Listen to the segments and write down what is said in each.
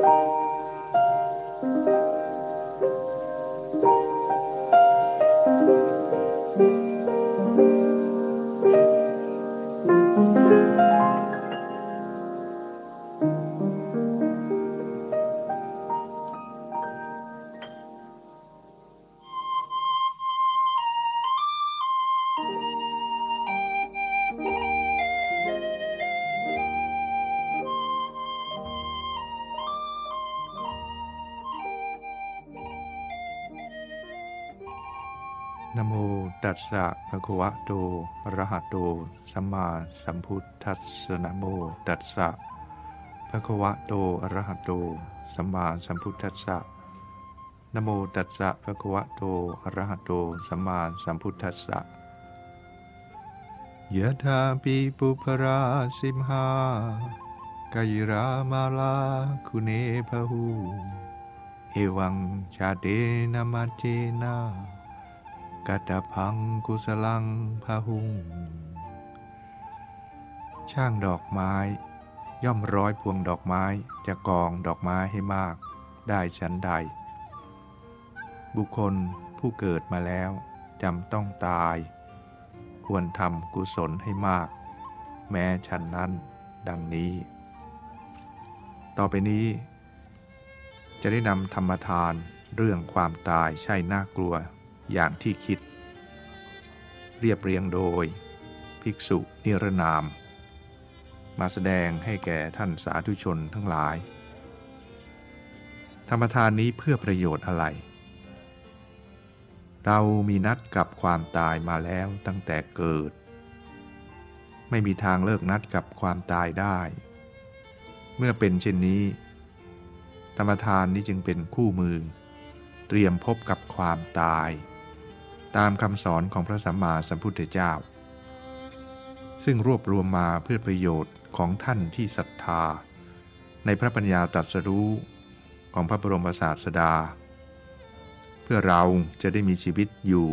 นะ สสะภะคะวะโตอะระหะโต สัมมาสัมพุทธัสสะนะโมตัสสะภะคะวะโตอะระหะโต สัมมาสัมพุทธัสสะนะโมตัสสะภะคะวะโตอะระหะโต สัมมาสัมพุทธัสสะยะถาปิปุพราสิมหากายรามาลาคุเนภหูเอวังชาเตนะมัจเจนา กัตพังกุสลังพะหุง ช่างดอกไม้ ย่อมร้อยพวงดอกไม้จะกองดอกไม้ให้มาก ได้ชั้นใด บุคคลผู้เกิดมาแล้วจำต้องตาย ควรทำกุศลให้มาก แม้ฉันนั้นดังนี้ ต่อไปนี้ จะได้นำธรรมทานเรื่องความตายใช่น่ากลัว อย่างที่คิด เรียบเรียงโดย ภิกษุนิรนาม มาแสดงให้แก่ท่านสาธุชนทั้งหลาย ธรรมทานนี้เพื่อประโยชน์อะไร เรามีนัดกับความตายมาแล้วตั้งแต่เกิด ไม่มีทางเลิกนัดกับความตายได้ เมื่อเป็นเช่นนี้ธรรมทานนี้จึงเป็นคู่มือ เตรียมพบกับความตาย ตามคำสอนของพระสัมมาสัมพุทธเจ้า ซึ่งรวบรวมมาเพื่อประโยชน์ของท่านที่ศรัทธา ในพระปัญญาตรัสรู้ของพระบรมศาสดา เพื่อเราจะได้มีชีวิตอยู่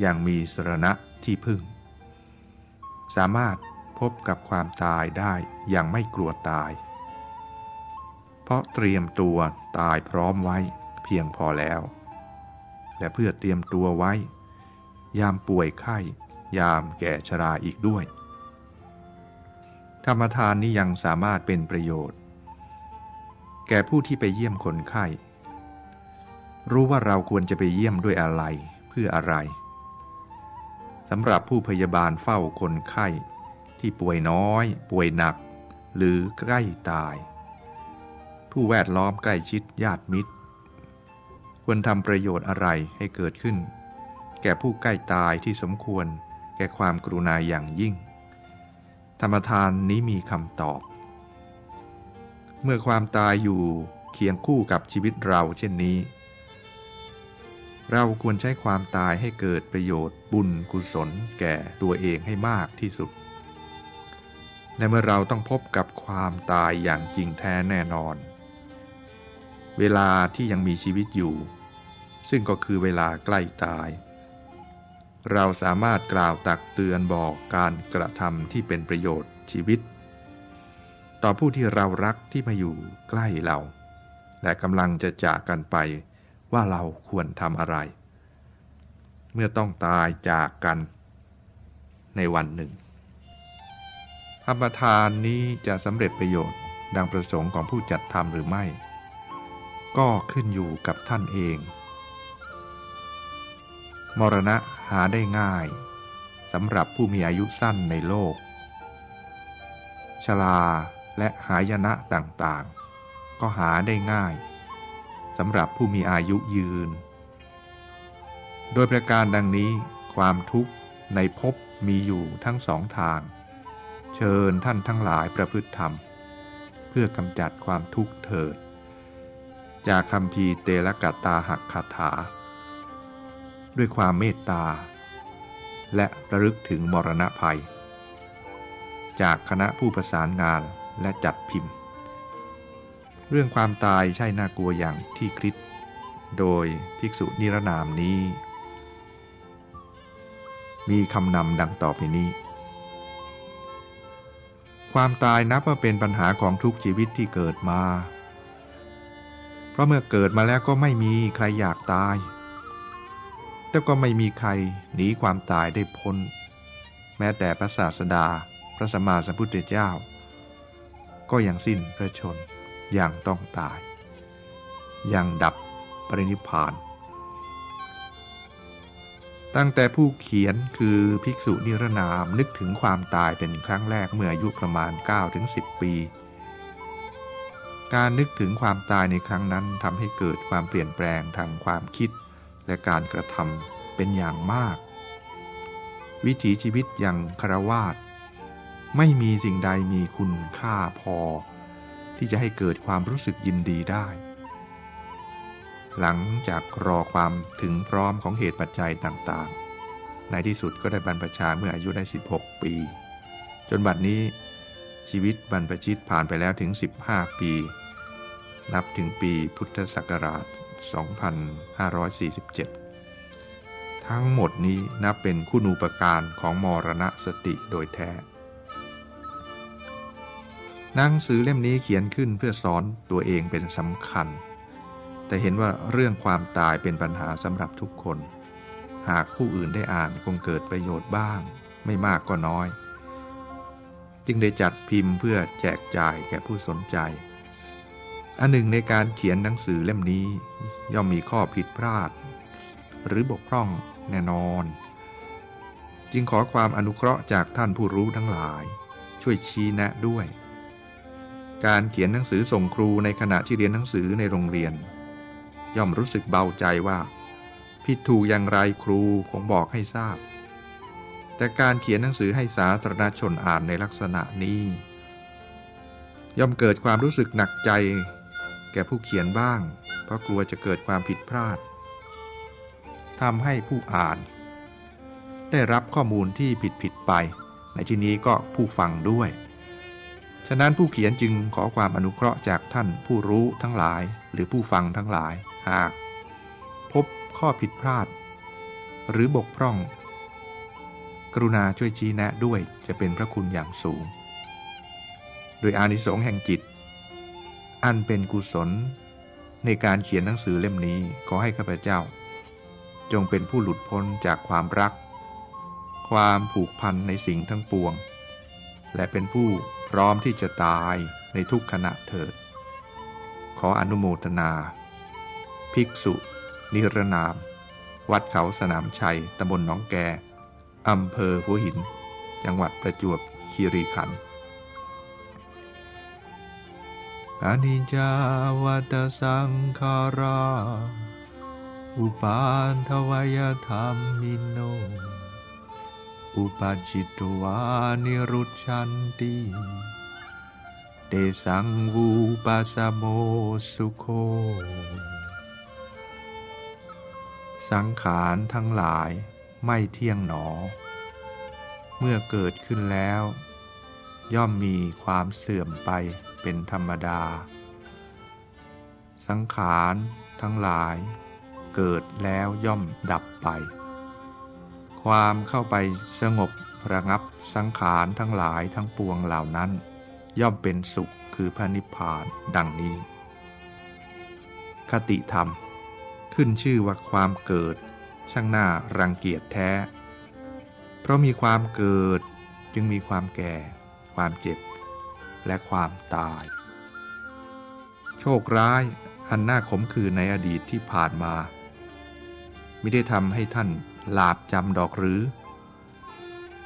อย่างมีสรณะที่พึ่ง สามารถพบกับความตายได้อย่างไม่กลัวตาย เพราะเตรียมตัวตายพร้อมไว้เพียงพอแล้ว และเพื่อเตรียมตัวไว้ ยามป่วยไข้ ยามแก่ชราอีกด้วย ธรรมทานนี้ยังสามารถเป็นประโยชน์ แก่ผู้ที่ไปเยี่ยมคนไข้ รู้ว่าเราควรจะไปเยี่ยมด้วยอะไรเพื่ออะไรสำหรับผู้พยาบาลเฝ้าคนไข้ ที่ป่วยน้อย ป่วยหนัก หรือใกล้ตาย ผู้แวดล้อมใกล้ชิดญาติมิตร ควรทำประโยชน์อะไรให้เกิดขึ้น ก่ผู้ใกล้ตายที่สมควร แก่ความกรุณาอย่างยิ่ง ธรรมทานนี้มีคำตอบ เมื่อความตายอยู่เคียงคู่กับชีวิตเราเช่นนี้ เราควรใช้ความตายให้เกิดประโยชน์บุญกุศลแก่ตัวเองให้มากที่สุด และเมื่อเราต้องพบกับความตายอย่างจริงแท้แน่นอน เวลาที่ยังมีชีวิตอยู่ ซึ่งก็คือเวลาใกล้ตาย เราสามารถกล่าวตักเตือนบอกการกระทำที่เป็นประโยชน์ชีวิต ต่อผู้ที่เรารักที่มาอยู่ใกล้เรา และกำลังจะจากกันไปว่าเราควรทำอะไร เมื่อต้องตายจากกันในวันหนึ่งธรรมทานนี้จะสำเร็จประโยชน์ดังประสงค์ของผู้จัดทำหรือไม่ ก็ขึ้นอยู่กับท่านเอง มรณะหาได้ง่ายสำหรับผู้มีอายุสั้นในโลก ชลาและหายนะต่างๆ ก็หาได้ง่ายสำหรับผู้มีอายุยืน โดยประการดังนี้ความทุกข์ในภพมีอยู่ทั้งสองทาง เชิญท่านทั้งหลายประพฤติธรรม เพื่อกำจัดความทุกข์เถิด จากคำพีเตลกัตตาหักคาถา ด้วยความเมตตา และระลึกถึงมรณะภัย จากคณะผู้ประสานงานและจัดพิมพ์ เรื่องความตายใช่น่ากลัวอย่างที่คริสโดยภิกษุนิรนามนี้ มีคำนำดังต่อไปนี้ ความตายนับว่าเป็นปัญหาของทุกชีวิตที่เกิดมา เพราะเมื่อเกิดมาแล้วก็ไม่มีใครอยากตาย แต่ก็ไม่มีใครหนีความตายได้พ้น แม้แต่พระศาสดา พระสมมาสัมพุทธเจ้า ก็ยังสิ้นพระชนอย่างต้องตาย ยังดับปรินิพาน ตั้งแต่ผู้เขียนคือภิกษุนิรนามนึกถึงความตายเป็นครั้งแรกเมื่ออายุประมาณ 9-10 ปี การนึกถึงความตายในครั้งนั้นทำให้เกิดความเปลี่ยนแปลงทางความคิด และการกระทำเป็นอย่างมาก วิถีชีวิตอย่างคารวาสไม่มีสิ่งใดมีคุณค่าพอ ที่จะให้เกิดความรู้สึกยินดีได้ หลังจากรอความถึงพร้อมของเหตุปัจจัยต่างๆ ในที่สุดก็ได้บรรพชาเมื่ออายุได้ 16 ปี จนบัดนี้ชีวิตบรรพชิตผ่านไปแล้วถึง 15 ปี นับถึงปีพุทธศักราช 2547 ทั้งหมดนี้นับเป็นคุณูปการของมรณะสติโดยแท้ หนังสือเล่มนี้เขียนขึ้นเพื่อสอนตัวเองเป็นสำคัญ แต่เห็นว่าเรื่องความตายเป็นปัญหาสำหรับทุกคน หากผู้อื่นได้อ่านคงเกิดประโยชน์บ้าง ไม่มากก็น้อย จึงได้จัดพิมพ์เพื่อแจกจ่ายแก่ผู้สนใจ อันหนึ่งในการเขียนหนังสือเล่มนี้ ย่อมมีข้อผิดพลาด หรือบกพร่องแน่นอน จึงขอความอนุเคราะห์จากท่านผู้รู้ทั้งหลาย ช่วยชี้แนะด้วย การเขียนหนังสือส่งครูในขณะที่เรียนหนังสือในโรงเรียน ย่อมรู้สึกเบาใจว่าผิดถูกอย่างไรครูคงบอกให้ทราบ แต่การเขียนหนังสือให้สาธารณชนอ่านในลักษณะนี้ ย่อมเกิดความรู้สึกหนักใจ ก่ผู้เขียนบ้าง เพราะกลัวจะเกิดความผิดพลาดทำให้ผู้อ่าน ได้รับข้อมูลที่ผิดผิดไป ในที่นี้ก็ผู้ฟังด้วย ฉะนั้นผู้เขียนจึงขอความอนุเคราะห์จากท่านผู้รู้ทั้งหลายหรือผู้ฟังทั้งหลาย หาก พบข้อผิดพลาด หรือบกพร่อง กรุณาช่วยชี้แนะด้วยจะเป็นพระคุณอย่างสูง โดยอานิสงส์แห่งจิต อันเป็นกุศล ในการเขียนหนังสือเล่มนี้ขอให้ข้าพเจ้า จงเป็นผู้หลุดพ้นจากความรัก ความผูกพันในสิ่งทั้งปวง และเป็นผู้พร้อมที่จะตายในทุกขณะเถิด ขออนุโมทนา ภิกษุ นิรนาม วัดเขาสนามชัยตำบลหนองแกอำเภอหัวหิน จังหวัดประจวบคีรีขันธ์ อนิจจาวัตสังขารา อุปาทวายธรรมมิโน อุปจิตวานิรุชันติ เตสังวูปัสโมสุโค สังขารทั้งหลายไม่เที่ยงหนอ เมื่อเกิดขึ้นแล้ว ย่อมมีความเสื่อมไป เป็นธรรมดา สังขารทั้งหลาย เกิดแล้วย่อมดับไป ความเข้าไปสงบระงับสังขารทั้งหลายทั้งปวงเหล่านั้น ย่อมเป็นสุขคือพระนิพพานดังนี้ คติธรรม ขึ้นชื่อว่าความเกิด ช่างหน้ารังเกียจแท้ เพราะมีความเกิดจึงมีความแก่ ความเจ็บ และความตาย โชคร้ายอันน่าขมขื่นในอดีตที่ผ่านมาไม่ได้ทำให้ท่านลาบจำดอกหรือ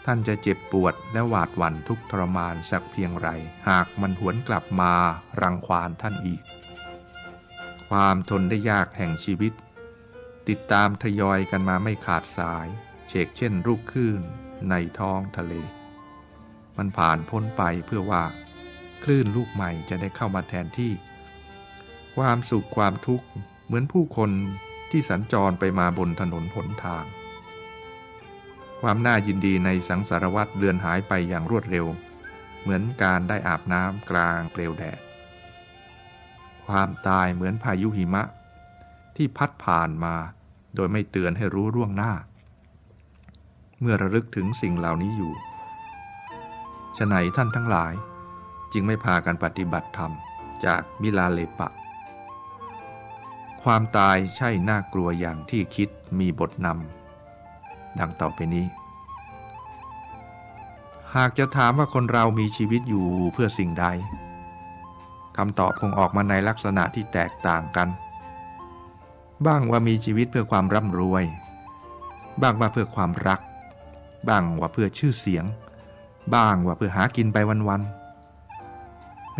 ท่านจะเจ็บปวดและหวาดหวั่นทุกทรมานสักเพียงไร หากมันหวนกลับมารังควานท่านอีก ความทนได้ยากแห่งชีวิต ติดตามทยอยกันมาไม่ขาดสาย เชกเช่นรูปคลื่นในท้องทะเล มันผ่านพ้นไปเพื่อว่า คลื่นลูกใหม่จะได้เข้ามาแทนที่ ความสุขความทุกข์เหมือนผู้คนที่สัญจรไปมาบนถนนหนทาง ความน่ายินดีในสังสารวัตรเลือนหายไปอย่างรวดเร็ว เหมือนการได้อาบน้ำกลางเปลวแดด ความตายเหมือนพายุหิมะ ที่พัดผ่านมาโดยไม่เตือนให้รู้ร่วงหน้า เมื่อระลึกถึงสิ่งเหล่านี้อยู่ฉะไหนท่านทั้งหลาย จึงไม่พากันปฏิบัติธรรมจากมิลาเลปะ ความตายใช่น่ากลัวอย่างที่คิดมีบทนำดังต่อไปนี้ หากจะถามว่าคนเรามีชีวิตอยู่เพื่อสิ่งใดคำตอบคงออกมาในลักษณะที่แตกต่างกัน บ้างว่ามีชีวิตเพื่อความร่ำรวย บ้างว่าเพื่อความรัก บ้างว่าเพื่อชื่อเสียง บ้างว่าเพื่อหากินไปวันๆ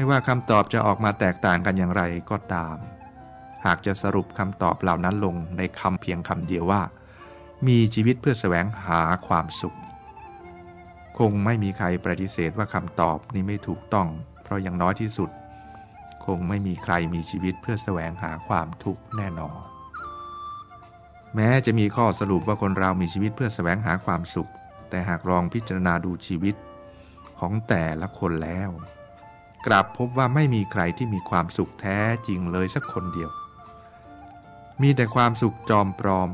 ไม่ว่าคำตอบจะออกมาแตกต่างกันอย่างไรก็ตาม หากจะสรุปคำตอบเหล่านั้นลงในคำเพียงคำเดียวว่า มีชีวิตเพื่อแสวงหาความสุข คงไม่มีใครปฏิเสธว่าคำตอบนี้ไม่ถูกต้อง เพราะอย่างน้อยที่สุด คงไม่มีใครมีชีวิตเพื่อแสวงหาความทุกข์แน่นอน แม้จะมีข้อสรุปว่าคนเรามีชีวิตเพื่อแสวงหาความสุข แต่หากลองพิจารณาดูชีวิตของแต่ละคนแล้ว กลับพบว่าไม่มีใครที่มีความสุขแท้จริงเลยสักคนเดียว มีแต่ความสุขจอมปลอม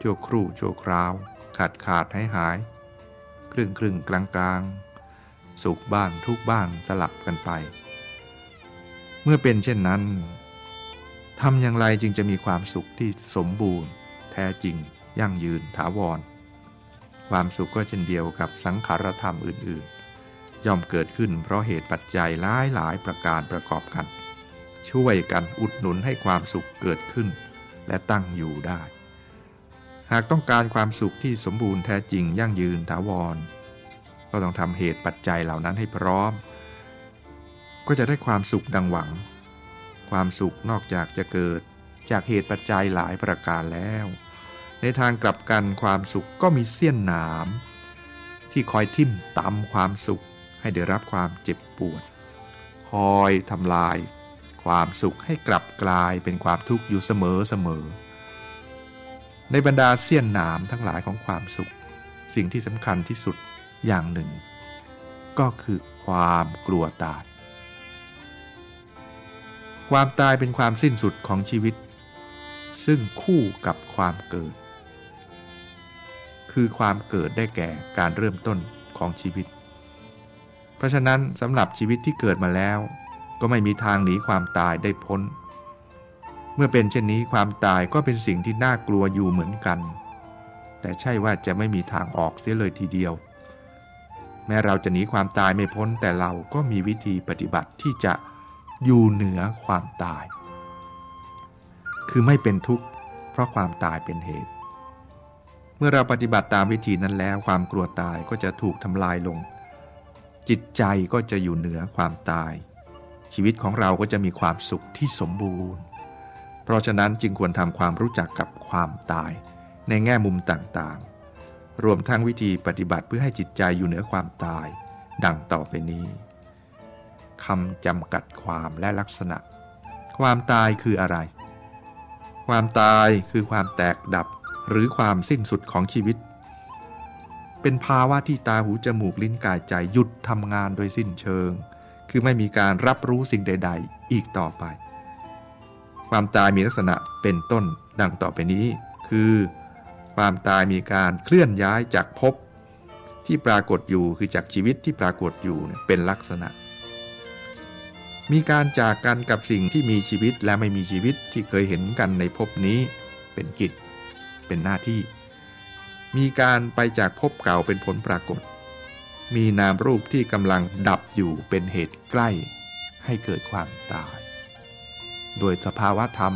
ชั่วครู่ชั่วคราว ขาดขาดหายหายครึ่งครึ่งกลางกลางสุขบ้างทุกบ้างสลับกันไป เมื่อเป็นเช่นนั้นทำอย่างไรจึงจะมีความสุขที่สมบูรณ์ แท้จริง ยั่งยืนถาวร ความสุขก็เช่นเดียวกับสังขารธรรมอื่นๆ ย่อมเกิดขึ้นเพราะเหตุปัจจัยหลายหลายประการประกอบกัน ช่วยกันอุดหนุนให้ความสุขเกิดขึ้น และตั้งอยู่ได้ หากต้องการความสุขที่สมบูรณ์แท้จริงยั่งยืนถาวร ก็ต้องทำเหตุปัจจัยเหล่านั้นให้พร้อม ก็จะได้ความสุขดังหวัง ความสุขนอกจากจะเกิดจากเหตุปัจจัยหลายประการแล้ว ในทางกลับกันความสุขก็มีเสี้ยนหนามที่คอยทิ่มตำความสุข ให้ได้รับความเจ็บปวด คอยทำลาย ความสุขให้กลับกลายเป็นความทุกข์อยู่เสมอเสมอ ในบรรดาเสี้ยนหนามทั้งหลายของความสุข สิ่งที่สำคัญที่สุดอย่างหนึ่ง ก็คือความกลัวตาย ความตายเป็นความสิ้นสุดของชีวิต ซึ่งคู่กับความเกิด คือความเกิดได้แก่การเริ่มต้นของชีวิต เพราะฉะนั้นสำหรับชีวิตที่เกิดมาแล้ว ก็ไม่มีทางหนีความตายได้พ้น เมื่อเป็นเช่นนี้ความตายก็เป็นสิ่งที่น่ากลัวอยู่เหมือนกัน แต่ใช่ว่าจะไม่มีทางออกเสียเลยทีเดียว แม้เราจะหนีความตายไม่พ้นแต่เราก็มีวิธีปฏิบัติที่จะอยู่เหนือความตาย คือไม่เป็นทุกข์เพราะความตายเป็นเหตุ เมื่อเราปฏิบัติตามวิธีนั้นแล้วความกลัวตายก็จะถูกทำลายลง จิตใจก็จะอยู่เหนือความตาย ชีวิตของเราก็จะมีความสุขที่สมบูรณ์ เพราะฉะนั้นจึงควรทำความรู้จักกับความตาย ในแง่มุมต่างๆ รวมทั้งวิธีปฏิบัติเพื่อให้จิตใจอยู่เหนือความตาย ดังต่อไปนี้คำจำกัดความและลักษณะ ความตายคืออะไร ความตายคือความแตกดับหรือความสิ้นสุดของชีวิต เป็นภาวะที่ตาหูจมูกลิ้นกายใจหยุดทำงานโดยสิ้นเชิง คือไม่มีการรับรู้สิ่งใด ๆ อีกต่อไป ความตายมีลักษณะเป็นต้นดังต่อไปนี้ คือ ความตายมีการเคลื่อนย้ายจากภพที่ปรากฏอยู่คือจากชีวิตที่ปรากฏอยู่เป็นลักษณะ มีการจากกันกับสิ่งที่มีชีวิตและไม่มีชีวิตที่เคยเห็นกันในภพนี้เป็นกิจ เป็นหน้าที่ มีการไปจากภพเก่าเป็นผลปรากฏ มีนามรูปที่กำลังดับอยู่เป็นเหตุใกล้ให้เกิดความตาย โดยสภาวะธรรม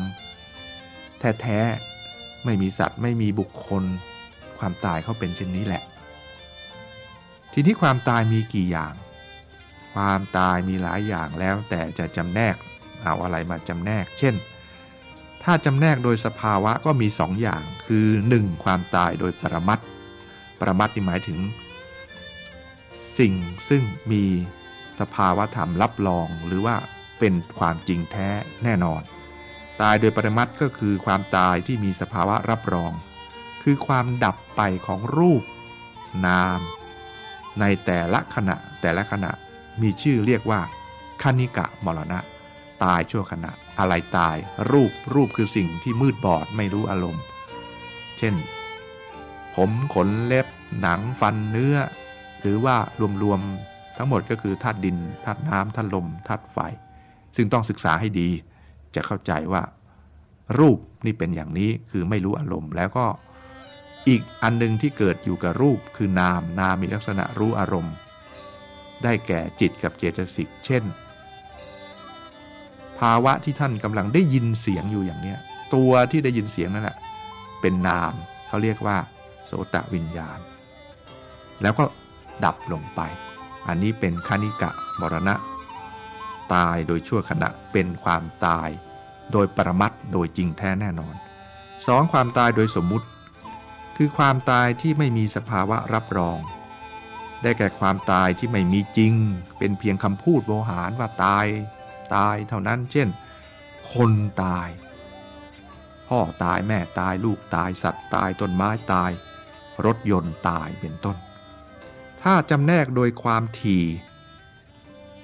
แท้ๆ ไม่มีสัตว์ไม่มีบุคคล ความตายเขาเป็นเช่นนี้แหละ ทีนี้ความตายมีกี่อย่าง ความตายมีหลายอย่างแล้วแต่จะจำแนกเอาอะไรมาจำแนก เช่น ถ้าจำแนกโดยสภาวะก็มีสองอย่าง คือ 1. ความตายโดยปรมัตปรมัตนี่หมายถึง สิ่งซึ่งมีสภาวะธรรมรับรองหรือว่าเป็นความจริงแท้แน่นอน ตายโดยปรมัตก็คือความตายที่มีสภาวะรับรอง คือความดับไปของรูป นาม ในแต่ละขณะแต่ละขณะมีชื่อเรียกว่าคณิกะมรณะ ตายชั่วขณะ อะไรตาย รูปรูปคือสิ่งที่มืดบอดไม่รู้อารมณ์ เช่น ผมขนเล็บ หนังฟันเนื้อ หรือว่ารวมทั้งหมดก็คือธาตุดินธาตุน้ำธาตุลมธาตุไฟ ซึ่งต้องศึกษาให้ดี จะเข้าใจว่า รูปนี่เป็นอย่างนี้คือไม่รู้อารมณ์ แล้วก็อีกอันหนึ่งที่เกิดอยู่กับรูปคือนามนามมีลักษณะรู้อารมณ์ ได้แก่จิตกับเจตสิกเช่น ภาวะที่ท่านกำลังได้ยินเสียงอยู่อย่างเนี้ยตัวที่ได้ยินเสียงนั่นแหละเป็นนามเขาเรียกว่า โสตวิญญาณ แล้วก็ดับลงไป อันนี้เป็นคณิกะมรณะ ตายโดยชั่วขณะเป็นความตาย โดยปรมัตโดยจริงแท้แน่นอนสองความตายโดยสมมุติ คือความตายที่ไม่มีสภาวะรับรอง ได้แก่ความตายที่ไม่มีจริง เป็นเพียงคำพูดโวหารว่าตาย ตายเท่านั้น เช่น คนตาย พ่อตายแม่ตายลูกตายสัตว์ตายต้นไม้ตาย รถยนต์ตายเป็นต้น ถ้าจำแนกโดยความถี่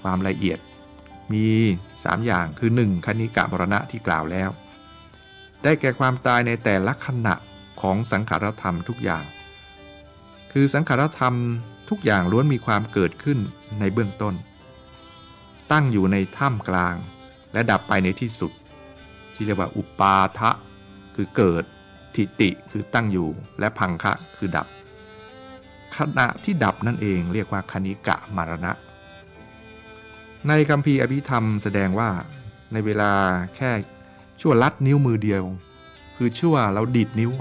ความละเอียดมี 3 อย่างคือ 1. คณิกะมรณะที่กล่าวแล้ว ได้แก่ความตายในแต่ละขณะของสังขารธรรมทุกอย่าง คือสังขารธรรมทุกอย่างล้วนมีความเกิดขึ้นในเบื้องต้น ตั้งอยู่ในถ้ำกลาง และดับไปในที่สุด ที่เรียกว่าอุปาทะคือเกิดทิติคือตั้งอยู่และพังคะคือดับ ขณะที่ดับนั่นเองเรียกว่าคณิกะมรณะ ในคำพีอภิธรรมแสดงว่าในเวลาแค่ชั่วลัดนิ้วมือเดียว คือชั่วเราดิดนิ้ว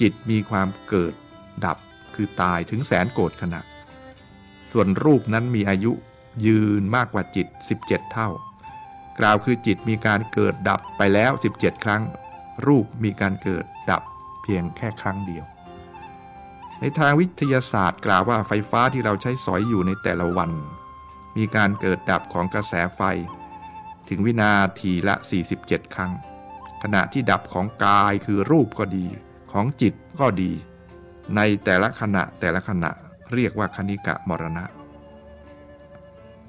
จิตมีความเกิดดับคือตายถึงแสนโกรธขณะ ส่วนรูปนั้นมีอายุ ยืนมากกว่าจิต 17 เท่า กล่าวคือจิตมีการเกิดดับไปแล้ว 17 ครั้ง รูปมีการเกิดดับเพียงแค่ครั้งเดียว ในทางวิทยาศาสตร์กล่าวว่าไฟฟ้าที่เราใช้สอยอยู่ในแต่ละวัน มีการเกิดดับของกระแสไฟ ถึงวินาทีละ 47 ครั้ง ขณะที่ดับของกายคือรูปก็ดีของจิตก็ดี ในแต่ละขณะแต่ละขณะเรียกว่าคณิกะมรณะ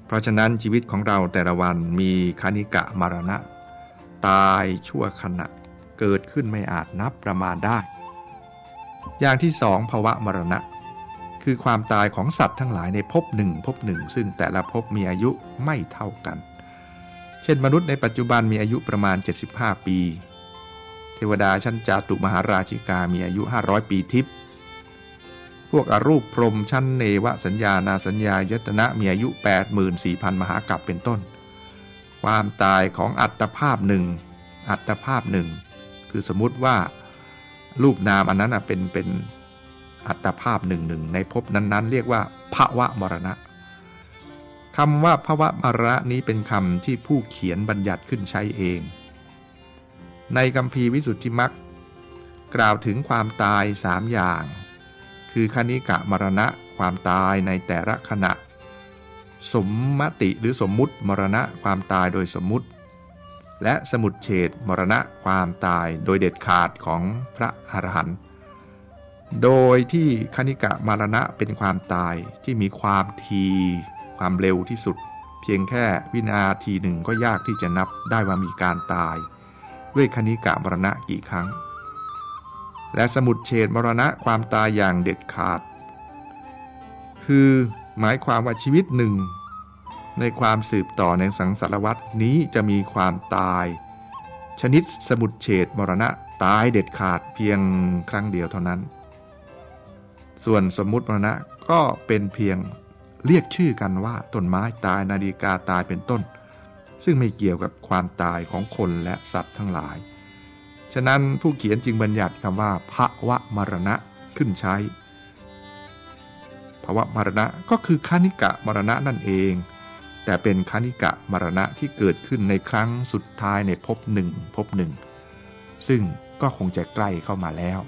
เพราะฉะนั้นชีวิตของเราแต่ละวันมีคณิกะมรณะ ตายชั่วขณะเกิดขึ้นไม่อาจนับประมาณได้ อย่างที่สองภาวะมรณะ คือความตายของสัตว์ทั้งหลายในภพหนึ่งภพหนึ่ง ซึ่งแต่ละภพมีอายุไม่เท่ากัน เช่นมนุษย์ในปัจจุบันมีอายุประมาณ 75 ปี เทวดาชั้นจาตุมหาราชิกามีอายุ 500 ปีทิพย์ พวกอรูปพรมชั้นเนวสัญญานาสัญญายตนะมีอายุ 84,000 มหากัปเป็นต้น ความตายของอัตภาพหนึ่ง อัตภาพหนึ่ง คือสมมติว่ารูปนามอันนั้นเป็นเป็นอัตภาพหนึ่งหนึ่งในภพนั้นๆ เรียกว่าภาวะมรณะคำว่าภาวะมรณะนี้เป็นคำที่ผู้เขียนบัญญัติขึ้นใช้เอง ในคำพีวิสุทธิมักกล่าวถึงความตายสามอย่าง คือคณิกะมรณะความตายในแต่ละขณะ สมมติหรือสมมุติมรณะความตายโดยสมมุติ และสมุดเฉดมรณะความตายโดยเด็ดขาดของพระอรหันต์โดยที่คณิกะมรณะเป็นความตายที่มีความทีความเร็วที่สุด เพียงแค่วินาทีหนึ่งก็ยากที่จะนับได้ว่ามีการตาย ด้วยคณิกะมรณะกี่ครั้ง และสมุดเฉดมรณะความตายอย่างเด็ดขาด คือหมายความว่าชีวิตหนึ่ง ในความสืบต่อในสังสารวัตนี้จะมีความตาย ชนิดสมุดเฉดมรณะตายเด็ดขาดเพียงครั้งเดียวเท่านั้น ส่วนสมมุติมรณะก็เป็นเพียงเรียกชื่อกันว่าต้นไม้ตายนาฬิกาตายเป็นต้น ซึ่งไม่เกี่ยวกับความตายของคนและสัตว์ทั้งหลาย ฉะนั้นผู้เขียนจึงบัญญัติคำว่าภาวะมรณะขึ้นใช้ภาวะมรณะก็คือคณิกะมรณะนั่นเอง แต่เป็นคณิกะมรณะที่เกิดขึ้นในครั้งสุดท้ายในภพหนึ่งภพหนึ่ง ซึ่งก็คงจะใกล้เข้ามาแล้ว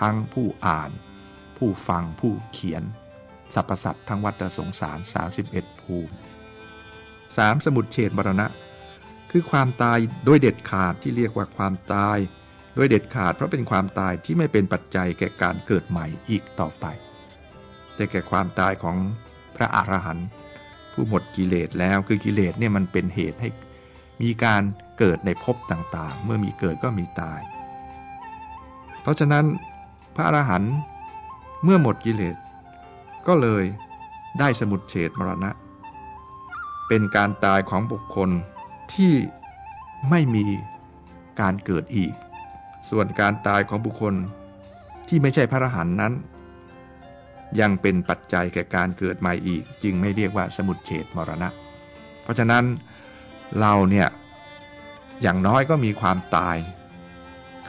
ทั้งผู้อ่าน ผู้ฟังผู้เขียนสรรพสัตว์ทั้งวัฏสงสาร 31 ภูมิสามสมุดเฉดมรณะ คือความตายโดยเด็ดขาดที่เรียกว่าความตาย โดยเด็ดขาดเพราะเป็นความตายที่ไม่เป็นปัจจัยแก่การเกิดใหม่อีกต่อไป แต่แก่ความตายของพระอรหันต์ผู้หมดกิเลสแล้วคือกิเลสเนี่ยมันเป็นเหตุให้มีการเกิดในภพต่างๆ เมื่อมีเกิดก็มีตาย เพราะฉะนั้นพระอรหันต์เมื่อหมดกิเลส ก็เลยได้สมุดเฉดมรณะ เป็นการตายของบุคคล ที่ไม่มีการเกิดอีก ส่วนการตายของบุคคลที่ไม่ใช่พระอรหันต์นั้น ยังเป็นปัจจัยแก่การเกิดใหม่อีก จึงไม่เรียกว่าสมุดเฉดมรณะ เพราะฉะนั้นเราเนี่ยอย่างน้อยก็มีความตาย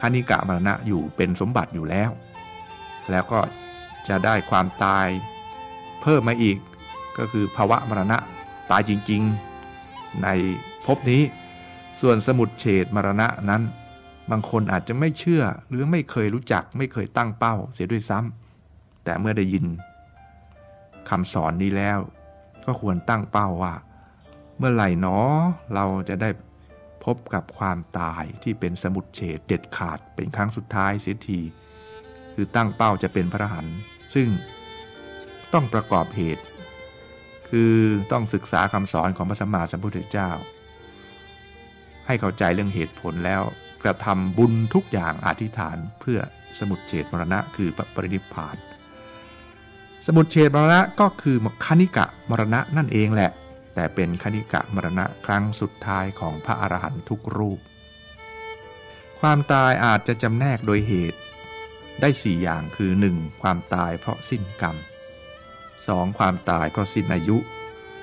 คณิกะมรณะอยู่เป็นสมบัติอยู่แล้ว แล้วก็จะได้ความตายเพิ่มมาอีกก็คือภาวะมรณะตายจริง ๆ ใน ภพนี้ ส่วนสมุดเฉดมรณะนั้น บางคนอาจจะไม่เชื่อหรือไม่เคยรู้จักไม่เคยตั้งเป้าเสียด้วยซ้ำแต่เมื่อได้ยินคำสอนนี้แล้ว ก็ควรตั้งเป้าว่า เมื่อไหร่หนอเราจะได้พบกับความตายที่เป็นสมุดเฉดเด็ดขาดเป็นครั้งสุดท้ายเสียทีคือตั้งเป้าจะเป็นพระหันซึ่งต้องประกอบเหตุ คือต้องศึกษาคำสอนของพระสัมมาสัมพุทธเจ้า ให้เข้าใจเรื่องเหตุผลแล้ว กระทำบุญทุกอย่างอธิษฐานเพื่อสมุดเฉดมรณะคือปรินิพาน สมุดเฉดมรณะก็คือมคณิกะมรณะนั่นเองแหละ แต่เป็นคณิกะมรณะครั้งสุดท้ายของพระอรหันตุกรูป ความตายอาจจะจำแนกโดยเหตุ ได้สี่อย่างคือ 1. ความตายเพราะสิ้นกรรม 2. ความตายเพราะสิ้นอายุ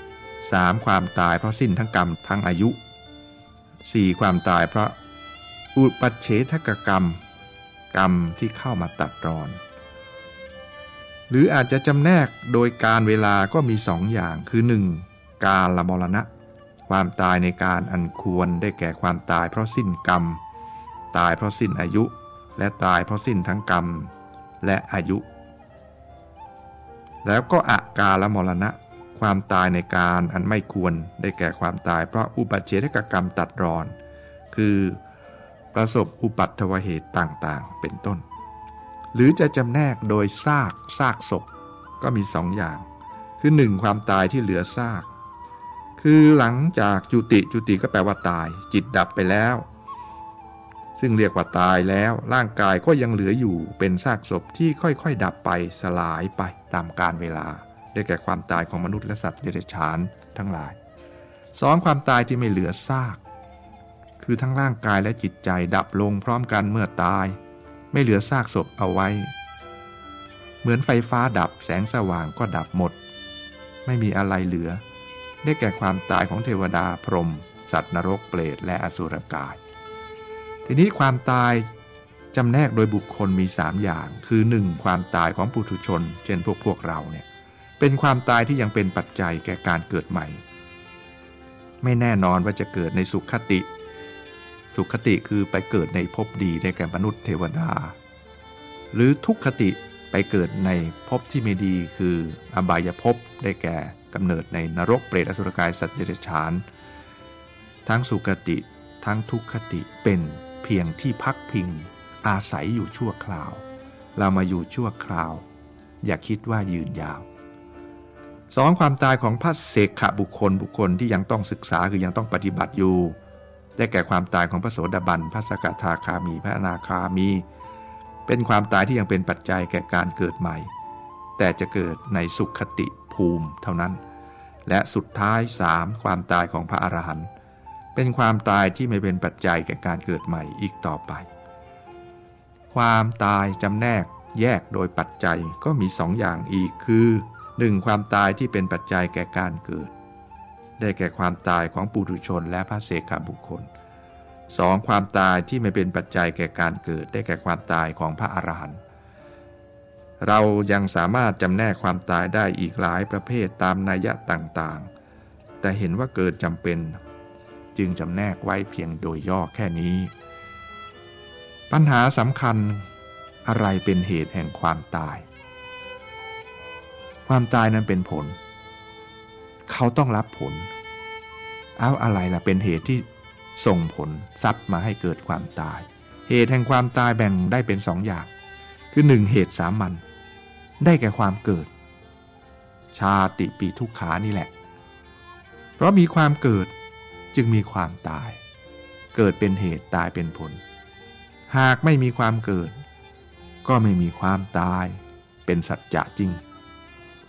3. ความตายเพราะสิ้นทั้งกรรมทั้งอายุ 4. ความตายเพราะอุปัเฉทกกรรม กรรมที่เข้ามาตัดรอน หรืออาจจะจำแนกโดยการเวลาก็มีสองอย่างคือ 1. กาลมรณะ ความตายในการอันควรได้แก่ความตายเพราะสิ้นกรรม ตายเพราะสิ้นอายุ และตายเพราะสิ้นทั้งกรรม และอายุ แล้วก็อากาลมรณะ ความตายในการอันไม่ควรได้แก่ความตายเพราะอุบัติเหตุกรรมตัดรอน คือประสบอุปัตวเหตุต่างๆ เป็นต้น หรือจะจำแนกโดยซากซากศพก็มีสองอย่าง คือหนึ่งความตายที่เหลือซาก คือหลังจากจุติจุติก็แปลว่าตาย จิตดับไปแล้ว ซึ่งเรียกว่าตายแล้วร่างกายก็ยังเหลืออยู่เป็นซากศพที่ค่อยๆ ดับไปสลายไปตามกาลเวลา ได้แก่ความตายของมนุษย์และสัตว์เดรัจฉานทั้งหลายสองความตายที่ไม่เหลือซาก คือทั้งร่างกายและจิตใจดับลงพร้อมกันเมื่อตาย ไม่เหลือซากศพเอาไว้ เหมือนไฟฟ้าดับแสงสว่างก็ดับหมด ไม่มีอะไรเหลือ ได้แก่ความตายของเทวดาพรหมสัตว์นรกเปรตและอสุรกาย ทีนี้ความตายจำแนกโดยบุคคลมีสามอย่าง คือ 1. ความตายของปุถุชน เช่นพวกพวกเราเนี่ย เป็นความตายที่ยังเป็นปัจจัยแก่การเกิดใหม่ ไม่แน่นอนว่าจะเกิดในสุขคติ สุขคติคือไปเกิดในภพดีได้แก่มนุษย์เทวดา หรือทุกขติไปเกิดในภพที่ไม่ดีคืออบายภพได้แก่กำเนิดในนรกเปรตอสุรกายสัตว์เดรัจฉาน ทั้งสุกติทั้งทุกขติเป็นเพียงที่พักพิง อาศัยอยู่ชั่วคราว เรามาอยู่ชั่วคราว อย่าคิดว่ายืนยาว สองความตายของพระเสกขบุคคลบุคคลที่ยังต้องศึกษาคือยังต้องปฏิบัติอยู่ ได้แก่ความตายของพระโสดาบัน พระสกทาคามี พระอนาคามี เป็นความตายที่ยังเป็นปัจจัยแก่การเกิดใหม่ แต่จะเกิดในสุขคติภูมิเท่านั้น และสุดท้ายสามความตายของพระอรหันต์เป็นความตายที่ไม่เป็นปัจจัยแก่การเกิดใหม่อีกต่อไป ความตายจำแนกแยกโดยปัจจัยก็มีสองอย่างอีกคือ 1. ความตายที่เป็นปัจจัยแก่การเกิด ได้แก่ความตายของปุถุชนและพระเสกขบุคคล 2. ความตายที่ไม่เป็นปัจจัยแก่การเกิด ได้แก่ความตายของพระอรหันต์เรายังสามารถจำแนกความตายได้อีกหลายประเภทตามนัยยะต่างๆ แต่เห็นว่าเกิดจำเป็น จึงจำแนกไว้เพียงโดยย่อแค่นี้ ปัญหาสำคัญอะไรเป็นเหตุแห่งความตาย ความตายนั้นเป็นผล เขาต้องรับผล เอาอะไรล่ะเป็นเหตุที่ส่งผลซัดมาให้เกิดความตาย เหตุแห่งความตายแบ่งได้เป็นสองอย่าง คือหนึ่งเหตุสามัญได้แก่ความเกิด ชาติปีทุกขานี่แหละ เพราะมีความเกิดจึงมีความตาย เกิดเป็นเหตุตายเป็นผล หากไม่มีความเกิด ก็ไม่มีความตายเป็นสัจจะจริง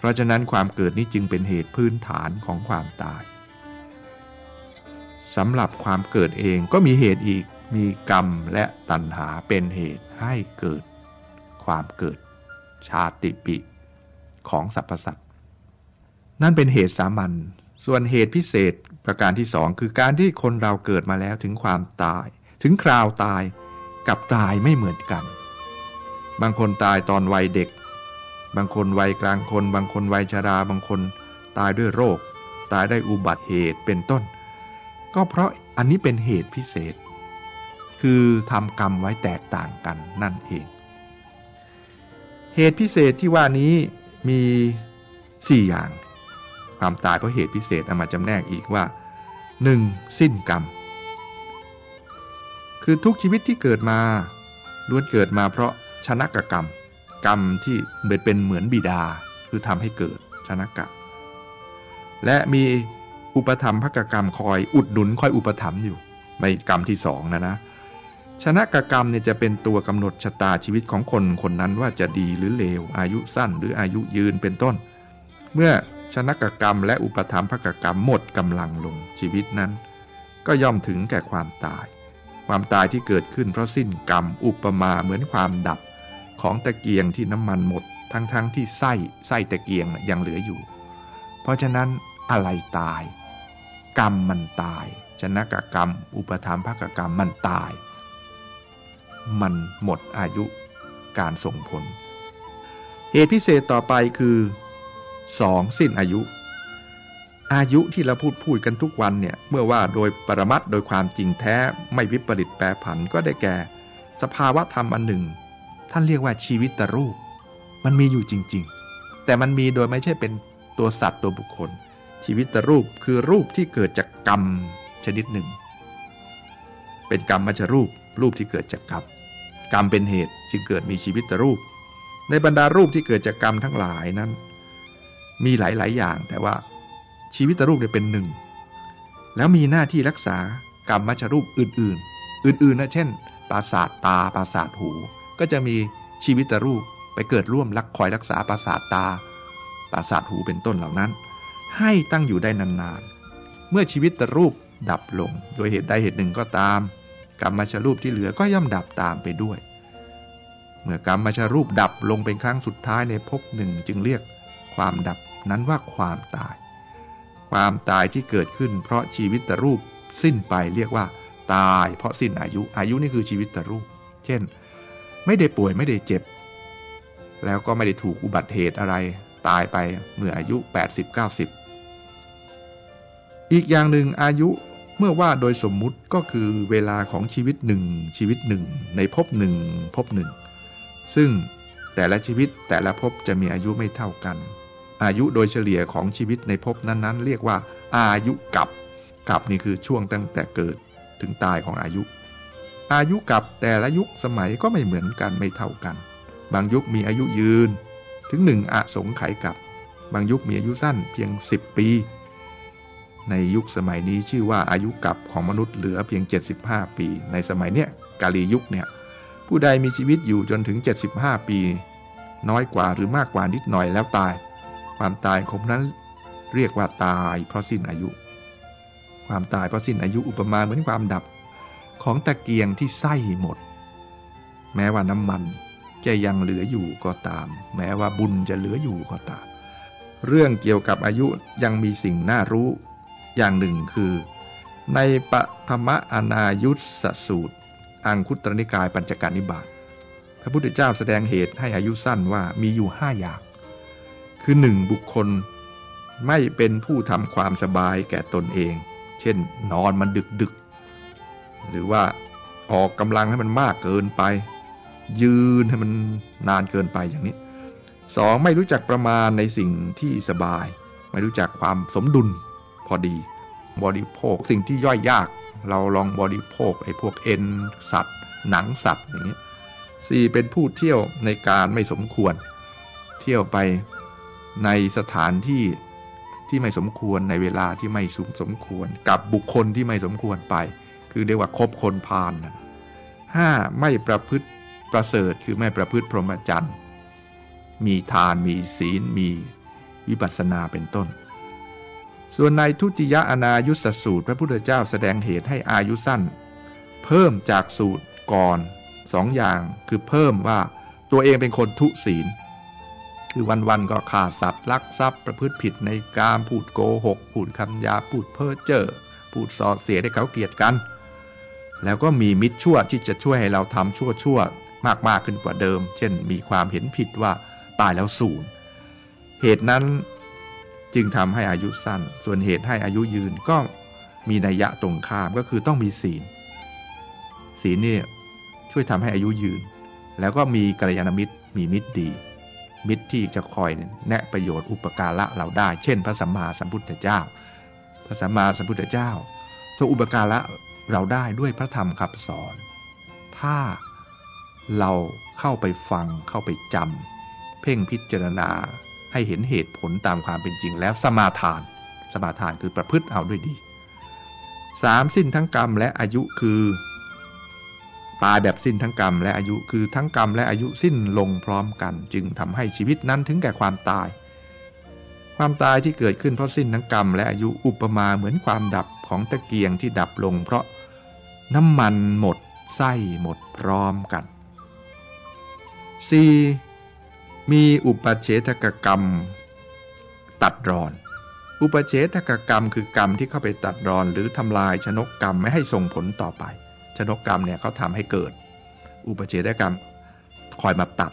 เพราะฉะนั้นความเกิดนี้จึงเป็นเหตุพื้นฐานของความตายสำหรับความเกิดเองก็มีเหตุอีกมีกรรมและตัณหาเป็นเหตุให้เกิด ความเกิด ชาติปิของสรรพสัตว์นั่นเป็นเหตุสามัญส่วนเหตุพิเศษประการที่สองคือการที่คนเราเกิดมาแล้วถึงความตาย ถึงคราวตายกับตายไม่เหมือนกัน บางคนตายตอนวัยเด็ก บางคนวัยกลางคน บางคนวัยชรา บางคนตายด้วยโรค ตายได้อุบัติเหตุเป็นต้น ก็เพราะอันนี้เป็นเหตุพิเศษ คือทำกรรมไว้แตกต่างกันนั่นเอง เหตุพิเศษที่ว่านี้มีสี่อย่าง ความตายเพราะเหตุพิเศษเอามาจำแนกอีกว่า 1. สิ้นกรรม คือทุกชีวิตที่เกิดมาล้วนเกิดมาเพราะชนะกกรรม กรรมที่เหมือนเป็นเหมือนบิดาคือทำให้เกิดชนะกะ และมีอุปธรรมภกกรรมคอยอุดหนุนคอยอุปถัมภ์อยู่ในกรรมที่สองนะนะชนะกกรรมเนี่ยจะเป็นตัวกำหนดชะตาชีวิตของคนคนนั้นว่าจะดีหรือเลว อายุสั้นหรืออายุยืนเป็นต้น เมื่อชนกกรรมและอุปธรรมภกกรรมหมดกำลังลงชีวิตนั้น ก็ย่อมถึงแก่ความตาย ความตายที่เกิดขึ้นเพราะสิ้นกรรมอุปมาเหมือนความดับ ของตะเกียงที่น้ำมันหมด ทั้งๆทที่ไส้ไส้ตะเกียงยังเหลืออยู่ เพราะฉะนั้นอะไรตาย กรรมมันตาย ชนกกรรม อุปธรรมภกกรรมมันตาย มันหมดอายุการส่งผล เหตุพิเศษต่อไปคือสองสิ้นอายุอายุที่เราพูดพูดกันทุกวันเนี่ยเมื่อว่าโดยปรมัตโดยความจริงแท้ไม่วิปริตแปรผันก็ได้แก่ สภาวะธรรมอันหนึ่ง ท่านเรียกว่าชีวิตตรูป มันมีอยู่จริง ๆ แต่มันมีโดยไม่ใช่เป็นตัวสัตว์ตัวบุคคล ชีวิตตรูปคือรูปที่เกิดจากกรรมชนิดหนึ่ง เป็นกรรมมัจรูป รูปที่เกิดจากกรรมกรรมเป็นเหตุจึงเกิดมีชีวิตตรูป ในบรรดารูปที่เกิดจากกรรมทั้งหลายนั้น มีหลาย ๆ อย่างแต่ว่าชีวิตรูปเนี่ยเป็นหนึ่ง แล้วมีหน้าที่รักษากรรมมัชรูปอื่น ๆ อื่นๆนะเช่นปราสาทตาปราสาทหู ก็จะมีชีวิตรูปไปเกิดร่วมรักคอยรักษาปราสาทตา ปราสาทหูเป็นต้นเหล่านั้น ให้ตั้งอยู่ได้นานๆ เมื่อชีวิตรูปดับลง โดยเหตุใดเหตุหนึ่งก็ตาม กรรมมัชรูปที่เหลือก็ย่อมดับตามไปด้วย เมื่อกรรมมัชรูปดับลงเป็นครั้งสุดท้ายในภพหนึ่งจึงเรียกความดับนั้นว่าความตาย ความตายที่เกิดขึ้น เพราะชีวิตตรูปสิ้นไปเรียกว่า ตาย เพราะสิ้นอายุอายุนี่คือชีวิตตรูป เช่น ไม่ได้ป่วยไม่ได้เจ็บ แล้วก็ไม่ได้ถูกอุบัติเหตุอะไร ตายไปเมื่ออายุ 80-90 อีกอย่างหนึ่งอายุเมื่อว่าโดยสมมุติก็คือเวลาของชีวิตหนึ่งชีวิตหนึ่งในภพหนึ่งภพหนึ่ง ซึ่งแต่ละชีวิตแต่ละภพจะมีอายุไม่เท่ากัน อายุโดยเฉลี่ยของชีวิตในภพนั้นๆ เรียกว่า อายุกับกับนี่คือช่วงตั้งแต่เกิดถึงตายของอายุ อายุกับแต่ละยุคสมัยก็ไม่เหมือนกันไม่เท่ากัน บางยุคมีอายุยืนถึงหนึ่งอสงไขยกับบางยุคมีอายุสั้นเพียง 10 ปี ในยุคสมัยนี้ชื่อว่าอายุกับของมนุษย์เหลือเพียง 75 ปี ในสมัยเนี้ยกาลียุคเนี่ยผู้ใดมีชีวิตอยู่จนถึง 75 ปี น้อยกว่าหรือมากกว่านิดหน่อยแล้วตาย ความตายของนั้นเรียกว่าตายเพราะสิ้นอายุ ความตายเพราะสิ้นอายุอุปมาเหมือนความดับ ของตะเกียงที่ไส้หมด แม้ว่าน้ำมันจะยังเหลืออยู่ก็ตาม แม้ว่าบุญจะเหลืออยู่ก็ตาม เรื่องเกี่ยวกับอายุยังมีสิ่งน่ารู้ อย่างหนึ่งคือ ในปธรรมอนายุสสูตร อังคุตรนิกายปัญจการนิบาตพระพุทธเจ้าแสดงเหตุให้อายุสั้นว่ามีอยู่ห้าอย่าง คือหนึ่งบุคคลไม่เป็นผู้ทำความสบายแก่ตนเอง เช่น นอนมันดึกดึก หรือว่าออกกำลังให้มันมากเกินไป ยืนให้มันนานเกินไปอย่างนี้สองไม่รู้จักประมาณในสิ่งที่สบาย ไม่รู้จักความสมดุลพอดี บริโภคสิ่งที่ย่อยยาก เราลองบริโภคไอ้พวกเอ็นสัตว์ หนังสัตว์อย่างนี้สี่เป็นผู้เที่ยวในการไม่สมควร เที่ยวไปในสถานที่ที่ไม่สมควรในเวลาที่ไม่สมสมควร กับบุคคลที่ไม่สมควรไป คือเรียกว่าคบคนพาลห้าไม่ประพฤติประเสริฐคือไม่ประพฤติพรหมจรรย์มีทานมีศีล มีวิปัสสนาเป็นต้น ส่วนในทุติยอนายุสสูตร พระพุทธเจ้าแสดงเหตุให้อายุสั้น เพิ่มจากสูตรก่อนสองอย่างคือเพิ่มว่าตัวเองเป็นคนทุศีล คือวันๆก็ฆ่าสัตว์ลักทรัพย์ประพฤติผิดในการพูดโกหก พูดคำยาพูดเพ้อเจ้อพูดส่อเสียให้เขาเกลียดกัน แล้วก็มีมิตรชั่วที่จะช่วยให้เราทำชั่วชั่วมากมากขึ้นกว่าเดิม เช่น มีความเห็นผิดว่าตายแล้วสูญเหตุนั้นจึงทำให้อายุสั้น ส่วนเหตุให้อายุยืนก็มีนัยยะตรงข้ามก็คือต้องมีศีล ศีลนี่ช่วยทำให้อายุยืน แล้วก็มีกัลยาณมิตร มีมิตรดี มิตรที่จะคอยแนะประโยชน์อุปการะเราได้ เช่น พระสัมมาสัมพุทธเจ้า พระสัมมาสัมพุทธเจ้าทรงอุปการะ เราได้ด้วยพระธรรมคำสอน ถ้าเราเข้าไปฟังเข้าไปจำเพ่งพิจารณาให้เห็นเหตุผลตามความเป็นจริงแล้วสมาทาน สมาทานคือประพฤติเอาด้วยดีสามสิ้นทั้งกรรมและอายุคือ ตายแบบสิ้นทั้งกรรมและอายุคือทั้งกรรมและอายุสิ้นลงพร้อมกัน จึงทำให้ชีวิตนั้นถึงแก่ความตาย ความตายที่เกิดขึ้นเพราะสิ้นทั้งกรรมและอายุอุปมาเหมือนความดับของตะเกียงที่ดับลงเพราะ น้ำมันหมดไส้หมดพร้อมกัน 4. มีอุปเฉทกกรรม ตัดรอน อุปเฉทกกรรมคือกรรมที่เข้าไปตัดรอนหรือทำลายชนกกรรมไม่ให้ส่งผลต่อไป ชนกกรรมเนี่ยเขาทำให้เกิด อุปเฉทกรรมคอยมาตัด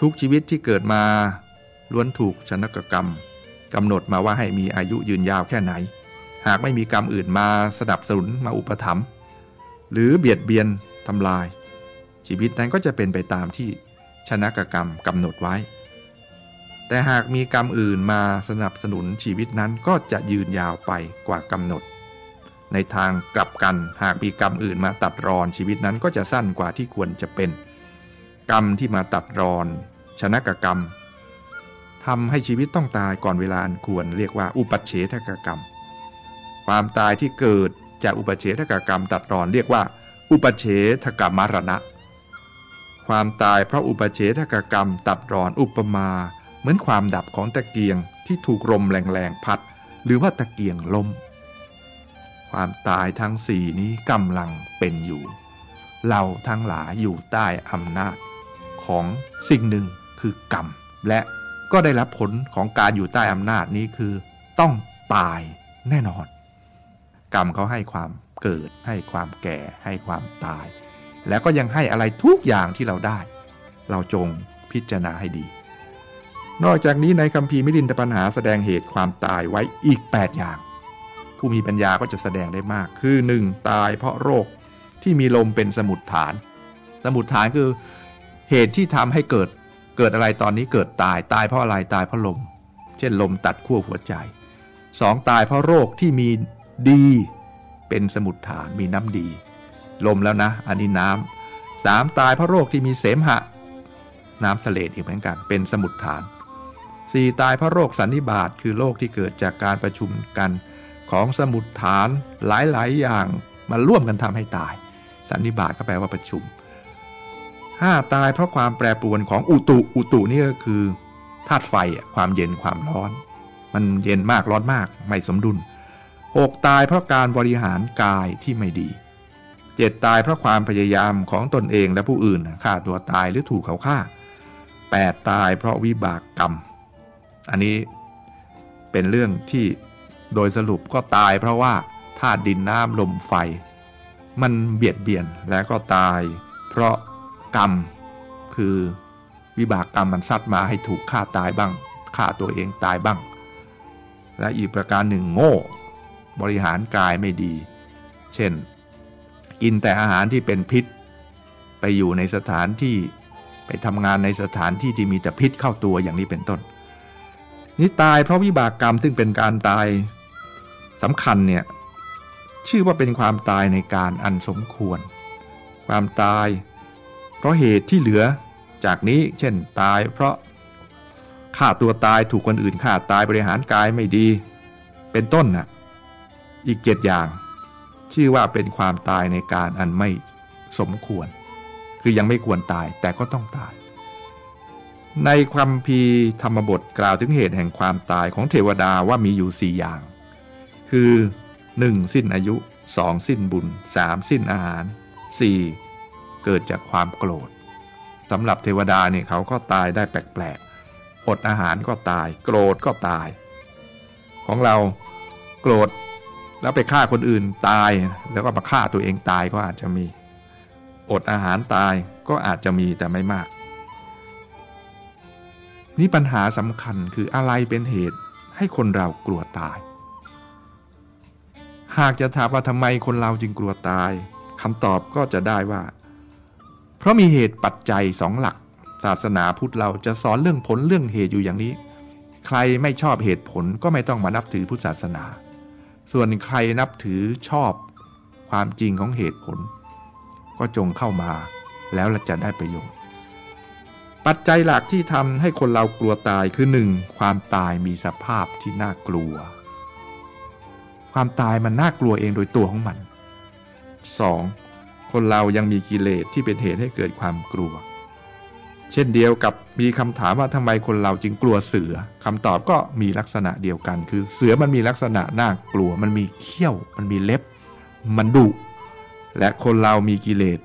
ทุกชีวิตที่เกิดมาล้วนถูกชนกกรรมกำหนดมาว่าให้มีอายุยืนยาวแค่ไหน หากไม่มีกรรมอื่นมาสนับสนุนมาอุปถัมภ์ หรือเบียดเบียนทำลาย ชีวิตนั้นก็จะเป็นไปตามที่ชนะกกรรมกำหนดไว้ แต่หากมีกรรมอื่นมาสนับสนุนชีวิตนั้นก็จะยืนยาวไปกว่ากำหนด ในทางกลับกันหากมีกรรมอื่นมาตัดรอนชีวิตนั้นก็จะสั้นกว่าที่ควรจะเป็น กรรมที่มาตัดรอน ชนะกกรรมทำให้ชีวิตต้องตายก่อนเวลาอันควรเรียกว่าอุปัชเฉทกกรรม ความตายที่เกิด จากอุปเฉทกกรรมตัดรอนเรียกว่า อุปเฉทกรรมรณะ ความตายเพราะอุปเฉทกกรรมตัดรอนอุปมาเหมือนความดับของตะเกียงที่ถูกลมแรงๆพัด หรือว่าตะเกียงลมความตายทั้งสี่นี้กำลังเป็นอยู่ เราทั้งหลายอยู่ใต้อำนาจ ของสิ่งหนึ่งคือกรรม และก็ได้รับผลของการอยู่ใต้อำนาจนี้คือ ต้องตายแน่นอน กรรมเขาให้ความเกิด ให้ความแก่ ให้ความตาย แล้วก็ยังให้อะไรทุกอย่างที่เราได้ เราจงพิจารณาให้ดี นอกจากนี้ในคำพีมิรินทปัญหาแสดงเหตุความตายไว้อีก 8 อย่าง ผู้มีปัญญาก็จะแสดงได้มาก คือ 1. ตายเพราะโรคที่มีลมเป็นสมุดฐาน สมุดฐานคือเหตุที่ทำให้เกิดเกิดอะไรตอนนี้เกิดตายตายเพราะอะไรตายเพราะลม เช่นลมตัดขั้วหัวใจ 2. ตายเพราะโรคที่มี ดี เป็นสมุดฐานมีน้ำดี ลมแล้วนะ อันนี้น้ำสามตายเพราะโรคที่มีเสมหะ น้ำเสลดอีกเหมือนกัน เป็นสมุดฐานสี่ตายเพราะโรคสันนิบาตคือโรคที่เกิดจากการประชุมกันของสมุดฐานหลายๆ อย่างมาร่วมกันทำให้ตาย สันนิบาตก็แปลว่าประชุมห้าตายเพราะความแปรปรวนของอุตุอุตุนี่ก็คือธาตุไฟความเย็นความร้อน มันเย็นมากร้อนมากไม่สมดุล หกตายเพราะการบริหารกายที่ไม่ดีเจ็ดตายเพราะความพยายามของตนเองและผู้อื่นฆ่าตัวตายหรือถูกเขาฆ่าแปดตายเพราะวิบากกรรม อันนี้เป็นเรื่องที่โดยสรุปก็ตายเพราะว่าธาตุดินน้ำลมไฟ มันเบียดเบียนและก็ตายเพราะกรรมคือวิบากกรรมมันซัดมาให้ถูกฆ่าตายบ้างฆ่าตัวเองตายบ้าง และอีกประการหนึ่งโง่ บริหารกายไม่ดี เช่น กินแต่อาหารที่เป็นพิษ ไปอยู่ในสถานที่ไปทำงานในสถานที่ที่มีแต่พิษเข้าตัวอย่างนี้เป็นต้น นี่ตายเพราะวิบากกรรมซึ่งเป็นการตายสำคัญเนี่ยชื่อว่าเป็นความตายในการอันสมควร ความตาย เพราะเหตุที่เหลือจากนี้เช่นตาย เพราะฆ่าตัวตายถูกคนอื่นฆ่าตายบริหารกายไม่ดี เป็นต้นน่ะ อีกเจ็ดอย่าง ชื่อว่าเป็นความตายในการอันไม่สมควร คือยังไม่ควรตายแต่ก็ต้องตาย ในความพีธรรมบทกล่าวถึงเหตุแห่งความตายของเทวดาว่ามีอยู่สี่อย่าง คือ 1. สิ้นอายุ 2. สิ้นบุญ 3. สิ้นอาหาร 4. เกิดจากความโกรธสำหรับเทวดาเนี่ยเขาก็ตายได้แปลกๆ อดอาหารก็ตาย โกรธก็ตาย ของเราโกรธ แล้วไปฆ่าคนอื่นตาย แล้วก็มาฆ่าตัวเองตายก็อาจจะมี อดอาหารตายก็อาจจะมีแต่ไม่มาก นี่ปัญหาสำคัญคืออะไรเป็นเหตุให้คนเรากลัวตาย หากจะถามว่าทำไมคนเราจึงกลัวตายคำตอบก็จะได้ว่า เพราะมีเหตุปัจจัยสองหลัก ศาสนาพุทธเราจะสอนเรื่องผลเรื่องเหตุอยู่อย่างนี้ ใครไม่ชอบเหตุผลก็ไม่ต้องมานับถือพุทธศาสนา ส่วนใครนับถือชอบความจริงของเหตุผล ก็จงเข้ามาแล้วจะได้ประโยชน์ ปัจจัยหลักที่ทำให้คนเรากลัวตายคือหนึ่งความตายมีสภาพที่น่ากลัว ความตายมันน่ากลัวเองโดยตัวของมัน 2. คนเรายังมีกิเลสที่เป็นเหตุให้เกิดความกลัว เช่นเดียวกับมีคำถามว่าทำไมคนเราจึงกลัวเสือคำตอบก็มีลักษณะเดียวกัน คือเสือมันมีลักษณะน่ากลัว มันมีเขี้ยว มันมีเล็บ มันดุและคนเรามีกิเลส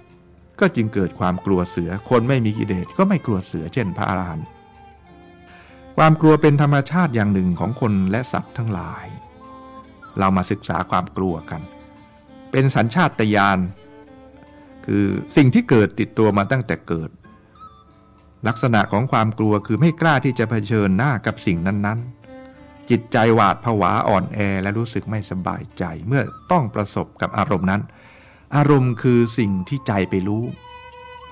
ก็จึงเกิดความกลัวเสือ คนไม่มีกิเลสก็ไม่กลัวเสือเช่นพระอรหันต์ความกลัวเป็นธรรมชาติอย่างหนึ่งของคนและสัตว์ทั้งหลาย เรามาศึกษาความกลัวกัน เป็นสัญชาตญาณคือสิ่งที่เกิดติดตัวมาตั้งแต่เกิด ลักษณะของความกลัวคือไม่กล้าที่จะเผชิญหน้ากับสิ่งนั้นๆ จิตใจหวาดผวาอ่อนแอและรู้สึกไม่สบายใจเมื่อต้องประสบกับอารมณ์นั้น อารมณ์คือสิ่งที่ใจไปรู้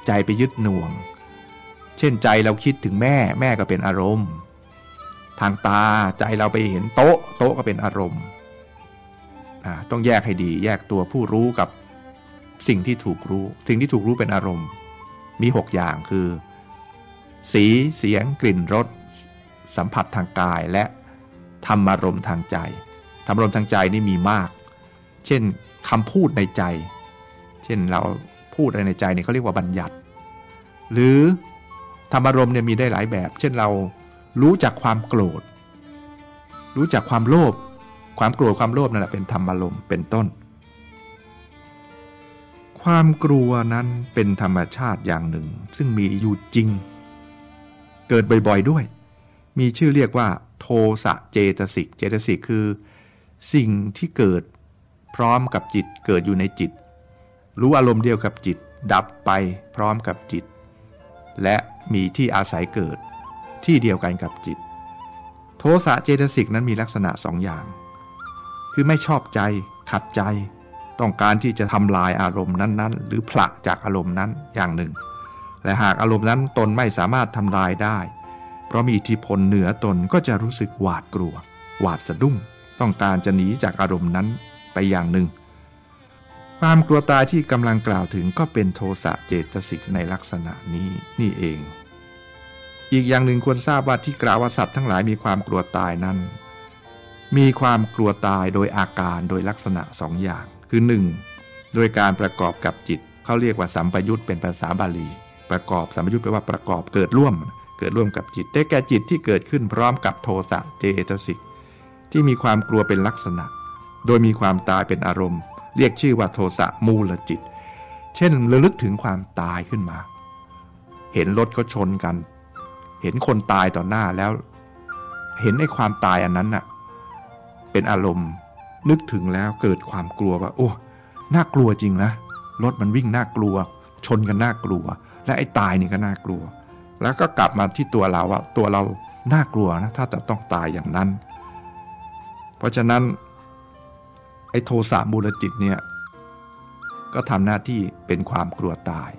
ใจไปยึดหน่วง เช่นใจเราคิดถึงแม่แม่ก็เป็นอารมณ์ ทางตาใจเราไปเห็นโต๊ะ โต๊ะก็เป็นอารมณ์ต้องแยกให้ดีแยกตัวผู้รู้กับสิ่งที่ถูกรู้ สิ่งที่ถูกรู้เป็นอารมณ์ มีหกอย่างคือ สีเสียงกลิ่นรสสัมผัสทางกายและธรรมารมณ์ทางใจธรรมารมณ์ทางใจนี่มีมาก เช่นคำพูดในใจ เช่นเราพูดอะไรในใจเนี่ยเขาเรียกว่าบัญญัติ หรือธรรมารมณ์เนี่ยมีได้หลายแบบ เช่นเรารู้จักความโกรธ รู้จักความโลภความโกรธความโลภนั่นแหละเป็นธรรมารมณ์เป็นต้น ความกลัวนั้นเป็นธรรมชาติอย่างหนึ่ง ซึ่งมีอยู่จริง เกิดบ่อยๆด้วย มีชื่อเรียกว่า โทสะเจตสิก เจตสิกคือ สิ่งที่เกิดพร้อมกับจิตเกิดอยู่ในจิต รู้อารมณ์เดียวกับจิต ดับไปพร้อมกับจิต และมีที่อาศัยเกิดที่เดียวกันกับจิต โทสะเจตสิกนั้นมีลักษณะสองอย่าง คือไม่ชอบใจ ขัดใจ ต้องการที่จะทำลายอารมณ์นั้นๆ หรือผละจากอารมณ์นั้นอย่างหนึ่ง และหากอารมณ์นั้นตนไม่สามารถทำลายได้ เพราะมีอิทธิพลเหนือตนก็จะรู้สึกหวาดกลัว หวาดสะดุ้ง ต้องการจะหนีจากอารมณ์นั้นไปอย่างหนึ่ง ความกลัวตายที่กำลังกล่าวถึงก็เป็นโทสะเจตสิกในลักษณะนี้นี่เอง อีกอย่างหนึ่งควรทราบว่าที่กล่าวว่าสัตว์ทั้งหลายมีความกลัวตายนั้น มีความกลัวตายโดยอาการโดยลักษณะสองอย่าง คือหนึ่งโดยการประกอบกับจิตเขาเรียกว่าสัมปยุตเป็นภาษาบาลี ประกอบสัมยุตแปลว่าประกอบเกิดร่วม เกิดร่วมกับจิต ได้แก่จิตที่เกิดขึ้นพร้อมกับโทสะเจตสิกที่มีความกลัวเป็นลักษณะ โดยมีความตายเป็นอารมณ์ เรียกชื่อว่าโทสะมูลจิต เช่นระลึกถึงความตายขึ้นมา เห็นรถก็ชนกัน เห็นคนตายต่อหน้าแล้ว เห็นไอ้ความตายอันนั้นน่ะ เป็นอารมณ์ นึกถึงแล้วเกิดความกลัวว่า โอ้ น่ากลัวจริงนะ รถมันวิ่งน่ากลัว ชนกันน่ากลัว และไอ้ตายนี่ก็น่ากลัว แล้วก็กลับมาที่ตัวเราว่าตัวเราน่ากลัวนะถ้าจะต้องตายอย่างนั้น เพราะฉะนั้นไอ้โทสะมูลจิตเนี่ยก็ทำหน้าที่เป็นความกลัวตาย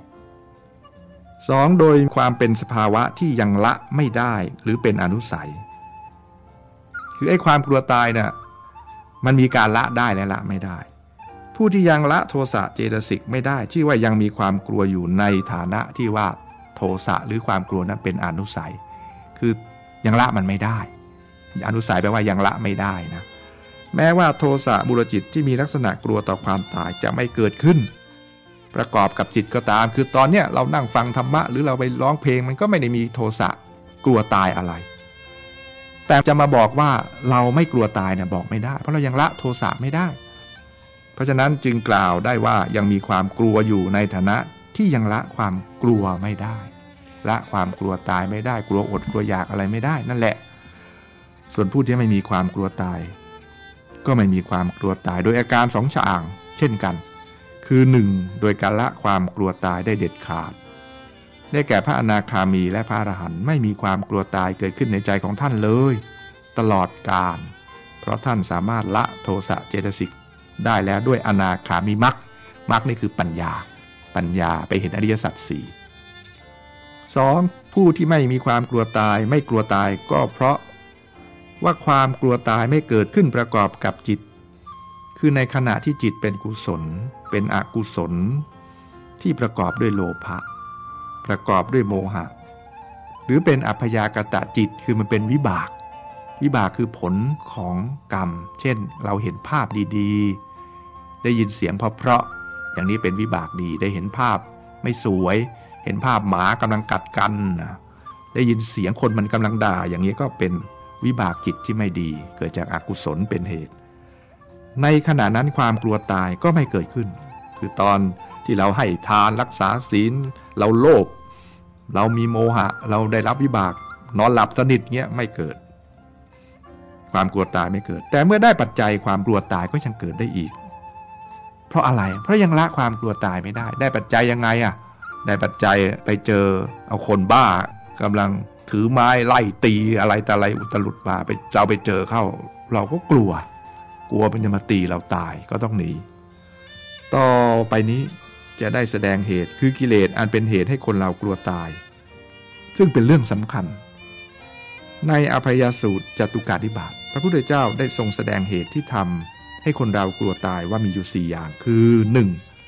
สองโดยความเป็นสภาวะที่ยังละไม่ได้หรือเป็นอนุสัย คือไอ้ความกลัวตายเนี่ยมันมีการละได้และละไม่ได้ ผู้ที่ยังละโทสะเจตสิกไม่ได้ชื่อว่ายังมีความกลัวอยู่ในฐานะที่ว่าโทสะหรือความกลัวนั้นเป็นอนุสัย คือยังละมันไม่ได้ อนุสัยแปลว่ายังละไม่ได้นะแม้ว่าโทสะบุรจิตที่มีลักษณะกลัวต่อความตายจะไม่เกิดขึ้น ประกอบกับจิตก็ตาม คือตอนเนี้ยเรานั่งฟังธรรมะหรือเราไปร้องเพลงมันก็ไม่ได้มีโทสะกลัวตายอะไร แต่จะมาบอกว่าเราไม่กลัวตายเนี่ยบอกไม่ได้ เพราะเรายังละโทสะไม่ได้ เพราะฉะนั้นจึงกล่าวได้ว่ายังมีความกลัวอยู่ในฐานะที่ยังละความกลัวไม่ได้ ละความกลัวตายไม่ได้กลัวอดกลัวอยากอะไรไม่ได้ นั่นแหละ ส่วนผู้ที่ไม่มีความกลัวตาย ก็ไม่มีความกลัวตายโดยอาการสองฉาง เช่นกัน คือหนึ่งโดยการละความกลัวตายได้เด็ดขาด ได้แก่พระอนาคามีและพระอรหันต์ไม่มีความกลัวตายเกิดขึ้นในใจของท่านเลย ตลอดกาลเพราะท่านสามารถละโทสะเจตสิก ได้แล้วด้วยอนาคามีมักมักนี่คือปัญญา ปัญญาไปเห็นอริยสัจสี่สองผู้ที่ไม่มีความกลัวตายไม่กลัวตายก็เพราะว่าความกลัวตายไม่เกิดขึ้นประกอบกับจิต คือในขณะที่จิตเป็นกุศล เป็นอกุศล ที่ประกอบด้วยโลภะประกอบด้วยโมหะ หรือเป็นอัพยากตะจิตคือมันเป็นวิบาก วิบากคือผลของกรรม เช่น เราเห็นภาพดีๆ ได้ยินเสียงเพราะๆอย่างนี้เป็นวิบากดีได้เห็นภาพไม่สวย เห็นภาพหมากำลังกัดกันได้ยินเสียงคนมันกำลังด่า อย่างนี้ก็เป็นวิบากจิตที่ไม่ดี เกิดจากอากุศลเป็นเหตุ ในขณะนั้นความกลัวตายก็ไม่เกิดขึ้น คือตอนที่เราให้ทานรักษาศีล เราโลภเรามีโมหะ เราได้รับวิบาก นอนหลับสนิทเงี้ยไม่เกิด ความกลัวตายไม่เกิด แต่เมื่อได้ปัจจัยความกลัวตายก็ยังเกิดได้อีก เพราะอะไร เพราะยังละความกลัวตายไม่ได้ ได้ปัจจัยยังไงอะได้ปัจจัยไปเจอเอาคนบ้ากำลังถือไม้ไล่ตีอะไรแต่อะไรอุตลุดมาไปเราไปเจอเข้า เราก็กลัว กลัวมันจะมาตีเราตายก็ต้องหนี ต่อไปนี้จะได้แสดงเหตุคือกิเลสอันเป็นเหตุให้คนเรากลัวตาย ซึ่งเป็นเรื่องสำคัญ ในอภัยสูตรจตุการิบาตพระพุทธเจ้าได้ทรงแสดงเหตุที่ทำ ให้คนเรากลัวตายว่ามีอยู่สี่อย่างคือ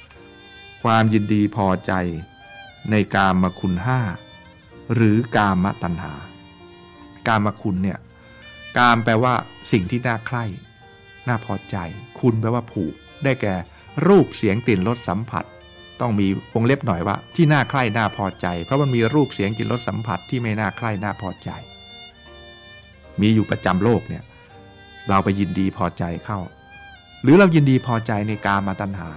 1. ความยินดีพอใจในกามมคุณห้าหรือกามตัณหา กามคุณเนี่ยกามแปลว่าสิ่งที่น่าใคร่ น่าพอใจ คุณแปลว่าผูก ได้แก่รูปเสียงกลิ่นรสสัมผัส ต้องมีวงเล็บหน่อยว่า ที่น่าใคร่น่าพอใจ เพราะมันมีรูปเสียงกลิ่นรสสัมผัสที่ไม่น่าใคร่น่าพอใจ มีอยู่ประจำโลกเนี่ย เราไปยินดีพอใจเข้า หรือเรายินดีพอใจในกามาตัณหา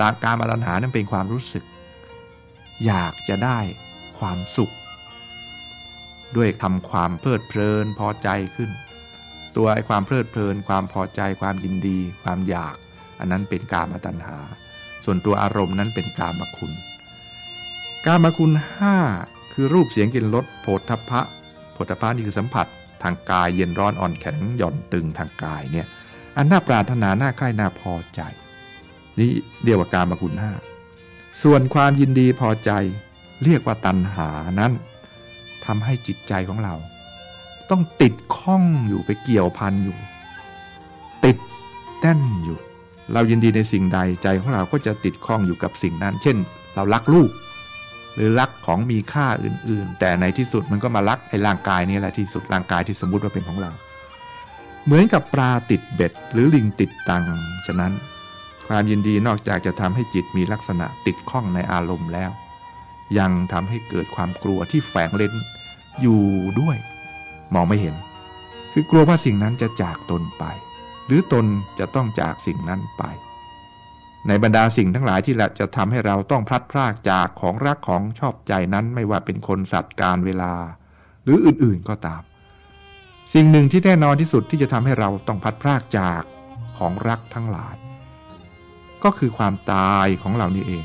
ตาการมาตัณหานั้นเป็นความรู้สึก อยากจะได้ความสุข ด้วยทำความเพลิดเพลินพอใจขึ้น ตัวไอ้ความเพลิดเพลิน ความพอใจ ความยินดี ความอยาก อันนั้นเป็นกามาตัณหา ส่วนตัวอารมณ์นั้นเป็นกามคุณ กามคุณห้าคือรูปเสียงกลิ่นรสโผฏฐพะโผฏฐพะนี่คือสัมผัสทางกายเย็นร้อนอ่อนแข็งหย่อนตึงทางกายเนี่ย อันน่าปรารถนาน่าใกล้น่าพอใจ นี่เรียกว่ากามคุณห้าส่วนความยินดีพอใจ เรียกว่าตัณหานั้นทำให้จิตใจของเรา ต้องติดข้องอยู่ไปเกี่ยวพันอยู่ ติดแน่นอยู่ เรายินดีในสิ่งใดใจของเราก็จะติดข้องอยู่กับสิ่งนั้น เช่น เรารักลูก หรือรักของมีค่าอื่น ๆ แต่ในที่สุดมันก็มารักไอ้ร่างกายนี้แหละที่สุดร่างกายที่สมมติว่าเป็นของเรา เหมือนกับปลาติดเบ็ด หรือลิงติดตัง ฉะนั้น ความยินดีนอกจากจะทำให้จิตมีลักษณะติดข้องในอารมณ์แล้ว ยังทำให้เกิดความกลัวที่แฝงเล่นอยู่ด้วย มองไม่เห็น คือกลัวว่าสิ่งนั้นจะจากตนไป หรือตนจะต้องจากสิ่งนั้นไป ในบรรดาสิ่งทั้งหลายที่จะทำให้เราต้องพลัดพรากจากของรักของชอบใจนั้นไม่ว่าเป็นคนสัตว์การเวลา หรืออื่นๆก็ตาม สิ่งหนึ่งที่แน่นอนที่สุดที่จะทำให้เราต้องพัดพรากจากของรักทั้งหลาย ก็คือความตายของเรานี่เอง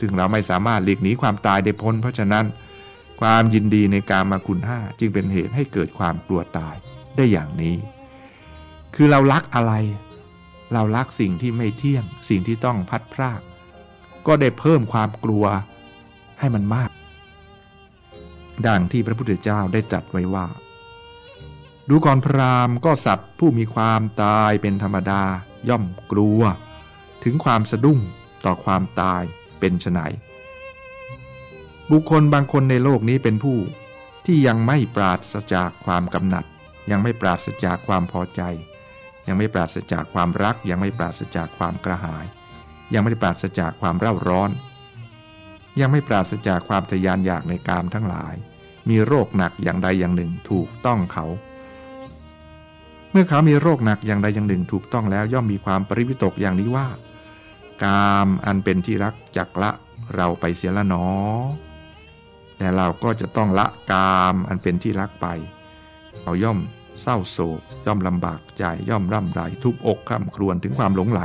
ซึ่งเราไม่สามารถหลีกหนีความตายได้พ้น เพราะฉะนั้น ความยินดีในการมาคุณห้าจึงเป็นเหตุให้เกิดความกลัวตายได้อย่างนี้ คือเรารักอะไร เรารักสิ่งที่ไม่เที่ยง สิ่งที่ต้องพัดพราก ก็ได้เพิ่มความกลัวให้มันมาก ดังที่พระพุทธเจ้าได้ตรัสไว้ว่า ดูก่อนพรามก็สัตว์ผู้มีความตายเป็นธรรมดา ย่อมกลัว ถึงความสะดุ้งต่อความตายเป็นไฉนบุคคลบางคนในโลกนี้เป็นผู้ที่ยังไม่ปราศจากความกำหนัด ยังไม่ปราศจากความพอใจ ยังไม่ปราศจากความรัก ยังไม่ปราศจากความกระหาย ยังไม่ปราศจากความเร่าร้อน ยังไม่ปราศจากความทยานอยากในกามทั้งหลาย มีโรคหนักอย่างใดอย่างหนึ่งถูกต้องเขา เมื่อเขามีโรคหนักอย่างใดอย่างหนึ่งถูกต้องแล้วย่อมมีความปริวิตกอย่างนี้ว่า กามอันเป็นที่รักจักละเราไปเสียละหนอ แต่เราก็จะต้องละกามอันเป็นที่รักไปเราย่อมเศร้าโศกย่อมลำบากใจย่อมร่ำไรทุบอกคร่ำครวญถึงความหลงไหล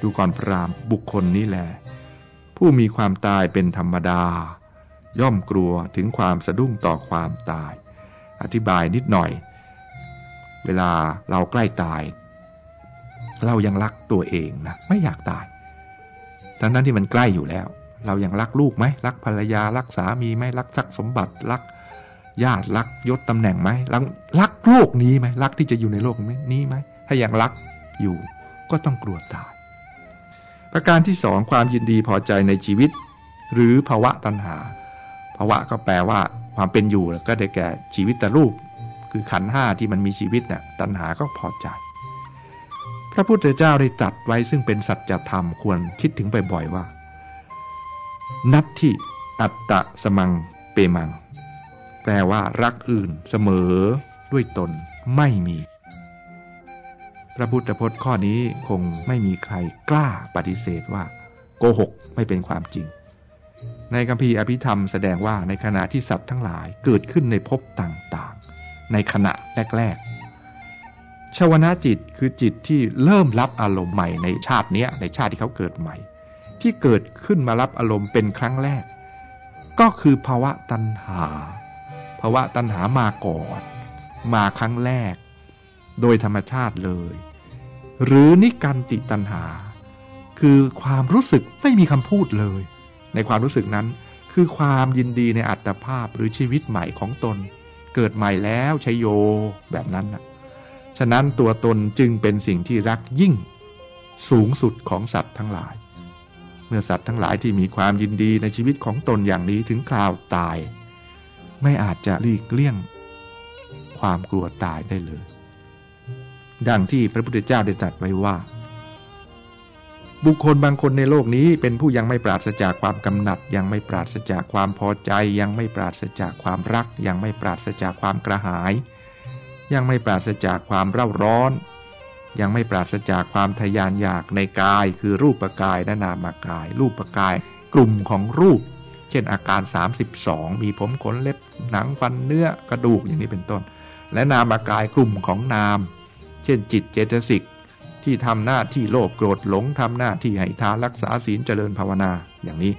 ดูก่อนพรามบุคคลนี้แหละผู้มีความตายเป็นธรรมดา ย่อมกลัวถึงความสะดุ้งต่อความตาย อธิบายนิดหน่อย เวลาเราใกล้ตาย เรายังรักตัวเองนะไม่อยากตาย ทั้งนั้นที่มันใกล้อยู่แล้ว เรายังรักลูกไหมรักภรรยารักสามีไหมรักทรัพย์สมบัติรักญาติรักยศตำแหน่งไหมรักรักโลกนี้ไหมรักที่จะอยู่ในโลกนี้ไหมถ้ายังรักอยู่ก็ต้องกลัวตาย ประการที่สองความยินดีพอใจในชีวิต หรือภาวะตัณหาภาวะก็แปลว่าความเป็นอยู่ก็ได้แก่ชีวิตแต่รูป คือขันห้าที่มันมีชีวิตเนี่ยตัณหาก็พอใจ พระพุทธเจ้าได้ตรัสไว้ซึ่งเป็นสัจธรรมควรคิดถึงบ่อยๆว่า นัตที่อัตตะสมังเปมัง แปลว่ารักอื่นเสมอด้วยตนไม่มี พระพุทธพจน์ข้อนี้คงไม่มีใครกล้าปฏิเสธว่า โกหกไม่เป็นความจริง ในคัมภีร์อภิธรรมแสดงว่าในขณะที่สัตว์ทั้งหลายเกิดขึ้นในภพต่างๆ ในขณะแรกๆชาวนาจิตคือจิตที่เริ่มรับอารมณ์ใหม่ในชาตินี้ในชาติที่เขาเกิดใหม่ ที่เกิดขึ้นมารับอารมณ์เป็นครั้งแรก ก็คือภาวะตัณหาภาวะตัณหามาก่อน มาครั้งแรก โดยธรรมชาติเลย หรือนิกันติตัณหา คือความรู้สึกไม่มีคำพูดเลย ในความรู้สึกนั้นคือความยินดีในอัตภาพหรือชีวิตใหม่ของตน เกิดใหม่แล้วชยโยแบบนั้นนะฉะนั้นตัวตนจึงเป็นสิ่งที่รักยิ่งสูงสุดของสัตว์ทั้งหลาย เมื่อสัตว์ทั้งหลายที่มีความยินดีในชีวิตของตนอย่างนี้ถึงคราวตาย ไม่อาจจะหลีกเลี่ยง ความกลัวตายได้เลย ดังที่พระพุทธเจ้าได้ตรัสไว้ว่า บุคคลบางคนในโลกนี้เป็นผู้ยังไม่ปราศจากความกำหนัด ยังไม่ปราศจากความพอใจ ยังไม่ปราศจากความรัก ยังไม่ปราศจากความกระหาย ยังไม่ปราศจากความเร่าร้อน ยังไม่ปราศจากความทยานอยากในกาย คือรูปกายและนามกาย รูปกาย กลุ่มของรูป เช่นอาการ 32 มีผมขนเล็บหนังฟันเนื้อกระดูกอย่างนี้เป็นต้น และนามากายกลุ่มของนาม เช่นจิตเจตสิก ที่ทำหน้าที่โลภโกรธหลงทำหน้าที่ให้ทานรักษาศีลเจริญภาวนาอย่างนี้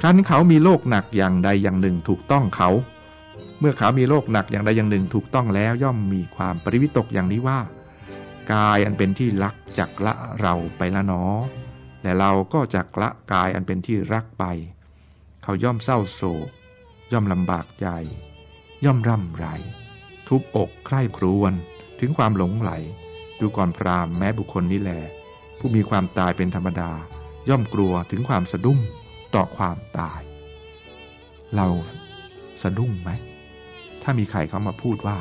ครั้นเขามีโรคหนักอย่างใดอย่างหนึ่งถูกต้องเขา เมื่อเขามีโรคหนักอย่างใดอย่างหนึ่งถูกต้องแล้วย่อมมีความปริวิตกอย่างนี้ว่า กายอันเป็นที่รักจักละเราไปละเนอแต่เราก็จักละกายอันเป็นที่รักไป เขาย่อมเศร้าโศก ย่อมลำบากใจ ย่อมร่ำไร ทุบอกใคร่ครวญถึงความหลงไหล ดูก่อนพรามแม้บุคคลนี้แล ผู้มีความตายเป็นธรรมดา ย่อมกลัวถึงความสะดุ้งต่อความตาย เราสะดุ้งไหม ถ้ามีใครเขามาพูดว่า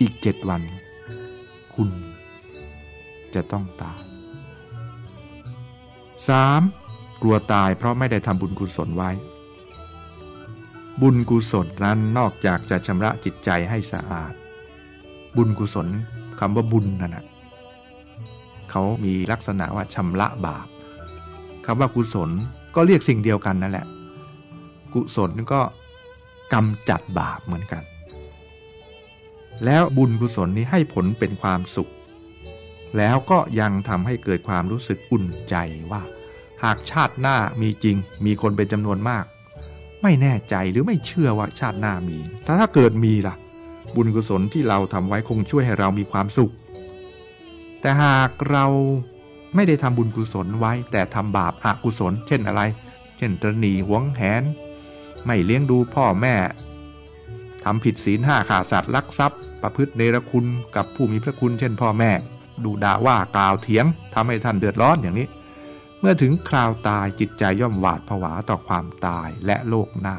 อีกเจ็ดวัน คุณ จะต้องตายสามกลัวตายเพราะไม่ได้ทำบุญกุศลไว้ บุญกุศลนั้นนอกจากจะชำระจิตใจให้สะอาด บุญกุศล คำว่าบุญนั่นนะเขามีลักษณะว่าชำระบาปคำว่ากุศลก็เรียกสิ่งเดียวกันนั่นแหละ กุศลก็กำจัดบาปเหมือนกัน แล้วบุญกุศลนี้ให้ผลเป็นความสุข แล้วก็ยังทำให้เกิดความรู้สึกอุ่นใจว่า หากชาติหน้ามีจริง มีคนเป็นจำนวนมาก ไม่แน่ใจหรือไม่เชื่อว่าชาติหน้ามีถ้าถ้าเกิดมีล่ะ บุญกุศลที่เราทำไว้คงช่วยให้เรามีความสุข แต่หากเราไม่ได้ทำบุญกุศลไว้ แต่ทำบาปอกุศล เช่นอะไร เช่นตรณีหวงแหน ไม่เลี้ยงดูพ่อแม่ทำผิดศีลห้าขาสัตว์ลักทรัพย์ ประพฤติเนรคุณกับผู้มีพระคุณเช่นพ่อแม่ ดูด่าว่ากล่าวเถียงทำให้ท่านเดือดร้อนอย่างนี้ เมื่อถึงคราวตายจิตใจย่อมหวาดผวาต่อความตายและโลกหน้า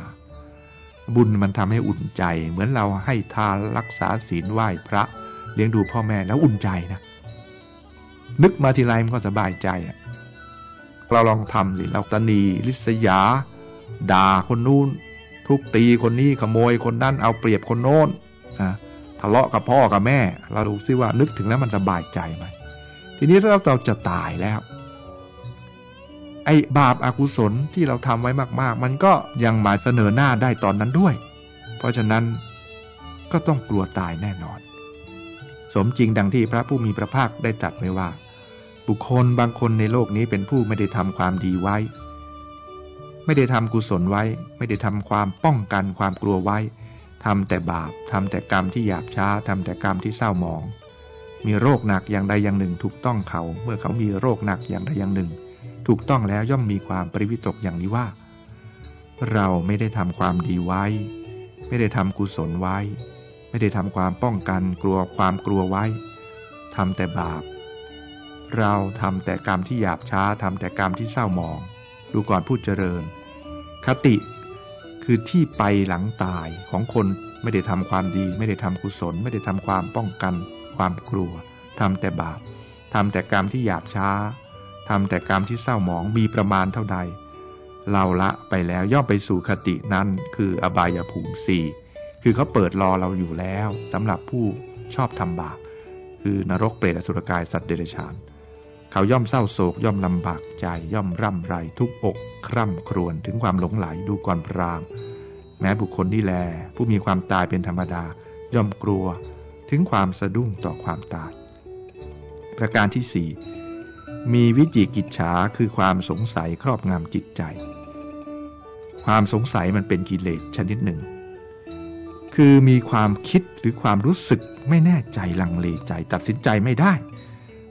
บุญมันทำให้อุ่นใจ เหมือนเราให้ทานรักษาศีลไหว้พระ เลี้ยงดูพ่อแม่แล้วอุ่นใจนะ นึกมาทีไรมันก็สบายใจอะเราลองทำสิเราตนีลิษยา ด่าคนนู้น ทุบตีคนนี้ขโมยคนนั้นเอาเปรียบคนโน้นนะทะเลาะกับพ่อกับแม่ เราดูซิว่านึกถึงแล้วมันสบายใจไหมทีนี้เราเราจะตายแล้ว ไอ้บาปอากุศลที่เราทำไว้มากๆ มันก็ยังมาเสนอหน้าได้ตอนนั้นด้วย เพราะฉะนั้นก็ต้องกลัวตายแน่นอน สมจริงดังที่พระผู้มีพระภาคได้ตรัสไว้ว่า บุคคลบางคนในโลกนี้เป็นผู้ไม่ได้ทำความดีไว้ ไม่ได้ทำกุศลไว้ ไม่ได้ทำความป้องกันความกลัวไว้ทำแต่บาปทำแต่กรรมที่หยาบช้าทำแต่กรรมที่เศร้าหมอง มีโรคหนักอย่างใดอย่างหนึ่งถูกต้องเขา เมื่อเขามีโรคหนักอย่างใดอย่างหนึ่ง ถูกต้องแล้วย่อมมีความปริวิตกอย่างนี้ว่า เราไม่ได้ทำความดีไว้ ไม่ได้ทำกุศลไว้ ไม่ได้ทำความป้องกันกลัวความกลัวไว้ทำแต่บาป เราทำแต่กรรมที่หยาบช้าทำแต่กรรมที่เศร้าหมอง ดูก่อนพูดเจริญ คติคือที่ไปหลังตายของคนไม่ได้ทำความดี ไม่ได้ทำกุศล ไม่ได้ทำความป้องกัน ความกลัวทำแต่บาปทำแต่กรรมที่หยาบช้า ทำแต่กรรมที่เศร้าหมองมีประมาณเท่าใด เราละไปแล้วย่อมไปสู่คตินั้น คืออบายภูมิสี่คือเขาเปิดรอเราอยู่แล้วสำหรับผู้ชอบทำบาปคือนรกเปรตอสุรกายสัตว์เดรัจฉาน เขาย่อมเศร้าโศกย่อมลำบากใจย่อมร่ำไรทุกอกคร่ำครวญถึงความหลงไหลดูก่อนพรามแม้บุคคลที่แล ผู้มีความตายเป็นธรรมดา ย่อมกลัวถึงความสะดุ้งต่อความตาย ประการที่สี่ มีวิจิกิจฉาคือความสงสัยครอบงำจิตใจ ความสงสัยมันเป็นกิเลสชนิดหนึ่ง คือมีความคิดหรือความรู้สึกไม่แน่ใจลังเลใจตัดสินใจไม่ได้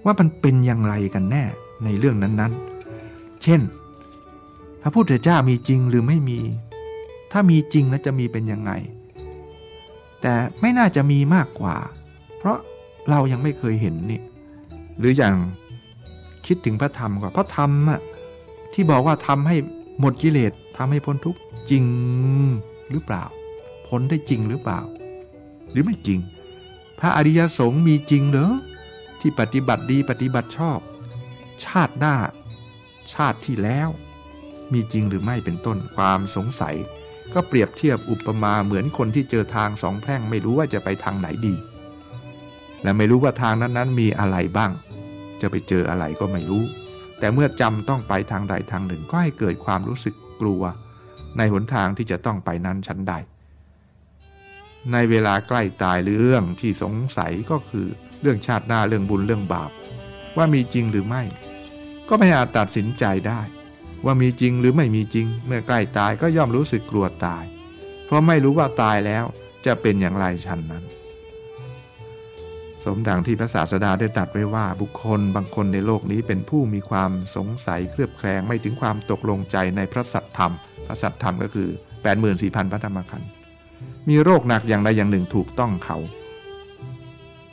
ว่ามันเป็นอย่างไรกันแน่ในเรื่องนั้นๆ เช่น พระพุทธเจ้ามีจริงหรือไม่มี ถ้ามีจริงแล้วจะมีเป็นยังไง แต่ไม่น่าจะมีมากกว่า เพราะเรายังไม่เคยเห็นนี่หรืออย่าง คิดถึงพระธรรมก่อนพระธรรมอะที่บอกว่าทำให้หมดกิเลสทำให้พ้นทุกข์จริงหรือเปล่า พ้นได้จริงหรือเปล่า หรือไม่จริง พระอริยสงฆ์มีจริงเหรอที่ปฏิบัติดีปฏิบัติชอบ ชาติหน้า ชาติที่แล้ว มีจริงหรือไม่เป็นต้นความสงสัย ก็เปรียบเทียบอุปมาเหมือนคนที่เจอทางสองแพร่งไม่รู้ว่าจะไปทางไหนดี และไม่รู้ว่าทางนั้นๆมีอะไรบ้าง จะไปเจออะไรก็ไม่รู้ แต่เมื่อจำต้องไปทางใดทางหนึ่งก็ให้เกิดความรู้สึกกลัว ในหนทางที่จะต้องไปนั้นชั้นใด ในเวลาใกล้ตายหรือเรื่องที่สงสัยก็คือเรื่องชาติหน้าเรื่องบุญเรื่องบาป ว่ามีจริงหรือไม่ ก็ไม่อาจตัดสินใจได้ ว่ามีจริงหรือไม่มีจริง เมื่อใกล้ตายก็ย่อมรู้สึกกลัวตาย เพราะไม่รู้ว่าตายแล้วจะเป็นอย่างไรชั้นนั้น สมดังที่พระศาสดาได้ตรัสไว้ว่าบุคคลบางคนในโลกนี้เป็นผู้มีความสงสัยเครือบแคลงไม่ถึงความตกลงใจในพระสัตธรรม พระสัตธรรมก็คือ 84,000พระธรรมขันธ์มีโรคหนักอย่างใดอย่างหนึ่งถูกต้องเขา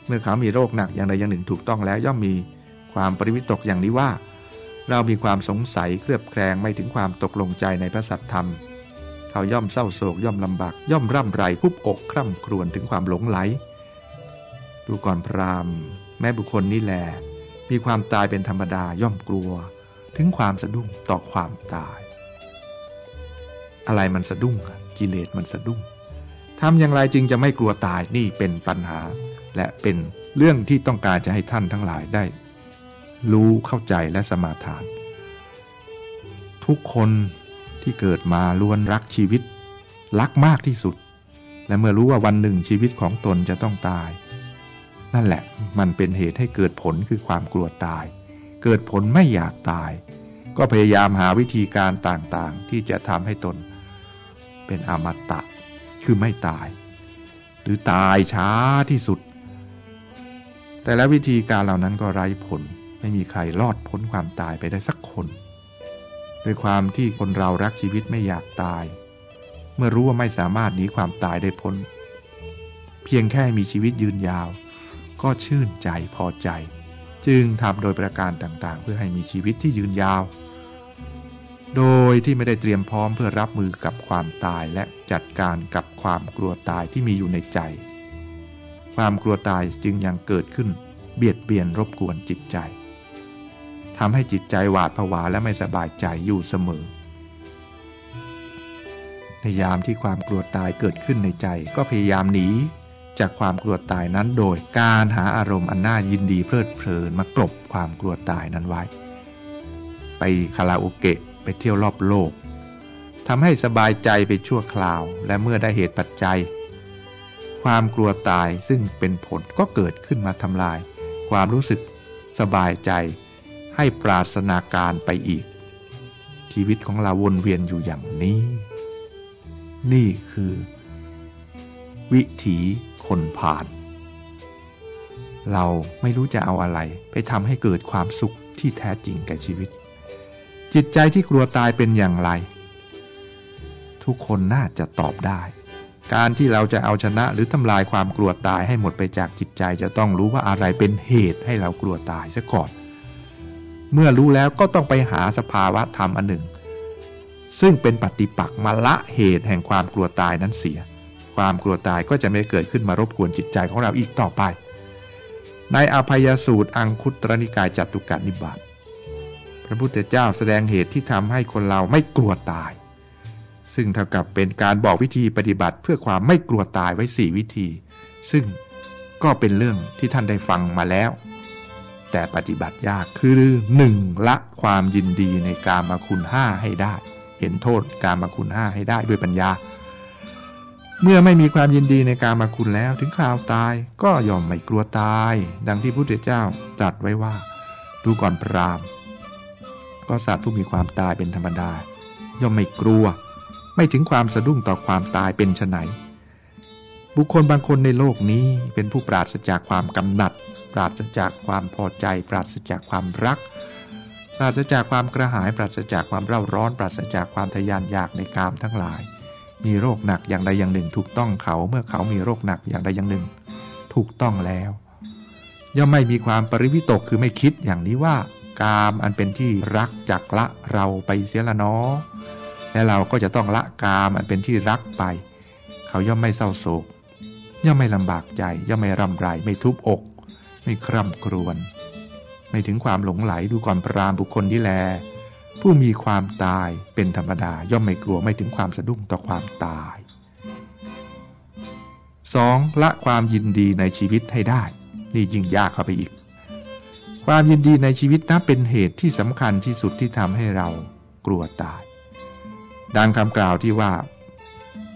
เมื่อเขามีโรคหนักอย่างใดอย่างหนึ่งถูกต้องแล้วย่อมมีความปริวิตกอย่างนี้ว่า เรามีความสงสัยเครือบแคลงไม่ถึงความตกลงใจในพระสัตธรรม เขาย่อมเศร้าโศกย่อมลำบากย่อมร่ำไรคุบอกคร่ำครวญถึงความหลงไหล ดูก่อนพรามแม้บุคคลนี้แหลมีความตายเป็นธรรมดาย่อมกลัว ถึงความสะดุ้งต่อความตาย อะไรมันสะดุ้งกิเลสมันสะดุ้งทำอย่างไรจึงจะไม่กลัวตายนี่เป็นปัญหา และเป็นเรื่องที่ต้องการจะให้ท่านทั้งหลายได้ รู้เข้าใจและสมาทาน ทุกคนที่เกิดมาล้วนรักชีวิต รักมากที่สุด และเมื่อรู้ว่าวันหนึ่งชีวิตของตนจะต้องตาย นั่นแหละมันเป็นเหตุให้เกิดผลคือความกลัวตาย เกิดผลไม่อยากตาย ก็พยายามหาวิธีการต่างๆ ที่จะทำให้ตน เป็นอมตะคือไม่ตาย หรือตายช้าที่สุด แต่และวิธีการเหล่านั้นก็ไร้ผลไม่มีใครรอดพ้นความตายไปได้สักคนด้วยความที่คนเรารักชีวิตไม่อยากตาย เมื่อรู้ว่าไม่สามารถหนีความตายได้พ้น เพียงแค่มีชีวิตยืนยาว ก็ชื่นใจพอใจ จึงทำโดยประการต่างๆ เพื่อให้มีชีวิตที่ยืนยาว โดยที่ไม่ได้เตรียมพร้อมเพื่อรับมือกับความตายและจัดการกับความกลัวตายที่มีอยู่ในใจ ความกลัวตายจึงยังเกิดขึ้น เบียดเบียนรบกวนจิตใจทำให้จิตใจหวาดผวาและไม่สบายใจอยู่เสมอในยายามที่ความกลัวตายเกิดขึ้นในใจก็พยายามหนี จากความกลัวตายนั้นโดยการหาอารมณ์อันน่ายินดีเพลิดเพลินมากลบความกลัวตายนั้นไว้ ไปคาราโอเกะไปเที่ยวรอบโลกทำให้สบายใจไปชั่วคราว และเมื่อได้เหตุปัจจัย ความกลัวตายซึ่งเป็นผลก็เกิดขึ้นมาทำลาย ความรู้สึกสบายใจ ให้ปราศนาการไปอีก ชีวิตของเราวนเวียนอยู่อย่างนี้ นี่คือ วิถี คนผ่าน เราไม่รู้จะเอาอะไรไปทำให้เกิดความสุขที่แท้จริงแก่ชีวิต จิตใจที่กลัวตายเป็นอย่างไร ทุกคนน่าจะตอบได้ การที่เราจะเอาชนะหรือทำลายความกลัวตายให้หมดไปจากจิตใจจะต้องรู้ว่าอะไรเป็นเหตุให้เรากลัวตายซะก่อน เมื่อรู้แล้วก็ต้องไปหาสภาวะธรรมอันหนึ่ง ซึ่งเป็นปฏิปักษ์มาละเหตุแห่งความกลัวตายนั้นเสีย ความกลัวตายก็จะไม่เกิดขึ้นมารบกวนจิตใจของเราอีกต่อไป ในอภัยสูตรอังคุตรนิกายจัตุกานิบาตพระพุทธเจ้าแสดงเหตุที่ทำให้คนเราไม่กลัวตาย ซึ่งเท่ากับเป็นการบอกวิธีปฏิบัติเพื่อความไม่กลัวตายไว้สี่วิธี ซึ่งก็เป็นเรื่องที่ท่านได้ฟังมาแล้ว แต่ปฏิบัติยากคือหนึ่งละความยินดีในการมาคุณห้าให้ได้ เห็นโทษการมาคุณห้าให้ได้ด้วยปัญญา เมื่อไม่มีความยินดีในการมาคุณแล้วถึงคราวตายก็ยอมไม่กลัวตาย ดังที่พระพุทธเจ้าตรัสไว้ว่า ดูก่อนพรามก็สัตว์ผู้มีความตายเป็นธรรมดา ย่อมไม่กลัว ไม่ถึงความสะดุ้งต่อความตายเป็นไนบุคคลบางคนในโลกนี้เป็นผู้ปราศจากความกำหนัด ปราศจากความพอใจ ปราศจากความรัก ปราศจากความกระหาย ปราศจากความเร่าร้อน ปราศจากความทยานอยากในกามทั้งหลาย มีโรคหนักอย่างใดอย่างหนึ่ง ถูกต้องเขาเมื่อเขามีโรคหนักอย่างใดอย่างหนึ่ง ถูกต้องแล้ว ย่อมไม่มีความปริวิตกคือไม่คิดอย่างนี้ว่ากามอันเป็นที่รักจากละเราไปเสียละเนาะและเราก็จะต้องละกามอันเป็นที่รักไป เขาย่อมไม่เศร้าโศก ย่อมไม่ลำบากใจ ย่อมไม่รำไรไม่ทุบอก ไม่คร่ำครวญไม่ถึงความหลงไหลดูก่อนพรามบุคคลที่แล ผู้มีความตายเป็นธรรมดาย่อมไม่กลัวไม่ถึงความสะดุ้งต่อความตาย 2. ละความยินดีในชีวิตให้ได้ นี่ยิ่งยากเข้าไปอีก ความยินดีในชีวิตนับเป็นเหตุที่สำคัญที่สุดที่ทำให้เรากลัวตาย ดังคำกล่าวที่ว่า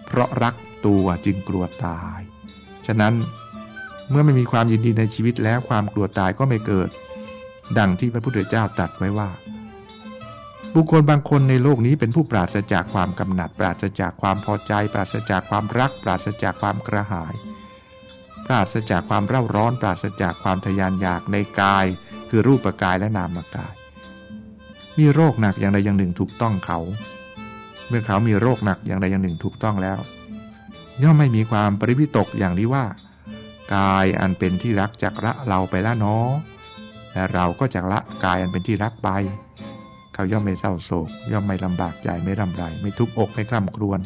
เพราะรักตัวจึงกลัวตาย ฉะนั้นเมื่อไม่มีความยินดีในชีวิตแล้วความกลัวตายก็ไม่เกิด ดังที่พระพุทธเจ้าตรัสไว้ว่า บุคคลบางคนในโลกนี้เป็นผู้ปราศจากความกำหนัด ปราศจากความพอใจ ปราศจากความรัก ปราศจากความกระหาย ปราศจากความเร่าร้อน ปราศจากความทยานอยากในกาย คือรูปกายและนามกาย มีโรคหนักอย่างใดอย่างหนึ่งถูกต้องเขา เมื่อเขามีโรคหนักอย่างใดอย่างหนึ่งถูกต้องแล้ว ย่อมไม่มีความปริวิตกอย่างนี้ว่า กายอันเป็นที่รักจากละเราไปละเนาะและเราก็จากละกายอันเป็นที่รักไป เขาย่อมไม่เศร้าโศก ย่อมไม่ลำบากใจไม่รำไร ไม่ทุกอกไม่คร่ำครวญ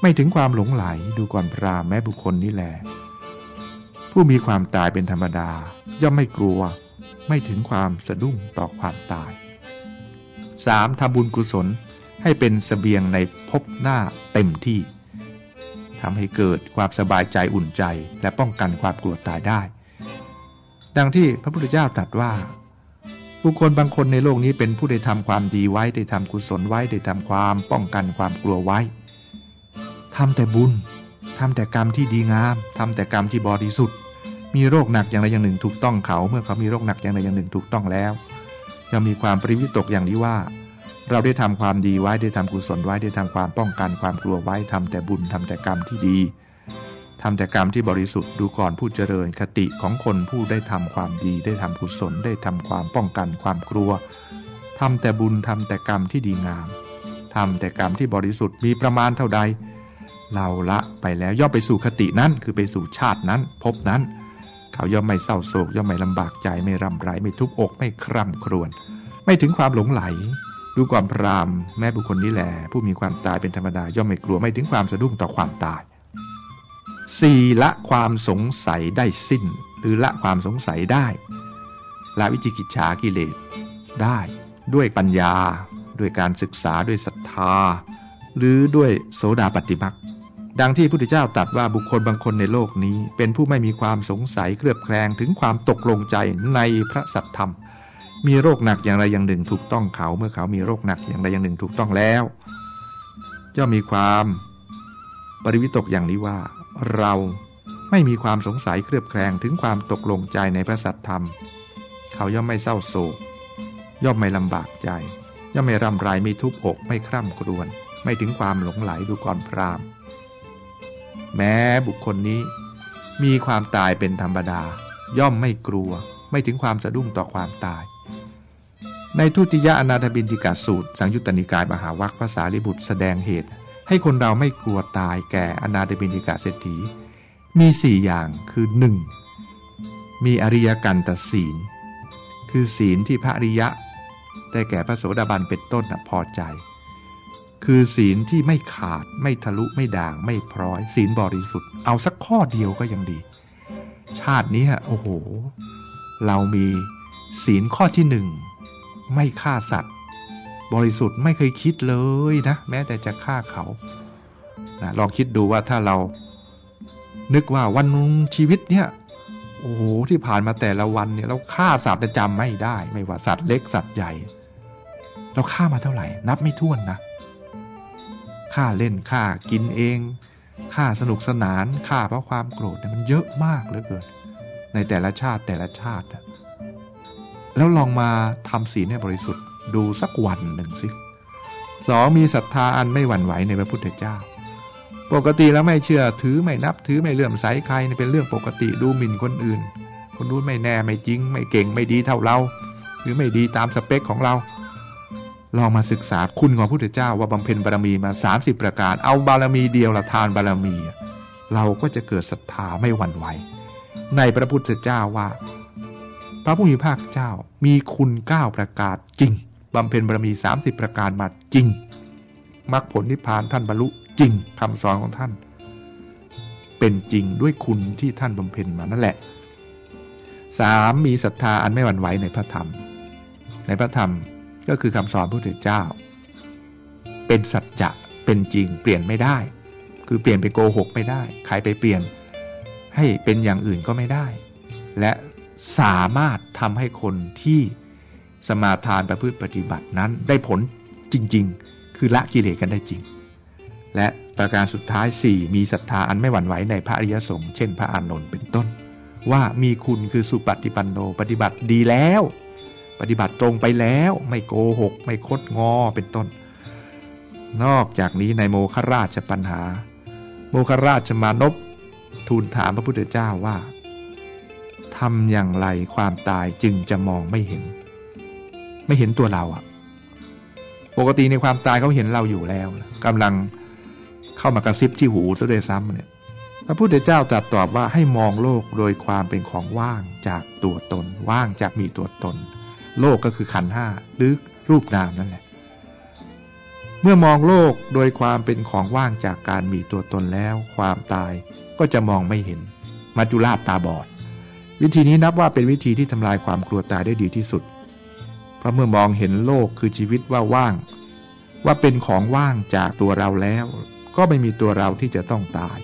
ไม่ถึงความหลงไหลดูก่อนพรามแม้บุคคลนี้แหละผู้มีความตายเป็นธรรมดา ย่อมไม่กลัว ไม่ถึงความสะดุ้งต่อความตาย 3. ทำบุญกุศลให้เป็นสเสบียงในภพหน้าเต็มที่ทำให้เกิดความสบายใจอุ่นใจและป้องกันความกลัวตายได้ ดังที่พระพุทธเจ้าตรัสว่า ผู้คนบางคนในโลกนี้เป็นผู้ได้ทำความดีไว้ได้ทำกุศลไว้ได้ทำความป้องกันความกลัวไว้ทำแต่บุญทำแต่กรรมที่ดีงามทำแต่กรรมที่บริสุทธิ์ มีโรคหนักอย่างใดอย่างหนึ่งถูกต้องเขา เมื่อเขามีโรคหนักอย่างใดอย่างหนึ่งถูกต้องแล้วจะมีความปริวิตกอย่างนี้ว่า เราได้ทำความดีไว้ได้ทำกุศลไว้ได้ทำความป้องกันความกลัวไว้ทำแต่บุญทำแต่กรรมที่ดี ทำแต่กรรมที่บริสุทธิ์ดูก่อนผู้เจริญคติของคนผู้ได้ทำความดี ได้ทำกุศลได้ทำความป้องกันความกลัวทำแต่บุญทำแต่กรรมที่ดีงามทำแต่กรรมที่บริสุทธิ์มีประมาณเท่าใด เราละไปแล้วย่อมไปสู่คตินั้นคือไปสู่ชาตินั้นพบนั้น เขาย่อมไม่เศร้าโศกย่อมไม่ลำบากใจไม่ร่ำไรไม่ทุบอกไม่คร่ำครวญไม่ถึงความหลงไหลดูก่อนพรามแม่บุคคลนี้แหลผู้มีความตายเป็นธรรมดาย่อมไม่กลัวไม่ถึงความสะดุ้งต่อความตาย 4. ละความสงสัยได้สิ้น หรือละความสงสัยได้ ละวิจิกิจฉากิเลสได้ด้วยปัญญา ด้วยการศึกษาด้วยศรัทธา หรือด้วยโสดาปฏิบัติดังที่พระพุทธเจ้าตรัสว่าบุคคลบางคนในโลกนี้ เป็นผู้ไม่มีความสงสัยเครือบแคลงถึงความตกลงใจในพระสัทธรรม มีโรคหนักอย่างไรอย่างหนึ่งถูกต้องเขา เมื่อเขามีโรคหนักอย่างใดอย่างหนึ่งถูกต้องแล้วจะมีความปริวิตกอย่างนี้ว่า เราไม่มีความสงสัยเครือบแคลงถึงความตกลงใจในพระสัทธรรม เขาย่อมไม่เศร้าโศก ย่อมไม่ลำบากใจ ย่อมไม่รำไรไม่ทุบอกไม่คร่ำครวญไม่ถึงความหลงไหลดูก่อนพราม แม้บุคคลนี้ มีความตายเป็นธรรมดา ย่อมไม่กลัว ไม่ถึงความสะดุ้งต่อความตาย ในทุติยอนาถบินติกาสูตร สังยุตตนิกายมหาวัคภาษาลิบุตรแสดงเหตุ ให้คนเราไม่กลัวตายแก่อนาถบินิกาเศรษฐี มีสี่อย่างคือหนึ่งมีอริยกันตศีล คือศีลที่พระอริยะ แต่แก่พระโสดาบันเป็นต้นพอใจ คือศีลที่ไม่ขาดไม่ทะลุไม่ด่างไม่พร้อย ศีลบริสุทธิ์เอาสักข้อเดียวก็ยังดี ชาตินี้โอ้โห เรามีศีลข้อที่หนึ่งไม่ฆ่าสัตว์ บริสุทธิ์ไม่เคยคิดเลยนะ แม้แต่จะฆ่าเขานะลองคิดดูว่าถ้าเรา นึกว่าวันชีวิตเนี่ยโอ้โหที่ผ่านมาแต่ละวันเนี่ย เราฆ่าสัตว์จะจำไม่ได้ ไม่ว่าสัตว์เล็กสัตว์ใหญ่ เราฆ่ามาเท่าไหร่ นับไม่ถ้วนนะค่าเล่นค่ากินเองค่าสนุกสนานค่าเพราะความโกรธเนี่ยมันเยอะมากเหลือเกิน ในแต่ละชาติแต่ละชาติ แล้วลองมาทำศีลให้บริสุทธิ์ ดูสักวันหนึ่งสิสองมีศรัทธาอันไม่หวั่นไหวในพระพุทธเจ้า ปกติแล้วไม่เชื่อถือไม่นับถือไม่เลื่อมใสใครเป็นเรื่องปกติดูหมิ่นคนอื่น คนนู้นไม่แน่ไม่จริง ไม่เก่งไม่ดีเท่าเรา หรือไม่ดีตามสเปคของเรา ลองมาศึกษาคุณของพระพุทธเจ้าว่าบำเพ็ญบารมีมา 30 ประการ เอาบารมีเดียวละทานบารมี เราก็จะเกิดศรัทธาไม่หวั่นไหวในพระพุทธเจ้าว่า พระผู้มีภาคเจ้ามีคุณ9ประการจริง บำเพ็ญบารมี 30 ประการมาจริงมรรคผลนิพพานท่านบรรลุจริงคำสอนของท่าน เป็นจริงด้วยคุณที่ท่านบำเพ็ญมานั่นแหละสามมีศรัทธาอันไม่หวั่นไหวในพระธรรม ในพระธรรมก็คือคำสอนพระพุทธเจ้า เป็นสัจจะเป็นจริงเปลี่ยนไม่ได้ คือเปลี่ยนไปโกหกไม่ได้ ใครไปเปลี่ยน ให้เป็นอย่างอื่นก็ไม่ได้ และสามารถทำให้คนที่ สมาทานประพฤติปฏิบัตินั้นได้ผลจริง ๆ คือละกิเลสกันได้จริง และประการสุดท้าย 4 มีศรัทธาอันไม่หวั่นไหวในพระอริยสงฆ์เช่นพระอานนท์เป็นต้น ว่ามีคุณคือสุปฏิปันโนปฏิบัติดีแล้ว ปฏิบัติตรงไปแล้วไม่โกหก ไม่คดงอเป็นต้น นอกจากนี้ในโมคราชปัญหา โมคราชมานพทูลถามพระพุทธเจ้าว่าทำอย่างไรความตายจึงจะมองไม่เห็น ไม่เห็นตัวเราอะปกติในความตายเขาเห็นเราอยู่แล้วกำลังเข้ามากระซิบที่หูซะด้วยซ้ำเนี่ยพระพุทธเจ้าตรัสตอบว่าให้มองโลกโดยความเป็นของว่างจากตัวตน ว่างจากมีตัวตน โลกก็คือขันห้าหรือรูปนามนั่นแหละ เมื่อมองโลกโดยความเป็นของว่างจากการมีตัวตนแล้ว ความตายก็จะมองไม่เห็นมัจจุราชตาบอด วิธีนี้นับว่าเป็นวิธีที่ทำลายความกลัวตายได้ดีที่สุด เพราะเมื่อมองเห็นโลกคือชีวิตว่าว่าง ว่าเป็นของว่างจากตัวเราแล้ว ก็ไม่มีตัวเราที่จะต้องตาย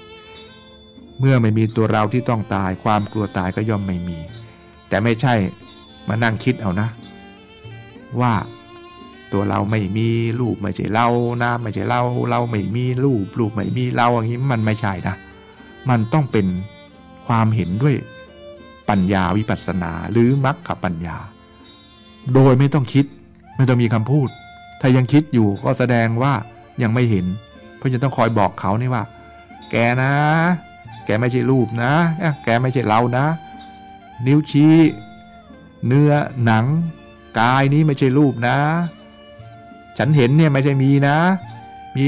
เมื่อไม่มีตัวเราที่ต้องตาย ความกลัวตายก็ย่อมไม่มี แต่ไม่ใช่มานั่งคิดเอานะ ว่าตัวเราไม่มีรูปไม่ใช่เรานะไม่ใช่เรา เราไม่มีรูปรูปไม่มีเราอย่างนี้มันไม่ใช่นะ มันต้องเป็นความเห็นด้วยปัญญาวิปัสสนาหรือมรรคปัญญา โดยไม่ต้องคิด ไม่ต้องมีคำพูด ถ้ายังคิดอยู่ก็แสดงว่ายังไม่เห็น เพราะจะต้องคอยบอกเขานี่ว่า แกนะ แกไม่ใช่รูปนะ แกไม่ใช่เรานะ นิ้วชี้ เนื้อหนัง กายนี้ไม่ใช่รูปนะ ฉันเห็นเนี่ยไม่ใช่มีนะ มี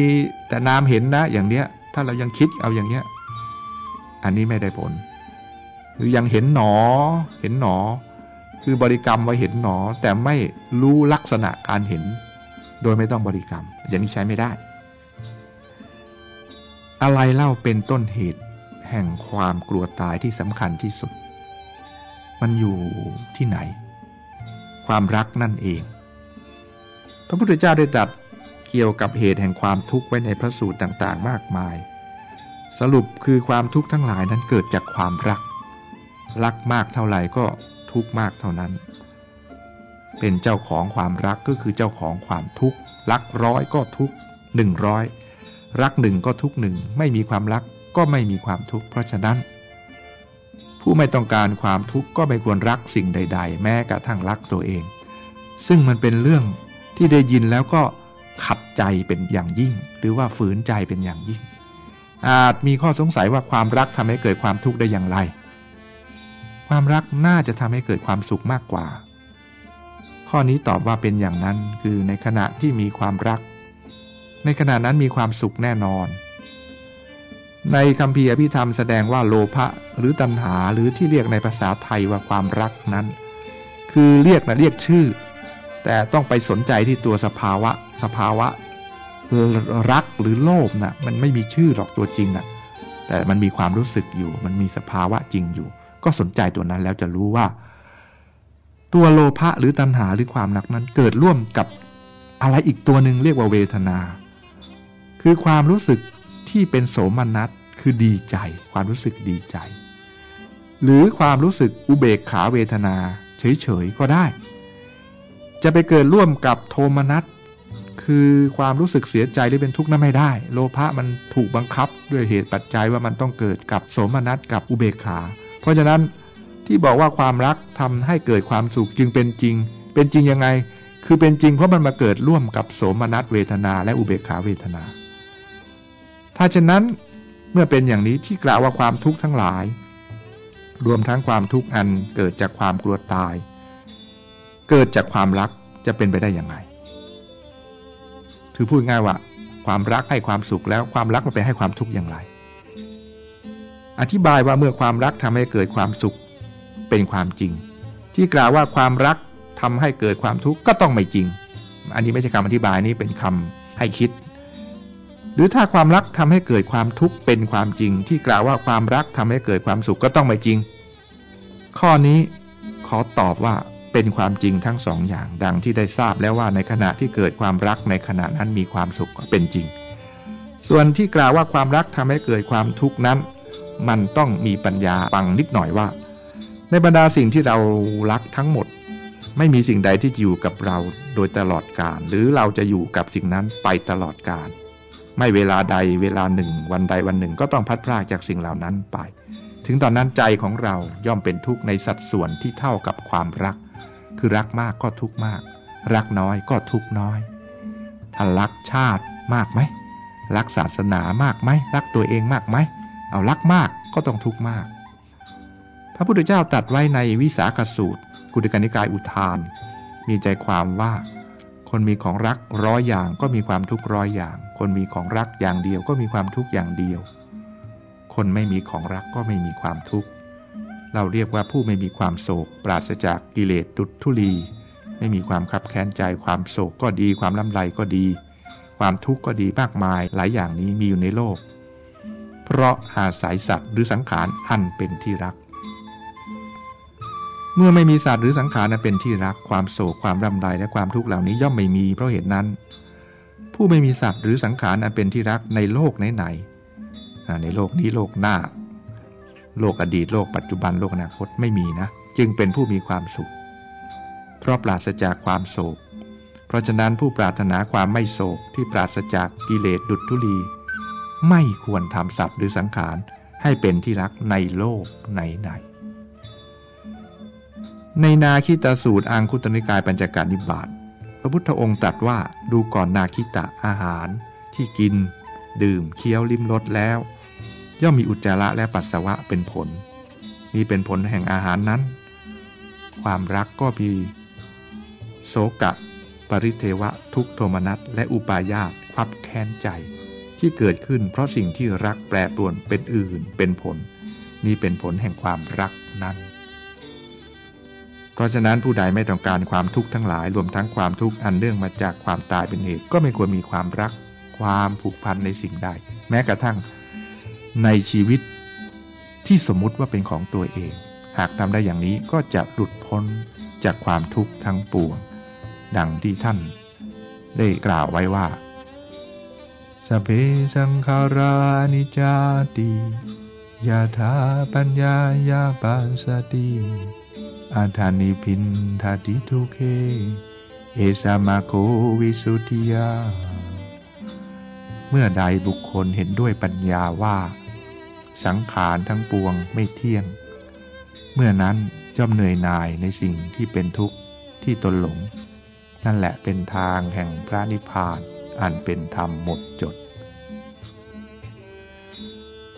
แต่นามเห็นนะ อย่างเนี้ย ถ้าเรายังคิดเอาอย่างเนี้ย อันนี้ไม่ได้ผล หรือยังเห็นหนอ เห็นหนอ คือบริกรรมไว้เห็นหนอ แต่ไม่รู้ลักษณะการเห็น โดยไม่ต้องบริกรรม อย่างนี้ใช้ไม่ได้ อะไรเล่าเป็นต้นเหตุแห่งความกลัวตายที่สำคัญที่สุด มันอยู่ที่ไหน ความรักนั่นเอง พระพุทธเจ้าได้ตรัสเกี่ยวกับเหตุแห่งความทุกข์ไว้ในพระสูตรต่างๆ มากมาย สรุปคือความทุกข์ทั้งหลายนั้นเกิดจากความรัก รักมากเท่าไหร่ก็ ทุกข์มากเท่านั้น เป็นเจ้าของความรักก็คือเจ้าของความทุกข์ รักร้อยก็ทุกข์หนึ่งร้อยรักหนึ่งก็ทุกหนึ่งไม่มีความรักก็ไม่มีความทุกข์เพราะฉะนั้น ผู้ไม่ต้องการความทุกข์ก็ไม่ควรรักสิ่งใด ๆ แม้กระทั่งรักตัวเอง ซึ่งมันเป็นเรื่องที่ได้ยินแล้วก็ขัดใจเป็นอย่างยิ่ง หรือว่าฝืนใจเป็นอย่างยิ่ง อาจมีข้อสงสัยว่าความรักทำให้เกิดความทุกข์ได้อย่างไร ความรักน่าจะทำให้เกิดความสุขมากกว่า ข้อนี้ตอบว่าเป็นอย่างนั้นคือในขณะที่มีความรัก ในขณะนั้นมีความสุขแน่นอน ในคำพีอภิธรรมแสดงว่าโลภะหรือตัณหาหรือที่เรียกในภาษาไทยว่าความรักนั้น คือเรียกนะเรียกชื่อ แต่ต้องไปสนใจที่ตัวสภาวะ สภาวะ รักหรือโลภนะมันไม่มีชื่อหรอกตัวจริงนะแต่มันมีความรู้สึกอยู่ มันมีสภาวะจริงอยู่ ก็สนใจตัวนั้นแล้วจะรู้ว่า ตัวโลภะหรือตัณหาหรือความรักนั้นเกิดร่วมกับอะไรอีกตัวหนึ่งเรียกว่าเวทนา คือความรู้สึกที่เป็นโสมนัสคือดีใจ ความรู้สึกดีใจ หรือความรู้สึกอุเบกขาเวทนา เฉยๆก็ได้ จะไปเกิดร่วมกับโทมนัสคือความรู้สึกเสียใจหรือเป็นทุกข์นั้นไม่ได้ โลภะมันถูกบังคับด้วยเหตุปัจจัยว่ามันต้องเกิดกับโสมนัสกับอุเบกขา ราะฉะนั้นที่บอกว่าความรักทำให้เกิดความสุขจึงเป็นจริง เป็นจริงยังไง คือเป็นจริงเพราะมันมาเกิดร่วมกับโสมนัสเวทนาและอุเบกขาเวทนา ถ้าเช่นนั้นเมื่อเป็นอย่างนี้ที่กล่าวว่าความทุกข์ทั้งหลาย รวมทั้งความทุกข์อันเกิดจากความกลัวตาย เกิดจากความรักจะเป็นไปได้อย่างไรถือพูดง่ายว่า ความรักให้ความสุขแล้วความรักมันไปให้ความทุกข์อย่างไร อธิบายว่าเมื่อความรักทำให้เกิดความสุข เป็นความจริง ที่กล่าวว่าความรักทำให้เกิดความทุกข์ก็ต้องไม่จริง อันนี้ไม่ใช่คำอธิบายนี้เป็นคำให้คิด หรือถ้าความรักทำให้เกิดความทุกข์เป็นความจริง ที่กล่าวว่าความรักทำให้เกิดความสุขก็ต้องไม่จริง ข้อนี้ขอตอบว่าเป็นความจริงทั้งสองอย่างดังที่ได้ทราบแล้วว่าในขณะที่เกิดความรักในขณะนั้นมีความสุขเป็นจริง ส่วนที่กล่าวว่าความรักทำให้เกิดความทุกข์นั้น มันต้องมีปัญญาฟังนิดหน่อยว่า ในบรรดาสิ่งที่เรารักทั้งหมด ไม่มีสิ่งใดที่อยู่กับเราโดยตลอดกาลหรือเราจะอยู่กับสิ่งนั้นไปตลอดกาลไม่เวลาใดเวลาหนึ่ง วันใดวันหนึ่งก็ต้องพัดพรากจากสิ่งเหล่านั้นไป ถึงตอนนั้นใจของเราย่อมเป็นทุกข์ในสัดส่วนที่เท่ากับความรัก คือรักมากก็ทุกข์มาก รักน้อยก็ทุกข์น้อยถ้ารักชาติมากไหมรักศาสนามากไหมรักตัวเองมากไหม เอารักมากก็ต้องทุกมาก พระพุทธเจ้าตัดไว้ในวิสาขสูตร กุฎกนิกายอุทาน มีใจความว่า คนมีของรักร้อยอย่างก็มีความทุกข์ร้อยอย่าง คนมีของรักอย่างเดียวก็มีความทุกข์อย่างเดียว คนไม่มีของรักก็ไม่มีความทุกข์ เราเรียกว่าผู้ไม่มีความโศก ปราศจากกิเลสตุทุลี ไม่มีความขับแค้นใจความโศกก็ดี ความลำไรก็ดี ความทุกข์ก็ดีมากมายหลายอย่างนี้มีอยู่ในโลก เพราะอาศัยสัตว์หรือสังขารอันเป็นที่รัก เมื่อไม่มีสัตว์หรือสังขารนั้นเป็นที่รักความโศกความลำไรและความทุกข์เหล่านี้ย่อมไม่มีเพราะเหตุนั้น ผู้ไม่มีสัตว์หรือสังขารอันเป็นที่รักในโลกไหนๆในโลกนี้โลกหน้า โลกอดีตโลกปัจจุบันโลกอนาคตไม่มีนะ จึงเป็นผู้มีความสุข เพราะปราศจากความโศก เพราะฉะนั้นผู้ปรารถนาความไม่โศกที่ปราศจากกิเลสดุจทุลี ไม่ควรทำสัตว์หรือสังขารให้เป็นที่รักในโลกไหนไหนในนาคิตาสูตรอังคุตนิกายปัญจการนิบาตพระพุทธองค์ตรัสว่าดูก่อนนาคิตะอาหาร ที่กิน ดื่มเคี้ยวลิ้มรสแล้ว ย่อมมีอุจจาระและปัสสาวะเป็นผล นี่เป็นผลแห่งอาหารนั้น ความรักก็มีโศกะ ปริเทวะทุกโทมนัสและอุปายาตควับแค้นใจ ที่เกิดขึ้นเพราะสิ่งที่รักแปรปรวนเป็นอื่นเป็นผล นี่เป็นผลแห่งความรักนั้น เพราะฉะนั้นผู้ใดไม่ต้องการความทุกข์ทั้งหลายรวมทั้งความทุกข์อันเนื่องมาจากความตายเป็นเหตุก็ไม่ควรมีความรัก ความผูกพันในสิ่งใดแม้กระทั่ง ในชีวิตที่สมมุติว่าเป็นของตัวเอง หากทำได้อย่างนี้ก็จะหลุดพ้นจากความทุกข์ทั้งปวง ดังที่ท่านได้กล่าวไว้ว่า สเพสังขารานิจาติยาธาปัญญายาปัสสติอาธานิพินทาติทุเค เอสามาโควิสุทิยา เมื่อใดบุคคลเห็นด้วยปัญญาว่า สังขารทั้งปวงไม่เที่ยง เมื่อนั้นย่อมเหนื่อยหน่ายในสิ่งที่เป็นทุกข์ที่ตนหลง นั่นแหละเป็นทางแห่งพระนิพพาน อันเป็นธรรมหมดจด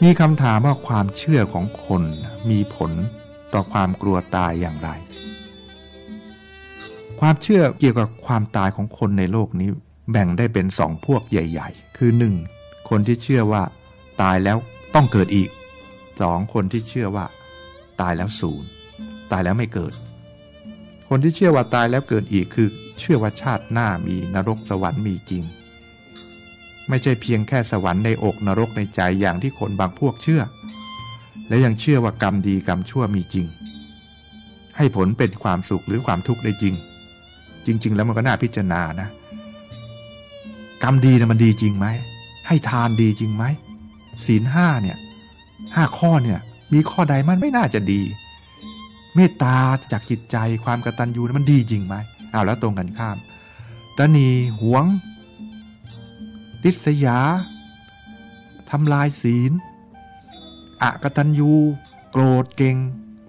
มีคำถามว่าความเชื่อของคนมีผลต่อความกลัวตายอย่างไร ความเชื่อเกี่ยวกับความตายของคนในโลกนี้แบ่งได้เป็นสองพวกใหญ่ ๆ คือหนึ่งคนที่เชื่อว่าตายแล้วต้องเกิดอีกสองคนที่เชื่อว่า ตายแล้วศูนย์ตายแล้วไม่เกิด คนที่เชื่อว่าตายแล้วเกิดอีกคือ เชื่อว่าชาติหน้ามีนรกสวรรค์มีจริง ไม่ใช่เพียงแค่สวรรค์ในอกนรกในใจอย่างที่คนบางพวกเชื่อ และยังเชื่อว่ากรรมดีกรรมชั่วมีจริง ให้ผลเป็นความสุขหรือความทุกข์ได้จริง จริง ๆ แล้วมันก็น่าพิจารณานะ กรรมดีนะมันดีจริงไหมให้ทานดีจริงไหมศีลห้าเนี่ยห้าข้อเนี่ยมีข้อใดมันไม่น่าจะดี เมตตาจากจิตใจความกตัญญูมันดีจริงไหมเอาแล้วตรงกันข้ามตนีหวง ริษยาทำลายศีลอะกตัญญูโกรธเก่ง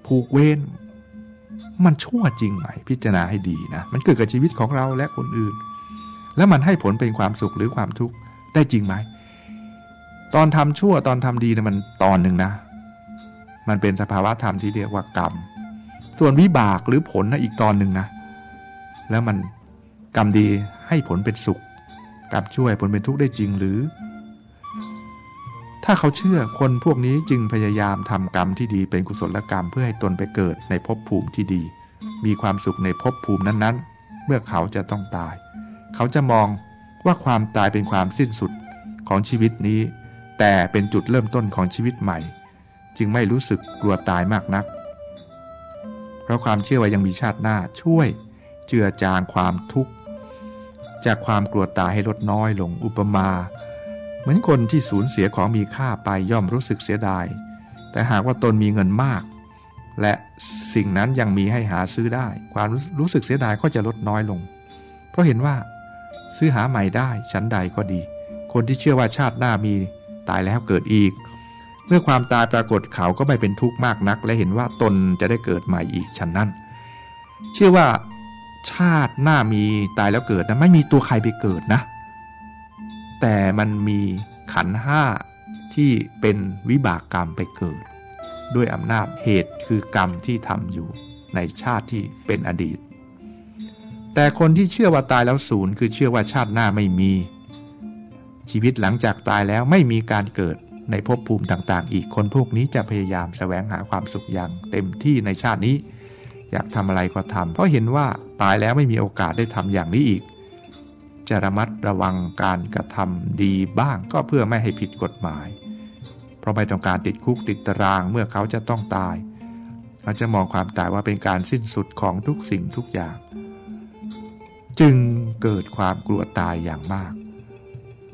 ผูกเวรมันชั่วจริงไหม พิจารณาให้ดีนะ มันเกิดกับชีวิตของเราและคนอื่น แล้วมันให้ผลเป็นความสุขหรือความทุกข์ได้จริงไหม ตอนทำชั่วตอนทำดีนะมันตอนหนึ่งนะ มันเป็นสภาวะธรรมที่เรียกว่ากรรม ส่วนวิบากหรือผลนะอีกตอนหนึ่งนะ แล้วมันกรรมดีให้ผลเป็นสุข กรรมช่วยผลเป็นทุกข์ได้จริงหรือ ถ้าเขาเชื่อคนพวกนี้จึงพยายามทำกรรมที่ดีเป็นกุศลกรรมเพื่อให้ตนไปเกิดในภพภูมิที่ดี มีความสุขในภพภูมินั้นๆ เมื่อเขาจะต้องตาย เขาจะมองว่าความตายเป็นความสิ้นสุดของชีวิตนี้ แต่เป็นจุดเริ่มต้นของชีวิตใหม่ จึงไม่รู้สึกกลัวตายมากนัก เพราะความเชื่อว่ายังมีชาติหน้าช่วยเจือจางความทุกข์ จากความกลัวตายให้ลดน้อยลงอุปมา เหมือนคนที่สูญเสียของมีค่าไปย่อมรู้สึกเสียดาย แต่หากว่าตนมีเงินมาก และสิ่งนั้นยังมีให้หาซื้อได้ ความรู้สึกเสียดายก็จะลดน้อยลง เพราะเห็นว่า ซื้อหาใหม่ได้ชั้นใดก็ดี คนที่เชื่อว่าชาติหน้ามีตายแล้วเกิดอีก เมื่อความตายปรากฏเขาก็ไม่เป็นทุกข์มากนัก และเห็นว่าตนจะได้เกิดใหม่อีกฉันนั้นเชื่อว่า ชาติหน้ามีตายแล้วเกิดนะไม่มีตัวใครไปเกิดนะ แต่มันมีขันห้าที่เป็นวิบากกรรมไปเกิด ด้วยอำนาจเหตุคือกรรมที่ทำอยู่ในชาติที่เป็นอดีต แต่คนที่เชื่อว่าตายแล้วศูนย์คือเชื่อว่าชาติหน้าไม่มี ชีวิตหลังจากตายแล้วไม่มีการเกิดในภพภูมิต่างๆ อีกคนพวกนี้จะพยายามแสวงหาความสุขอย่างเต็มที่ในชาตินี้ อยากทำอะไรก็ทำเพราะเห็นว่าตายแล้วไม่มีโอกาสได้ทำอย่างนี้อีก จะระมัดระวังการกระทำดีบ้างก็เพื่อไม่ให้ผิดกฎหมาย เพราะไม่ต้องการติดคุกติดตารางเมื่อเขาจะต้องตายเขาจะมองความตายว่าเป็นการสิ้นสุดของทุกสิ่งทุกอย่าง จึงเกิดความกลัวตายอย่างมาก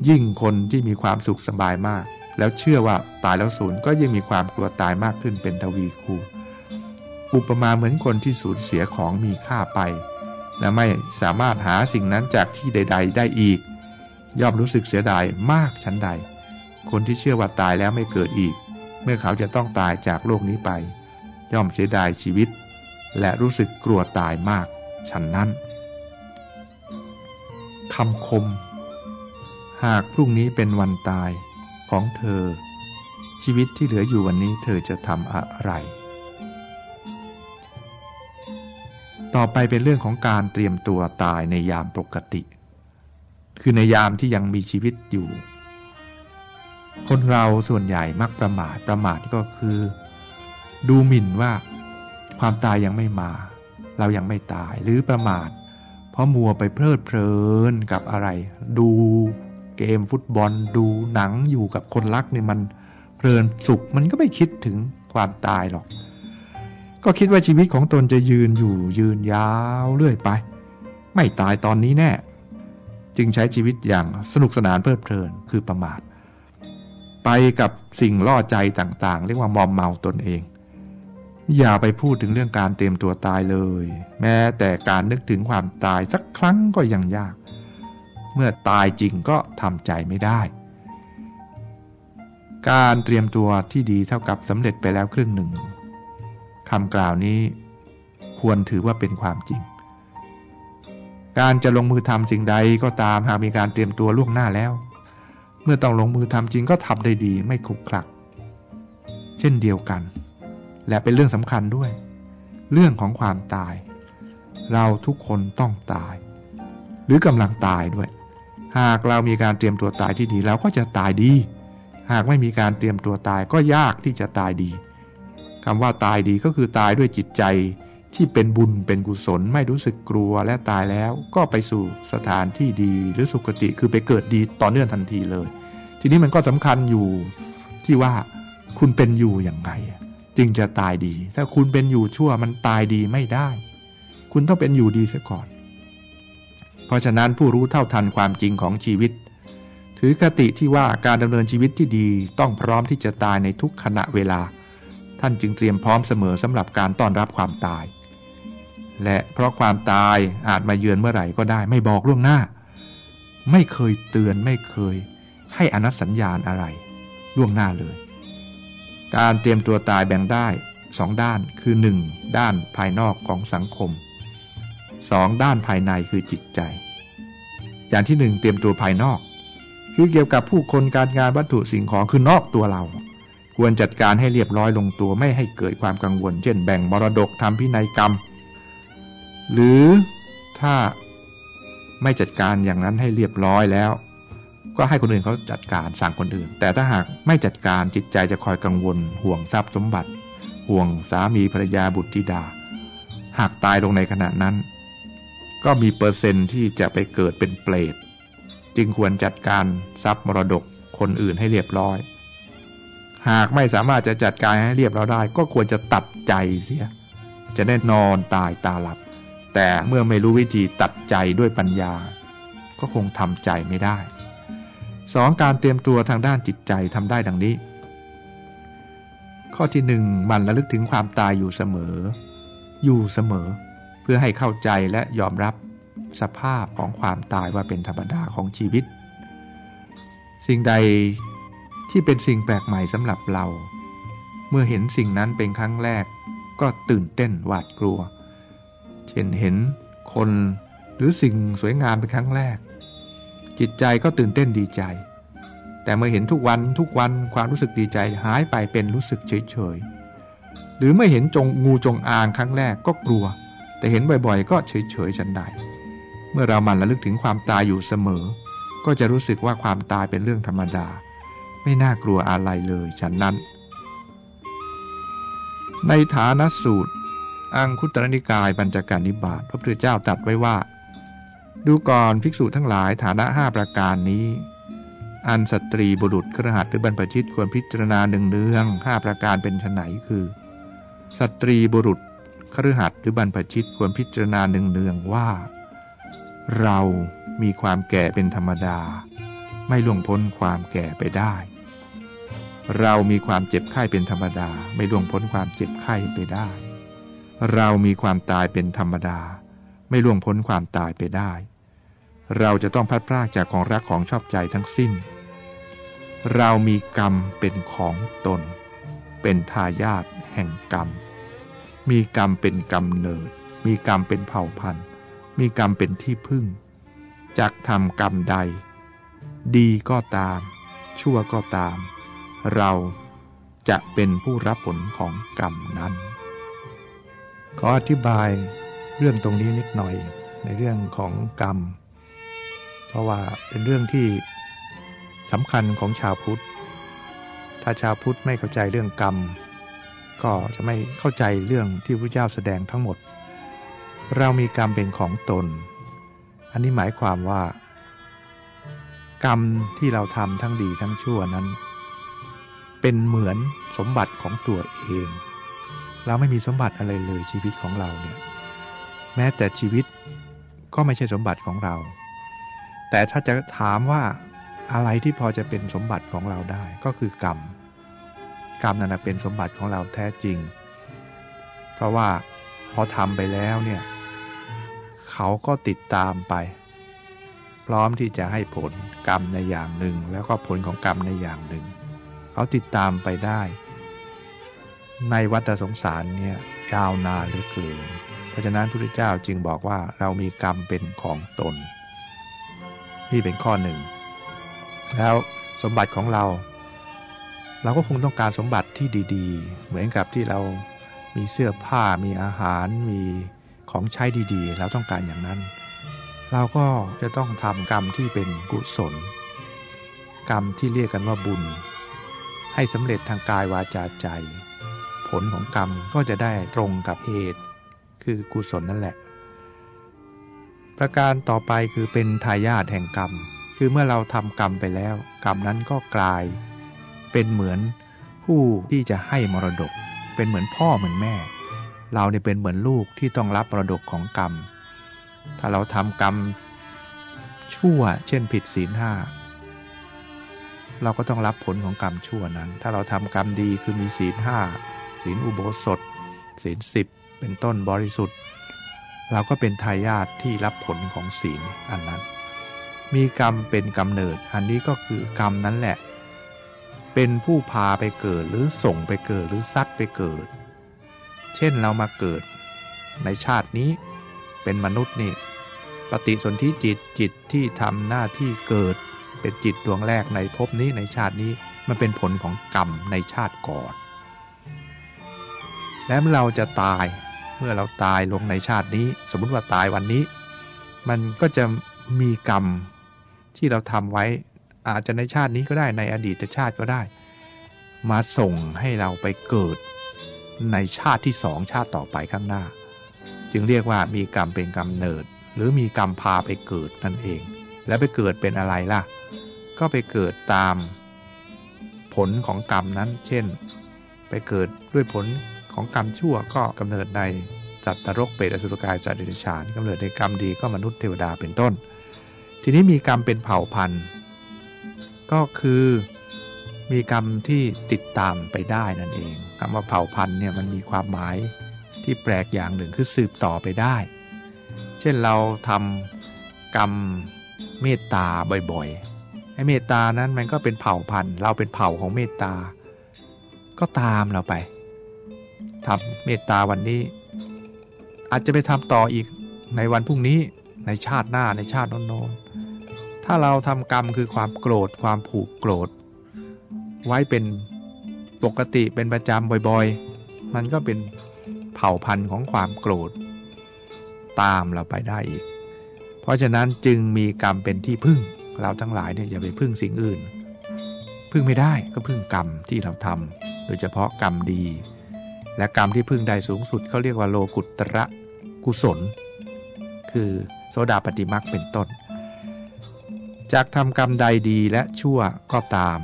ยิ่งคนที่มีความสุขสบายมาก แล้วเชื่อว่าตายแล้วสูญก็ยิ่งมีความกลัวตายมากขึ้นเป็นทวีคู อุปมาเหมือนคนที่สูญเสียของมีค่าไป และไม่สามารถหาสิ่งนั้นจากที่ใด ๆ ได้อีก ย่อมรู้สึกเสียดายมากชั้นใด คนที่เชื่อว่าตายแล้วไม่เกิดอีก เมื่อเขาจะต้องตายจากโลกนี้ไป ย่อมเสียดายชีวิต และรู้สึกกลัวตายมากฉันนั้นคำคม หากพรุ่งนี้เป็นวันตายของเธอ ชีวิตที่เหลืออยู่วันนี้เธอจะทำอะไร ต่อไปเป็นเรื่องของการเตรียมตัวตายในยามปกติ คือในยามที่ยังมีชีวิตอยู่ คนเราส่วนใหญ่มักประมาทประมาทก็คือ ดูหมิ่นว่าความตายยังไม่มา เรายังไม่ตายหรือประมาท เพราะมัวไปเพลิดเพลินกับอะไร ดูเกมฟุตบอลดูหนังอยู่กับคนรักเนี่ยมันเพลินสุขมันก็ไม่คิดถึงความตายหรอก ก็คิดว่าชีวิตของตนจะยืนอยู่ยืนยาวเรื่อยไป ไม่ตายตอนนี้แน่ จึงใช้ชีวิตอย่างสนุกสนานเพลิดเพลินคือประมาท ไปกับสิ่งล่อใจต่างๆ เรียกว่ามอมเมาตนเอง อย่าไปพูดถึงเรื่องการเตรียมตัวตายเลย แม้แต่การนึกถึงความตายสักครั้งก็ยังยาก เมื่อตายจริงก็ทำใจไม่ได้ การเตรียมตัวที่ดีเท่ากับสำเร็จไปแล้วครึ่งหนึ่ง คำกล่าวนี้ควรถือว่าเป็นความจริง การจะลงมือทำสิ่งใดก็ตามหากมีการเตรียมตัวล่วงหน้าแล้ว เมื่อต้องลงมือทำจริงก็ทำได้ดีไม่คลุกคลัก เช่นเดียวกัน และเป็นเรื่องสำคัญด้วย เรื่องของความตาย เราทุกคนต้องตาย หรือกำลังตายด้วย หากเรามีการเตรียมตัวตายที่ดีเราก็จะตายดี หากไม่มีการเตรียมตัวตายก็ยากที่จะตายดี คำว่าตายดีก็คือตายด้วยจิตใจที่เป็นบุญเป็นกุศลไม่รู้สึกกลัวและตายแล้วก็ไปสู่สถานที่ดีหรือสุคติคือไปเกิดดีต่อเนื่องทันทีเลย ทีนี้มันก็สำคัญอยู่ที่ว่าคุณเป็นอยู่อย่างไรจึงจะตายดี ถ้าคุณเป็นอยู่ชั่วมันตายดีไม่ได้ คุณต้องเป็นอยู่ดีเสียก่อน เพราะฉะนั้นผู้รู้เท่าทันความจริงของชีวิต ถือคติที่ว่าการดำเนินชีวิตที่ดีต้องพร้อมที่จะตายในทุกขณะเวลา ท่านจึงเตรียมพร้อมเสมอสำหรับการต้อนรับความตาย และเพราะความตายอาจมาเยือนเมื่อไหร่ก็ได้ ไม่บอกล่วงหน้า ไม่เคยเตือนไม่เคย ให้อนัตสัญญาณอะไร ล่วงหน้าเลย การเตรียมตัวตายแบ่งได้สองด้านคือหนึ่งด้านภายนอกของสังคมสองด้านภายในคือจิตใจ อย่างที่หนึ่งเตรียมตัวภายนอก คือเกี่ยวกับผู้คนการงานวัตถุสิ่งของคือนอกตัวเรา ควรจัดการให้เรียบร้อยลงตัวไม่ให้เกิดความกังวล เช่นแบ่งมรดกทำพินัยกรรม หรือถ้าไม่จัดการอย่างนั้นให้เรียบร้อยแล้ว ก็ให้คนอื่นเขาจัดการสั่งคนอื่น แต่ถ้าหากไม่จัดการจิตใจจะคอยกังวล ห่วงทรัพย์สมบัติ ห่วงสามีภรรยาบุตรธิดา หากตายลงในขณะนั้น ก็มีเปอร์เซนต์ที่จะไปเกิดเป็นเปรตจึงควรจัดการทรัพย์มรดกคนอื่นให้เรียบร้อย หากไม่สามารถจะจัดการให้เรียบเร้อยได้ ก็ควรจะตัดใจเสีย จะได้นอนตายตาหลับ แต่เมื่อไม่รู้วิธีตัดใจด้วยปัญญา ก็คงทำใจไม่ได้สองการเตรียมตัวทางด้านจิตใจทำได้ดังนี้ ข้อที่หนึ่งมันระลึกถึงความตายอยู่เสมอ อยู่เสมอ เพื่อให้เข้าใจและยอมรับสภาพของความตายว่าเป็นธรรมดาของชีวิต สิ่งใด ที่เป็นสิ่งแปลกใหม่สำหรับเรา เมื่อเห็นสิ่งนั้นเป็นครั้งแรก ก็ตื่นเต้นหวาดกลัว เช่นเห็นคนหรือสิ่งสวยงามเป็นครั้งแรก จิตใจก็ตื่นเต้นดีใจ แต่เมื่อเห็นทุกวันทุกวันความรู้สึกดีใจหายไปเป็นรู้สึกเฉยเฉยหรือเมื่อเห็นจงงูจงอางครั้งแรกก็กลัว แต่เห็นบ่อยๆ ก็เฉยเฉยฉันใดเมื่อเรามันระลึกถึงความตายอยู่เสมอ ก็จะรู้สึกว่าความตายเป็นเรื่องธรรมดา ไม่น่ากลัวอะไรเลยฉันนั้น ในฐานสูตร อังคุตรนิกายปัญจการนิบาตพระพุทธเจ้าตรัสไว้ว่า ดูก่อนภิกษุทั้งหลายฐานะห้าประการนี้ อันสตรีบุรุษครหัสหรือบรรพชิตควรพิจารณาหนึ่งเนืองห้าประการเป็นไนคือสตรีบุรุษครหัสหรือบรรพชิตควรพิจารณาหนึ่งเนืองว่า เรามีความแก่เป็นธรรมดา ไม่ล่วงพ้นความแก่ไปได้ เรามีความเจ็บไข้เป็นธรรมดา ไม่ล่วงพ้นความเจ็บไข้ไปได้ เรามีความตายเป็นธรรมดา ไม่ล่วงพ้นความตายไปได้ เราจะต้องพัดพรากจากของรักของชอบใจทั้งสิ้น เรามีกรรมเป็นของตน เป็นทายาทแห่งกรรม มีกรรมเป็นกรรมเนิด มีกรรมเป็นเผ่าพันธุ์ มีกรรมเป็นที่พึ่ง จากทำกรรมใด ดีก็ตาม ชั่วก็ตาม เราจะเป็นผู้รับผลของกรรมนั้น ขออธิบายเรื่องตรงนี้นิดหน่อยในเรื่องของกรรม เพราะว่าเป็นเรื่องที่สำคัญของชาวพุทธ ถ้าชาวพุทธไม่เข้าใจเรื่องกรรม ก็จะไม่เข้าใจเรื่องที่พระเจ้าแสดงทั้งหมด เรามีกรรมเป็นของตน อันนี้หมายความว่า กรรมที่เราทำทั้งดีทั้งชั่วนั้น เป็นเหมือนสมบัติของตัวเอง เราไม่มีสมบัติอะไรเลยชีวิตของเราเนี่ยแม้แต่ชีวิตก็ไม่ใช่สมบัติของเรา แต่ถ้าจะถามว่าอะไรที่พอจะเป็นสมบัติของเราได้ก็คือกรรม กรรมนั้นเป็นสมบัติของเราแท้จริง เพราะว่าพอทำไปแล้วเนี่ยเขาก็ติดตามไป พร้อมที่จะให้ผลกรรมในอย่างหนึ่ง แล้วก็ผลของกรรมในอย่างหนึ่ง เขาติดตามไปได้ ในวัฏสงสารเนี่ยยาวนานเหลือเกินเพราะฉะนั้นพระพุทธเจ้าจึงบอกว่าเรามีกรรมเป็นของตน นี่เป็นข้อหนึ่ง แล้วสมบัติของเรา เราก็คงต้องการสมบัติที่ดีๆ เหมือนกับที่เรามีเสื้อผ้ามีอาหารมีของใช้ดีๆ เราต้องการอย่างนั้น เราก็จะต้องทำกรรมที่เป็นกุศล กรรมที่เรียกกันว่าบุญ ให้สำเร็จทางกายวาจาใจ ผลของกรรมก็จะได้ตรงกับเหตุ คือกุศลนั่นแหละ ประการต่อไปคือเป็นทายาทแห่งกรรม คือเมื่อเราทำกรรมไปแล้ว กรรมนั้นก็กลาย เป็นเหมือนผู้ที่จะให้มรดก เป็นเหมือนพ่อเหมือนแม่ เราเนี่ยเป็นเหมือนลูกที่ต้องรับมรดกของกรรม ถ้าเราทำกรรมชั่ว เช่นผิดศีลห้า เราก็ต้องรับผลของกรรมชั่วนั้น ถ้าเราทำกรรมดีคือมีศีลห้าศีลอุโบสถ ศีลสิบเป็นต้นบริสุทธิ์ เราก็เป็นทายาทที่รับผลของศีลอันนั้น มีกรรมเป็นกำเนิด อันนี้ก็คือกรรมนั้นแหละ เป็นผู้พาไปเกิดหรือส่งไปเกิดหรือซัดไปเกิด เช่นเรามาเกิด ในชาตินี้เป็นมนุษย์นี่ ปฏิสนธิจิตจิตที่ทำหน้าที่เกิด เป็นจิตดวงแรกในภพนี้ในชาตินี้มันเป็นผลของกรรมในชาติก่อน แล้วเราจะตายเมื่อเราตายลงในชาตินี้ สมมุติว่าตายวันนี้ มันก็จะมีกรรมที่เราทำไว้ อาจจะในชาตินี้ก็ได้ในอดีตชาติก็ได้ มาส่งให้เราไปเกิดในชาติที่สองชาติต่อไปข้างหน้า จึงเรียกว่ามีกรรมเป็นกรรมเนิด หรือมีกรรมพาไปเกิดนั่นเอง แล้วไปเกิดเป็นอะไรล่ะ ก็ไปเกิดตามผลของกรรมนั้น เช่น ไปเกิดด้วยผลของกรรมชั่วก็กำเนิดในจัตตรกเปรตอสุรกายสัตเดรัจฉานกำเนิดในกรรมดีก็มนุษย์เทวดาเป็นต้น ทีนี้มีกรรมเป็นเผ่าพันธุ์ ก็คือมีกรรมที่ติดตามไปได้นั่นเองคำว่าเผ่าพันธุ์เนี่ยมันมีความหมายที่แปลกอย่างหนึ่งคือสืบต่อไปได้ เช่นเราทำกรรมเมตตาบ่อยๆ ไอ้เมตตานั้นมันก็เป็นเผ่าพันธุ์ เราเป็นเผ่าของเมตตา ก็ตามเราไปทำเมตตาวันนี้ อาจจะไปทำต่ออีกในวันพรุ่งนี้ในชาติหน้าในชาติโน้นถ้าเราทำกรรมคือความโกรธความผูกโกรธ ไว้เป็นปกติเป็นประจำบ่อยๆ มันก็เป็นเผ่าพันธุ์ของความโกรธ ตามเราไปได้อีก เพราะฉะนั้นจึงมีกรรมเป็นที่พึ่ง เราทั้งหลายเนี่ยอย่าไปพึ่งสิ่งอื่น พึ่งไม่ได้ก็พึ่งกรรมที่เราทำโดยเฉพาะกรรมดี และกรรมที่พึ่งได้สูงสุดเขาเรียกว่าโลกุตระกุศล คือโสดาปฏิมักเป็นต้น จากทำกรรมใดดีและชั่วก็ตาม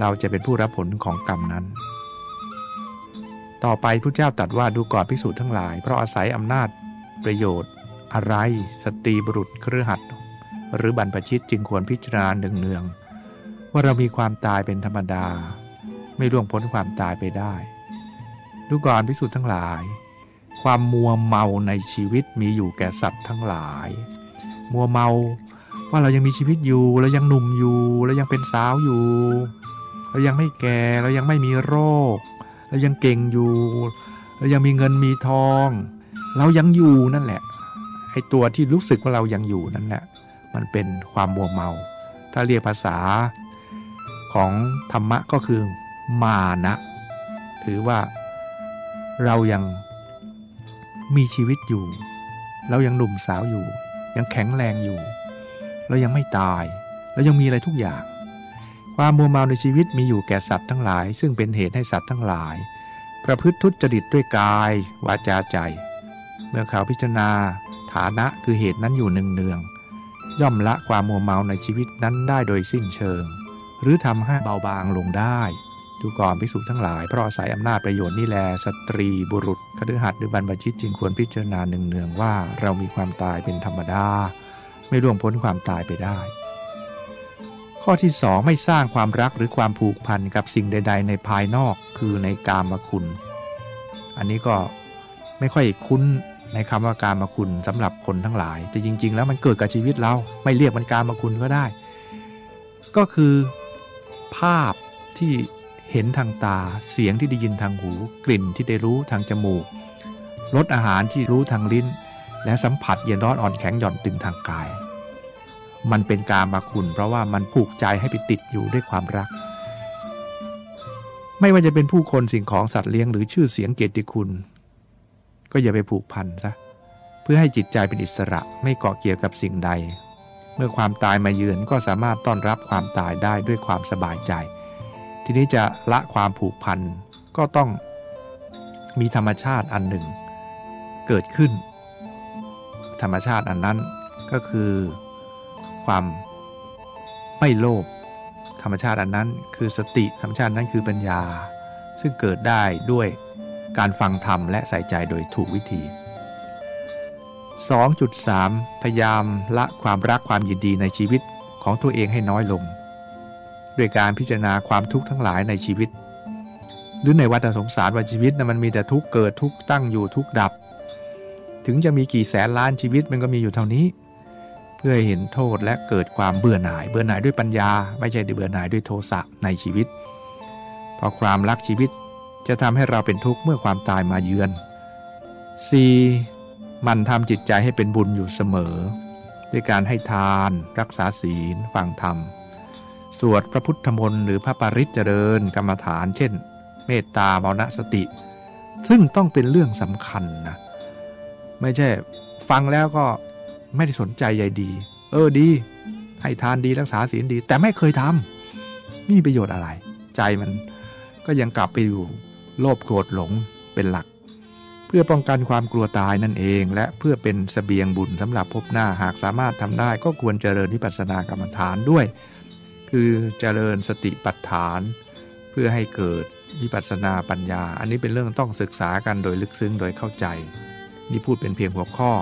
เราจะเป็นผู้รับผลของกรรมนั้นต่อไปพระเจ้าตรัสว่าดูก่อนพิสูจน์ทั้งหลาย เพราะอาศัยอำนาจประโยชน์ อะไร สตรีบุรุษเครือหัด หรือบรรพชิตจึงควรพิจารณาเนืองๆว่าเรามีความตายเป็นธรรมดา ไม่ล่วงพ้นความตายไปได้ดูก่อนพิสูจน์ทั้งหลาย ความมัวเมาในชีวิตมีอยู่แก่สัตว์ทั้งหลาย มัวเมาว่าเรายังมีชีวิตอยู่เรายังหนุ่มอยู่เรายังเป็นสาวอยู่ เรายังไม่แก่เรายังไม่มีโรค เรายังเก่งอยู่ เรายังมีเงินมีทอง เรายังอยู่นั่นแหละไอ้ตัวที่รู้สึกว่าเรายังอยู่นั่นแหละ มันเป็นความมัวเมา ถ้าเรียกภาษาของธรรมะก็คือมานะ ถือว่าเรายังมีชีวิตอยู่ เรายังหนุ่มสาวอยู่ ยังแข็งแรงอยู่ เรายังไม่ตาย เรายังมีอะไรทุกอย่าง ความมัวเมาในชีวิตมีอยู่แก่สัตว์ทั้งหลาย ซึ่งเป็นเหตุให้สัตว์ทั้งหลาย ประพฤติทุจริตด้วยกาย วาจาใจ เมื่อเขาพิจารณาฐานะคือเหตุนั้นอยู่หนึ่งเนืองๆ ย่อมละความมัวเมาในชีวิตนั้นได้โดยสิ้นเชิง หรือทำให้เบาบางลงได้ดูก่อนภิกษุทั้งหลาย เพราะอาศัยอำนาจประโยชน์นี่แล สตรีบุรุษคฤหัสถ์หรือบรรพชิตจึงควรพิจารณาหนึ่งเนืองว่าเรามีความตายเป็นธรรมดา ไม่ล่วงพ้นความตายไปได้ ข้อที่สองไม่สร้างความรักหรือความผูกพันกับสิ่งใด ๆ ในภายนอกคือในกามคุณ อันนี้ก็ไม่ค่อยคุ้น ในคำว่าการมาคุณสำหรับคนทั้งหลาย แต่จริง ๆ แล้วมันเกิดกับชีวิตเราไม่เรียกมันการมาคุณก็ได้ ก็คือภาพที่เห็นทางตาเสียงที่ได้ยินทางหู กลิ่นที่ได้รู้ทางจมูกรสอาหารที่รู้ทางลิ้น และสัมผัสเย็นร้อนอ่อนแข็งหย่อนตึงทางกาย มันเป็นการมาคุณ เพราะว่ามันผูกใจให้ไปติดอยู่ด้วยความรัก ไม่ว่าจะเป็นผู้คนสิ่งของสัตว์เลี้ยงหรือชื่อเสียงเกียรติคุณ ก็อย่าไปผูกพันซะเพื่อให้จิตใจเป็นอิสระไม่เกาะเกี่ยวกับสิ่งใด เมื่อความตายมาเยือนก็สามารถต้อนรับความตายได้ด้วยความสบายใจ ทีนี้จะละความผูกพันก็ต้องมีธรรมชาติอันหนึ่ง เกิดขึ้น ธรรมชาติอันนั้นก็คือความไม่โลภธรรมชาติอันนั้นคือสติธรรมชาตินั้นคือปัญญา ซึ่งเกิดได้ด้วย การฟังธรรมและใส่ใจโดยถูกวิธี 2.3 พยายามละความรักความยินดีในชีวิตของตัวเองให้น้อยลง ด้วยการพิจารณาความทุกข์ทั้งหลายในชีวิต หรือในวัฏสงสารว่าชีวิตนะมันมีแต่ทุกข์เกิดทุกข์ตั้งอยู่ทุกข์ดับ ถึงจะมีกี่แสนล้านชีวิตมันก็มีอยู่เท่านี้ เพื่อเห็นโทษและเกิดความเบื่อหน่าย เบื่อหน่ายด้วยปัญญา ไม่ใช่เบื่อหน่ายด้วยโทสะในชีวิตพราะความรักชีวิต จะทำให้เราเป็นทุกข์เมื่อความตายมาเยือน 4. มันทำจิตใจให้เป็นบุญอยู่เสมอ ด้วยการให้ทาน รักษาศีล ฟังธรรม สวดพระพุทธมนต์หรือพระปริจเจริญกรรมฐาน เช่น เมตตามรณสติ ซึ่งต้องเป็นเรื่องสำคัญนะ ไม่ใช่ฟังแล้วก็ไม่ได้สนใจใยดี เออดี ให้ทานดีรักษาศีลดี แต่ไม่เคยทำมีประโยชน์อะไร ใจมันก็ยังกลับไปอยู่ โลภโกรธหลงเป็นหลัก เพื่อป้องกันความกลัวตายนั่นเองและเพื่อเป็นสเสบียงบุญสำหรับพบหน้าหากสามารถทำได้ก็ควรเจริญวิปัสสนากรรมฐานด้วย คือเจริญสติปัฏฐาน เพื่อให้เกิดวิปัสสนาปัญญา อันนี้เป็นเรื่องต้องศึกษากันโดยลึกซึ้งโดยเข้าใจ นี่พูดเป็นเพียงหัวข้อ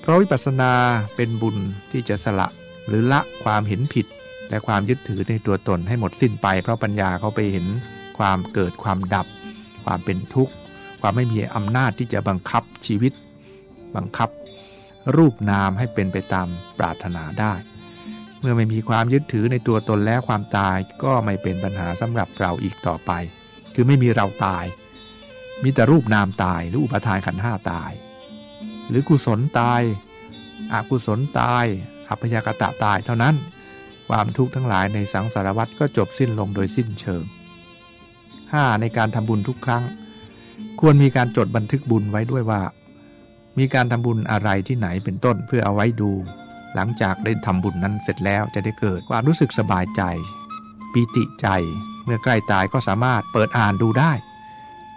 เพราะวิปัสสนาเป็นบุญที่จะสละหรือละความเห็นผิด และความยึดถือในตัวตนให้หมดสิ้นไป เพราะปัญญาเขาไปเห็น ความเกิดความดับ ความเป็นทุกข์ ความไม่มีอำนาจที่จะบังคับชีวิต บังคับ รูปนามให้เป็นไปตามปรารถนาได้ เมื่อไม่มีความยึดถือในตัวตนแล้วความตายก็ไม่เป็นปัญหาสำหรับเราอีกต่อไป คือไม่มีเราตาย มีแต่รูปนามตาย หรืออุปทานขันห้าตาย หรือกุศลตายอกุศลตายอัพยากตะตายเท่านั้น ความทุกข์ทั้งหลายในสังสารวัฏก็จบสิ้นลงโดยสิ้นเชิง 5. ในการทำบุญทุกครั้ง ควรมีการจดบันทึกบุญไว้ด้วยว่า มีการทำบุญอะไรที่ไหนเป็นต้นเพื่อเอาไว้ดู หลังจากได้ทำบุญนั้นเสร็จแล้วจะได้เกิดความรู้สึกสบายใจ ปีติใจ เมื่อใกล้ตายก็สามารถเปิดอ่านดูได้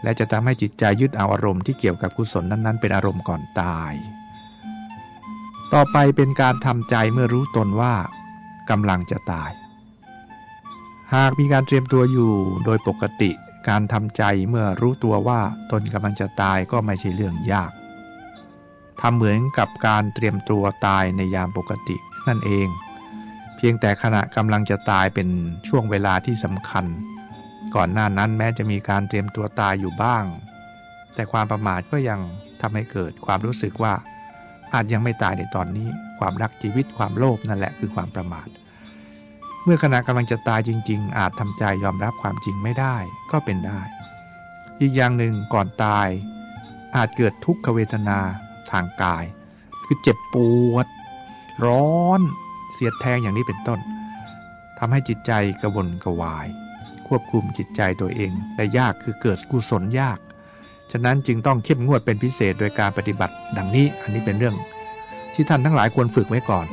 และจะทำให้จิตใจยึดเอาอารมณ์ที่เกี่ยวกับกุศลนั้นๆ เป็นอารมณ์ก่อนตาย ต่อไปเป็นการทำใจเมื่อรู้ตนว่ากำลังจะตายหากมีการเตรียมตัวอยู่โดยปกติ การทำใจเมื่อรู้ตัวว่าตนกำลังจะตายก็ไม่ใช่เรื่องยากทำเหมือนกับการเตรียมตัวตายในยามปกตินั่นเอง เพียงแต่ขณะกำลังจะตายเป็นช่วงเวลาที่สำคัญ ก่อนหน้านั้นแม้จะมีการเตรียมตัวตายอยู่บ้าง แต่ความประมาทก็ยังทำให้เกิดความรู้สึกว่า อาจยังไม่ตายในตอนนี้ ความรักชีวิตความโลภนั่นแหละคือความประมาท เมื่อขณะกำลังจะตายจริง ๆ อาจทำใจยอมรับความจริงไม่ได้ก็เป็นได้ อีกอย่างหนึ่งก่อนตาย อาจเกิดทุกขเวทนาทางกาย คือเจ็บปวด ร้อน เสียดแทงอย่างนี้เป็นต้นทำให้จิตใจกระวนกระวาย ควบคุมจิตใจตัวเองได้ยากคือเกิดกุศลยาก ฉะนั้นจึงต้องเข้มงวดเป็นพิเศษโดยการปฏิบัติ ดังนี้อันนี้เป็นเรื่อง ที่ท่านทั้งหลายควรฝึกไว้ก่อน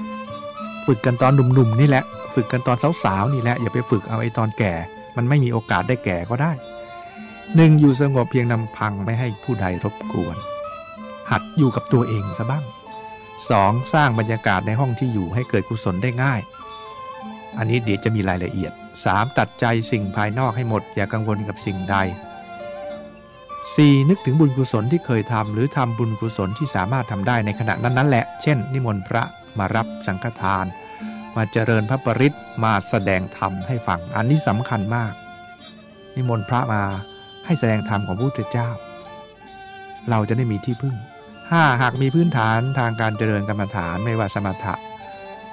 ฝึกกันตอนหนุ่มๆนี่แหละ ฝึกกันตอนสาวๆนี่แหละอย่าไปฝึกเอาไอ้ตอนแก่ มันไม่มีโอกาสได้แก่ก็ได้หนึ่งอยู่สงบเพียงนำพังไม่ให้ผู้ใดรบกวน หัดอยู่กับตัวเองซะบ้างสองสร้างบรรยากาศในห้องที่อยู่ให้เกิดกุศลได้ง่าย อันนี้เดี๋ยวจะมีรายละเอียด 3. ตัดใจสิ่งภายนอกให้หมด อย่ากังวลกับสิ่งใด 4. นึกถึงบุญกุศลที่เคยทำหรือทำบุญกุศลที่สามารถทำได้ในขณะนั้นๆแหละ เช่น นิมนต์พระมารับสังฆทาน มาเจริญพระปริตมาแสดงธรรมให้ฟัง อันนี้สำคัญมาก นิมนต์พระมาให้แสดงธรรมของพระพุทธเจ้า เราจะได้มีที่พึ่งถ้าหากมีพื้นฐานทางการเจริญกรรมฐานไม่ว่าสมถะ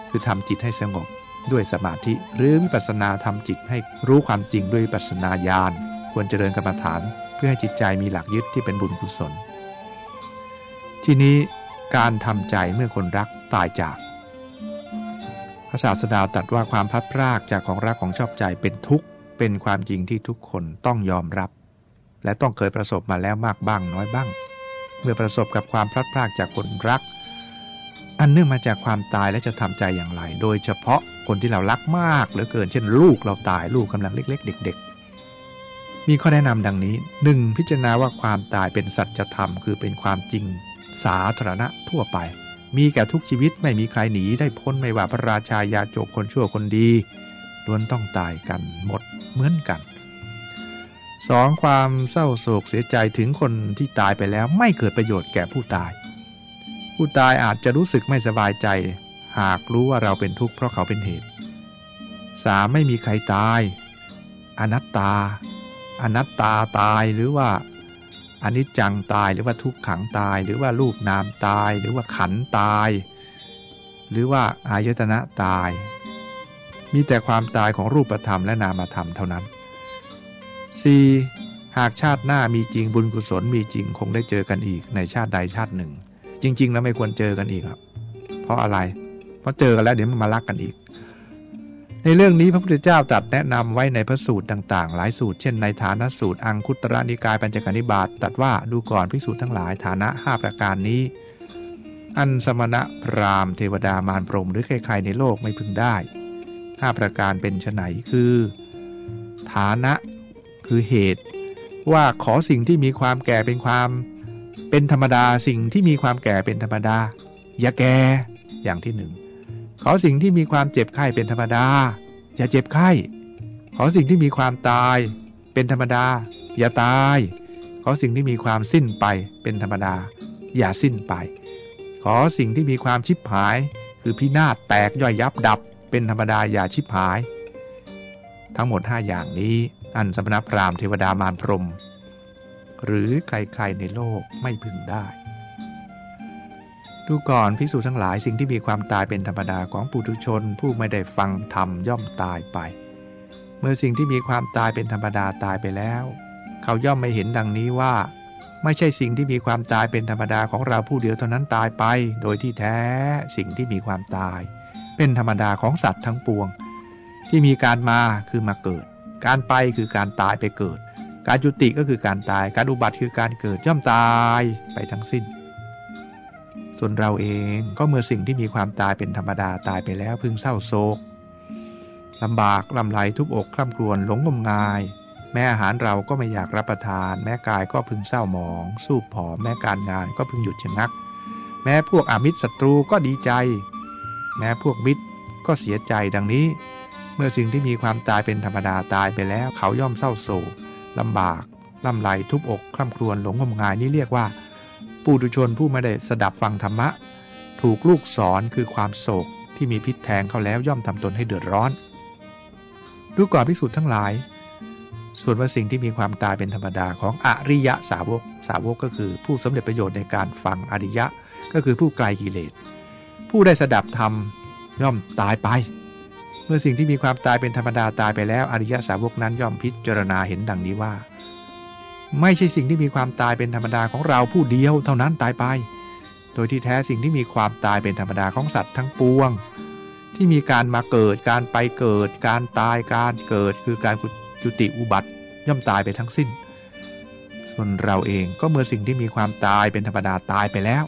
คือทำจิตให้สงบด้วยสมาธิ หรือวิปัสสนาทำจิตให้รู้ความจริงด้วยวิปัสสนาญาณควรเจริญกรรมฐาน เพื่อให้จิตใจมีหลักยึดที่เป็นบุญกุศล ที่นี้การทำใจเมื่อคนรักตายจาก ระศาสดาตรัสว่าความพัดพรากจากของรักของชอบใจเป็นทุกข์ เป็นความจริงที่ทุกคนต้องยอมรับ และต้องเคยประสบมาแล้วมากบ้างน้อยบ้าง เมื่อประสบกับความพลัดพรากจากคนรัก อันเนื่องมาจากความตายและจะทำใจอย่างไร โดยเฉพาะคนที่เรารักมากเหลือเกิน เช่น ลูกเราตายลูกกำลังเล็ก ๆ เด็ก ๆ มีข้อแนะนำดังนี้ 1. พิจารณาว่าความตายเป็นสัจธรรมคือเป็นความจริง สาธารณะทั่วไป มีแก่ทุกชีวิตไม่มีใครหนีได้พ้นไม่ว่าพระราชายาโจกคนชั่วคนดีล้วนต้องตายกันหมดเหมือนกัน 2. ความเศร้าโศกเสียใจถึงคนที่ตายไปแล้วไม่เกิดประโยชน์แก่ผู้ตาย ผู้ตายอาจจะรู้สึกไม่สบายใจ หากรู้ว่าเราเป็นทุกข์เพราะเขาเป็นเหตุ 3. ไม่มีใครตาย อนัตตา อนัตตาตายหรือว่า อนิจจังตายหรือว่าทุกขังตาย หรือว่ารูปนามตาย หรือว่าขันตาย หรือว่าอายตนะตาย มีแต่ความตายของรูปธรรมและนามธรรมเท่านั้น 4. หากชาติหน้ามีจริงบุญกุศลมีจริงคงได้เจอกันอีกในชาติใดชาติหนึ่ง จริง ๆ แล้วไม่ควรเจอกันอีกครับเพราะอะไร เพราะเจอกันแล้วเดี๋ยวมันมารักกันอีก ในเรื่องนี้พระพุทธเจ้าตรัสแนะนำไว้ในพระสูตรต่าง ๆ หลายสูตร เช่นในฐานะสูตรอังคุตระนิกายปัญจกนิบาตตรัสว่าดูก่อนภิกษุทั้งหลายฐานะห้าประการนี้ อันสมณะพราหมณ์เทวดามารพรมหรือใครๆในโลกไม่พึงได้ห้าประการเป็นไนคือ ฐานะคือเหตุ ว่าขอสิ่งที่มีความแก่เป็นความเป็นธรรมดาสิ่งที่มีความแก่เป็นธรรมดา อย่าแก่อย่างที่หนึ่ง ขอสิ่งที่มีความเจ็บไข้เป็นธรรมดา อย่าเจ็บไข้ ขอสิ่งที่มีความตาย เป็นธรรมดา อย่าตาย ขอสิ่งที่มีความสิ้นไปเป็นธรรมดา อย่าสิ้นไป ขอสิ่งที่มีความชิบหาย คือพินาศแตกย่อยยับดับ เป็นธรรมดาอย่าชิบหาย ทั้งหมด 5 อย่างนี้อันสมณพราหมณ์เทวดามารพรม หรือใครๆในโลกไม่พึงได้ ดูก่อนภิกษุทั้งหลายสิ่งที่มีความตายเป็นธรรมดาของปุถุชน ผู้ไม่ได้ฟังธรรมย่อมตายไป เมื่อสิ่งที่มีความตายเป็นธรรมดาตายไปแล้ว เขาย่อมไม่เห็นดังนี้ว่า ไม่ใช่สิ่งที่มีความตายเป็นธรรมดาของเราผู้เดียวเท่านั้นตายไป โดยที่แท้สิ่งที่มีความตาย เป็นธรรมดาของสัตว์ทั้งปวง ที่มีการมาคือมาเกิด การไปคือการตายไปเกิด การจุติก็คือการตาย การอุบัติคือการเกิดย่อมตายไปทั้งสิ้น ส่วนเราเองก็เมื่อสิ่งที่มีความตายเป็นธรรมดาตายไปแล้วพึงเศร้าโศกลำบากลำไรทุบอกคร่ำครวญหลงงมงาย แม้อาหารเราก็ไม่อยากรับประทาน แม้กายก็พึงเศร้าหมอง สู้ผอมแม้การงานก็พึงหยุดชะงัก แม้พวกอมิตรศัตรูก็ดีใจ แม้พวกมิตรก็เสียใจดังนี้ เมื่อสิ่งที่มีความตายเป็นธรรมดาตายไปแล้วเขาย่อมเศร้าโศกลำบากลำไรทุบอกคร่ำครวญหลงงมงายนี่เรียกว่า ปุถุชนผู้ไม่ได้สดับฟังธรรมะ ถูกลูกสอนคือความโศกที่มีพิษแทงเขาแล้วย่อมทำตนให้เดือดร้อน ดูก่อนพิสูจน์ทั้งหลาย ส่วนว่าสิ่งที่มีความตายเป็นธรรมดาของอริยะสาวก สาวกก็คือ ผู้สำเร็จประโยชน์ในการฟังอริยะ ก็คือผู้ไกลกิเลส ผู้ได้สดับธรรมย่อมตายไป เมื่อสิ่งที่มีความตายเป็นธรรมดาตายไปแล้วอริยะสาวกนั้นย่อมพิจารณาเห็นดังนี้ว่า ไม่ใช่สิ่งที่มีความตายเป็นธรรมดาของเราผู้เดียวเท่านั้นตายไป โดยที่แท้สิ่งที่มีความตายเป็นธรรมดาของสัตว์ทั้งปวง ที่มีการมาเกิดการไปเกิด การตายการเกิด คือการจุติอุบัติย่อมตายไปทั้งสิ้น ส่วนเราเองก็เมื่อสิ่งที่มีความตายเป็นธรรมดาตายไปแล้ว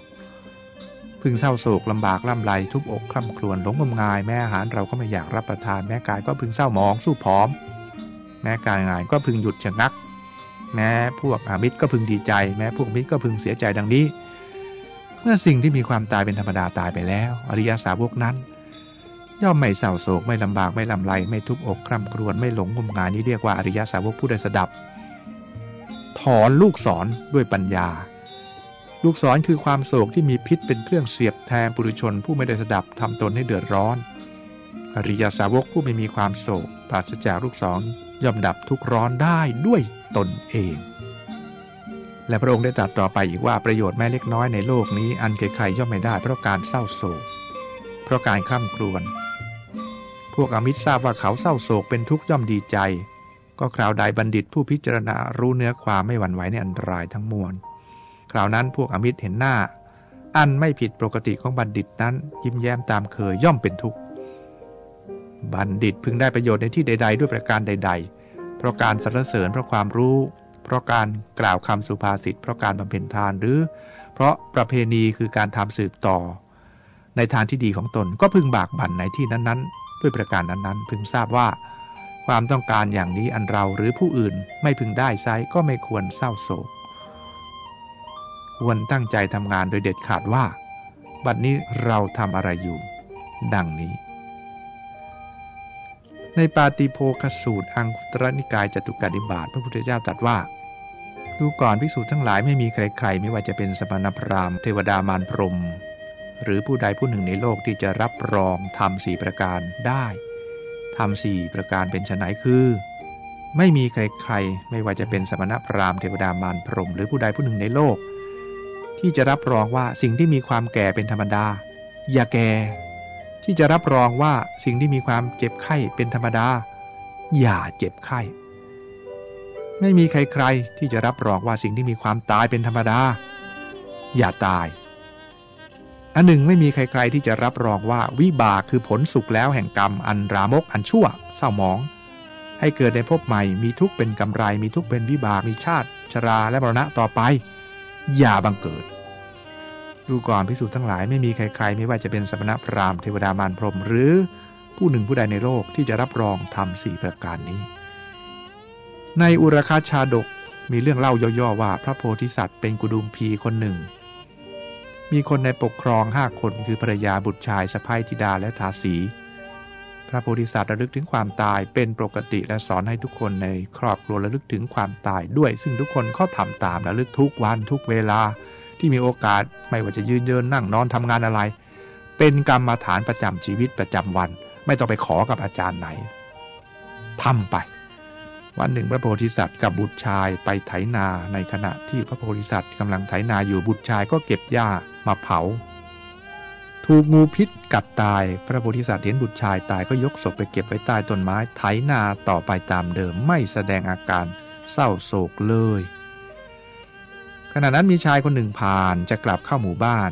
พึงเศร้าโศกลำบากล่ำไรทุบอกคล่ำครวญหลงงมงายแม่อาหารเราก็ไม่อยากรับประทานแม่กายก็พึงเศร้าหมองสู้ผอม แม่กายงานก็พึงหยุดชะงัก แม้พวกอามิตรก็พึงดีใจ แม้พวกมิตรก็พึงเสียใจดังนี้ เมื่อสิ่งที่มีความตายเป็นธรรมดาตายไปแล้ว อริยสาวกนั้น ย่อมไม่เศร้าโศกไม่ลำบากไม่ลำไรไม่ทุกอกคร่ำครวญไม่หลงงมงายนี้เรียกว่าอริยสาวกผู้ได้สดับ ถอนลูกศรด้วยปัญญา ลูกศรคือความโศกที่มีพิษเป็นเครื่องเสียบแทงปุถุชนผู้ไม่ได้สดับทำตนให้เดือดร้อน อริยสาวกผู้ไม่มีความโศกปราศจากลูกศร ย่อมดับทุกร้อนได้ด้วยตนเอง และพระองค์ได้ตรัสต่อไปอีกว่าประโยชน์แม้เล็กน้อยในโลกนี้อันใครๆย่อมไม่ได้เพราะการเศร้าโศก เพราะการข้ามครวน พวกอมิตรทราบว่าเขาเศร้าโศกเป็นทุกข์ย่อมดีใจ ก็คราวใดบัณฑิตผู้พิจารณารู้เนื้อความไม่หวั่นไหวในอันตรายทั้งมวล คราวนั้นพวกอมิตรเห็นหน้า อันไม่ผิดปกติของบัณฑิตนั้นยิ้มแย้มตามเคยย่อมเป็นทุกข์ บัณฑิตพึงได้ประโยชน์ในที่ใด ๆ ด้วยประการใด ๆ เพราะการสรรเสริญเพราะความรู้ เพราะการกล่าวคำสุภาษิตเพราะการบำเพ็ญทานหรือ เพราะประเพณีคือการทำสืบต่อ ในทานที่ดีของตนก็พึงบากบั่นในที่นั้นๆ ด้วยประการนั้นๆ พึงทราบว่า ความต้องการอย่างนี้อันเราหรือผู้อื่นไม่พึงได้ไซก็ไม่ควรเศร้าโศกควรตั้งใจทำงานโดยเด็ดขาดว่า บัดนี้เราทำอะไรอยู่ ดังนี้ ในปาติโพคสูตรอังคุตรนิกายจตุกาดิบาตพระพุทธเจ้าตรัสว่า ดูก่อนภิกษุทั้งหลายไม่มีใครๆ ไม่ว่าจะเป็นสมณพราหมณ์เทวดามารพรม หรือผู้ใดผู้หนึ่งในโลกที่จะรับรองทำสี่ประการได้ทำสี่ประการเป็นไนคือ ไม่มีใครๆ ไม่ว่าจะเป็นสมณพราหมณ์เทวดามารพรม หรือผู้ใดผู้หนึ่งในโลก ที่จะรับรองว่าสิ่งที่มีความแก่เป็นธรรมดา อย่าแก่ ที่จะรับรองว่าสิ่งที่มีความเจ็บไข้เป็นธรรมดา อย่าเจ็บไข้ ไม่มีใครๆที่จะรับรองว่าสิ่งที่มีความตายเป็นธรรมดา อย่าตาย อันหนึ่งไม่มีใครๆที่จะรับรองว่าวิบากคือผลสุขแล้วแห่งกรรมอันรามกอันชั่วเศร้าหมอง ให้เกิดในภพใหม่มีทุกเป็นกำไร มีทุกเป็นวิบากมีชาติ ชราและมรณะต่อไป อย่าบังเกิด ดูก่อนพิสูจน์ทั้งหลายไม่มีใครๆ ไม่ว่าจะเป็นสมณพราหมณ์เทวดามารพรหมหรือผู้หนึ่งผู้ใดในโลกที่จะรับรองทำสี่ประการนี้ ในอุรคาชาดกมีเรื่องเล่าย่อๆว่าพระโพธิสัตว์เป็นกุดุมพีคนหนึ่ง มีคนในปกครองห้าคนคือภรรยาบุตรชายสะพ้ายธิดาและทาสี พระโพธิสัตว์ระลึกถึงความตายเป็นปกติและสอนให้ทุกคนในครอบครัวระลึกถึงความตายด้วย ซึ่งทุกคนเขาทำตามระลึกทุกวันทุกเวลา ที่มีโอกาสไม่ว่าจะยืนเดินนั่งนอนทำงานอะไร เป็นกรรมฐานประจำชีวิตประจำวัน ไม่ต้องไปขอกับอาจารย์ไหนทำไป วันหนึ่งพระโพธิสัตว์กับบุตรชายไปไถนาในขณะที่พระโพธิสัตว์กำลังไถนาอยู่บุตรชายก็เก็บหญ้ามาเผา ถูกงูพิษกัดตายพระโพธิสัตว์เห็นบุตรชายตายก็ยกศพไปเก็บไว้ใต้ต้นไม้ไถนาต่อไปตามเดิมไม่แสดงอาการเศร้าโศกเลย ขณะนั้นมีชายคนหนึ่งผ่านจะกลับเข้าหมู่บ้าน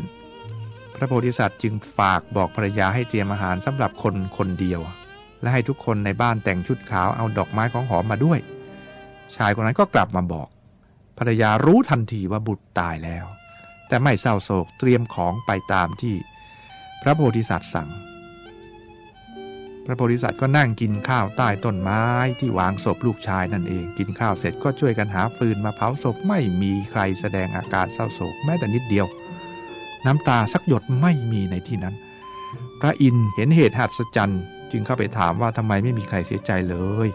พระโพธิสัตว์จึงฝากบอกภรรยาให้เตรียมอาหารสำหรับคนคนเดียว และให้ทุกคนในบ้านแต่งชุดขาวเอาดอกไม้ของหอมมาด้วย ชายคนนั้นก็กลับมาบอก ภรรยารู้ทันทีว่าบุตรตายแล้ว แต่ไม่เศร้าโศกเตรียมของไปตามที่ พระโพธิสัตว์สั่ง ระโพธิสัตว์ก็นั่งกินข้าวใต้ต้นไม้ที่วางศพลูกชายนั่นเอง กินข้าวเสร็จก็ช่วยกันหาฟืนมาเผาศพไม่มีใครแสดงอาการเศร้าโศกแม้แต่นิดเดียว น้ำตาสักหยดไม่มีในที่นั้น พระอินเห็นเหตุหัศจรรย์จึงเข้าไปถามว่าทำไมไม่มีใครเสียใจเลย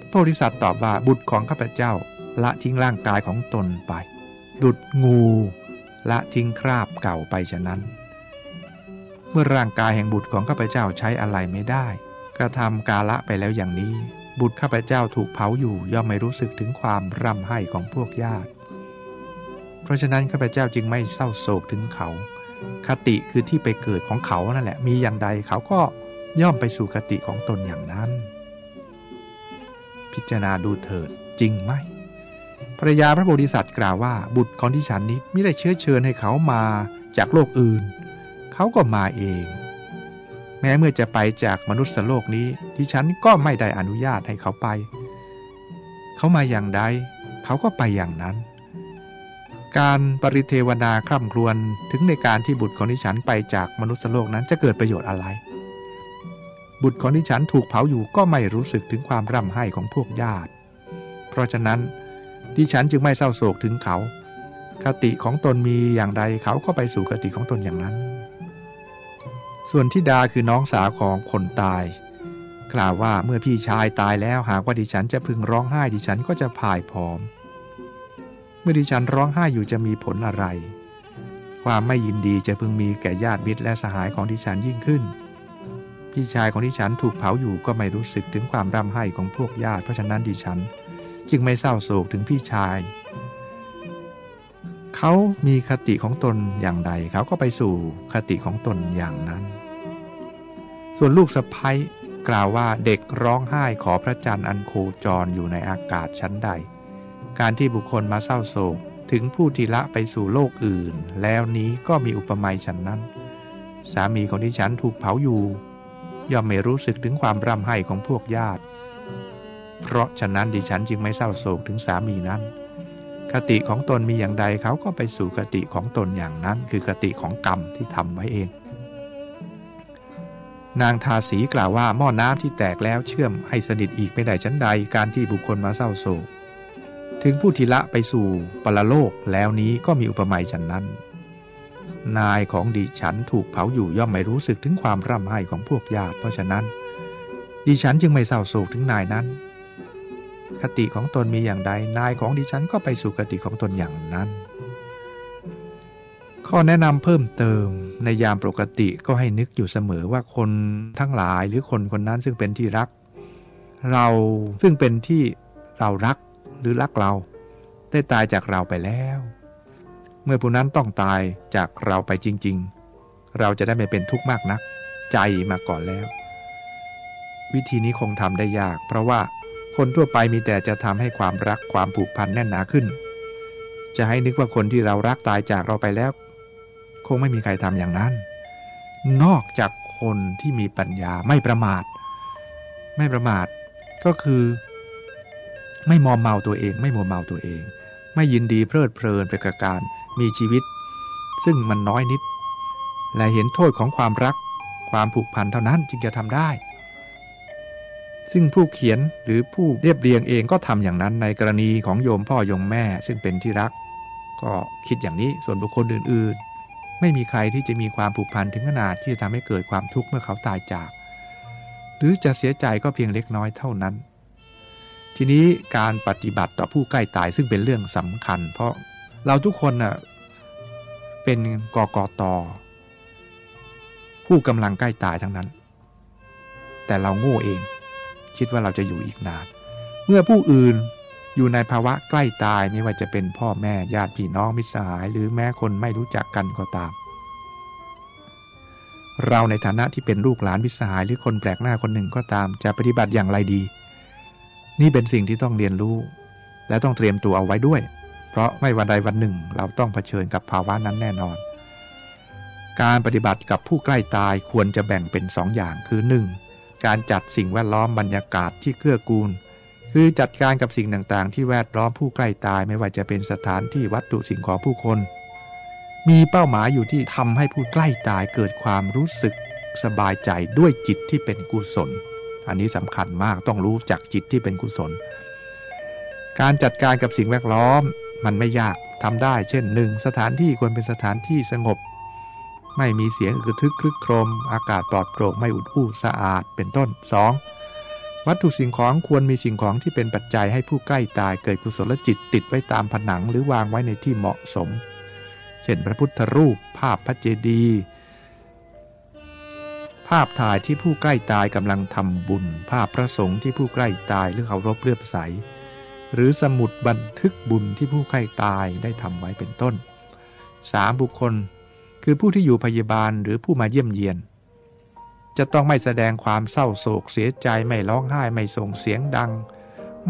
พระโพธิสัตว์ตอบว่าบุตรของข้าพเจ้า ละทิ้งร่างกายของตนไป ดุดงู ละทิ้งคราบเก่าไปฉะนั้น เมื่อร่างกายแห่งบุตรของข้าพเจ้าใช้อะไรไม่ได้ กระทำกาละไปแล้วอย่างนี้ บุตรข้าพเจ้าถูกเผาอยู่ย่อมไม่รู้สึกถึงความร่ำไห้ของพวกญาติ เพราะฉะนั้นข้าพเจ้าจึงไม่เศร้าโศกถึงเขา คติคือที่ไปเกิดของเขานั่นแหละ มีอย่างใดเขาก็ย่อมไปสู่คติของตนอย่างนั้น พิจารณาดูเถิดจริงไหมภรรยาพระโพธิสัตว์กล่าวว่าบุตรของที่ฉันนี้ไม่ได้เชื้อเชิญให้เขามาจากโลกอื่น เขาก็มาเอง แม้เมื่อจะไปจากมนุษย์โลกนี้ที่ฉันก็ไม่ได้อนุญาตให้เขาไป เขามาอย่างใด เขาก็ไปอย่างนั้น การปริเทวนาคร่ำครวญถึงในการที่บุตรของดิฉันไปจากมนุษย์โลกนั้นจะเกิดประโยชน์อะไร บุตรของดิฉันถูกเผาอยู่ก็ไม่รู้สึกถึงความร่ำไห้ของพวกญาติ เพราะฉะนั้นดิฉันจึงไม่เศร้าโศกถึงเขาคติของตนมีอย่างใดเขาก็ไปสู่คติของตนอย่างนั้น ส่วนทิดาคือน้องสาวของคนตาย กล่าวว่าเมื่อพี่ชายตายแล้วหากว่าดิฉันจะพึงร้องไห้ดิฉันก็จะพ่ายผอม เมื่อดิฉันร้องไห้อยู่จะมีผลอะไร ความไม่ยินดีจะพึงมีแก่ญาติมิตรและสหายของดิฉันยิ่งขึ้น พี่ชายของดิฉันถูกเผาอยู่ก็ไม่รู้สึกถึงความร่ำไห้ของพวกญาติเพราะฉะนั้นดิฉัน จึงไม่เศร้าโศกถึงพี่ชายเขามีคติของตนอย่างใดเขาก็ไปสู่คติของตนอย่างนั้น ส่วนลูกสะพ้ยกล่าวว่าเด็กร้องไห้ขอพระจันทร์อันโคจรอยู่ในอากาศชั้นใด การที่บุคคลมาเศร้าโศกถึงผู้ที่ละไปสู่โลกอื่น แล้วนี้ก็มีอุปมาฉันนั้น สามีของดิฉันถูกเผาอยู่ ย่อมไม่รู้สึกถึงความร่ำไห้ของพวกญาติ เพราะฉะนั้นดิฉันจึงไม่เศร้าโศกถึงสามีนั้น คติของตนมีอย่างใดเขาก็ไปสู่คติของตนอย่างนั้น คือคติของกรรมที่ทำไว้เอง นางทาสีกล่าวว่าหม้อน้ำที่แตกแล้วเชื่อมให้สนิทอีกไม่ได้ชั้นใดการที่บุคคลมาเศร้าโศก ถึงผู้ทิละไปสู่ปรโลกแล้วนี้ก็มีอุปมาฉันนั้น นายของดิฉันถูกเผาอยู่ย่อมไม่รู้สึกถึงความร่ำไห้ของพวกญาติเพราะฉะนั้น ดิฉันจึงไม่เศร้าโศกถึงนายนั้น คติของตนมีอย่างใดนายของดิฉันก็ไปสู่คติของตนอย่างนั้น ข้อแนะนำเพิ่มเติมในยามปกติก็ให้นึกอยู่เสมอว่าคนทั้งหลายหรือคนคนนั้นซึ่งเป็นที่รัก เราซึ่งเป็นที่เรารักหรือรักเรา ได้ตายจากเราไปแล้ว เมื่อผู้นั้นต้องตายจากเราไปจริง ๆ เราจะได้ไม่เป็นทุกข์มากนัก ใจมาก่อนแล้ว วิธีนี้คงทำได้ยาก เพราะว่าคนทั่วไปมีแต่จะทำให้ความรักความผูกพันแน่นหนาขึ้นจะให้นึกว่าคนที่เรารักตายจากเราไปแล้ว งไม่มีใครทำอย่างนั้น นอกจากคนที่มีปัญญาไม่ประมาท ไม่ประมาทก็คือ ไม่มอมเมาตัวเอง ไม่มัวเมาตัวเอง ไม่ยินดีเพลิดเพลินไปกับการมีชีวิต ซึ่งมันน้อยนิด และเห็นโทษของความรักความผูกพันเท่านั้นจึงจะทำได้ ซึ่งผู้เขียนหรือผู้เรียบเรียงเองก็ทำอย่างนั้นในกรณีของโยมพ่อโยมแม่ ซึ่งเป็นที่รัก ก็คิดอย่างนี้ส่วนบุคคลอื่น ๆ ไม่มีใครที่จะมีความผูกพันถึงขนาดที่จะทำให้เกิดความทุกข์เมื่อเขาตายจาก หรือจะเสียใจก็เพียงเล็กน้อยเท่านั้น ทีนี้การปฏิบัติต่อผู้ใกล้ตายซึ่งเป็นเรื่องสำคัญ เพราะเราทุกคนน่ะเป็นกกตผู้กำลังใกล้ตายทั้งนั้น แต่เราโง่เอง คิดว่าเราจะอยู่อีกนาน เมื่อผู้อื่น อยู่ในภาวะใกล้ตายไม่ว่าจะเป็นพ่อแม่ญาติพี่น้องมิตรสหาย หรือแม้คนไม่รู้จักกันก็ตาม เราในฐานะที่เป็นลูกหลานมิตรสหาย หรือคนแปลกหน้าคนหนึ่งก็ตาม จะปฏิบัติอย่างไรดี นี่เป็นสิ่งที่ต้องเรียนรู้ และต้องเตรียมตัวเอาไว้ด้วย เพราะไม่วันใดวันหนึ่ง เราต้องเผชิญกับภาวะนั้นแน่นอน การปฏิบัติกับผู้ใกล้ตายควรจะแบ่งเป็นสองอย่างคือ 1. การจัดสิ่งแวดล้อมบรรยากาศที่เกื้อกูล คือจัดการกับสิ่งต่างๆ ที่แวดล้อมผู้ใกล้ตายไม่ว่าจะเป็นสถานที่วัตถุสิ่งของผู้คน มีเป้าหมายอยู่ที่ทำให้ผู้ใกล้ตายเกิดความรู้สึกสบายใจด้วยจิตที่เป็นกุศล อันนี้สำคัญมากต้องรู้จักจิตที่เป็นกุศล การจัดการกับสิ่งแวดล้อมมันไม่ยากทำได้ เช่นหนึ่งสถานที่ควรเป็นสถานที่สงบ ไม่มีเสียงอึกทึกคลึกโครม อากาศปลอดโปร่งไม่อุดอู้สะอาดเป็นต้น 2. วัตถุสิ่งของควรมีสิ่งของที่เป็นปัจจัยให้ผู้ใกล้ตายเกิดกุศลจิตติดไว้ตามผนังหรือวางไว้ในที่เหมาะสม เช่นพระพุทธรูป ภาพพระเจดีย์ภาพถ่ายที่ผู้ใกล้ตายกำลังทำบุญ ภาพพระสงฆ์ที่ผู้ใกล้ตายหรือเคารพเลื่อมใส หรือสมุดบันทึกบุญที่ผู้ใกล้ตายได้ทำไว้เป็นต้น 3. บุคคล คือผู้ที่อยู่พยาบาลหรือผู้มาเยี่ยมเยียน จะต้องไม่แสดงความเศร้าโศกเสียใจไม่ร้องไห้ไม่ส่งเสียงดัง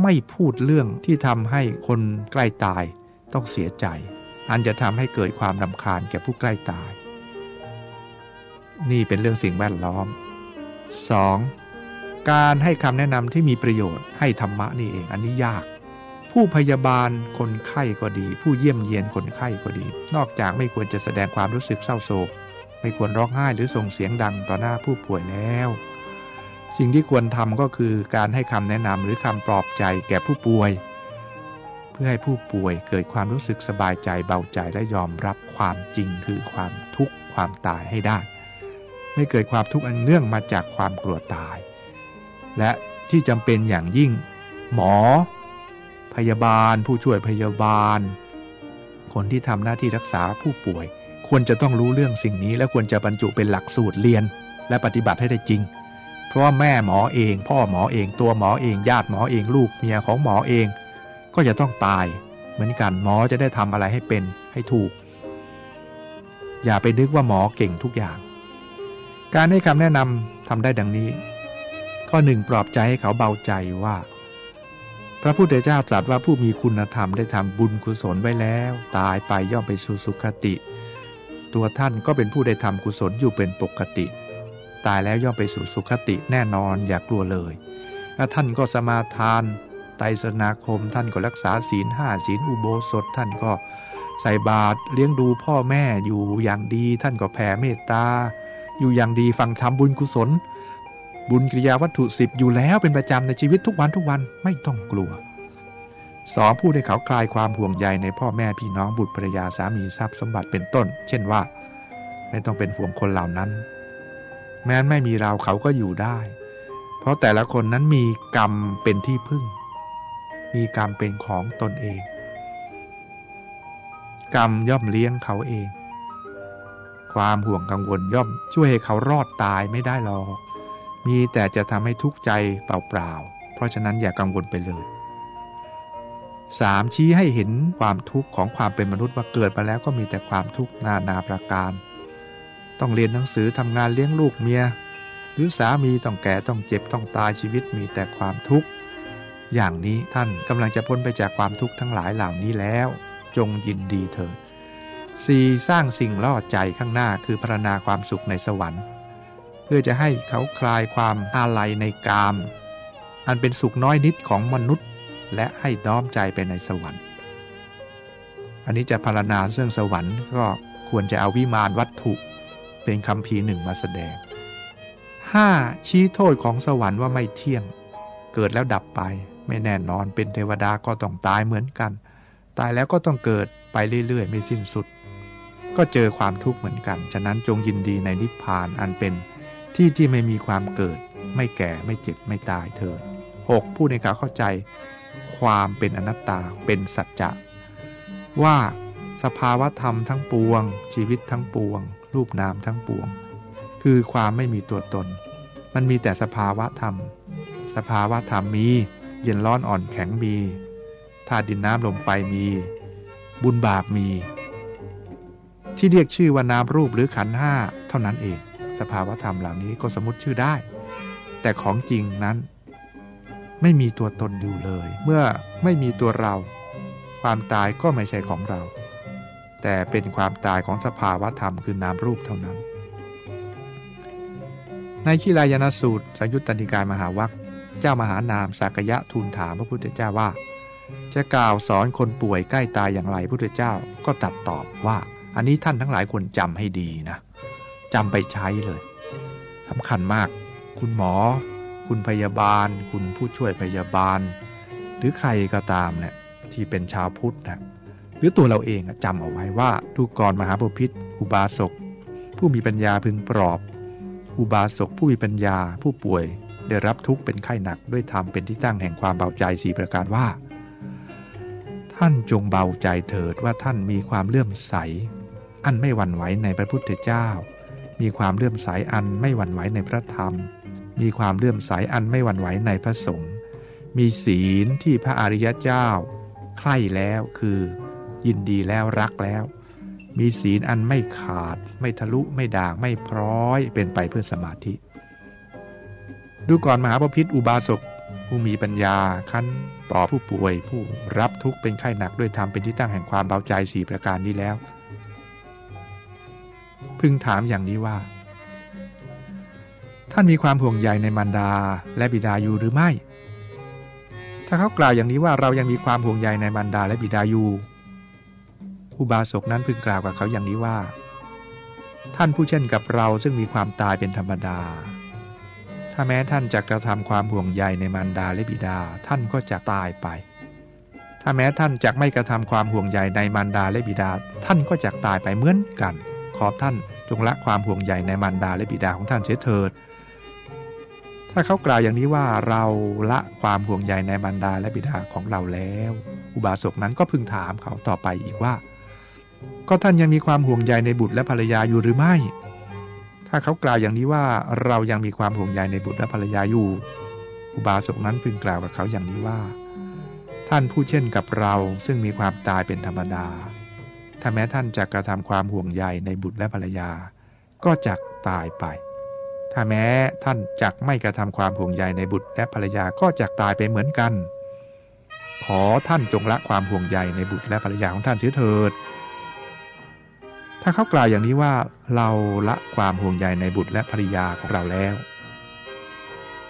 ไม่พูดเรื่องที่ทำให้คนใกล้ตายต้องเสียใจ อันจะทำให้เกิดความรำคาญแก่ผู้ใกล้ตาย นี่เป็นเรื่องสิ่งแวดล้อม 2. การให้คำแนะนำที่มีประโยชน์ให้ธรรมะนี่เองอันนี้ยาก ผู้พยาบาลคนไข้ก็ดี ผู้เยี่ยมเยียนคนไข้ก็ดี นอกจากไม่ควรจะแสดงความรู้สึกเศร้าโศก ไม่ควรร้องไห้หรือส่งเสียงดังต่อหน้าผู้ป่วยแล้ว สิ่งที่ควรทำก็คือการให้คำแนะนำหรือคำปลอบใจแก่ผู้ป่วย เพื่อให้ผู้ป่วยเกิดความรู้สึกสบายใจเบาใจและยอมรับความจริงคือความทุกข์ความตายให้ได้ ไม่เกิดความทุกข์อันเนื่องมาจากความกลัวตาย และที่จำเป็นอย่างยิ่ง หมอ พยาบาล ผู้ช่วยพยาบาล คนที่ทำหน้าที่รักษาผู้ป่วย ควรจะต้องรู้เรื่องสิ่งนี้ และควรจะบรรจุเป็นหลักสูตรเรียน และปฏิบัติให้ได้จริง เพราะแม่หมอเอง พ่อหมอเองตัวหมอเอง ญาติหมอเองลูกเมียของหมอเอง ก็จะต้องตาย เหมือนกันหมอจะได้ทำอะไรให้เป็นให้ถูก อย่าไปนึกว่าหมอเก่งทุกอย่าง การให้คำแนะนำทำได้ดังนี้ ข้อหนึ่งปลอบใจให้เขาเบาใจว่าพระพุทธเจ้าตรัสว่าผู้มีคุณธรรมได้ทำบุญกุศลไว้แล้ว ตายไปย่อมไปสู่สุคติ ตัวท่านก็เป็นผู้ได้ทำกุศลอยู่เป็นปกติ ตายแล้วย่อมไปสู่สุคติแน่นอนอย่ากลัวเลยและท่านก็สมาทาน ไตรสนาคมท่านก็รักษาศีลห้าศีลอุโบสถท่านก็ใส่บาตรเลี้ยงดูพ่อแม่อยู่อย่างดี ท่านก็แผ่เมตตา อยู่อย่างดีฟังทำบุญกุศล บุญกิริยาวัตถุสิบอยู่แล้วเป็นประจำในชีวิตทุกวันทุกวันไม่ต้องกลัว สอนผู้ให้เขาคลายความห่วงใยในพ่อแม่พี่น้องบุตรภรรยาสามีทรัพย์สมบัติเป็นต้น เช่นว่า ไม่ต้องเป็นห่วงคนเหล่านั้น แม้ไม่มีเราเขาก็อยู่ได้ เพราะแต่ละคนนั้นมีกรรมเป็นที่พึ่ง มีกรรมเป็นของตนเอง กรรมย่อมเลี้ยงเขาเอง ความห่วงกังวลย่อมช่วยให้เขารอดตายไม่ได้หรอกมีแต่จะทำให้ทุกข์ใจเปล่าๆเพราะฉะนั้นอย่ากังวลไปเลย 3. ชี้ให้เห็นความทุกข์ของความเป็นมนุษย์ว่าเกิดมาแล้วก็มีแต่ความทุกข์นานาประการ ต้องเรียนหนังสือทำงานเลี้ยงลูกเมีย หรือสามีต้องแก่ต้องเจ็บต้องตายชีวิตมีแต่ความทุกข์ อย่างนี้ท่านกำลังจะพ้นไปจากความทุกข์ทั้งหลายเหล่านี้แล้ว จงยินดีเถิด 4. สร้างสิ่งล่อใจข้างหน้าคือพรรณนาความสุขในสวรรค์ เพื่อจะให้เขาคลายความอาลัยในกาม อันเป็นสุขน้อยนิดของมนุษย์ และให้น้อมใจไปในสวรรค์ อันนี้จะพารณาเรื่องสวรรค์ก็ควรจะเอาวิมานวัตถุเป็นคำพีหนึ่งมาแสดง 5. ชี้โทษของสวรรค์ว่าไม่เที่ยง เกิดแล้วดับไปไม่แน่นอนเป็นเทวดาก็ต้องตายเหมือนกัน ตายแล้วก็ต้องเกิดไปเรื่อยๆ ไม่สิ้นสุด ก็เจอความทุกข์เหมือนกัน ฉะนั้นจงยินดีในนิพพานอันเป็นที่ที่ไม่มีความเกิด ไม่แก่ไม่เจ็บไม่ตายเถิด 6. ผู้ในขาเข้าใจ ความเป็นอนัตตาเป็นสัจจะว่าสภาวะธรรมทั้งปวง ชีวิตทั้งปวง รูปนามทั้งปวง คือความไม่มีตัวตน มันมีแต่สภาวะธรรม สภาวะธรรมมีเย็นร้อนอ่อนแข็งมีธาตุดินน้ำลมไฟมี บุญบาปมี ที่เรียกชื่อว่านามรูปหรือขันห้าเท่านั้นเอง สภาวะธรรมเหล่านี้ก็สมมติชื่อได้ แต่ของจริงนั้น ไม่มีตัวตนอยู่เลย เมื่อไม่มีตัวเรา ความตายก็ไม่ใช่ของเรา แต่เป็นความตายของสภาวะธรรมคือนามรูปเท่านั้น ในขีลายนสูตรสังยุตตนิกายมหาวัคเจ้ามหานามสักยะทูลถามพระพุทธเจ้าว่า จะกล่าวสอนคนป่วยใกล้ตายอย่างไรพระพุทธเจ้าก็ตัดตอบว่า อันนี้ท่านทั้งหลายควรจำให้ดีนะจำไปใช้เลยสำคัญมาก คุณหมอ คุณพยาบาล คุณผู้ช่วยพยาบาล หรือใครก็ตามเนี่ยที่เป็นชาวพุทธนะหรือตัวเราเองจำเอาไว้ว่าดูก่อนมหาบพิษอุบาสก ผู้มีปัญญาพึงปลอบ อุบาสกผู้มีปัญญาผู้ป่วยได้รับทุกข์เป็นไข้หนักด้วยธรรมเป็นที่ตั้งแห่งความเบาใจสีประการว่า ท่านจงเบาใจเถิดว่าท่านมีความเลื่อมใส อันไม่หวั่นไหวในพระพุทธเจ้า มีความเลื่อมใสอันไม่หวั่นไหวในพระธรรม มีความเลื่อมใสอันไม่หวั่นไหวในพระสงฆ์มีศีลที่พระอริยเจ้า ใคร่แล้วคือ ยินดีแล้วรักแล้ว มีศีลอันไม่ขาด ไม่ทะลุไม่ด่างไม่พร้อยเป็นไปเพื่อสมาธิ ดูก่อนมหาปพิธอุบาสกผู้มีปัญญาขั้นต่อผู้ป่วย ผู้รับทุกข์เป็นไข้หนักด้วยธรรมเป็นที่ตั้งแห่งความเบาใจสี่ประการนี้แล้ว พึงถามอย่างนี้ว่า ท่านมีความห่วงใยในมารดาและบิดาอยู่หรือไม่ ถ้าเขากล่าวอย่างนี้ว่าเรายังมีความห่วงใยในมารดาและบิดาอยู่ อุบาสกนั้นพึงกล่าวกับเขาอย่างนี้ว่า ท่านผู้เช่นกับเราซึ่งมีความตายเป็นธรรมดา ถ้าแม้ท่านจะกระทำความห่วงใยในมารดาและบิดาท่านก็จะตายไป ถ้าแม้ท่านจะไม่กระทำความห่วงใยในมารดาและบิดา ท่านก็จะตายไปเหมือนกัน ขอท่านจงละความห่วงใยในมารดาและบิดาของท่านเสียเถิด ถ้าเขากล่าวอย่างนี้ว่าเราละความห่วงใยในมารดาและบิดาของเราแล้ว อุบาสกนั้นก็พึงถามเขาต่อไปอีกว่า ก็ท่านยังมีความห่วงใยในบุตรและภรรยาอยู่หรือไม่ ถ้าเขากล่าวอย่างนี้ว่าเรายังมีความห่วงใยในบุตรและภรรยาอยู่ อุบาสกนั้นพึงกล่าวกับเขาอย่างนี้ว่า ท่านผู้เช่นกับเราซึ่งมีความตายเป็นธรรมดา ถ้าแม้ท่านจะกระทำความห่วงใยในบุตรและภรรยา ก็จักตายไป ถ้าแม้ท่านจักไม่กระทำความห่วงใยในบุตรและภรรยาก็จักตายไปเหมือนกัน ขอท่านจงละความห่วงใยในบุตรและภรรยาของท่านเสียเถิด ถ้าเขากล่าวอย่างนี้ว่าเราละความห่วงใยในบุตรและภริยาของเราแล้ว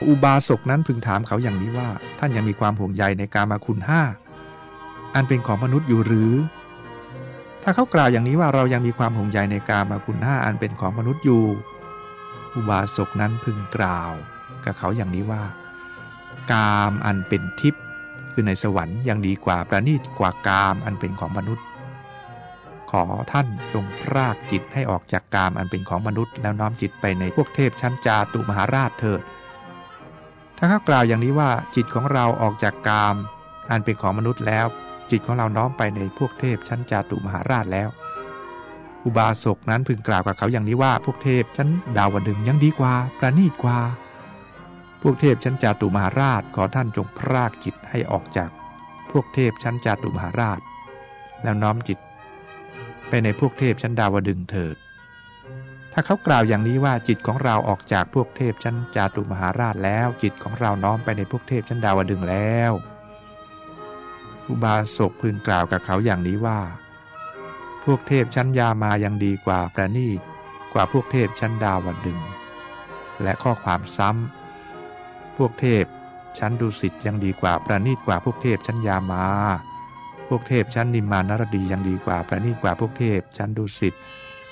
อุบาสกนั้นพึงถามเขาอย่างนี้ว่า ท่านยังมีความห่วงใยในกามาคุณห้าอันเป็นของมนุษย์อยู่หรือ ถ้าเขากล่าวอย่างนี้ว่าเรายังมีความห่วงใยในกามาคุณห้าอันเป็นของมนุษย์อยู่ อุบาสกนั้นพึงกล่าว กับเขาอย่างนี้ว่า กามอันเป็นทิพย์คือในสวรรค์ยังดีกว่าประณีตกว่ากามอันเป็นของมนุษย์ ขอท่านจงพรากจิตให้ออกจากกามอันเป็นของมนุษย์ แล้วน้อมจิตไปในพวกเทพชั้นจาตุมหาราชเถิดถ้าเขากล่าวอย่างนี้ว่าจิตของเราออกจากกาม อันเป็นของมนุษย์แล้ว จิตของเราน้อมไปในพวกเทพชั้นจาตุมหาราชแล้ว อุบาสกนั้นพึงกล่าวกับเขาอย่างนี้ว่าพวกเทพชั้นดาวดึงยังดีกว่า ประณีตกว่า พวกเทพชั้นจาตุมหาราชขอท่านจงพรากจิตให้ออกจาก พวกเทพชั้นจาตุมหาราช แล้วน้อมจิต ไปในพวกเทพชั้นดาวดึงเถิด ถ้าเขากล่าวอย่างนี้ว่าจิตของเราออกจากพวกเทพชั้นจาตุมหาราชแล้วจิตของเราน้อมไปในพวกเทพชั้นดาวดึงแล้ว อุบาสกพึงกล่าวกับเขาอย่างนี้ว่า พวกเทพชั้นยามายังดีกว่าประณีตกว่าพวกเทพชั้นดาวดึง และข้อความซ้ำ พวกเทพชั้นดุสิตยังดีกว่าประณีตกว่าพวกเทพชั้นยามา พวกเทพชั้นนิมานรดียังดีกว่าประณีตกว่าพวกเทพชั้นดุสิต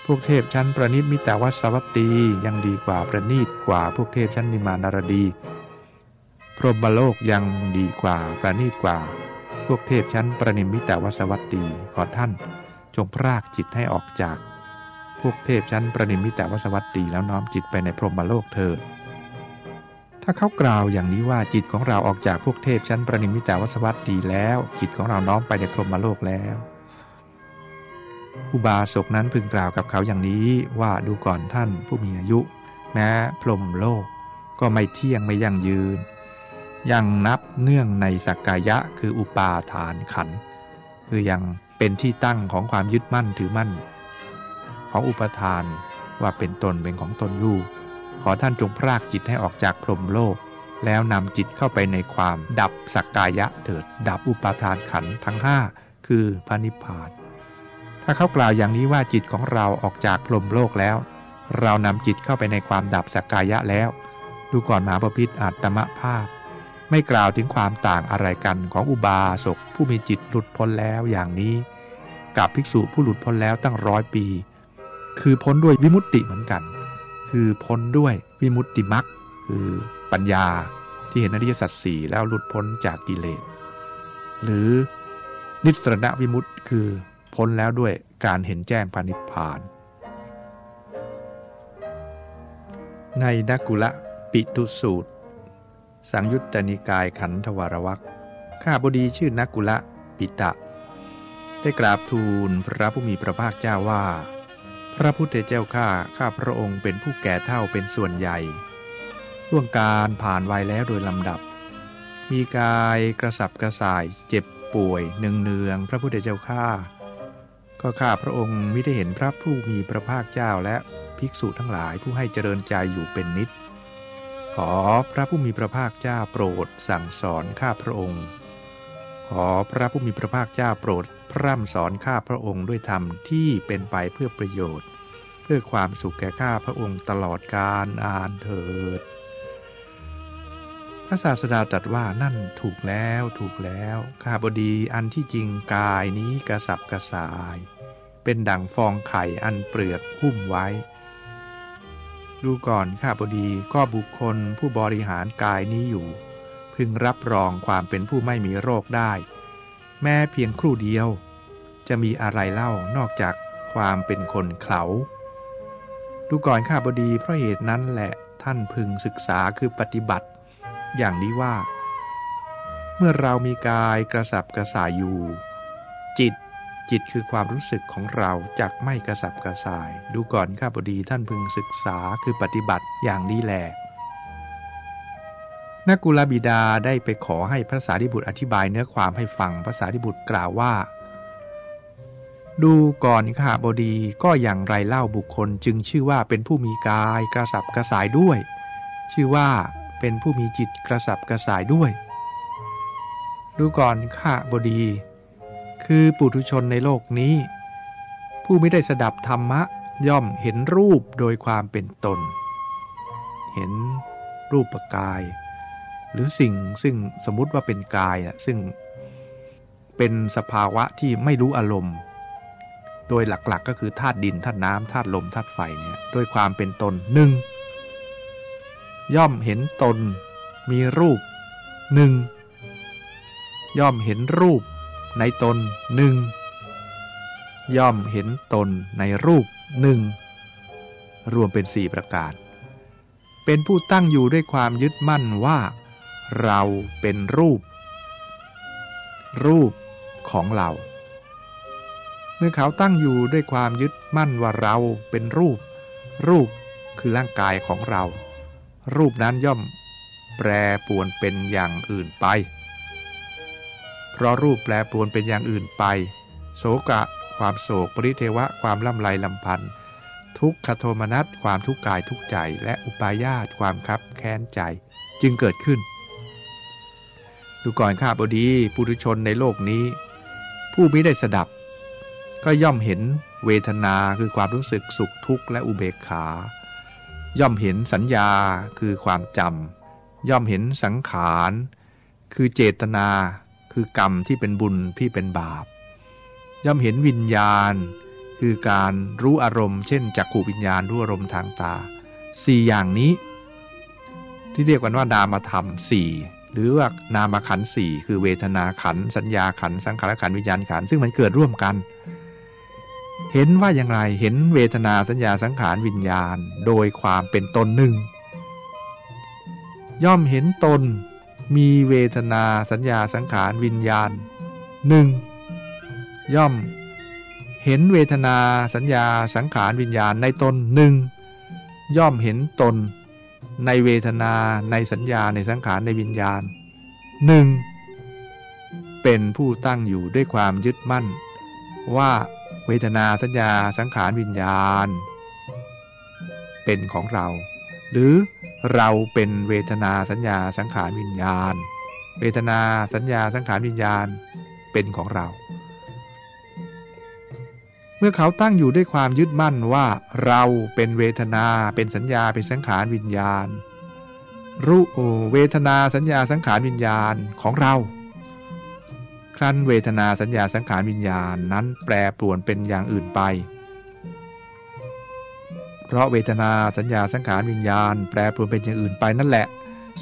พวกเทพชั้นประณีตมิตรวัสวัตตียังดีกว่าประณีตกว่าพวกเทพชั้นนิมานรดี พรหมโลกยังดีกว่าประณีตกว่า พวกเทพชั้นประนิมิตรวัสวัตตีขอท่าน จงพรากจิตให้ออกจาก พวกเทพชั้นประนิมิตวัสวัตตีแล้วน้อมจิตไปในพรหมโลกเถิดถ้าเขากล่าวอย่างนี้ว่าจิตของเราออกจากพวกเทพชั้นประนิมิตาวัสวัตดีแล้ว จิตของเราน้อมไปในพรหมโลกแล้วอุบาสกนั้นพึงกล่าวกับเขาอย่างนี้ว่าดูก่อนท่านผู้มีอายุ แม้พรหมโลกก็ไม่เที่ยงไม่ยั่งยืน ยังนับเนื่องในสักกายะคืออุปาทานขันคือยัง เป็นที่ตั้งของความยึดมั่นถือมั่น ของอุปทานว่าเป็นตนเป็นของตนอยู่ ขอท่านจงพรากจิตให้ออกจากพรมโลก แล้วนำจิตเข้าไปในความดับสักกายะเถิด ดับอุปทานขันทั้งห้าคือพระนิพพาน ถ้าเขากล่าวอย่างนี้ว่าจิตของเราออกจากพรมโลกแล้ว เรานำจิตเข้าไปในความดับสักกายะแล้ว ดูก่อนมหาปพิธอาตมภาพ ไม่กล่าวถึงความต่างอะไรกันของอุบาสกผู้มีจิตหลุดพ้นแล้วอย่างนี้ กับภิกษุผู้หลุดพ้นแล้วตั้งร้อยปี คือพ้นด้วยวิมุตติเหมือนกัน คือพ้นด้วยวิมุตติมักคือปัญญาที่เห็นอริยสัจสี่แล้วหลุดพ้นจากกิเลสหรือนิสรณวิมุตติคือพ้นแล้วด้วยการเห็นแจ้งพานิพพาน ในนักุละปิตุสูตร สังยุตตนิกายขันธวรวักข้าบดีชื่อนักกุละปิตะ ได้กราบทูลพระผู้มีพระภาคเจ้าว่า พระพุทธเจ้าข้าข้าพระองค์เป็นผู้แก่เท่าเป็นส่วนใหญ่ล่วงการผ่านวัยแล้วโดยลำดับ มีกายกระสับกระส่ายเจ็บป่วยเนืองเนืองพระพุทธเจ้าข้าก็ข้าพระองค์มิได้เห็นพระผู้มีพระภาคเจ้าและภิกษุทั้งหลายผู้ให้เจริญใจอยู่เป็นนิด ขอพระผู้มีพระภาคเจ้าโปรดสั่งสอนข้าพระองค์ ขอพระผู้มีพระภาคเจ้าโปรดพร่ำสอนข้าพระองค์ด้วยธรรมที่เป็นไปเพื่อประโยชน์ เพื่อความสุขแก่ข้าพระองค์ตลอดกาลอานเถิด พระศาสดาตรัสว่านั่นถูกแล้วถูกแล้วข้าบดีอันที่จริงกายนี้กระสับกระส่าย เป็นดั่งฟองไข่อันเปลือกหุ้มไว้ ดูก่อนข้าบดีก็บุคคลผู้บริหารกายนี้อยู่ พึงรับรองความเป็นผู้ไม่มีโรคได้ แม้เพียงครู่เดียว จะมีอะไรเล่านอกจากความเป็นคนเขาดูก่อนข้าบดีเพราะเหตุนั้นแหละท่านพึงศึกษาคือปฏิบัติ อย่างนี้ว่า เมื่อเรามีกายกระสับกระส่ายอยู่ จิต จิตคือความรู้สึกของเราจากไม่กระสับกระส่าย ดูก่อนข้าพดีท่านพึงศึกษาคือปฏิบัติอย่างนี้แหละนักกุลบิดาได้ไปขอให้พระสารีบุตรอธิบายเนื้อความให้ฟังพระสารีบุตรกล่าวว่า ดูก่อนข้าบดีก็อย่างไรเล่าบุคคลจึงชื่อว่าเป็นผู้มีกายกระสับกระส่ายด้วย ชื่อว่าเป็นผู้มีจิตกระสับกระส่ายด้วย ดูก่อนข้าบดี คือปุถุชนในโลกนี้ ผู้ไม่ได้สดับธรรมะย่อมเห็นรูปโดยความเป็นตน เห็นรูปปกาย หรือสิ่งซึ่งสมมติว่าเป็นกายซึ่งเป็นสภาวะที่ไม่รู้อารมณ์ โดยหลักๆกก็คือธาตุดินธาตุน้ำธาตุลมธาตุไฟเนี่ยด้วยความเป็นตนหนึ่งย่อมเห็นตนมีรูปหนึ่งย่อมเห็นรูป ในตนหนึ่งย่อมเห็นตนในรูปหนึ่งรวมเป็นสี่ประการ เป็นผู้ตั้งอยู่ด้วยความยึดมั่นว่า เราเป็นรูป รูปของเรา เมื่อเขาตั้งอยู่ด้วยความยึดมั่นว่าเราเป็นรูป รูปคือร่างกายของเรา รูปนั้นย่อม แปรปวนเป็นอย่างอื่นไป เพราะรูปแปรปรวนเป็นอย่างอื่นไป โศกะ ความโศก ปริเทวะ ความล่ำไรลำพันธ์ทุกขโทมนัสความทุกข์กายทุกใจ และอุปาญาตความคับแค้นใจจึงเกิดขึ้น ดูก่อนข้าบดีปุถุชนในโลกนี้ ผู้ไม่ได้สดับ ก็ย่อมเห็นเวทนาคือความรู้สึกสุขทุกข์และอุเบกขา ย่อมเห็นสัญญาคือความจำย่อมเห็นสังขาร คือเจตนา คือกรรมที่เป็นบุญที่เป็นบาป ย่อมเห็นวิญญาณ คือการรู้อารมณ์ เช่นจักขูวิญญาณรู้อารมณ์ทางตาสี่อย่างนี้ ที่เรียกกันว่านามธรรมสี่หรือว่านามขันสี่คือเวทนาขัน สัญญาขัน สังขารขันวิญญาณขัน ซึ่งมันเกิดร่วมกัน เห็นว่าอย่างไรเห็นเวทนาสัญญาสังขารวิญญาณ โดยความเป็นตนหนึ่ง ย่อมเห็นตน มีเวทนาสัญญาสังขารวิญญาณหนึ่งย่อม เห็นเวทนาสัญญาสังขารวิญญาณในตนหนึ่งย่อมเห็นตน ในเวทนาในสัญญาในสังขารในวิญญาณหนึ่งเป็นผู้ตั้งอยู่ด้วยความยึดมั่น ว่าเวทนาสัญญาสังขารวิญญาณ เป็นของเรา หรือเราเป็นเวทนาสัญญาสังขารวิญญาณ เวทนาสัญญาสังขารวิญญาณเป็นของเรา เมื่อเขาตั้งอยู่ด้วยความยึดมั่นว่าเราเป็นเวทนาเป็นสัญญาเป็นสังขารวิญญาณ รู้เวทนาสัญญาสังขารวิญญาณของเรา ครั้นเวทนาสัญญาสังขารวิญญาณนั้นแปรปรวนเป็นอย่างอื่นไป เพราะเวทนาสัญญาสังขารวิญญาณ แปรปรวนเป็นอย่างอื่นไปนั่นแหละ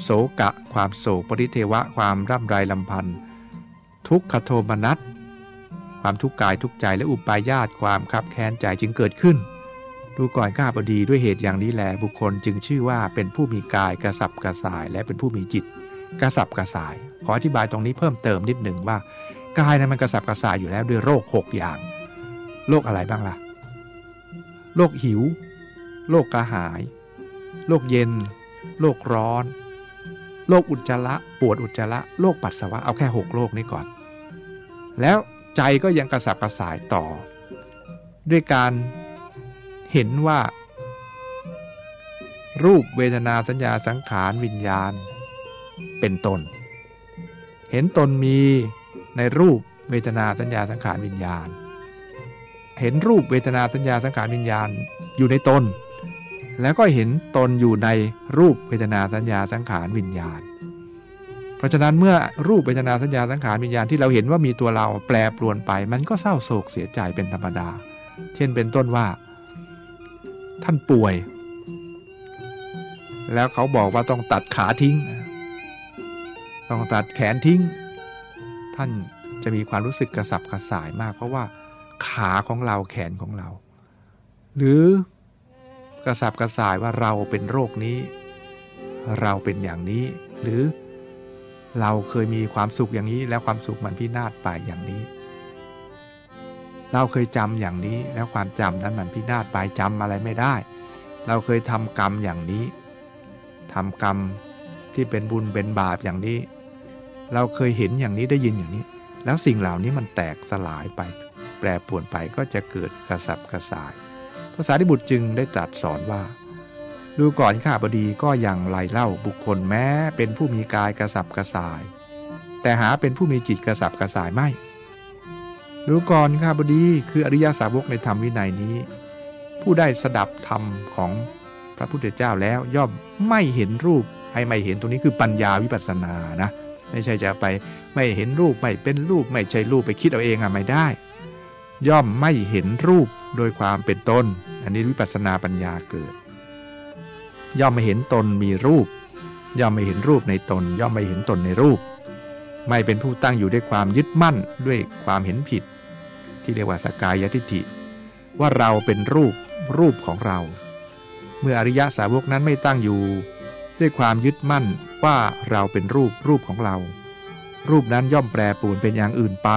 โศกะ ความโศกปริเทวะความร่ำไรลำพันธ์ทุกขโทมนัสความทุกข์กายทุกใจและอุปายาตความคับแค้นใจจึงเกิดขึ้น ดูก่อนข้าพดีด้วยเหตุอย่างนี้แหลบุคคลจึงชื่อว่าเป็นผู้มีกายกระสับกระส่าย และเป็นผู้มีจิต กระสับกระส่าย ขออธิบายตรงนี้เพิ่มเติมนิดหนึ่งว่ากายนะมันกระสับกระส่ายอยู่แล้วด้วยโรคหกอย่าง โรคอะไรบ้างล่ะ โรคหิว โรคกระหายโรคเย็นโรคร้อนโรคอุจจาระปวดอุจจาระโรคปัสสาวะเอาแค่หกโรคนี้ก่อน แล้วใจก็ยังกระสับกระส่ายต่อ ด้วยการเห็นว่า รูปเวทนาสัญญาสังขารวิญญาณ เป็นตน เห็นตนมีในรูปเวทนาสัญญาสังขารวิญญาณ เห็นรูปเวทนาสัญญาสังขารวิญญาณอยู่ในตน แล้วก็เห็นตนอยู่ในรูปเวทนาสัญญาสังขารวิญญาณ เพราะฉะนั้นเมื่อรูปเวทนาสัญญาสังขารวิญญาณที่เราเห็นว่ามีตัวเราแปรปรวนไป มันก็เศร้าโศกเสียใจเป็นธรรมดา เช่นเป็นต้นว่า ท่านป่วย แล้วเขาบอกว่าต้องตัดขาทิ้ง ต้องตัดแขนทิ้ง ท่านจะมีความรู้สึกกระสับกระส่ายมาก เพราะว่าขาของเราแขนของเรา หรือ กระสับกระส่ายว่าเราเป็นโรคนี้ เราเป็นอย่างนี้ หรือเราเคยมีความสุขอย่างนี้ แล้วความสุขมันพินาศไปอย่างนี้ เราเคยจำอย่างนี้ แล้วความจำนั้นมันพินาศไปจำอะไรไม่ได้ เราเคยทำกรรมอย่างนี้ทำกรรมที่เป็นบุญเป็นบาปอย่างนี้ เราเคยเห็นอย่างนี้ได้ยินอย่างนี้ แล้วสิ่งเหล่านี้มันแตกสลายไป แปรปวนไปก็จะเกิดกระสับกระส่าย ภาษาดิบุตรจึงได้ตรัสสอนว่า ดูก่อนข้าบดีก็อย่างไรเล่าบุคคลแม้เป็นผู้มีกายกระสับกระส่าย แต่หาเป็นผู้มีจิตกระสับกระส่ายไม่ดูก่อนข้าบดีคืออริยสาวกในธรรมวินัยนี้ ผู้ได้สดับธรรมของพระพุทธเจ้าแล้วย่อมไม่เห็นรูปให้ไม่เห็นตรงนี้คือปัญญาวิปัสสนานะ ไม่ใช่จะไปไม่เห็นรูปไม่เป็นรูปไม่ใช่รูปไปคิดเอาเองอะไม่ได้ ย่อมไม่เห็นรูปโดยความเป็นตน อันนี้วิปัสสนาปัญญาเกิด ย่อมไม่เห็นตนมีรูป ย่อมไม่เห็นรูปในตน ย่อมไม่เห็นตนในรูป ไม่เป็นผู้ตั้งอยู่ด้วยความยึดมั่นด้วยความเห็นผิด ที่เรียกว่าสกายทิฏฐิ ว่าเราเป็นรูปรูปของเรา เมื่ออริยสาวกนั้นไม่ตั้งอยู่ ด้วยความยึดมั่นว่าเราเป็นรูปรูปของเรา รูปนั้นย่อมแปรปรวนเป็นอย่างอื่นไป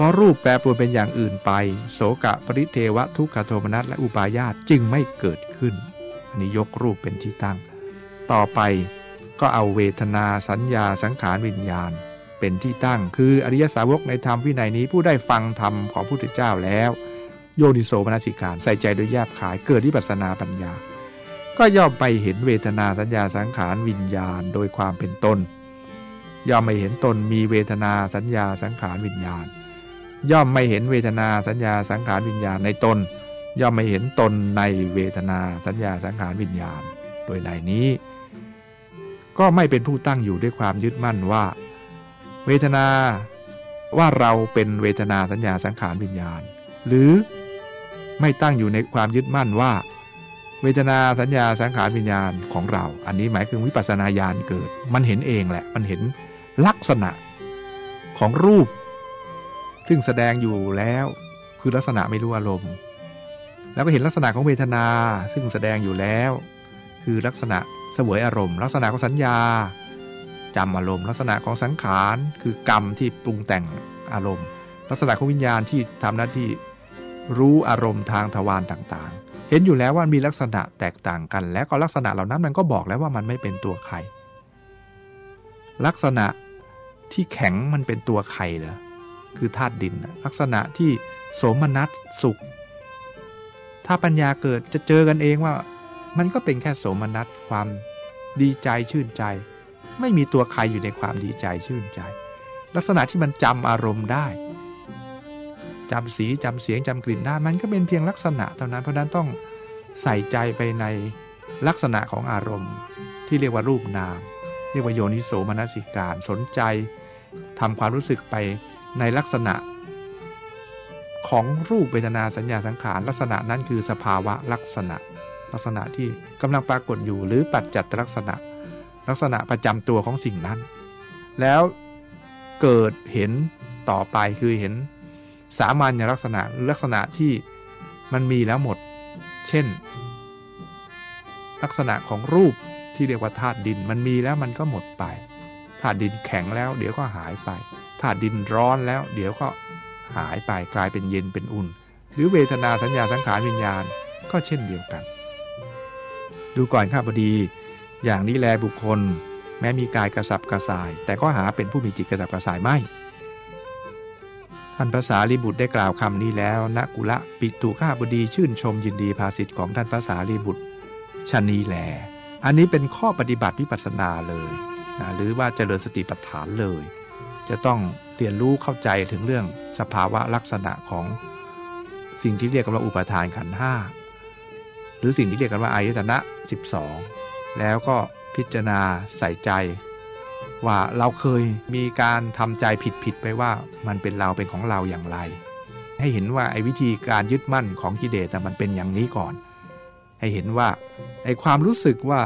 ราะรูปแปรปรวนเป็นอย่างอื่นไป โสกะปริเทวะทุกขโทมนัสและอุปาญาตจึงไม่เกิดขึ้น อันนี้ยกรูปเป็นที่ตั้ง ต่อไปก็เอาเวทนาสัญญาสังขารวิญญาณ เป็นที่ตั้ง คืออริยสาวกในธรรมวินัยนี้ผู้ได้ฟังธรรมของพระพุทธเจ้าแล้ว โยนิโสมนสิการใส่ใจโดยแยบขายเกิดวิปัสนาปัญญา ก็ย่อมไปเห็นเวทนาสัญญาสังขารวิญญาณโดยความเป็นตนย่อมไม่เห็นตนมีเวทนาสัญญาสังขารวิญญาณ ย่อมไม่เห็นเวทนาสัญญาสังขารวิญญาณในตน ย่อมไม่เห็นตนในเวทนาสัญญาสังขารวิญญาณ โดยในนี้ ก็ไม่เป็นผู้ตั้งอยู่ด้วยความยึดมั่นว่า เวทนาว่าเราเป็นเวทนาสัญญาสังขารวิญญาณ หรือไม่ตั้งอยู่ในความยึดมั่นว่า เวทนาสัญญาสังขารวิญญาณของเรา อันนี้หมายถึงวิปัสสนาญาณเกิด มันเห็นเองแหละ มันเห็นลักษณะของรูป ซึ่งแสดงอยู่แล้ว คือลักษณะไม่รู้อารมณ์ แล้วก็เห็นลักษณะของเวทนา ซึ่งแสดงอยู่แล้ว คือลักษณะเสวยอารมณ์ ลักษณะของสัญญาจำอารมณ์ ลักษณะของสังขาร คือกรรมที่ปรุงแต่งอารมณ์ ลักษณะของวิญญาณที่ทำหน้าที่รู้อารมณ์ทางทวารต่างๆ เห็นอยู่แล้วว่ามีลักษณะแตกต่างกัน และก็ลักษณะเหล่านั้นมันก็บอกแล้วว่ามันไม่เป็นตัวใคร ลักษณะที่แข็งมันเป็นตัวใครเหรอ คือธาตุดิน ลักษณะที่โสมนัสสุข ถ้าปัญญาเกิดจะเจอกันเองว่า มันก็เป็นแค่โสมนัสความดีใจชื่นใจ ไม่มีตัวใครอยู่ในความดีใจชื่นใจ ลักษณะที่มันจำอารมณ์ได้จำสีจำเสียงจำกลิ่นได้มันก็เป็นเพียงลักษณะเท่านั้นเพราะนั้นต้องใส่ใจไปในลักษณะของอารมณ์ ที่เรียกว่ารูปนาม เรียกว่าโยนิโสมนสิการสนใจทำความรู้สึกไป ในลักษณะของรูปเวทนาสัญญาสังขารลักษณะนั้นคือสภาวะลักษณะ ลักษณะที่กำลังปรากฏอยู่หรือปัจจัตลักษณะ ลักษณะประจำตัวของสิ่งนั้น แล้วเกิดเห็นต่อไปคือเห็นสามัญลักษณะลักษณะที่มันมีแล้วหมด เช่น ลักษณะของรูปที่เรียกว่าธาตุดินมันมีแล้วมันก็หมดไปธาตุดินแข็งแล้ว เดี๋ยวก็หายไป ธาดินร้อนแล้ว เดี๋ยวก็หายไปกลายเป็นเย็นเป็นอุ่น หรือเวทนาสัญญาสังขารวิญญาณก็เช่นเดียวกัน ดูก่อนข้าพดี อย่างนี้แลบุคคล แม้มีกายกระสับกระส่าย แต่ก็หาเป็นผู้มีจิตกระสับกระส่ายไม่ท่านภาษาลีบุตรได้กล่าวคำนี้แล้วนกุละปิตุข้าบดีชื่นชมยินดีภาสิทธิ์ของท่านภาษาลีบุตรชนีแล อันนี้เป็นข้อปฏิบัติวิปัสสนาเลยนะหรือว่าเจริญสติปัฏฐานเลย จะต้องเรียนรู้เข้าใจถึงเรื่องสภาวะลักษณะของสิ่งที่เรียกกันว่าอุปทานขันห้าหรือสิ่งที่เรียกกันว่าอายตนะ 12 แล้วก็พิจารณาใส่ใจ ว่าเราเคยมีการทำใจผิดๆไปว่ามันเป็นเราเป็นของเราอย่างไร ให้เห็นว่าไอ้วิธีการยึดมั่นของกิเลสมันเป็นอย่างนี้ก่อน ให้เห็นว่าไอ้ความรู้สึกว่า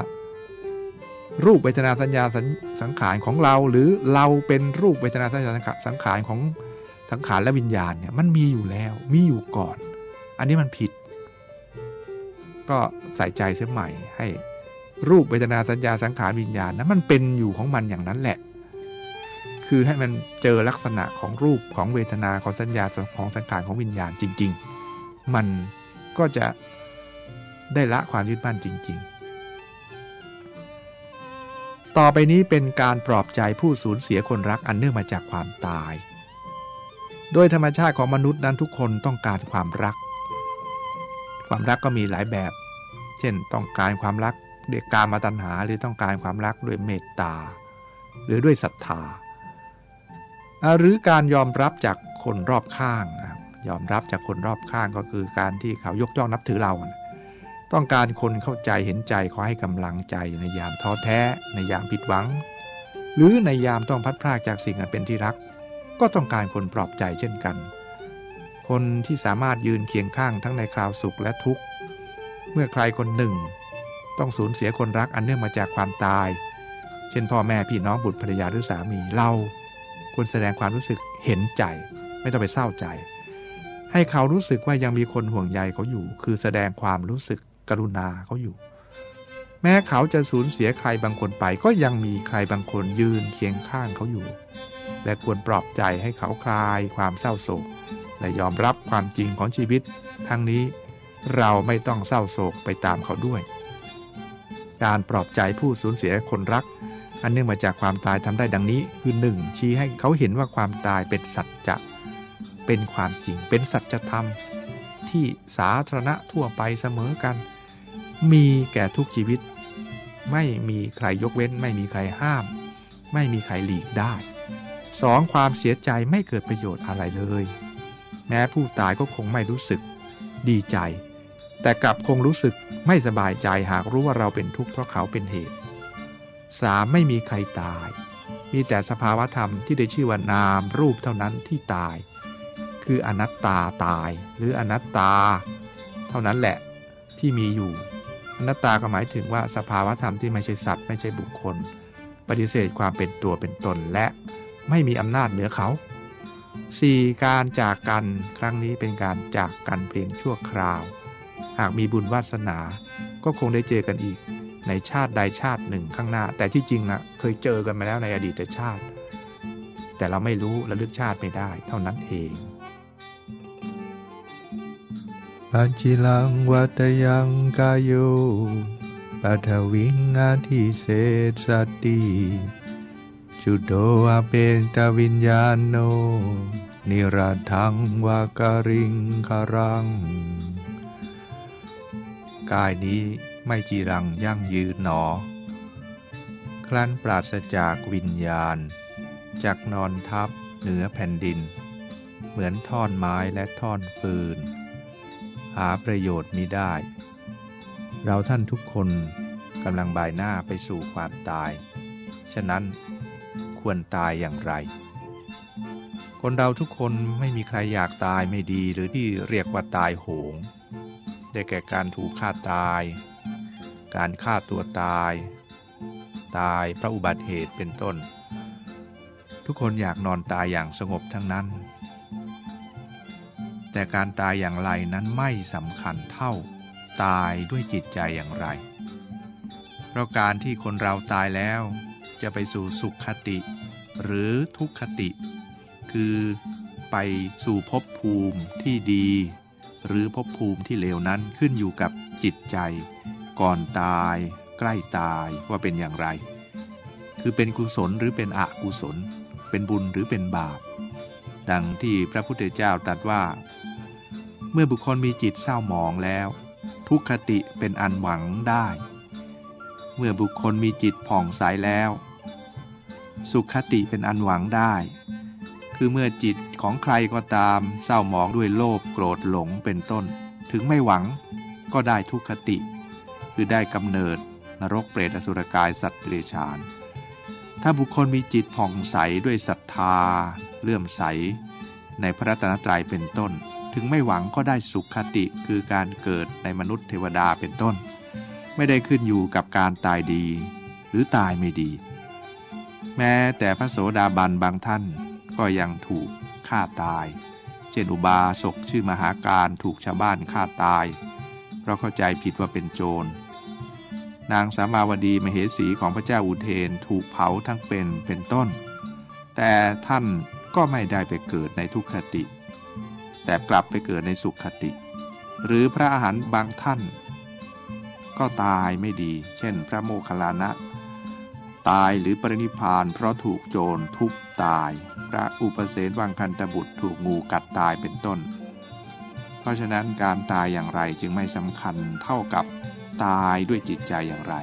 รูปเวทนาสัญญาสังขารของเรา หรือเราเป็นรูปเวทนาสัญญาสังขารของสังขารและวิญญาณเนี่ยมันมีอยู่แล้ว มีอยู่ก่อน อันนี้มันผิด ก็ใส่ใจเสียใหม่ ให้รูปเวทนาสัญญาสังขารวิญญาณนะมันเป็นอยู่ของมันอย่างนั้นแหละ คือให้มันเจอลักษณะของรูปของเวทนาของสัญญาของสังขารของวิญญาณจริง ๆ มันก็จะได้ละความยึดมั่นจริง ๆ ต่อไปนี้เป็นการปลอบใจผู้สูญเสียคนรักอันเนื่องมาจากความตาย โดยธรรมชาติของมนุษย์นั้นทุกคนต้องการความรัก ความรักก็มีหลายแบบ เช่นต้องการความรักด้วยการมาตัญหาหรือต้องการความรักด้วยเมตตา หรือด้วยศรัทธา หรือการยอมรับจากคนรอบข้าง ยอมรับจากคนรอบข้างก็คือการที่เขายกย่องนับถือเรา ต้องการคนเข้าใจเห็นใจขอให้กำลังใจในยามท้อแท้ ในยามผิดหวัง หรือในยามต้องพัดพรากจากสิ่งอันเป็นที่รัก ก็ต้องการคนปลอบใจเช่นกัน คนที่สามารถยืนเคียงข้างทั้งในคราวสุขและทุกข์ เมื่อใครคนหนึ่ง ต้องสูญเสียคนรักอันเนื่องมาจากความตาย เช่นพ่อแม่พี่น้องบุตรภรรยาหรือสามีเราควรแสดงความรู้สึกเห็นใจ ไม่ต้องไปเศร้าใจ ให้เขารู้สึกว่ายังมีคนห่วงใยเขาอยู่ คือแสดงความรู้สึก กรุณาเขาอยู่ แม้เขาจะสูญเสียใครบางคนไป ก็ยังมีใครบางคนยืนเคียงข้างเขาอยู่ และควรปลอบใจให้เขาคลายความเศร้าโศก และยอมรับความจริงของชีวิต ทั้งนี้เราไม่ต้องเศร้าโศกไปตามเขาด้วย การปลอบใจผู้สูญเสียคนรัก อันเนื่องมาจากความตายทำได้ดังนี้ คือหนึ่งชี้ให้เขาเห็นว่าความตายเป็นสัจจะเป็นความจริงเป็นสัจธรรมที่สาธารณะทั่วไปเสมอกัน มีแก่ทุกชีวิต ไม่มีใครยกเว้น ไม่มีใครห้าม ไม่มีใครหลีกได้สองความเสียใจไม่เกิดประโยชน์อะไรเลย แม้ผู้ตายก็คงไม่รู้สึก ดีใจ แต่กลับคงรู้สึกไม่สบายใจหากรู้ว่าเราเป็นทุกข์เพราะเขาเป็นเหตุ 3. ไม่มีใครตาย มีแต่สภาวธรรมที่ได้ชื่อว่านามรูปเท่านั้นที่ตาย คืออนัตตาตายหรืออนัตตา เท่านั้นแหละที่มีอยู่ นัตตาก็หมายถึงว่าสภาวะธรรมที่ไม่ใช่สัตว์ ไม่ใช่บุคคล ปฏิเสธความเป็นตัวเป็นตนและไม่มีอำนาจเหนือเขา 4. การจากกันครั้งนี้เป็นการจากกันเพียงชั่วคราว หากมีบุญวาสนา ก็คงได้เจอกันอีก ในชาติใดชาติหนึ่งข้างหน้า แต่ที่จริงนะเคยเจอกันมาแล้วในอดีตชาติ แต่เราไม่รู้ระลึกชาติไม่ได้ เท่านั้นเอง ปัจจิลังวัตยังกายโยปัทวิงอาทิเศษสติจุโดอาเปตวิญญาณโน นิรัตังวาการิงคารัง กายนี้ไม่จีรังยั่งยืนหนอ ครั้นปราศจากวิญญาณ จากนอนทับเหนือแผ่นดิน เหมือนท่อนไม้และท่อนฟืน หาประโยชน์มิได้ เราท่านทุกคนกำลังบ่ายหน้าไปสู่ความตาย ฉะนั้นควรตายอย่างไร คนเราทุกคนไม่มีใครอยากตายไม่ดีหรือที่เรียกว่าตายโหง ได้แก่การถูกฆ่าตาย การฆ่าตัวตาย ตายพระอุบัติเหตุเป็นต้น ทุกคนอยากนอนตายอย่างสงบทั้งนั้น แต่การตายอย่างไรนั้นไม่สำคัญเท่า ตายด้วยจิตใจอย่างไร เพราะการที่คนเราตายแล้ว จะไปสู่สุขคติ หรือทุกขติ คือไปสู่ภพภูมิที่ดี หรือภพภูมิที่เลวนั้นขึ้นอยู่กับจิตใจ ก่อนตาย ใกล้ตายว่าเป็นอย่างไร คือเป็นกุศลหรือเป็นอกุศล เป็นบุญหรือเป็นบาปดังที่พระพุทธเจ้าตรัสว่า เมื่อบุคคลมีจิตเศร้าหมองแล้ว ทุกขติเป็นอันหวังได้ เมื่อบุคคลมีจิตผ่องใสแล้ว สุขคติเป็นอันหวังได้ คือเมื่อจิตของใครก็ตามเศร้าหมองด้วยโลภโกรธหลงเป็นต้น ถึงไม่หวังก็ได้ทุกขติ คือได้กำเนิดนรกเปรตอสุรกายสัตว์เดรัจฉาน ถ้าบุคคลมีจิตผ่องใสด้วยศรัทธาเลื่อมใส ในพระรัตนตรัยเป็นต้น ถึงไม่หวังก็ได้สุขคติคือการเกิดในมนุษย์เทวดาเป็นต้น ไม่ได้ขึ้นอยู่กับการตายดี หรือตายไม่ดี แม้แต่พระโสดาบันบางท่านก็ยังถูกฆ่าตาย เช่นอุบาสกชื่อมหาการถูกชาวบ้านฆ่าตาย เพราะเข้าใจผิดว่าเป็นโจร นางสามาวดีมเหสีของพระเจ้าอุเทนถูกเผาทั้งเป็นเป็นต้น แต่ท่านก็ไม่ได้ไปเกิดในทุกขติ แต่กลับไปเกิดในสุขคติ หรือพระอาหารบางท่าน ก็ตายไม่ดี เช่น พระโมคคัลลานะ ตายหรือปรินิพานเพราะถูกโจรทุบตาย พระอุปเสนวังคันตบุตรถูกงูกัดตายเป็นต้น เพราะฉะนั้นการตายอย่างไรจึงไม่สำคัญเท่ากับตายด้วยจิตใจอย่างไร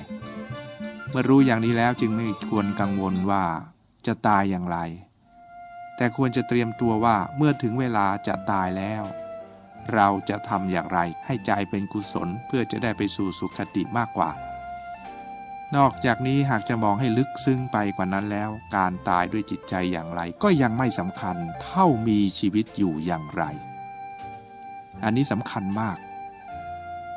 เมื่อรู้อย่างนี้แล้วจึงไม่ควรกังวลว่าจะตายอย่างไร แต่ควรจะเตรียมตัวว่าเมื่อถึงเวลาจะตายแล้ว เราจะทำอย่างไรให้ใจเป็นกุศลเพื่อจะได้ไปสู่สุขติมากกว่า นอกจากนี้หากจะมองให้ลึกซึ้งไปกว่านั้นแล้ว การตายด้วยจิตใจอย่างไร ก็ยังไม่สำคัญเท่ามีชีวิตอยู่อย่างไร อันนี้สำคัญมาก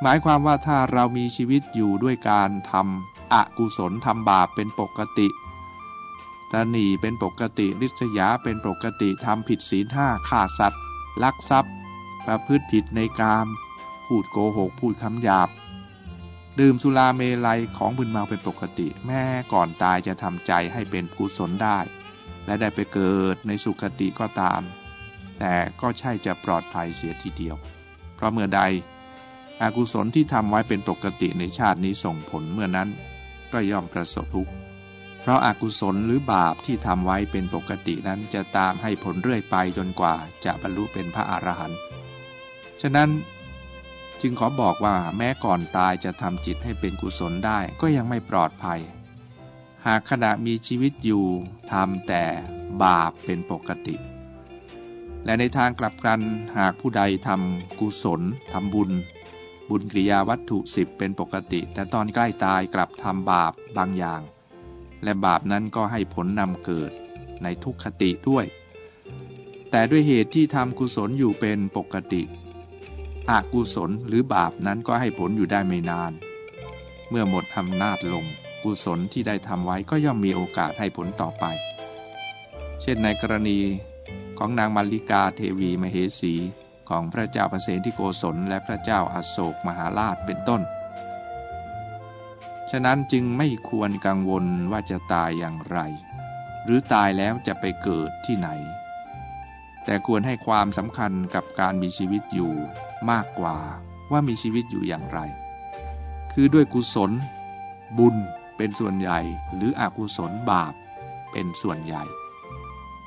หมายความว่าถ้าเรามีชีวิตอยู่ด้วยการทำอกุศลทำบาปเป็นปกติ ตนีเป็นปกติริษยาเป็นปกติทำผิดศีลห้าฆ่าสัตว์ ลักทรัพย์ ประพฤติผิดในกาม พูดโกหก พูดคำหยาบ ดื่มสุราเมลัยของบุญเมาเป็นปกติ แม่ก่อนตายจะทำใจให้เป็นกุศลได้ และได้ไปเกิดในสุขติก็ตาม แต่ก็ใช่จะปลอดภัยเสียทีเดียว เพราะเมื่อใดอากุศลที่ทำไว้เป็นปกติในชาตินี้ส่งผลเมื่อนั้นก็ย่อมประสบทุกข์ เพราะอากุศลหรือบาปที่ทำไว้เป็นปกตินั้นจะตามให้ผลเรื่อยไปจนกว่าจะบรรลุเป็นพระอรหันต์ฉะนั้นจึงขอบอกว่าแม้ก่อนตายจะทำจิตให้เป็นกุศลได้ก็ยังไม่ปลอดภัย หากขณะมีชีวิตอยู่ทำแต่บาปเป็นปกติ และในทางกลับกันหากผู้ใดทำกุศลทำบุญ บุญกิริยาวัตถุสิบเป็นปกติ แต่ตอนใกล้ตายกลับทำบาปบางอย่าง และบาปนั้นก็ให้ผลนำเกิดในทุกขติด้วย แต่ด้วยเหตุที่ทำกุศลอยู่เป็นปกติอกุศลหรือบาปนั้นก็ให้ผลอยู่ได้ไม่นาน เมื่อหมดอำนาจลง กุศลที่ได้ทำไว้ก็ย่อมมีโอกาสให้ผลต่อไป เช่นในกรณีของนางมัลลิกาเทวีมเหสีของพระเจ้าประเสนที่โกศลและพระเจ้าอาโศกมหาราชเป็นต้น ฉะนั้นจึงไม่ควรกังวลว่าจะตายอย่างไร หรือตายแล้วจะไปเกิดที่ไหน แต่ควรให้ความสำคัญกับการมีชีวิตอยู่มากกว่าว่ามีชีวิตอยู่อย่างไร คือด้วยกุศล บุญเป็นส่วนใหญ่ หรืออกุศลบาปเป็นส่วนใหญ่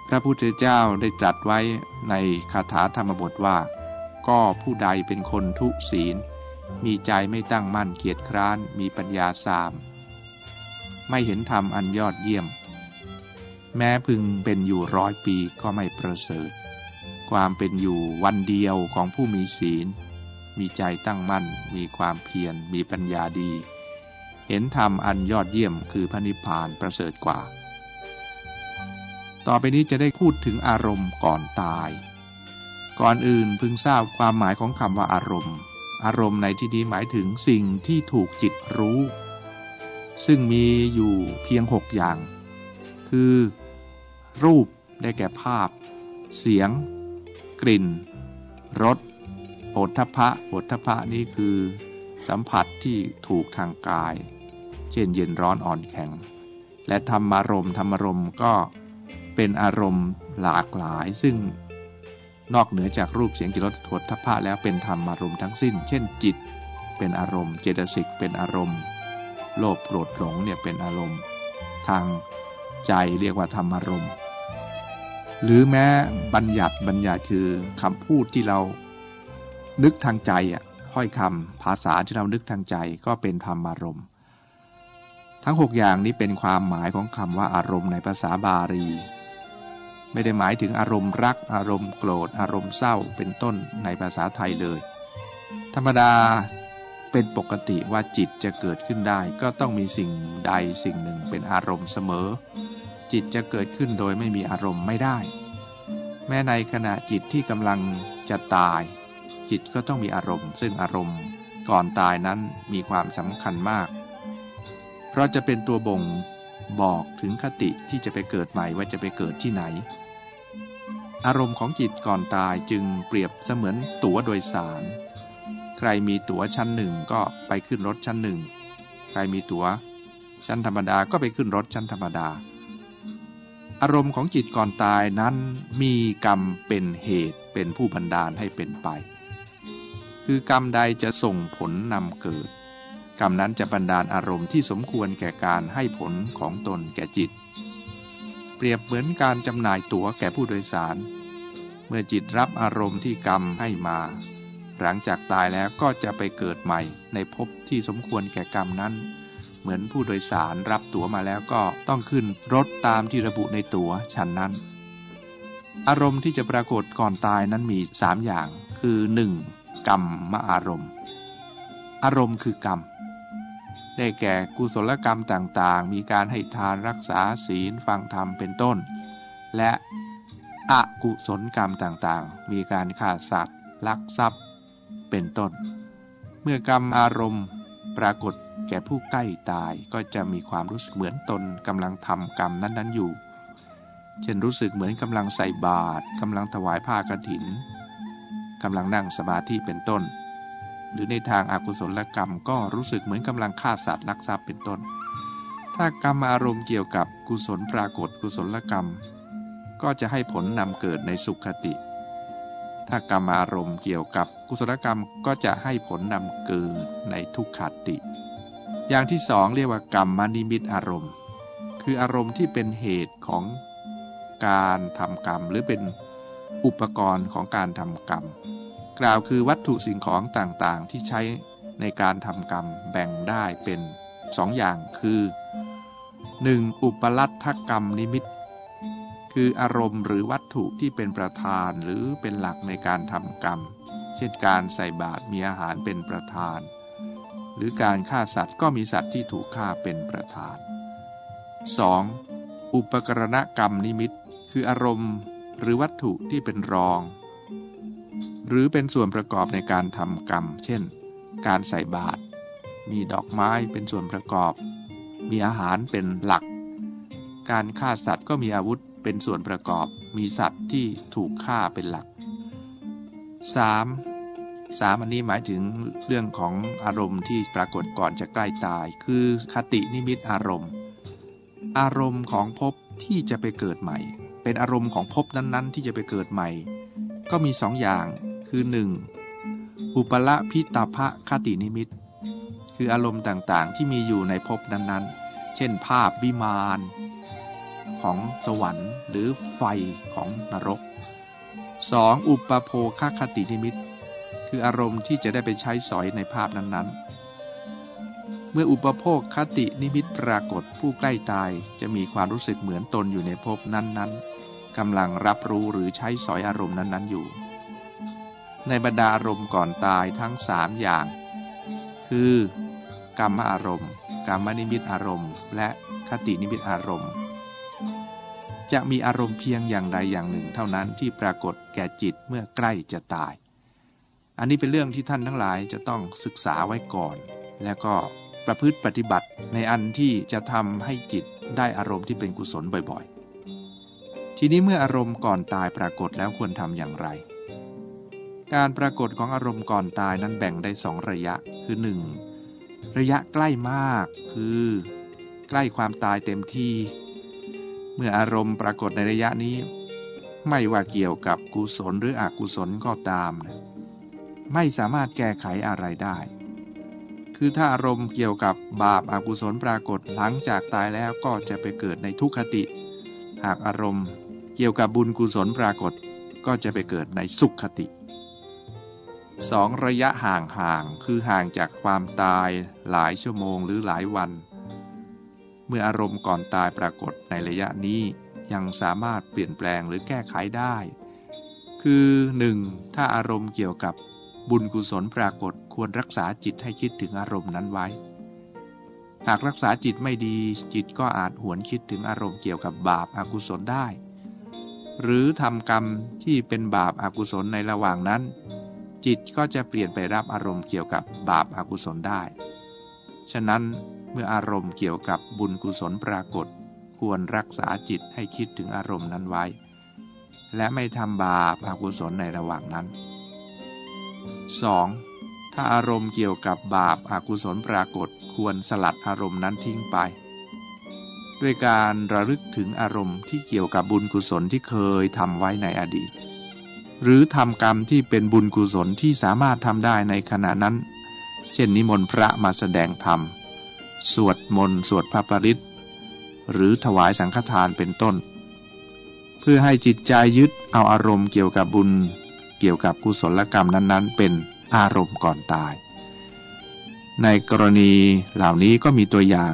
พระพุทธเจ้าได้จัดไว้ในคาถาธรรมบทว่า ก็ผู้ใดเป็นคนทุศีล มีใจไม่ตั้งมั่นเกียจคร้านมีปัญญาสาม ไม่เห็นธรรมอันยอดเยี่ยม แม้พึงเป็นอยู่ร้อยปีก็ไม่ประเสริฐ ความเป็นอยู่วันเดียวของผู้มีศีล มีใจตั้งมั่น มีความเพียร มีปัญญาดี เห็นธรรมอันยอดเยี่ยมคือพระนิพพานประเสริฐกว่า ต่อไปนี้จะได้พูดถึงอารมณ์ก่อนตาย ก่อนอื่นพึงทราบความหมายของคำว่าอารมณ์ อารมณ์ในที่นี้หมายถึงสิ่งที่ถูกจิตรู้ ซึ่งมีอยู่เพียงหกอย่าง คือ รูปได้แก่ภาพ เสียง กลิ่นรสโผฏฐพะโผฏฐะนี้คือ สัมผัสที่ถูกทางกาย เช่นเย็นร้อนอ่อนแข็ง และธรรมารมณ์ธรรมารมณ์ก็เป็นอารมณ์หลากหลายซึ่ง นอกเหนือจากรูปเสียงกิรสททพะแล้วเป็นธรรมอารมณ์ทั้งสิ้น เช่นจิต เป็นอารมณ์ เจตสิกเป็นอารมณ์ โลภโกรธหลงเนี่ยเป็นอารมณ์ ทางใจเรียกว่าธรรมอารมณ์ หรือแม้บัญญัติบัญญัติคือคำพูดที่เรานึกทางใจอะห้อยคำภาษาที่เรานึกทางใจก็เป็นธรรมอารมณ์ ทั้งหกอย่างนี้เป็นความหมายของคำว่าอารมณ์ในภาษาบาลี ไม่ได้หมายถึงอารมณ์รัก อารมณ์โกรธ อารมณ์เศร้าเป็นต้นในภาษาไทยเลย ธรรมดาเป็นปกติว่าจิตจะเกิดขึ้นได้ ก็ต้องมีสิ่งใดสิ่งหนึ่งเป็นอารมณ์เสมอ จิตจะเกิดขึ้นโดยไม่มีอารมณ์ไม่ได้ แม้ในขณะจิตที่กำลังจะตาย จิตก็ต้องมีอารมณ์ ซึ่งอารมณ์ก่อนตายนั้นมีความสำคัญมาก เพราะจะเป็นตัวบ่งบอกถึงคติที่จะไปเกิดใหม่ว่าจะไปเกิดที่ไหน อารมณ์ของจิตก่อนตายจึงเปรียบเสมือนตั๋วโดยสาร ใครมีตั๋วชั้นหนึ่งก็ไปขึ้นรถชั้นหนึ่ง ใครมีตั๋ว ชั้นธรรมดาก็ไปขึ้นรถชั้นธรรมดา อารมณ์ของจิตก่อนตายนั้นมีกรรมเป็นเหตุเป็นผู้บันดาลให้เป็นไป คือกรรมใดจะส่งผลนำเกิด กรรมนั้นจะบันดาลอารมณ์ที่สมควรแก่การให้ผลของตนแก่จิต เปรียบเหมือนการจำหน่ายตั๋วแก่ผู้โดยสาร เมื่อจิตรับอารมณ์ที่กรรมให้มา หลังจากตายแล้วก็จะไปเกิดใหม่ในภพที่สมควรแก่กรรมนั้น เหมือนผู้โดยสารรับตั๋วมาแล้วก็ต้องขึ้นรถตามที่ระบุในตั๋วฉันนั้น อารมณ์ที่จะปรากฏก่อนตายนั้นมีสามอย่าง คือ 1. กรรมมอารมณ์ อารมณ์คือกรรมได้แก่กุศลกรรมต่างๆ มีการให้ทานรักษาศีลฟังธรรมเป็นต้น และ อกุศลกรรมต่างๆ มีการฆ่าสัตว์ ลักทรัพย์ เป็นต้น เมื่อกรรมอารมณ์ปรากฏแก่ผู้ใกล้ตายก็จะมีความรู้สึกเหมือนตนกำลังทำกรรมนั้นๆอยู่ เช่นรู้สึกเหมือนกำลังใส่บาตรกำลังถวายผ้ากฐินกำลังนั่งสมาธิเป็นต้น หรือในทางอากุศลกรรมก็รู้สึกเหมือนกำลังฆ่าสัตว์ลักทรัพย์เป็นต้น ถ้ากรรมอารมณ์เกี่ยวกับกุศลปรากฏกุศลกรรม ก็จะให้ผลนำเกิดในสุขติ ถ้ากรรมอารมณ์เกี่ยวกับกุศลกรรมก็จะให้ผลนำเกิดในทุกขติ อย่างที่สองเรียกว่ากรรมมนิมิตอารมณ์ คืออารมณ์ที่เป็นเหตุของการทำกรรม หรือเป็นอุปกรณ์ของการทำกรรม กล่าวคือวัตถุสิ่งของต่างๆ ที่ใช้ในการทำกรรมแบ่งได้เป็นสองอย่างคือ 1. อุปลัตถกรรมนิมิต คืออารมณ์หรือวัตถุที่เป็นประธานหรือเป็นหลักในการทำกรรม เช่นการใส่บาตรมีอาหารเป็นประธาน หรือการฆ่าสัตว์ก็มีสัตว์ที่ถูกฆ่าเป็นประธาน 2. อุปกรณกรรมนิมิต คืออารมณ์หรือวัตถุที่เป็นรอง หรือเป็นส่วนประกอบในการทำกรรม เช่น การใส่บาตรมีดอกไม้เป็นส่วนประกอบ มีอาหารเป็นหลัก การฆ่าสัตว์ก็มีอาวุธ เป็นส่วนประกอบมีสัตว์ที่ถูกฆ่าเป็นหลัก 3. สามอันนี้หมายถึงเรื่องของอารมณ์ที่ปรากฏก่อนจะใกล้ตาย คือคตินิมิตอารมณ์ อารมณ์ของภพที่จะไปเกิดใหม่ เป็นอารมณ์ของภพนั้นๆ ที่จะไปเกิดใหม่ ก็มีสองอย่างคือ 1. อุปละพิตาภะคตินิมิต คืออารมณ์ต่างๆ ที่มีอยู่ในภพนั้นๆ เช่น ภาพวิมาน ของสวรรค์ หรือไฟของนรก 2. อุปโภคคตินิมิต คืออารมณ์ที่จะได้ไปใช้สอยในภาพนั้นๆเมื่ออุปโภคคตินิมิตปรากฏผู้ใกล้ตายจะมีความรู้สึกเหมือนตนอยู่ในภพนั้นๆกำลังรับรู้หรือใช้สอยอารมณ์นั้นๆอยู่ ในบรรดาอารมณ์ก่อนตายทั้งสามอย่าง คือกรรมอารมณ์กรรมนิมิตอารมณ์ และคตินิมิตอารมณ์ จะมีอารมณ์เพียงอย่างใดอย่างหนึ่งเท่านั้นที่ปรากฏแก่จิตเมื่อใกล้จะตาย อันนี้เป็นเรื่องที่ท่านทั้งหลายจะต้องศึกษาไว้ก่อน แล้วก็ประพฤติปฏิบัติในอันที่จะทำให้จิตได้อารมณ์ที่เป็นกุศลบ่อยๆ ทีนี้เมื่ออารมณ์ก่อนตายปรากฏแล้วควรทำอย่างไร การปรากฏของอารมณ์ก่อนตายนั้นแบ่งได้สองระยะคือ 1. ระยะใกล้มากคือ ใกล้ความตายเต็มที่ เมื่ออารมณ์ปรากฏในระยะนี้ ไม่ว่าเกี่ยวกับกุศลหรืออกุศลก็ตามนะไม่สามารถแก้ไขอะไรได้ คือถ้าอารมณ์เกี่ยวกับบาปอากุศลปรากฏหลังจากตายแล้วก็จะไปเกิดในทุกขติ หากอารมณ์เกี่ยวกับบุญกุศลปรากฏก็จะไปเกิดในสุขคติสองระยะห่างๆคือห่างจากความตายหลายชั่วโมงหรือหลายวัน เมื่ออารมณ์ก่อนตายปรากฏในระยะนี้ยังสามารถเปลี่ยนแปลงหรือแก้ไขได้ คือ 1. ถ้าอารมณ์เกี่ยวกับบุญกุศลปรากฏควรรักษาจิตให้คิดถึงอารมณ์นั้นไว้ หากรักษาจิตไม่ดีจิตก็อาจหวนคิดถึงอารมณ์เกี่ยวกับบาปอากุศลได้ หรือทำกรรมที่เป็นบาปอากุศลในระหว่างนั้น จิตก็จะเปลี่ยนไปรับอารมณ์เกี่ยวกับบาปอากุศลได้ ฉะนั้น มื่ออารมณ์เกี่ยวกับบุญกุศลปรากฏ ควรรักษาจิตให้คิดถึงอารมณ์นั้นไว้ และไม่ทำบาปอากุศลในระหว่างนั้น 2. ถ้าอารมณ์เกี่ยวกับบาปอากุศลปรากฏ ควรสลัดอารมณ์นั้นทิ้งไป ด้วยการระลึกถึงอารมณ์ที่เกี่ยวกับบุญกุศลที่เคยทำไว้ในอดีต หรือทำกรรมที่เป็นบุญกุศลที่สามารถทำได้ในขณะนั้น เช่นนิมนต์พระมาแสดงธรรม สวดมนต์สวดพระปริตหรือถวายสังฆทานเป็นต้น เพื่อให้จิตใจยึดเอาอารมณ์เกี่ยวกับบุญ เกี่ยวกับกุศลกรรมนั้นๆ เป็นอารมณ์ก่อนตาย ในกรณีเหล่านี้ก็มีตัวอย่าง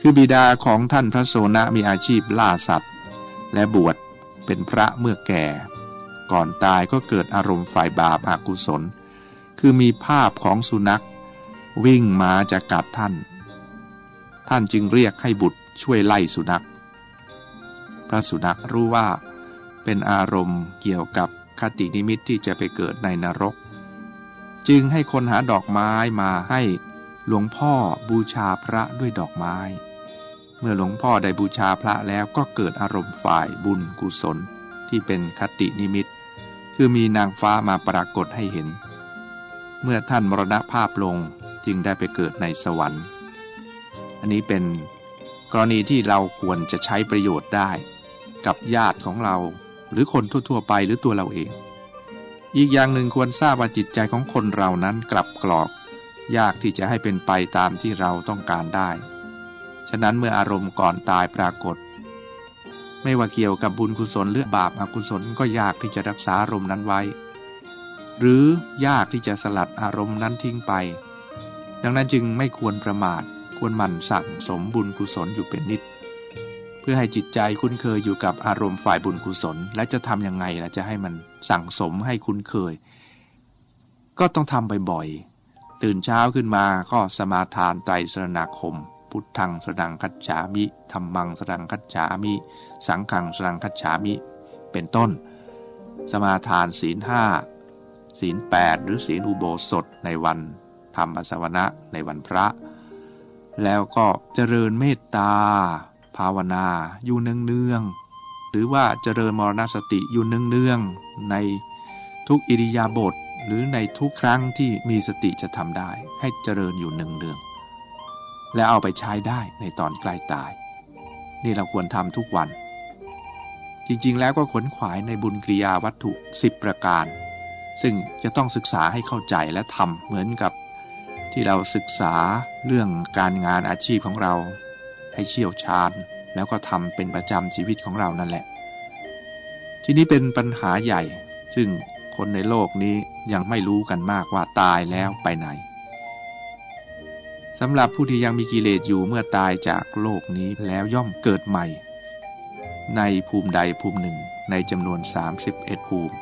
คือบิดาของท่านพระโสนะมีอาชีพล่าสัตว์ และบวชเป็นพระเมื่อแก่ ก่อนตายก็เกิดอารมณ์ฝ่ายบาปอากุศล คือมีภาพของสุนัข วิ่งมาจะกัดท่าน ท่านจึงเรียกให้บุตรช่วยไล่สุนัข พระสุนัขรู้ว่า เป็นอารมณ์เกี่ยวกับคตินิมิตที่จะไปเกิดในนรก จึงให้คนหาดอกไม้มาให้หลวงพ่อบูชาพระด้วยดอกไม้ เมื่อหลวงพ่อได้บูชาพระแล้วก็เกิดอารมณ์ฝ่ายบุญกุศลที่เป็นคตินิมิต คือมีนางฟ้ามาปรากฏให้เห็น เมื่อท่านมรณภาพลง จึงได้ไปเกิดในสวรรค์ อันนี้เป็นกรณีที่เราควรจะใช้ประโยชน์ได้ กับญาติของเรา หรือคนทั่วๆไปหรือตัวเราเอง อีกอย่างหนึ่งควรทราบว่าจิตใจของคนเรานั้นกลับกรอก ยากที่จะให้เป็นไปตามที่เราต้องการได้ ฉะนั้นเมื่ออารมณ์ก่อนตายปรากฏ ไม่ว่าเกี่ยวกับบุญกุศลหรือบาปอกุศลก็ยากที่จะรักษาอารมณ์นั้นไว้ หรือยากที่จะสลัดอารมณ์นั้นทิ้งไป ดังนั้นจึงไม่ควรประมาท ควรหมั่นสั่งสมบุญกุศลอยู่เป็นนิด เพื่อให้จิตใจคุ้นเคยอยู่กับอารมณ์ฝ่ายบุญกุศล และจะทำยังไงล่ะจะให้มันสั่งสมให้คุ้นเคย ก็ต้องทำบ่อยๆ ตื่นเช้าขึ้นมาก็สมาทานไตรสรณาคม พุทธังสรังคัจฉามิธรรมังสรังคัจฉามิ สังขังสรังคัจฉามิ เป็นต้น สมาทานศีลห้าศีลแปดหรือศีลอุโบสถในวัน ธรรมสวนะในวันพระ แล้วก็เจริญเมตตา ภาวนาอยู่เนืองๆหรือว่าเจริญมรณสติอยู่เนืองๆในทุกอิริยาบถหรือในทุกครั้งที่มีสติจะทำได้ ให้เจริญอยู่เนืองๆและเอาไปใช้ได้ในตอนใกล้ตาย นี่เราควรทำทุกวัน จริงๆแล้วก็ขนขวายในบุญกิริยาวัตถุ 10 ประการซึ่งจะต้องศึกษาให้เข้าใจและทำเหมือนกับ ที่เราศึกษาเรื่องการงานอาชีพของเรา ให้เชี่ยวชาญ แล้วก็ทำเป็นประจำชีวิตของเรานั่นแหละ ทีนี้เป็นปัญหาใหญ่ ซึ่งคนในโลกนี้ยังไม่รู้กันมากว่าตายแล้วไปไหนสำหรับผู้ที่ยังมีกิเลสอยู่เมื่อตายจากโลกนี้แล้วย่อมเกิดใหม่ ในภูมิใดภูมิหนึ่งในจำนวน 31 ภูมิ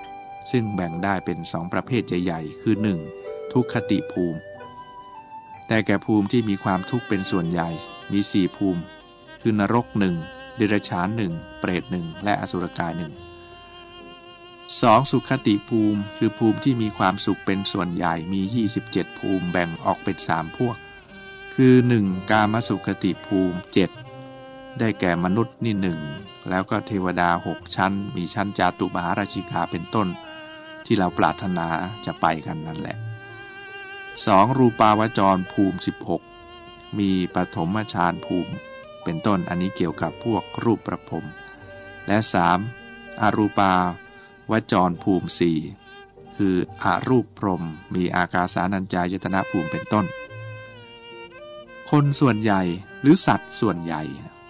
ซึ่งแบ่งได้เป็นสองประเภทใหญ่ๆคือ 1. ทุกขติภูมิ แต่แก่ภูมิที่มีความทุกข์เป็นส่วนใหญ่มีสี่ภูมิ คือนรกหนึ่งเดรัจฉานหนึ่งเปรตหนึ่งและอสุรกายหนึ่งสองสุขติภูมิ คือภูมิที่มีความสุขเป็นส่วนใหญ่มี 27 ภูมิแบ่งออกเป็นสามพวก คือ 1. กามสุขติภูมิ 7 ได้แก่มนุษย์นี่หนึ่งแล้วก็เทวดาหกชั้น มีชั้นจาตุมหาราชิกาเป็นต้น ที่เราปรารถนาจะไปกันนั่นแหละ 2. รูปาวจรภูมิ 16 มีปฐมฌานภูมิ เป็นต้นอันนี้เกี่ยวกับพวกรูปประพรมและ 3. อารูปาวจรภูมิ 4 คืออารูปพรมมีอากาสานัญจายตนะภูมิเป็นต้น คนส่วนใหญ่หรือสัตว์ส่วนใหญ่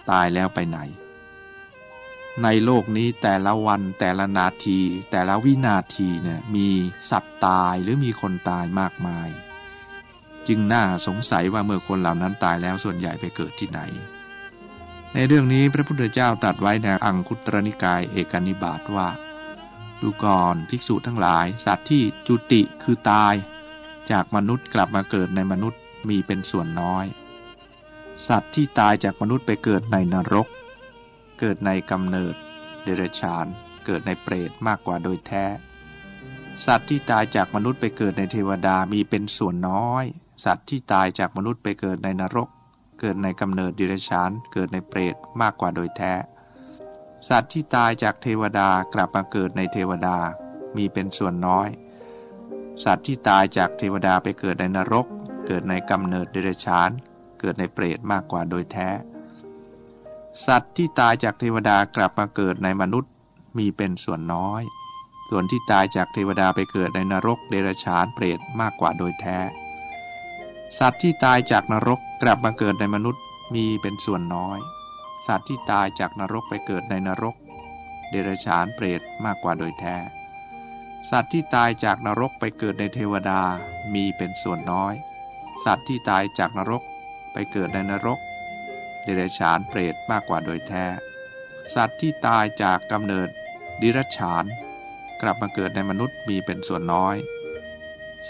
ตายแล้วไปไหน ในโลกนี้แต่ละวันแต่ละนาที แต่ละวินาทีเนี่ยมีสัตว์ตายหรือมีคนตายมากมาย จึงน่าสงสัยว่าเมื่อคนเหล่านั้นตายแล้วส่วนใหญ่ไปเกิดที่ไหน ในเรื่องนี้พระพุทธเจ้าตรัสไว้ในอังคุตรนิกายเอกนิบาตว่า ดูก่อนภิกษุทั้งหลาย สัตว์ที่จุติคือตาย จากมนุษย์กลับมาเกิดในมนุษย์มีเป็นส่วนน้อย สัตว์ที่ตายจากมนุษย์ไปเกิดในนรก เกิดในกำเนิด เดรัจฉาน เกิดในเปรตมากกว่าโดยแท้ สัตว์ที่ตายจากมนุษย์ไปเกิดในเทวดามีเป็นส่วนน้อยสัตว์ที่ตายจากมนุษย์ไปเกิดในนรก เกิดในกำเนิดดิเรชานเกิดในเปรตมากกว่าโดยแท้ สัตว์ที่ตายจากเทวดากลับมาเกิดในเทวดามีเป็นส่วนน้อย สัตว์ที่ตายจากเทวดาไปเกิดในนรก เกิดในกำเนิดเดรัจฉาน เกิดในเปรตมากกว่าโดยแท้ สัตว์ที่ตายจากเทวดากลับมาเกิดในมนุษย์มีเป็นส่วนน้อย ส่วนที่ตายจากเทวดาไปเกิดในนรกเดรัจฉานเปรตมากกว่าโดยแท้ สัตว์ที่ตายจากนรกกลับมาเกิดในมนุษย์มีเป็นส่วนน้อย สัตว์ที่ตายจากนรกไปเกิดในนรก เดรัจฉานเปรตมากกว่าโดยแท้ สัตว์ที่ตายจากนรกไปเกิดในเทวดามีเป็นส่วนน้อย สัตว์ที่ตายจากนรกไปเกิดในนรก เดรัจฉานเปรตมากกว่าโดยแท้ สัตว์ที่ตายจากกำเนิดดิรัจฉาน กลับมาเกิดในมนุษย์มีเป็นส่วนน้อย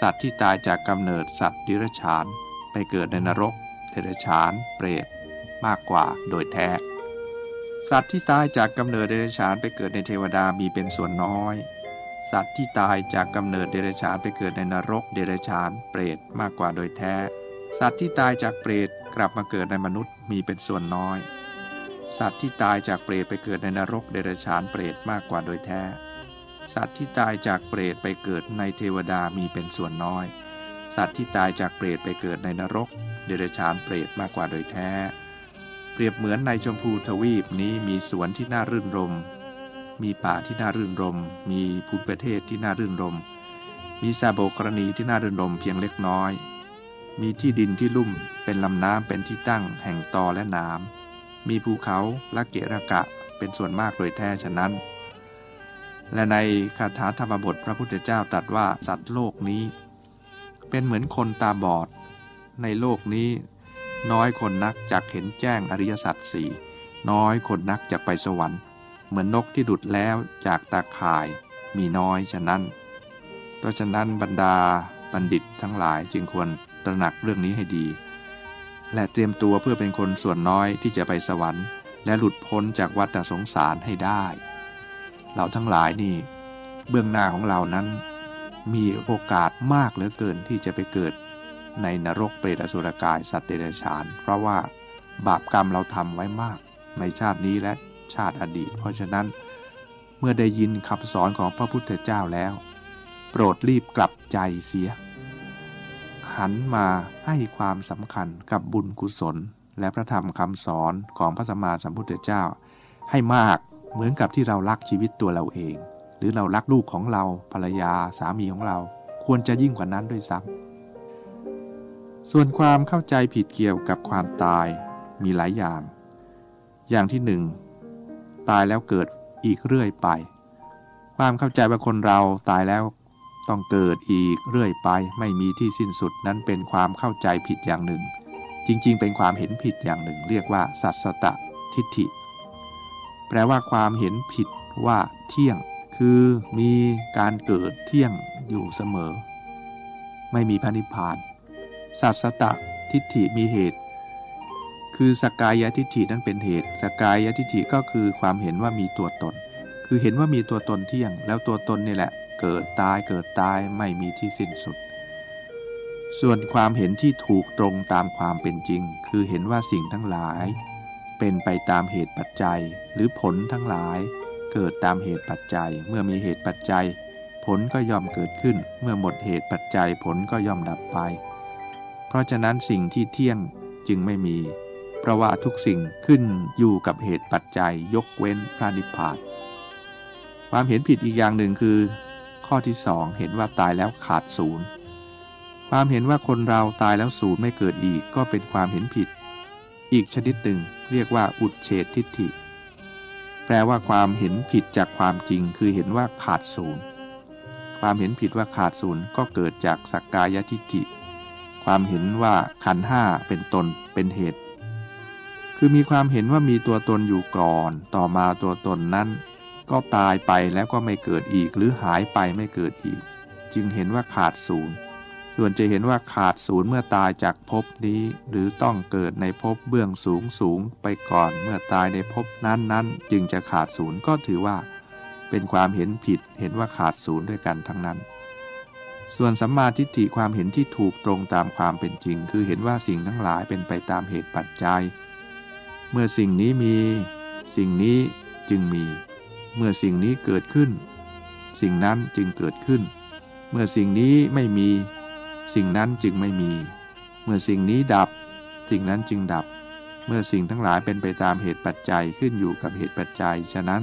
สัตว์ที่ตายจากกำเนิดสัตว์ดิรัจฉานไปเกิดในนรกเดรัจฉาน เปรตมากกว่าโดยแท้ สัตว์ที่ตายจากกำเนิดเดรัจฉานไปเกิดในเทวดามีเป็นส่วนน้อย สัตว์ที่ตายจากกำเนิดเดรัจฉานไปเกิดในนรกเดรัจฉาน เปรตมากกว่าโดยแท้ สัตว์ที่ตายจากเปรตกลับมาเกิดในมนุษย์มีเป็นส่วนน้อย สัตว์ที่ตายจากเปรตไปเกิดในนรกเดรัจฉานเปรตมากกว่าโดยแท้ สัตว์ที่ตายจากเปรตไปเกิดในเทวดามีเป็นส่วนน้อย สัตว์ที่ตายจากเปรตไปเกิดในนรก เดรัจฉานเปรตมากกว่าโดยแท้ เปรียบเหมือนในชมพูทวีปนี้มีสวนที่น่ารื่นรม มีป่าที่น่ารื่นรม มีภูมิประเทศที่น่ารื่นรม มีซาโบกรณีที่น่ารื่นรมเพียงเล็กน้อย มีที่ดินที่ลุ่มเป็นลำน้ำเป็นที่ตั้งแห่งตอและน้ำมีภูเขาและเกระกะเป็นส่วนมากโดยแท้ฉะนั้น และในคาถาธรรมบทพระพุทธเจ้าตรัสว่าสัตว์โลกนี้ เป็นเหมือนคนตาบอด ในโลกนี้ น้อยคนนักจักเห็นแจ้งอริยสัจสี่น้อยคนนักจักไปสวรรค์ เหมือนนกที่ดุดแล้วจากตาข่ายมีน้อยฉะนั้นเพราะฉะนั้นบรรดาบัณฑิตทั้งหลายจึงควรตระหนักเรื่องนี้ให้ดี และเตรียมตัวเพื่อเป็นคนส่วนน้อยที่จะไปสวรรค์ และหลุดพ้นจากวัฏสงสารให้ได้ เราทั้งหลายนี่ เบื้องหน้าของเรานั้น มีโอกาสมากเหลือเกินที่จะไปเกิดในนรกเปรตอสุรกายสัตว์เดรัจฉาน เพราะว่าบาปกรรมเราทำไว้มากในชาตินี้และชาติอดีต เพราะฉะนั้นเมื่อได้ยินคำสอนของพระพุทธเจ้าแล้ว โปรดรีบกลับใจเสีย หันมาให้ความสำคัญกับบุญกุศล และพระธรรมคำสอนของพระสัมมาสัมพุทธเจ้าให้มาก เหมือนกับที่เรารักชีวิตตัวเราเอง หรือเรารักลูกของเราภรรยาสามีของเรา ควรจะยิ่งกว่านั้นด้วยซ้ำส่วนความเข้าใจผิดเกี่ยวกับความตายมีหลายอย่าง อย่างที่หนึ่งตายแล้วเกิดอีกเรื่อยไป ความเข้าใจว่าคนเราตายแล้วต้องเกิดอีกเรื่อยไป ไม่มีที่สิ้นสุดนั้นเป็นความเข้าใจผิดอย่างหนึ่ง จริงๆ เป็นความเห็นผิดอย่างหนึ่ง เรียกว่าสัตสตะทิฏฐิ แปลว่าความเห็นผิดว่าเที่ยง คือมีการเกิดเที่ยงอยู่เสมอ ไม่มีพระนิพพานสัตสตะทิฏฐิมีเหตุ คือสกายทิฏฐินั้นเป็นเหตุ สกายทิฏฐิก็คือความเห็นว่ามีตัวตน คือเห็นว่ามีตัวตนเที่ยง แล้วตัวตนนี่แหละ เกิดตายเกิดตายไม่มีที่สิ้นสุด ส่วนความเห็นที่ถูกตรงตามความเป็นจริง คือเห็นว่าสิ่งทั้งหลาย เป็นไปตามเหตุปัจจัย หรือผลทั้งหลาย เกิดตามเหตุปัจจัย เมื่อมีเหตุปัจจัย ผลก็ย่อมเกิดขึ้น เมื่อหมดเหตุปัจจัยผลก็ย่อมดับไป เพราะฉะนั้นสิ่งที่เที่ยงจึงไม่มี เพราะว่าทุกสิ่งขึ้นอยู่กับเหตุปัจจัยยกเว้นพระนิพพานความเห็นผิดอีกอย่างหนึ่งคือ ข้อที่สองเห็นว่าตายแล้วขาดศูนย์ความเห็นว่าคนเราตายแล้วศูนย์ไม่เกิดอีกก็เป็นความเห็นผิด อีกชนิดหนึ่ง เรียกว่าอุดเฉดทิฏฐิ แปลว่าความเห็นผิดจากความจริง คือเห็นว่าขาดศูนย์ความเห็นผิดว่าขาดศูนย์ก็เกิดจากสักกายทิฏฐิ ความเห็นว่าขันห้าเป็นตนเป็นเหตุ คือมีความเห็นว่ามีตัวตนอยู่ก่อน ต่อมาตัวตนนั้น ก็ตายไปแล้วก็ไม่เกิดอีกหรือหายไปไม่เกิดอีก จึงเห็นว่าขาดศูนย์ ส่วนจะเห็นว่าขาดศูนย์เมื่อตายจากภพนี้ หรือต้องเกิดในภพเบื้องสูงสูงไปก่อนเมื่อตายในภพนั้นนั้นจึงจะขาดศูนย์ก็ถือว่า เป็นความเห็นผิดเห็นว่าขาดศูนย์ด้วยกันทั้งนั้น ส่วนสัมมาทิฏฐิความเห็นที่ถูกตรงตามความเป็นจริง คือเห็นว่าสิ่งทั้งหลายเป็นไปตามเหตุปัจจัย เมื่อสิ่งนี้มี สิ่งนี้จึงมี เมื่อสิ่งนี้เกิดขึ้น สิ่งนั้นจึงเกิดขึ้น เมื่อสิ่งนี้ไม่มี สิ่งนั้นจึงไม่มี เมื่อสิ่งนี้ดับ สิ่งนั้นจึงดับ เมื่อสิ่งทั้งหลายเป็นไปตามเหตุปัจจัยขึ้นอยู่กับเหตุปัจจัย ฉะนั้น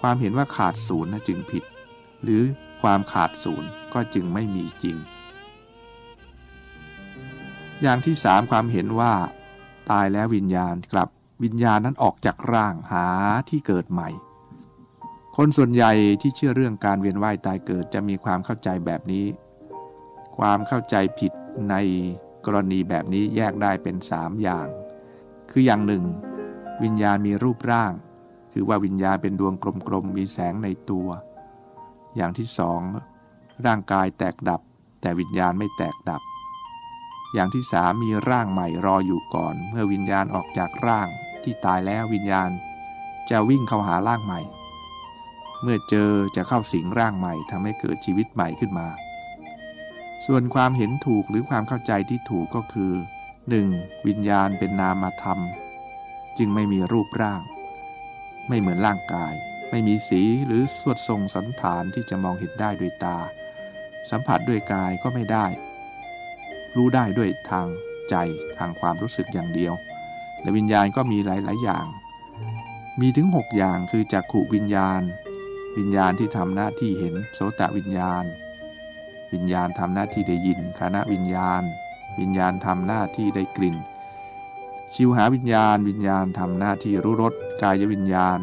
ความเห็นว่าขาดศูนย์จึงผิด หรือความขาดศูนย์ก็จึงไม่มีจริง อย่างที่สามความเห็นว่า ตายแล้ววิญญาณกลับวิญญาณนั้นออกจากร่างหาที่เกิดใหม่ คนส่วนใหญ่ที่เชื่อเรื่องการเวียนว่ายตายเกิดจะมีความเข้าใจแบบนี้ ความเข้าใจผิดในกรณีแบบนี้แยกได้เป็นสามอย่าง คืออย่างหนึ่ง วิญญาณมีรูปร่างคือว่าวิญญาณเป็นดวงกลมๆ มีแสงในตัว อย่างที่สองร่างกายแตกดับ แต่วิญญาณไม่แตกดับ อย่างที่สามมีร่างใหม่รออยู่ก่อน เมื่อวิญญาณออกจากร่างที่ตายแล้ววิญญาณ จะวิ่งเข้าหาร่างใหม่ เมื่อเจอจะเข้าสิงร่างใหม่ทำให้เกิดชีวิตใหม่ขึ้นมา ส่วนความเห็นถูกหรือความเข้าใจที่ถูกก็คือ 1. วิญญาณเป็นนามธรรมจึงไม่มีรูปร่าง ไม่เหมือนร่างกาย ไม่มีสีหรือสวดทรงสันฐานที่จะมองเห็นได้ด้วยตา สัมผัสด้วยกายก็ไม่ได้ รู้ได้ด้วยทางใจทางความรู้สึกอย่างเดียว และวิญญาณก็มีหลาย ๆ อย่าง มีถึง 6 อย่างคือจักขุวิญญาณ วิญญาณที่ทำหน้าที่เห็น โสตวิญญาณ วิญญาณทำหน้าที่ได้ยินคณะวิญญาณ วิญญาณทำหน้าที่ได้กลิ่น ชิวหาวิญญาณ วิญญาณทำหน้าที่รู้รสกายวิญญาณ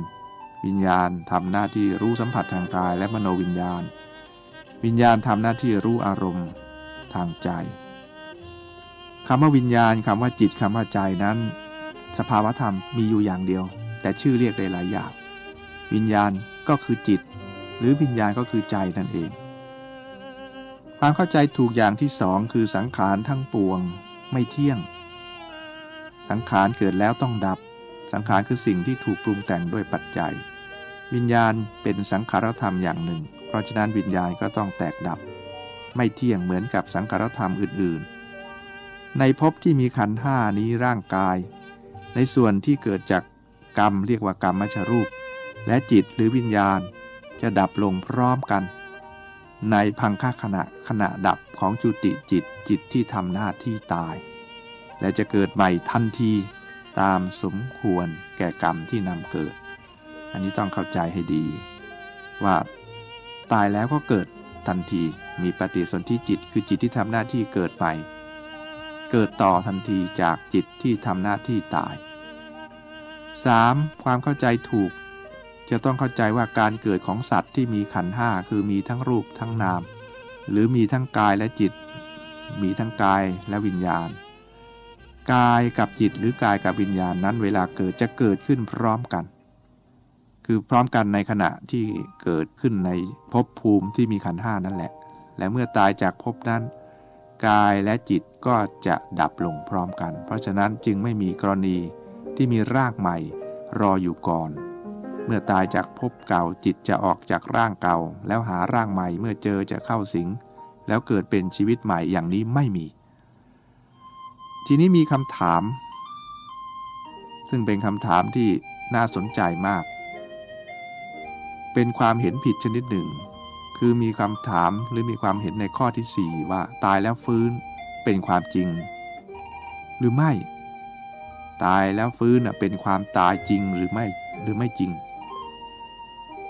วิญญาณทำหน้าที่รู้สัมผัสทางกายและมโนวิญญาณ วิญญาณทำหน้าที่รู้อารมณ์ทางใจคำว่าวิญญาณคำว่าจิตคำว่าใจนั้น สภาวธรรมมีอยู่อย่างเดียว แต่ชื่อเรียกได้หลายอย่าง วิญญาณก็คือจิต หรือวิญญาณก็คือใจนั่นเอง ความเข้าใจถูกอย่างที่สองคือสังขารทั้งปวง ไม่เที่ยง สังขารเกิดแล้วต้องดับ สังขารคือสิ่งที่ถูกปรุงแต่งด้วยปัจจัย วิญญาณเป็นสังขารธรรมอย่างหนึ่ง เพราะฉะนั้นวิญญาณก็ต้องแตกดับ ไม่เที่ยงเหมือนกับสังขารธรรมอื่น ๆ ในภพที่มีขันห้านี้ร่างกาย ในส่วนที่เกิดจากกรรมเรียกว่ากรรมมชรูป และจิตหรือวิญญาณจะดับลงพร้อมกัน ในพังค่าขณะขณะดับของจุติจิตจิตที่ทำหน้าที่ตาย และจะเกิดใหม่ทันทีตามสมควรแก่กรรมที่นำเกิด อันนี้ต้องเข้าใจให้ดี ว่าตายแล้วก็เกิดทันทีมีปฏิสนธิจิตคือจิตที่ทำหน้าที่เกิดไปเกิดต่อทันทีจากจิตที่ทำหน้าที่ตาย 3. ความเข้าใจถูก จะต้องเข้าใจว่าการเกิดของสัตว์ที่มีขันห้าคือมีทั้งรูปทั้งนาม หรือมีทั้งกายและจิต มีทั้งกายและวิญญาณ กายกับจิตหรือกายกับวิญญาณนั้นเวลาเกิดจะเกิดขึ้นพร้อมกัน คือพร้อมกันในขณะที่เกิดขึ้นในภพภูมิที่มีขันห้านั่นแหละ และเมื่อตายจากภพนั้น กายและจิตก็จะดับลงพร้อมกัน เพราะฉะนั้นจึงไม่มีกรณีที่มีรากใหม่รออยู่ก่อน เมื่อตายจากภพเก่าจิตจะออกจากร่างเก่า แล้วหาร่างใหม่เมื่อเจอจะเข้าสิง แล้วเกิดเป็นชีวิตใหม่อย่างนี้ไม่มี ทีนี้มีคำถาม ซึ่งเป็นคำถามที่น่าสนใจมาก เป็นความเห็นผิดชนิดหนึ่ง คือมีคำถามหรือมีความเห็นในข้อที่ 4 ว่าตายแล้วฟื้นเป็นความจริง หรือไม่ ตายแล้วฟื้นเป็นความตายจริงหรือไม่หรือไม่จริง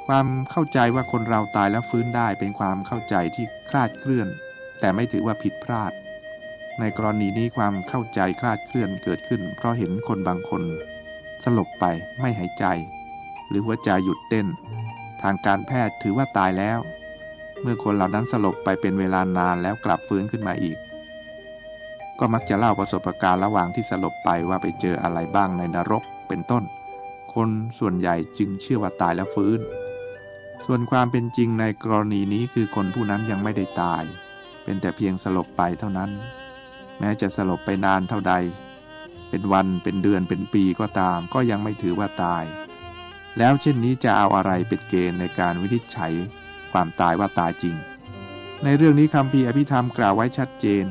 ความเข้าใจว่าคนเราตายแล้วฟื้นได้เป็นความเข้าใจที่คลาดเคลื่อน แต่ไม่ถือว่าผิดพลาด ในกรณีนี้ความเข้าใจคลาดเคลื่อนเกิดขึ้น เพราะเห็นคนบางคน สลบไปไม่หายใจ หรือหัวใจหยุดเต้น ทางการแพทย์ถือว่าตายแล้ว เมื่อคนเหล่านั้นสลบไปเป็นเวลานานแล้วกลับฟื้นขึ้นมาอีก ก็มักจะเล่าประสบการณ์ระหว่างที่สลบไปว่าไปเจออะไรบ้างในนรกเป็นต้น คนส่วนใหญ่จึงเชื่อว่าตายแล้วฟื้น ส่วนความเป็นจริงในกรณีนี้คือคนผู้นั้นยังไม่ได้ตาย เป็นแต่เพียงสลบไปเท่านั้น แม้จะสลบไปนานเท่าใด เป็นวันเป็นเดือนเป็นปีก็ตาม ก็ยังไม่ถือว่าตาย แล้วเช่นนี้จะเอาอะไรเป็นเกณฑ์ในการวินิจฉัย ความตายว่าตายจริง ในเรื่องนี้คำพีอภิธรรมกล่าวไว้ชัดเจน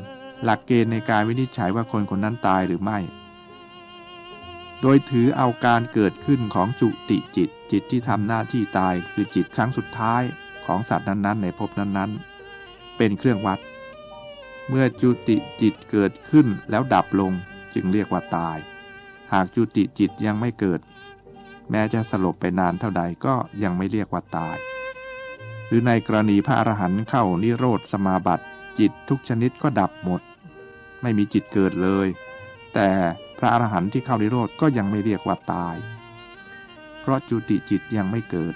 หลักเกณฑ์ในการวินิจฉัยว่าคนคนนั้นตายหรือไม่ โดยถือเอาการเกิดขึ้นของจุติจิต จิตที่ทำหน้าที่ตายคือจิตครั้งสุดท้ายของสัตว์นั้นๆ ในภพนั้นๆ เป็นเครื่องวัด เมื่อจุติจิตเกิดขึ้นแล้วดับลงจึงเรียกว่าตาย หากจุติจิตยังไม่เกิด แม้จะสลบไปนานเท่าใดก็ยังไม่เรียกว่าตาย หรือในกรณีพระอรหันต์เข้านิโรธสมาบัติ จิตทุกชนิดก็ดับหมด ไม่มีจิตเกิดเลย แต่ พระอรหันต์ที่เข้านิโรธก็ยังไม่เรียกว่าตาย เพราะจุติจิตยังไม่เกิด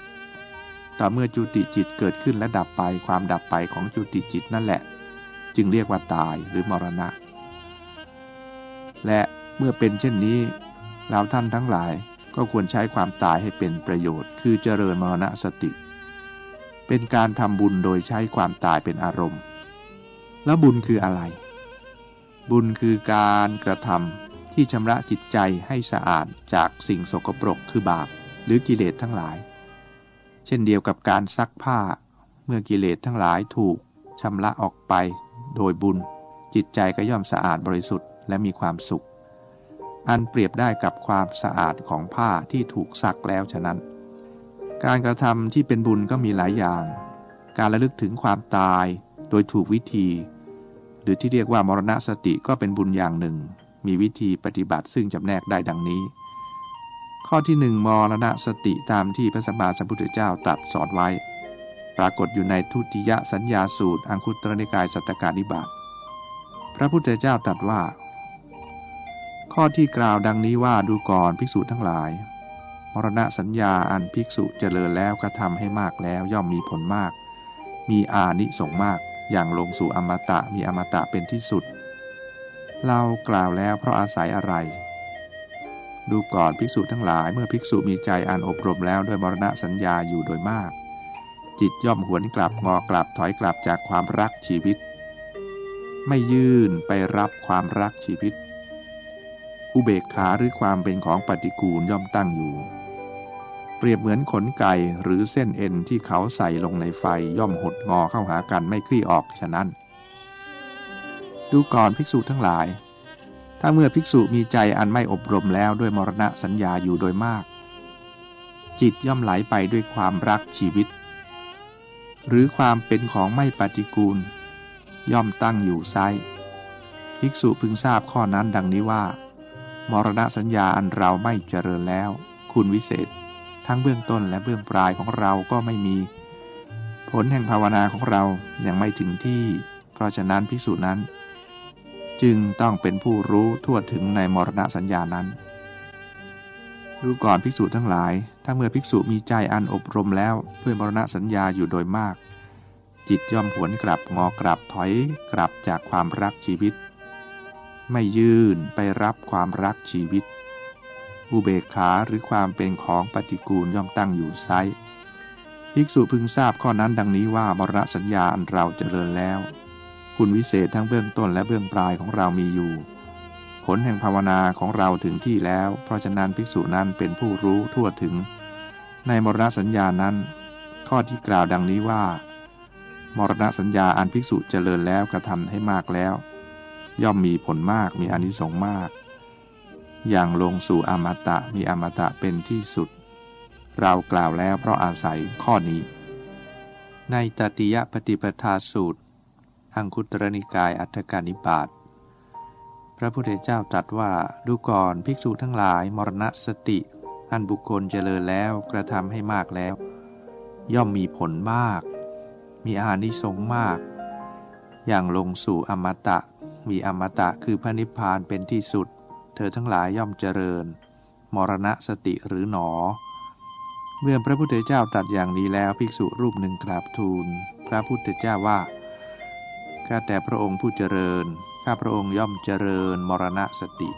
แต่เมื่อจุติจิตเกิดขึ้นและดับไปความดับไปของจุติจิตนั่นแหละ จึงเรียกว่าตายหรือมรณะ และเมื่อเป็นเช่นนี้เราท่านทั้งหลายก็ควรใช้ความตายให้เป็นประโยชน์ คือเจริญมรณะสติ เป็นการทำบุญโดยใช้ความตายเป็นอารมณ์ แล้วบุญคืออะไร บุญคือการกระทำ ที่ชำระจิตใจให้สะอาดจากสิ่งสกปรกคือบาปหรือกิเลสทั้งหลาย เช่นเดียวกับการซักผ้า เมื่อกิเลสทั้งหลายถูกชำระออกไปโดยบุญ จิตใจก็ย่อมสะอาดบริสุทธิ์และมีความสุข อันเปรียบได้กับความสะอาดของผ้าที่ถูกซักแล้วฉะนั้น การกระทำที่เป็นบุญก็มีหลายอย่าง การระลึกถึงความตายโดยถูกวิธี หรือที่เรียกว่ามรณสติก็เป็นบุญอย่างหนึ่ง มีวิธีปฏิบัติซึ่งจำแนกได้ดังนี้ ข้อที่หนึ่งมรณสติตามที่พระสัมมาสัมพุทธเจ้าตรัสสอนไว้ ปรากฏอยู่ในทุติยสัญญาสูตร อังคุตรนิกายสัตตการนิบาตพระพุทธเจ้าตรัสว่า ข้อที่กล่าวดังนี้ว่าดูก่อนภิกษุทั้งหลาย มรณะสัญญาอันภิกษุเจริญแล้วกระทำให้มากแล้วย่อมมีผลมาก มีอานิสงมากอย่างลงสู่อมตะมีอมตะเป็นที่สุด เรากล่าวแล้วเพราะอาศัยอะไร ดูก่อนภิกษุทั้งหลายเมื่อภิกษุมีใจอันอบรมแล้วด้วยมรณะสัญญาอยู่โดยมาก จิตย่อมหวนกลับงอกลับถอยกลับจากความรักชีวิต ไม่ยื่นไปรับความรักชีวิต อุเบกขาหรือความเป็นของปฏิกูลย่อมตั้งอยู่ เปรียบเหมือนขนไก่หรือเส้นเอ็นที่เขาใส่ลงในไฟย่อมหดงอเข้าหากันไม่คลี่ออกฉะนั้น ดูก่อนภิกษุทั้งหลาย ถ้าเมื่อภิกษุมีใจอันไม่อบรมแล้วด้วยมรณะสัญญาอยู่โดยมาก จิตย่อมไหลไปด้วยความรักชีวิต หรือความเป็นของไม่ปฏิกูล ย่อมตั้งอยู่ไซภิกษุพึงทราบข้อนั้นดังนี้ว่า มรณะสัญญาอันเราไม่เจริญแล้ว คุณวิเศษ ทั้งเบื้องต้นและเบื้องปลายของเราก็ไม่มี ผลแห่งภาวนาของเรายังไม่ถึงที่ เพราะฉะนั้นภิกษุนั้น จึงต้องเป็นผู้รู้ทั่วถึงในมรณะสัญญานั้น ดูก่อนภิกษุทั้งหลาย ถ้าเมื่อภิกษุมีใจอันอบรมแล้วด้วยมรณะสัญญาอยู่โดยมาก จิตย่อมหวนกลับงอกลับถอยกลับจากความรักชีวิต ไม่ยื่นไปรับความรักชีวิต อุเบกขาหรือความเป็นของปฏิกูลย่อมตั้งอยู่ไซภิกษุพึงทราบข้อนั้นดังนี้ว่ามรณะสัญญาอันเราเจริญแล้ว คุณวิเศษทั้งเบื้องต้นและเบื้องปลายของเรามีอยู่ ผลแห่งภาวนาของเราถึงที่แล้ว เพราะฉะนั้นภิกษุนั้นเป็นผู้รู้ทั่วถึง ในมรณสัญญานั้น ข้อที่กล่าวดังนี้ว่า มรณสัญญาอันภิกษุเจริญแล้วกระทำให้มากแล้ว ย่อมมีผลมากมีอนิสงส์มาก อย่างลงสู่อมตะมีอมตะเป็นที่สุด เรากล่าวแล้วเพราะอาศัยข้อนี้ ในตติยปฏิปทาสูตร อังคุตรนิกายอัฏฐกานิบาตพระพุทธเจ้าตรัสว่าดูก่อนภิกษุทั้งหลายมรณสติ อันบุคคลเจริญแล้วกระทำให้มากแล้ว ย่อมมีผลมาก มีอานิสงส์มาก อย่างลงสู่อมตะ มีอมตะคือพระนิพพานเป็นที่สุด เธอทั้งหลายย่อมเจริญ มรณะสติหรือหนอ เมื่อพระพุทธเจ้าตรัสอย่างนี้แล้วภิกษุรูปหนึ่งกราบทูล พระพุทธเจ้าว่า ข้าแต่พระองค์ผู้เจริญ ข้าพระองค์ย่อมเจริญมรณะสติ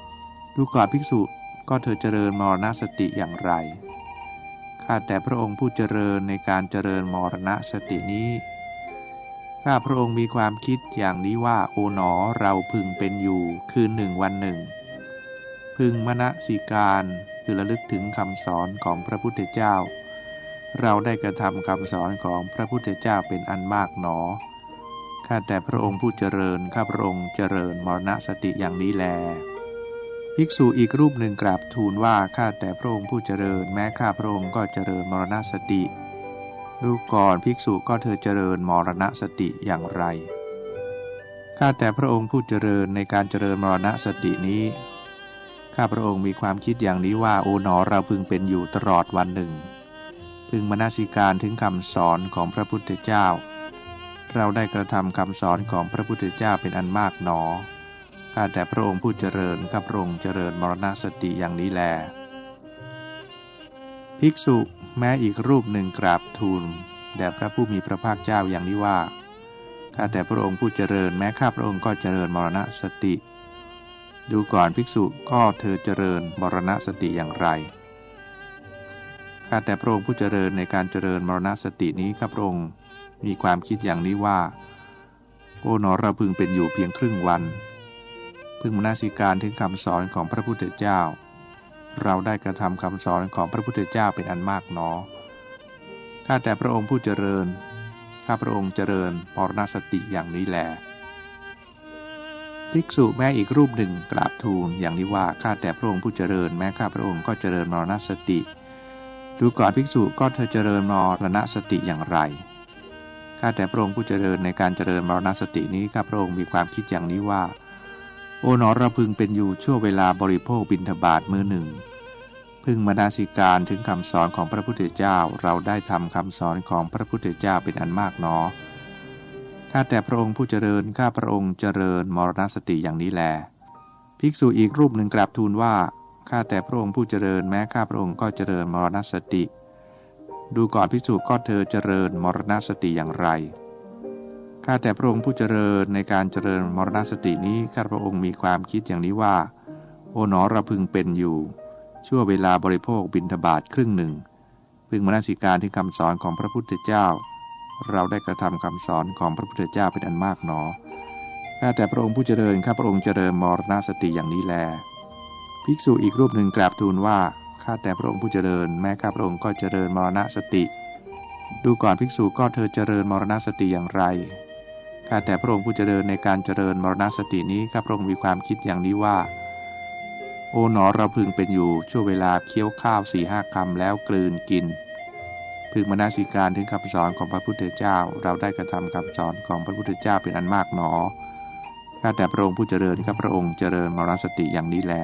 ดูก่อนภิกษุ ก็เธอเจริญมรณะสติอย่างไร ข้าแต่พระองค์ผู้เจริญในการเจริญมรณะสตินี้ ข้าพระองค์มีความคิดอย่างนี้ว่าโอ๋หนอเราพึงเป็นอยู่คืนหนึ่งวันหนึ่ง พึงมณสิการคือระลึกถึงคำสอนของพระพุทธเจ้า เราได้กระทำคำสอนของพระพุทธเจ้าเป็นอันมากหนอ ข้าแต่พระองค์ผู้เจริญ ข้าพระองค์เจริญมรณสติอย่างนี้แล ภิกษุอีกรูปหนึ่งกราบทูลว่าข้าแต่พระองค์ผู้เจริญ แม้ข้าพระองค์ก็เจริญมรณสติ ดูก่อนภิกษุก็เธอเจริญมรณสติอย่างไร ข้าแต่พระองค์ผู้เจริญในการเจริญมรณสตินี้ ข้าพระองค์มีความคิดอย่างนี้ว่าโอ๋หนอเราพึงเป็นอยู่ตลอดวันหนึ่ง พึงมนาสิการถึงคำสอนของพระพุทธเจ้า เราได้กระทำคำสอนของพระพุทธเจ้าเป็นอันมากหนอ ข้าแต่พระองค์ผู้เจริญข้าพระองค์เจริญมรณสติอย่างนี้แล ภิกษุแม้อีกรูปหนึ่งกราบทูลแด่พระผู้มีพระภาคเจ้าอย่างนี้ว่า ข้าแต่พระองค์ผู้เจริญแม้ข้าพระองค์ก็เจริญมรณสติ ดูก่อนภิกษุก็เธอเจริญมรณสติอย่างไร ข้าแต่พระองค์ผู้เจริญในการเจริญมรณสตินี้ข้าพระองค์ มีความคิดอย่างนี้ว่า โอ๋หนอเราพึงเป็นอยู่เพียงครึ่งวัน พึงมนาสิการถึงคำสอนของพระพุทธเจ้า เราได้กระทำคำสอนของพระพุทธเจ้าเป็นอันมากหนอ ข้าแต่พระองค์ผู้เจริญ ข้าพระองค์เจริญมรณสติอย่างนี้แลภิกษุแม้อีกรูปหนึ่งกราบทูลอย่างนี้ว่าข้าแต่พระองค์ผู้เจริญแม้ข้าพระองค์ก็เจริญมรณสติ ดูก่อนภิกษุก็เธอเจริญมรณสติอย่างไร ข้าแต่พระองค์ผู้เจริญในการเจริญมรณสตินี้ข้าพระองค์มีความคิดอย่างนี้ว่า โอ๋หนอระพึงเป็นอยู่ชั่วเวลาบริโภคบิณฑบาตมือหนึ่ง พึงมานาสิการถึงคำสอนของพระพุทธเจ้าเราได้ทำคำสอนของพระพุทธเจ้าเป็นอันมากหนอข้าแต่พระองค์ผู้เจริญข้าพระองค์เจริญมรณสติอย่างนี้แล ภิกษุอีกรูปหนึ่งกราบทูลว่าข้าแต่พระองค์ผู้เจริญแม้ข้าพระองค์ก็เจริญมรณสติ ดูก่อนภิกษุก็เธอเจริญมรณสติอย่างไร ข้าแต่พระองค์ผู้เจริญในการเจริญมรณสตินี้ข้าพระองค์มีความคิดอย่างนี้ว่า โอ๋หนอระพึงเป็นอยู่ ชั่วเวลาบริโภคบิณฑบาตครึ่งหนึ่ง พึงมนสิการที่คำสอนของพระพุทธเจ้า เราได้กระทำคำสอนของพระพุทธเจ้าเป็นอันมากหนอข้าแต่พระองค์ผู้เจริญข้าพระองค์เจริญมรณสติอย่างนี้แล ภิกษุอีกรูปหนึ่งกราบทูลว่า ข้าแต่พระองค์ผู้เจริญ แม้ข้าพระองค์ก็เจริญมรณสติ ดูก่อนภิกษุก็เธอเจริญมรณสติอย่างไร ข้าแต่พระองค์ผู้เจริญในการเจริญมรณสตินี้ข้าพระองค์มีความคิดอย่างนี้ว่า โอ๋หนอเราพึงเป็นอยู่ช่วงเวลาเคี้ยวข้าวสี่ห้าคำแล้วกลืนกิน พึงมนาสิการถึงคำสอนของพระพุทธเจ้า เราได้กระทำคำสอนของพระพุทธเจ้าเป็นอันมากหนอข้าแต่พระองค์ผู้เจริญข้าพระองค์เจริญมรณสติอย่างนี้แล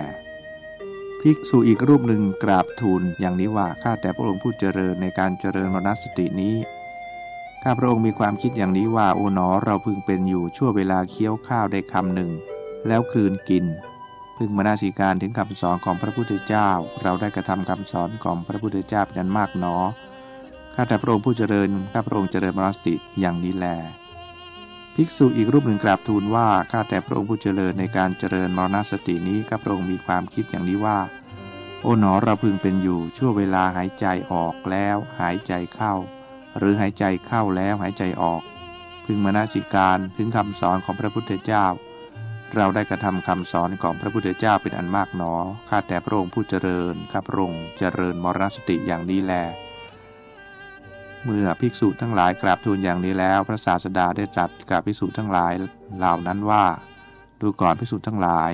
ภิกษุอีกรูปหนึ่งกราบทูลอย่างนี้ว่าข้าแต่พระองค์ผู้เจริญในการเจริญมรณสตินี้ข้าพระองค์มีความคิดอย่างนี้ว่าโอ๋หนอเราพึงเป็นอยู่ช่วงเวลาเคี้ยวข้าวได้คำหนึ่ง แล้วกลืนกิน พึงมานาสีการถึงคำสอนของพระพุทธเจ้า เราได้กระทำคำสอนของพระพุทธเจ้าเป็นมากหนอข้าแต่พระองค์ผู้เจริญข้าพระองค์เจริญมรสติอย่างนี้แล ภิกษุอีกรูปหนึ่งกราบทูลว่าข้าแต่พระองค์ผู้เจริญในการเจริญมรณสตินี้ข้าพระองค์มีความคิดอย่างนี้ว่า โอ๋หนอเราพึงเป็นอยู่ช่วงเวลาหายใจออกแล้ว หายใจเข้า หรือหายใจเข้าแล้วหายใจออก พึงมานาสิการถึงคำสอนของพระพุทธเจ้า เราได้กระทำคำสอนของพระพุทธเจ้าเป็นอันมากหนอข้าแต่พระองค์ผู้เจริญข้าพระองค์เจริญมรณสติอย่างนี้แล เมื่อภิกษุทั้งหลายกราบทูลอย่างนี้แล้ว พระศาสดาได้ตรัสกับภิกษุทั้งหลายเหล่านั้นว่า ดูก่อนภิกษุทั้งหลาย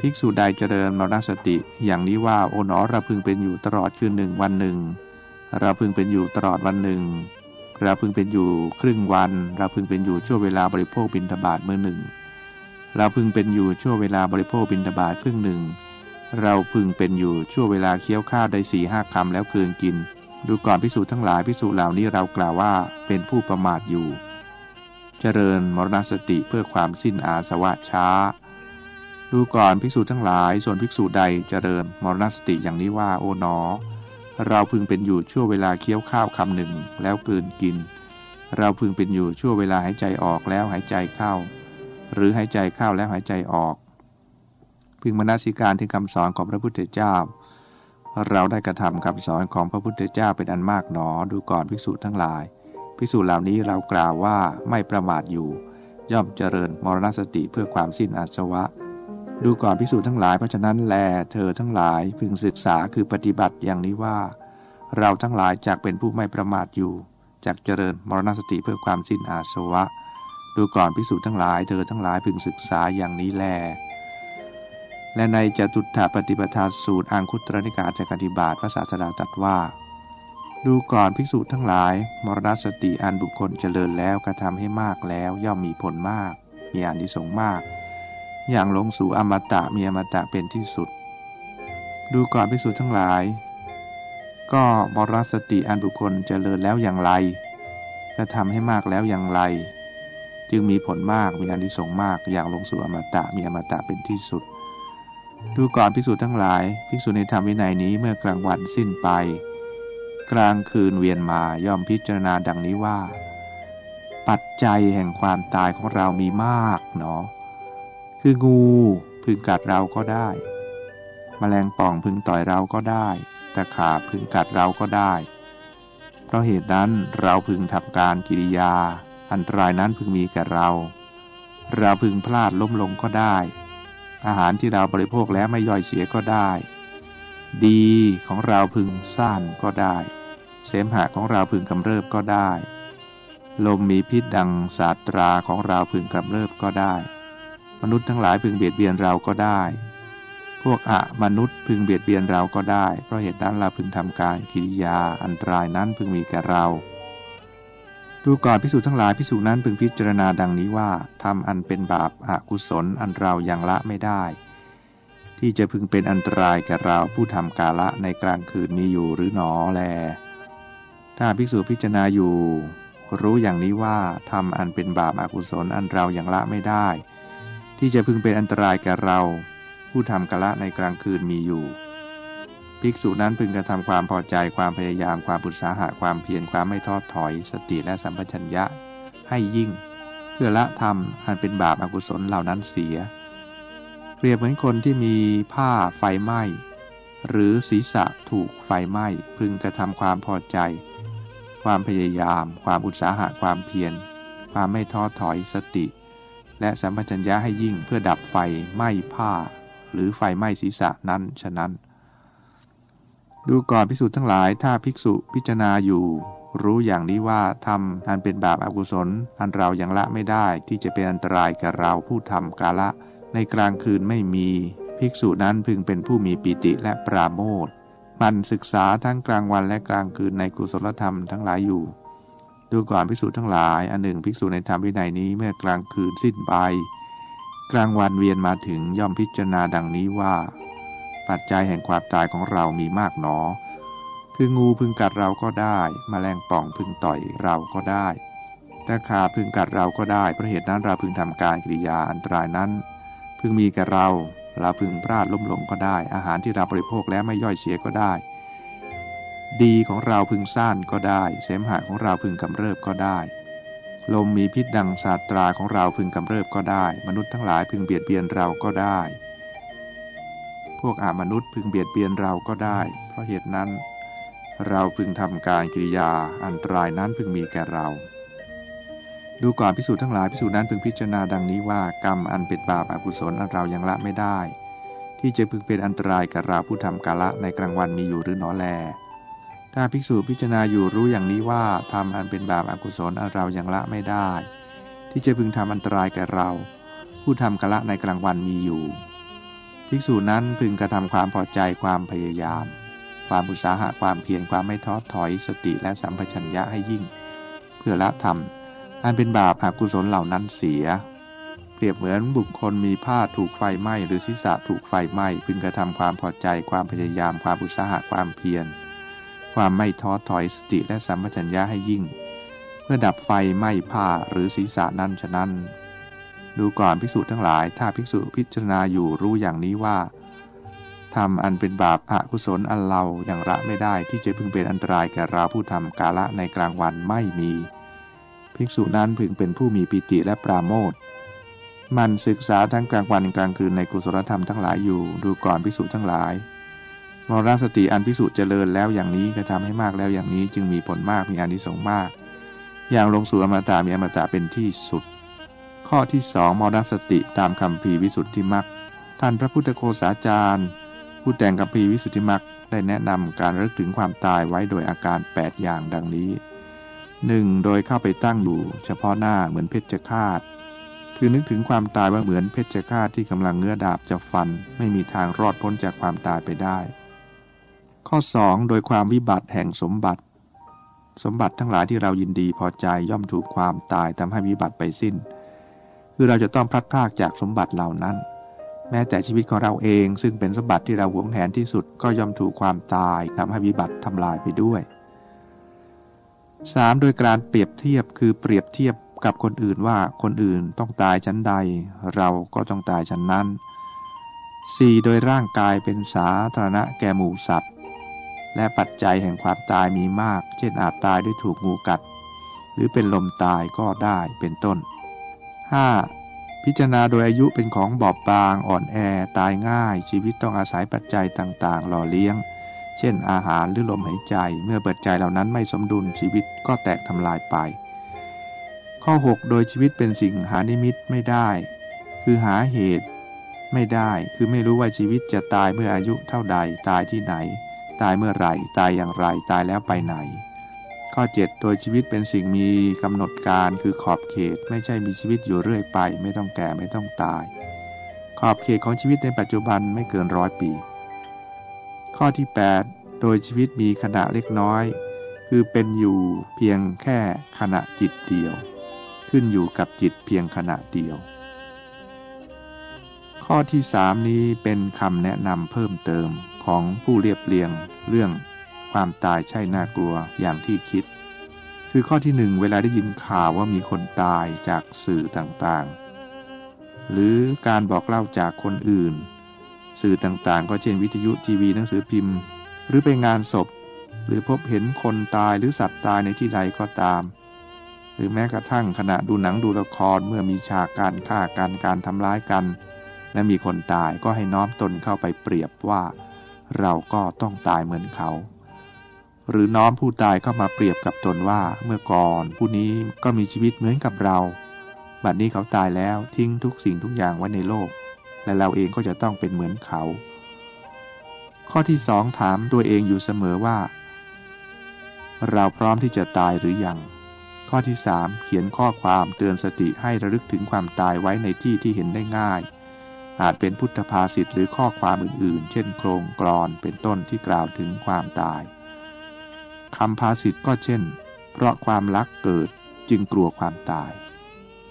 ภิกษุใดเจริญมรณสติ อย่างนี้ว่าโอ๋หนอเราพึงเป็นอยู่ตลอดคืนหนึ่งวันหนึ่ง เราพึงเป็นอยู่ตลอดวันหนึ่ง เราพึงเป็นอยู่ครึ่งวัน เราพึงเป็นอยู่ช่วงเวลาบริโภคบิณฑบาตเมื่อหนึ่ง เราพึงเป็นอยู่ช่วงเวลาบริโภคบิณฑบาตครึ่งหนึ่ง เราพึงเป็นอยู่ช่วงเวลาเคี้ยวข้าวได้สี่ห้าคำแล้วกลืนกิน ดูก่อนพิสูจน์ทั้งหลายพิสูจน์เหล่านี้เรากล่าวว่าเป็นผู้ประมาทอยู่ เจริญมรณสติเพื่อความสิ้นอาสวะช้า ดูก่อนภิกษุทั้งหลาย ส่วนภิกษุใดเจริญมรณสติอย่างนี้ว่าโอ๋หนอ เราพึงเป็นอยู่ช่วงเวลาเคี้ยวข้าวคำหนึ่งแล้วกลืนกิน เราพึงเป็นอยู่ช่วงเวลาหายใจออกแล้วหายใจเข้า หรือหายใจเข้าแล้วหายใจออก พึงมนสิการถึงคำสอนของพระพุทธเจ้า เราได้กระทำคำสอนของพระพุทธเจ้าเป็นอันมากหนอ ดูก่อนภิกษุทั้งหลาย ภิกษุเหล่านี้เรากล่าวว่าไม่ประมาทอยู่ ย่อมเจริญมรณสติเพื่อความสิ้นอาสวะ ดูก่อนภิกษุทั้งหลายเพราะฉะนั้นแล เธอทั้งหลายพึงศึกษาคือปฏิบัติอย่างนี้ว่า เราทั้งหลายจากเป็นผู้ไม่ประมาทอยู่จากเจริญมรณสติเพื่อความสิ้นอาสวะ ดูก่อนพิสูจน์ทั้งหลาย เธอทั้งหลายพึงศึกษาอย่างนี้แล และในจตุถาปฏิปทาสูตรอังคุตรนิกาจากอิบาทพระศาสดาตรัสว่า ดูก่อนภิกษุทั้งหลาย มรณสติอันบุคคลเจริญแล้วกระทำให้มากแล้ว ย่อมมีผลมาก มีอานิสงส์มาก อย่างลงสู่อมตะมีอมตะเป็นที่สุด ดูก่อนพิสูจน์ทั้งหลาย ก็มรณสติอันบุคคลเจริญแล้วอย่างไรกระทำให้มากแล้วอย่างไร จึงมีผลมากมีอานิสงส์มาก อย่างลงสู่อมตะมีอมตะเป็นที่สุด ดูก่อนพิสูจน์ทั้งหลาย ภิกษุในธรรมวินัยนี้เมื่อกลางวันสิ้นไป กลางคืนเวียนมาย่อมพิจารณาดังนี้ว่า ปัจจัยแห่งความตายของเรามีมากเนาะคืองูพึงกัดเราก็ได้แมลงป่องพึงต่อยเราก็ได้ตะขาพึงกัดเราก็ได้ เพราะเหตุนั้นเราพึงทำการกิริยา อันตรายนั้นพึงมีแก่เรา เราพึงพลาดล้มลงก็ได้ อาหารที่เราบริโภคแล้วไม่ย่อยเสียก็ได้ ดีของเราพึงสั้นก็ได้ เสมหะของเราพึงกำเริบก็ได้ ลมมีพิษดังสาตราของเราพึงกำเริบก็ได้ มนุษย์ทั้งหลายพึงเบียดเบียนเราก็ได้ พวกอะมนุษย์พึงเบียดเบียนเราก็ได้ เพราะเหตุนั้นเราพึงทำการกิริยาอันตรายนั้นพึงมีแก่เรา ดูก่อนพิสูจน์ทั้งหลายพิสูจน์นั้นพึงพิจารณาดังนี้ว่าทำอันเป็นบาปอกุศลอันเรายังละไม่ได้ ที่จะพึงเป็นอันตรายแก่เราผู้ทำกาละในกลางคืนมีอยู่หรือหนอแล ถ้าภิกษุพิจารณาอยู่ รู้อย่างนี้ว่าทำอันเป็นบาปอากุศลอันเรายังละไม่ได้ ที่จะพึงเป็นอันตรายแก่เรา ผู้ทำกะละในกลางคืนมีอยู่ ภิกษุนั้นพึงกระทำความพอใจความพยายามความปุษาหะความเพียรความไม่ทอดถอย สติและสัมปชัญญะให้ยิ่ง เพื่อละธรรมอันเป็นบาปอกุศลเหล่านั้นเสีย เปรียบเหมือนคนที่มีผ้าไฟไหม้ หรือศีรษะถูกไฟไหม้พึงกระทำความพอใจ ความพยายาม ความอุตสาหะความเพียรความไม่ท้อถอยสติ และสัมปชัญญะให้ยิ่งเพื่อดับไฟไหม้ผ้า หรือไฟไหม้ศีรษะนั้นฉะนั้น ดูก่อนภิกษุทั้งหลายถ้าภิกษุพิจารณาอยู่ รู้อย่างนี้ว่าทำอันเป็นบาปอากุศล อันเรายังละไม่ได้ที่จะเป็นอันตรายแก่เราผู้ทำกาละ ในกลางคืนไม่มี ภิกษุนั้นพึงเป็นผู้มีปิติและปราโมทมันศึกษาทั้งกลางวันและกลางคืนในกุศลธรรมทั้งหลายอยู่ ดูก่อนภิกษุทั้งหลาย อันหนึ่งภิกษุในธรรมวินัยนี้เมื่อกลางคืนสิ้นไป กลางวันเวียนมาถึงย่อมพิจารณาดังนี้ว่า ปัจจัยแห่งความตายของเรามีมากหนอ คืองูพึงกัดเราก็ได้มแมลงป่องพึงต่อยเราก็ได้ตะขาพึงกัดเราก็ได้เพราะเหตุนั้นเราพึงทำการกิริยาอันตรายนั้น พึงมีแก่เราเราพึงพลาดล้มลงก็ได้ อาหารที่เราบริโภคแล้วไม่ย่อยเสียก็ได้ ดีของเราพึงซ่านก็ได้ เสมหะของเราพึงกำเริบก็ได้ลมมีพิษดังสาตราของเราพึงกำเริบก็ได้ มนุษย์ทั้งหลายพึงเบียดเบียนเราก็ได้ วกอามนุษย์พึงเบียดเบียนเราก็ได้ เพราะเหตุนั้น เราพึงทำการกิริยาอันตรายนั้นพึงมีแก่เรา ดูก่อนพิสูจน์ทั้งหลายพิสูจน์นั้นพึงพิจารณาดังนี้ว่ากรรมอันเป็นบาปอกุศลอันเรายังละไม่ได้ ที่จะพึงเป็นอันตรายกับเราผู้ทำกาละในกลางวันมีอยู่หรือหนอแล ถ้าภิกษุพิจารณาอยู่รู้อย่างนี้ว่าทำอันเป็นบาปอากุศลอันเรายังละไม่ได้ ที่จะพึงทำอันตรายแก่เรา ผู้ทำกะละในกลางวันมีอยู่ ภิกษุนั้นพึงกระทำความพอใจความพยายาม ความอุตสาหะความเพียรความไม่ท้อถอยสติและสัมปชัญญะให้ยิ่ง เพื่อละธรรมอันเป็นบาปอากุศลเหล่านั้นเสีย เปรียบเหมือนบุคคลมีผ้าถูกไฟไหม้หรือศีรษะถูกไฟไหม้พึงกระทำความพอใจความพยายามความอุตสาหะความเพียรความไม่ท้อถอยสติและสัมปชัญญะให้ยิ่ง เพื่อดับไฟไหม้ผ้าหรือศีรษะนั้นฉะนั้น ดูก่อนภิกษุทั้งหลาย ถ้าภิกษุพิจารณาอยู่รู้อย่างนี้ว่าทำอันเป็นบาปอกุศลอันเราอย่างละไม่ได้ที่จะพึงเป็นอันตรายแก่เราผู้ทำกาละในกลางวันไม่มี ภิกษุนั้นพึงเป็นผู้มีปิติและปราโมทมันศึกษาทั้งกลางวันกลางคืนในกุศลธรรมทั้งหลายอยู่ ดูก่อนภิกษุทั้งหลายมรณสติอันพิสุเจริญแล้วอย่างนี้กระทำให้มากแล้วอย่างนี้จึงมีผลมากมีอานิสงส์มาก อย่างลงสู่อมตะมีอมตะเป็นที่สุด ข้อที่สองมรณสติตามคำพีวิสุทธิมักท่านพระพุทธโคสาจารย์ ผู้แต่งคำพีวิสุทธิมักได้แนะนำการรึกถึงความตายไว้โดยอาการ 8 อย่างดังนี้ 1. โดยเข้าไปตั้งอยู่ เฉพาะหน้าเหมือนเพชฌฆาต คือนึกถึงความตายว่าเหมือนเพชฌฆาตที่กำลังเงื้อดาบจะฟัน ไม่มีทางรอดพ้นจากความตายไปได้ ข้อ 2 โดยความวิบัติแห่งสมบัติ สมบัติทั้งหลายที่เรายินดีพอใจย่อมถูกความตายทำให้วิบัติไปสิ้น คือเราจะต้องพลัดพรากจากสมบัติเหล่านั้น แม้แต่ชีวิตของเราเองซึ่งเป็นสมบัติที่เราหวงแหนที่สุดก็ย่อมถูกความตายทำให้วิบัติทำลายไปด้วย 3. โดยการเปรียบเทียบคือเปรียบเทียบกับคนอื่นว่าคนอื่นต้องตายชั้นใด เราก็ต้องตายชั้นนั้น 4. โดยร่างกายเป็นสาธารณะแก่หมู่สัตว์ และปัจจัยแห่งความตายมีมาก เช่นอาจตายด้วยถูกงูกัด หรือเป็นลมตายก็ได้เป็นต้น 5. พิจารณาโดยอายุเป็นของบอบบางอ่อนแอตายง่าย ชีวิตต้องอาศัยปัจจัยต่างๆ หล่อเลี้ยง เช่น อาหารหรือลมหายใจ เมื่อเปัจจัยเหล่านั้นไม่สมดุลชีวิตก็แตกทำลายไป ข้อ 6 โดยชีวิตเป็นสิ่งหานิมิตไม่ได้ คือหาเหตุไม่ได้คือไม่รู้ว่าชีวิตจะตายเมื่ออายุเท่าใด ตายที่ไหน ตายเมื่อไหร่ ตายอย่างไร ตายแล้วไปไหน ข้อ 7 โดยชีวิตเป็นสิ่งมีกำหนดการคือขอบเขตไม่ใช่มีชีวิตอยู่เรื่อยไป ไม่ต้องแก่ไม่ต้องตาย ขอบเขตของชีวิตในปัจจุบันไม่เกินร้อยปี ข้อที่ 8 โดยชีวิตมีขณะเล็กน้อย คือเป็นอยู่เพียงแค่ขณะจิตเดียว ขึ้นอยู่กับจิตเพียงขณะเดียว ข้อที่สามนี้เป็นคำแนะนำเพิ่มเติมของผู้เรียบเรียงเรื่อง ความตายใช่น่ากลัวอย่างที่คิด คือข้อที่หนึ่งเวลาได้ยินข่าวว่ามีคนตายจากสื่อต่างๆ หรือการบอกเล่าจากคนอื่น สื่อต่างๆ ก็เช่นวิทยุทีวีหนังสือพิมพ์ หรือไปงานศพ หรือพบเห็นคนตายหรือสัตว์ตายในที่ใดก็ตาม หรือแม้กระทั่งขณะดูหนังดูละครเมื่อมีฉากการฆ่ากันการทำร้ายกันและมีคนตายก็ให้น้อมตนเข้าไปเปรียบว่า เราก็ต้องตายเหมือนเขา หรือน้อมผู้ตายเข้ามาเปรียบกับตนว่าเมื่อก่อนผู้นี้ก็มีชีวิตเหมือนกับเรา บัดนี้เขาตายแล้วทิ้งทุกสิ่งทุกอย่างไว้ในโลก และเราเองก็จะต้องเป็นเหมือนเขา ข้อที่สองถามตัวเองอยู่เสมอว่า เราพร้อมที่จะตายหรือยัง ข้อที่3เขียนข้อความเตือนสติให้ระลึกถึงความตายไว้ในที่ที่เห็นได้ง่าย อาจเป็นพุทธภาษิตหรือข้อความอื่นๆ เช่นโครงกรอนเป็นต้นที่กล่าวถึงความตาย คำภาษิตก็เช่น เพราะความรักเกิดจึงกลัวความตาย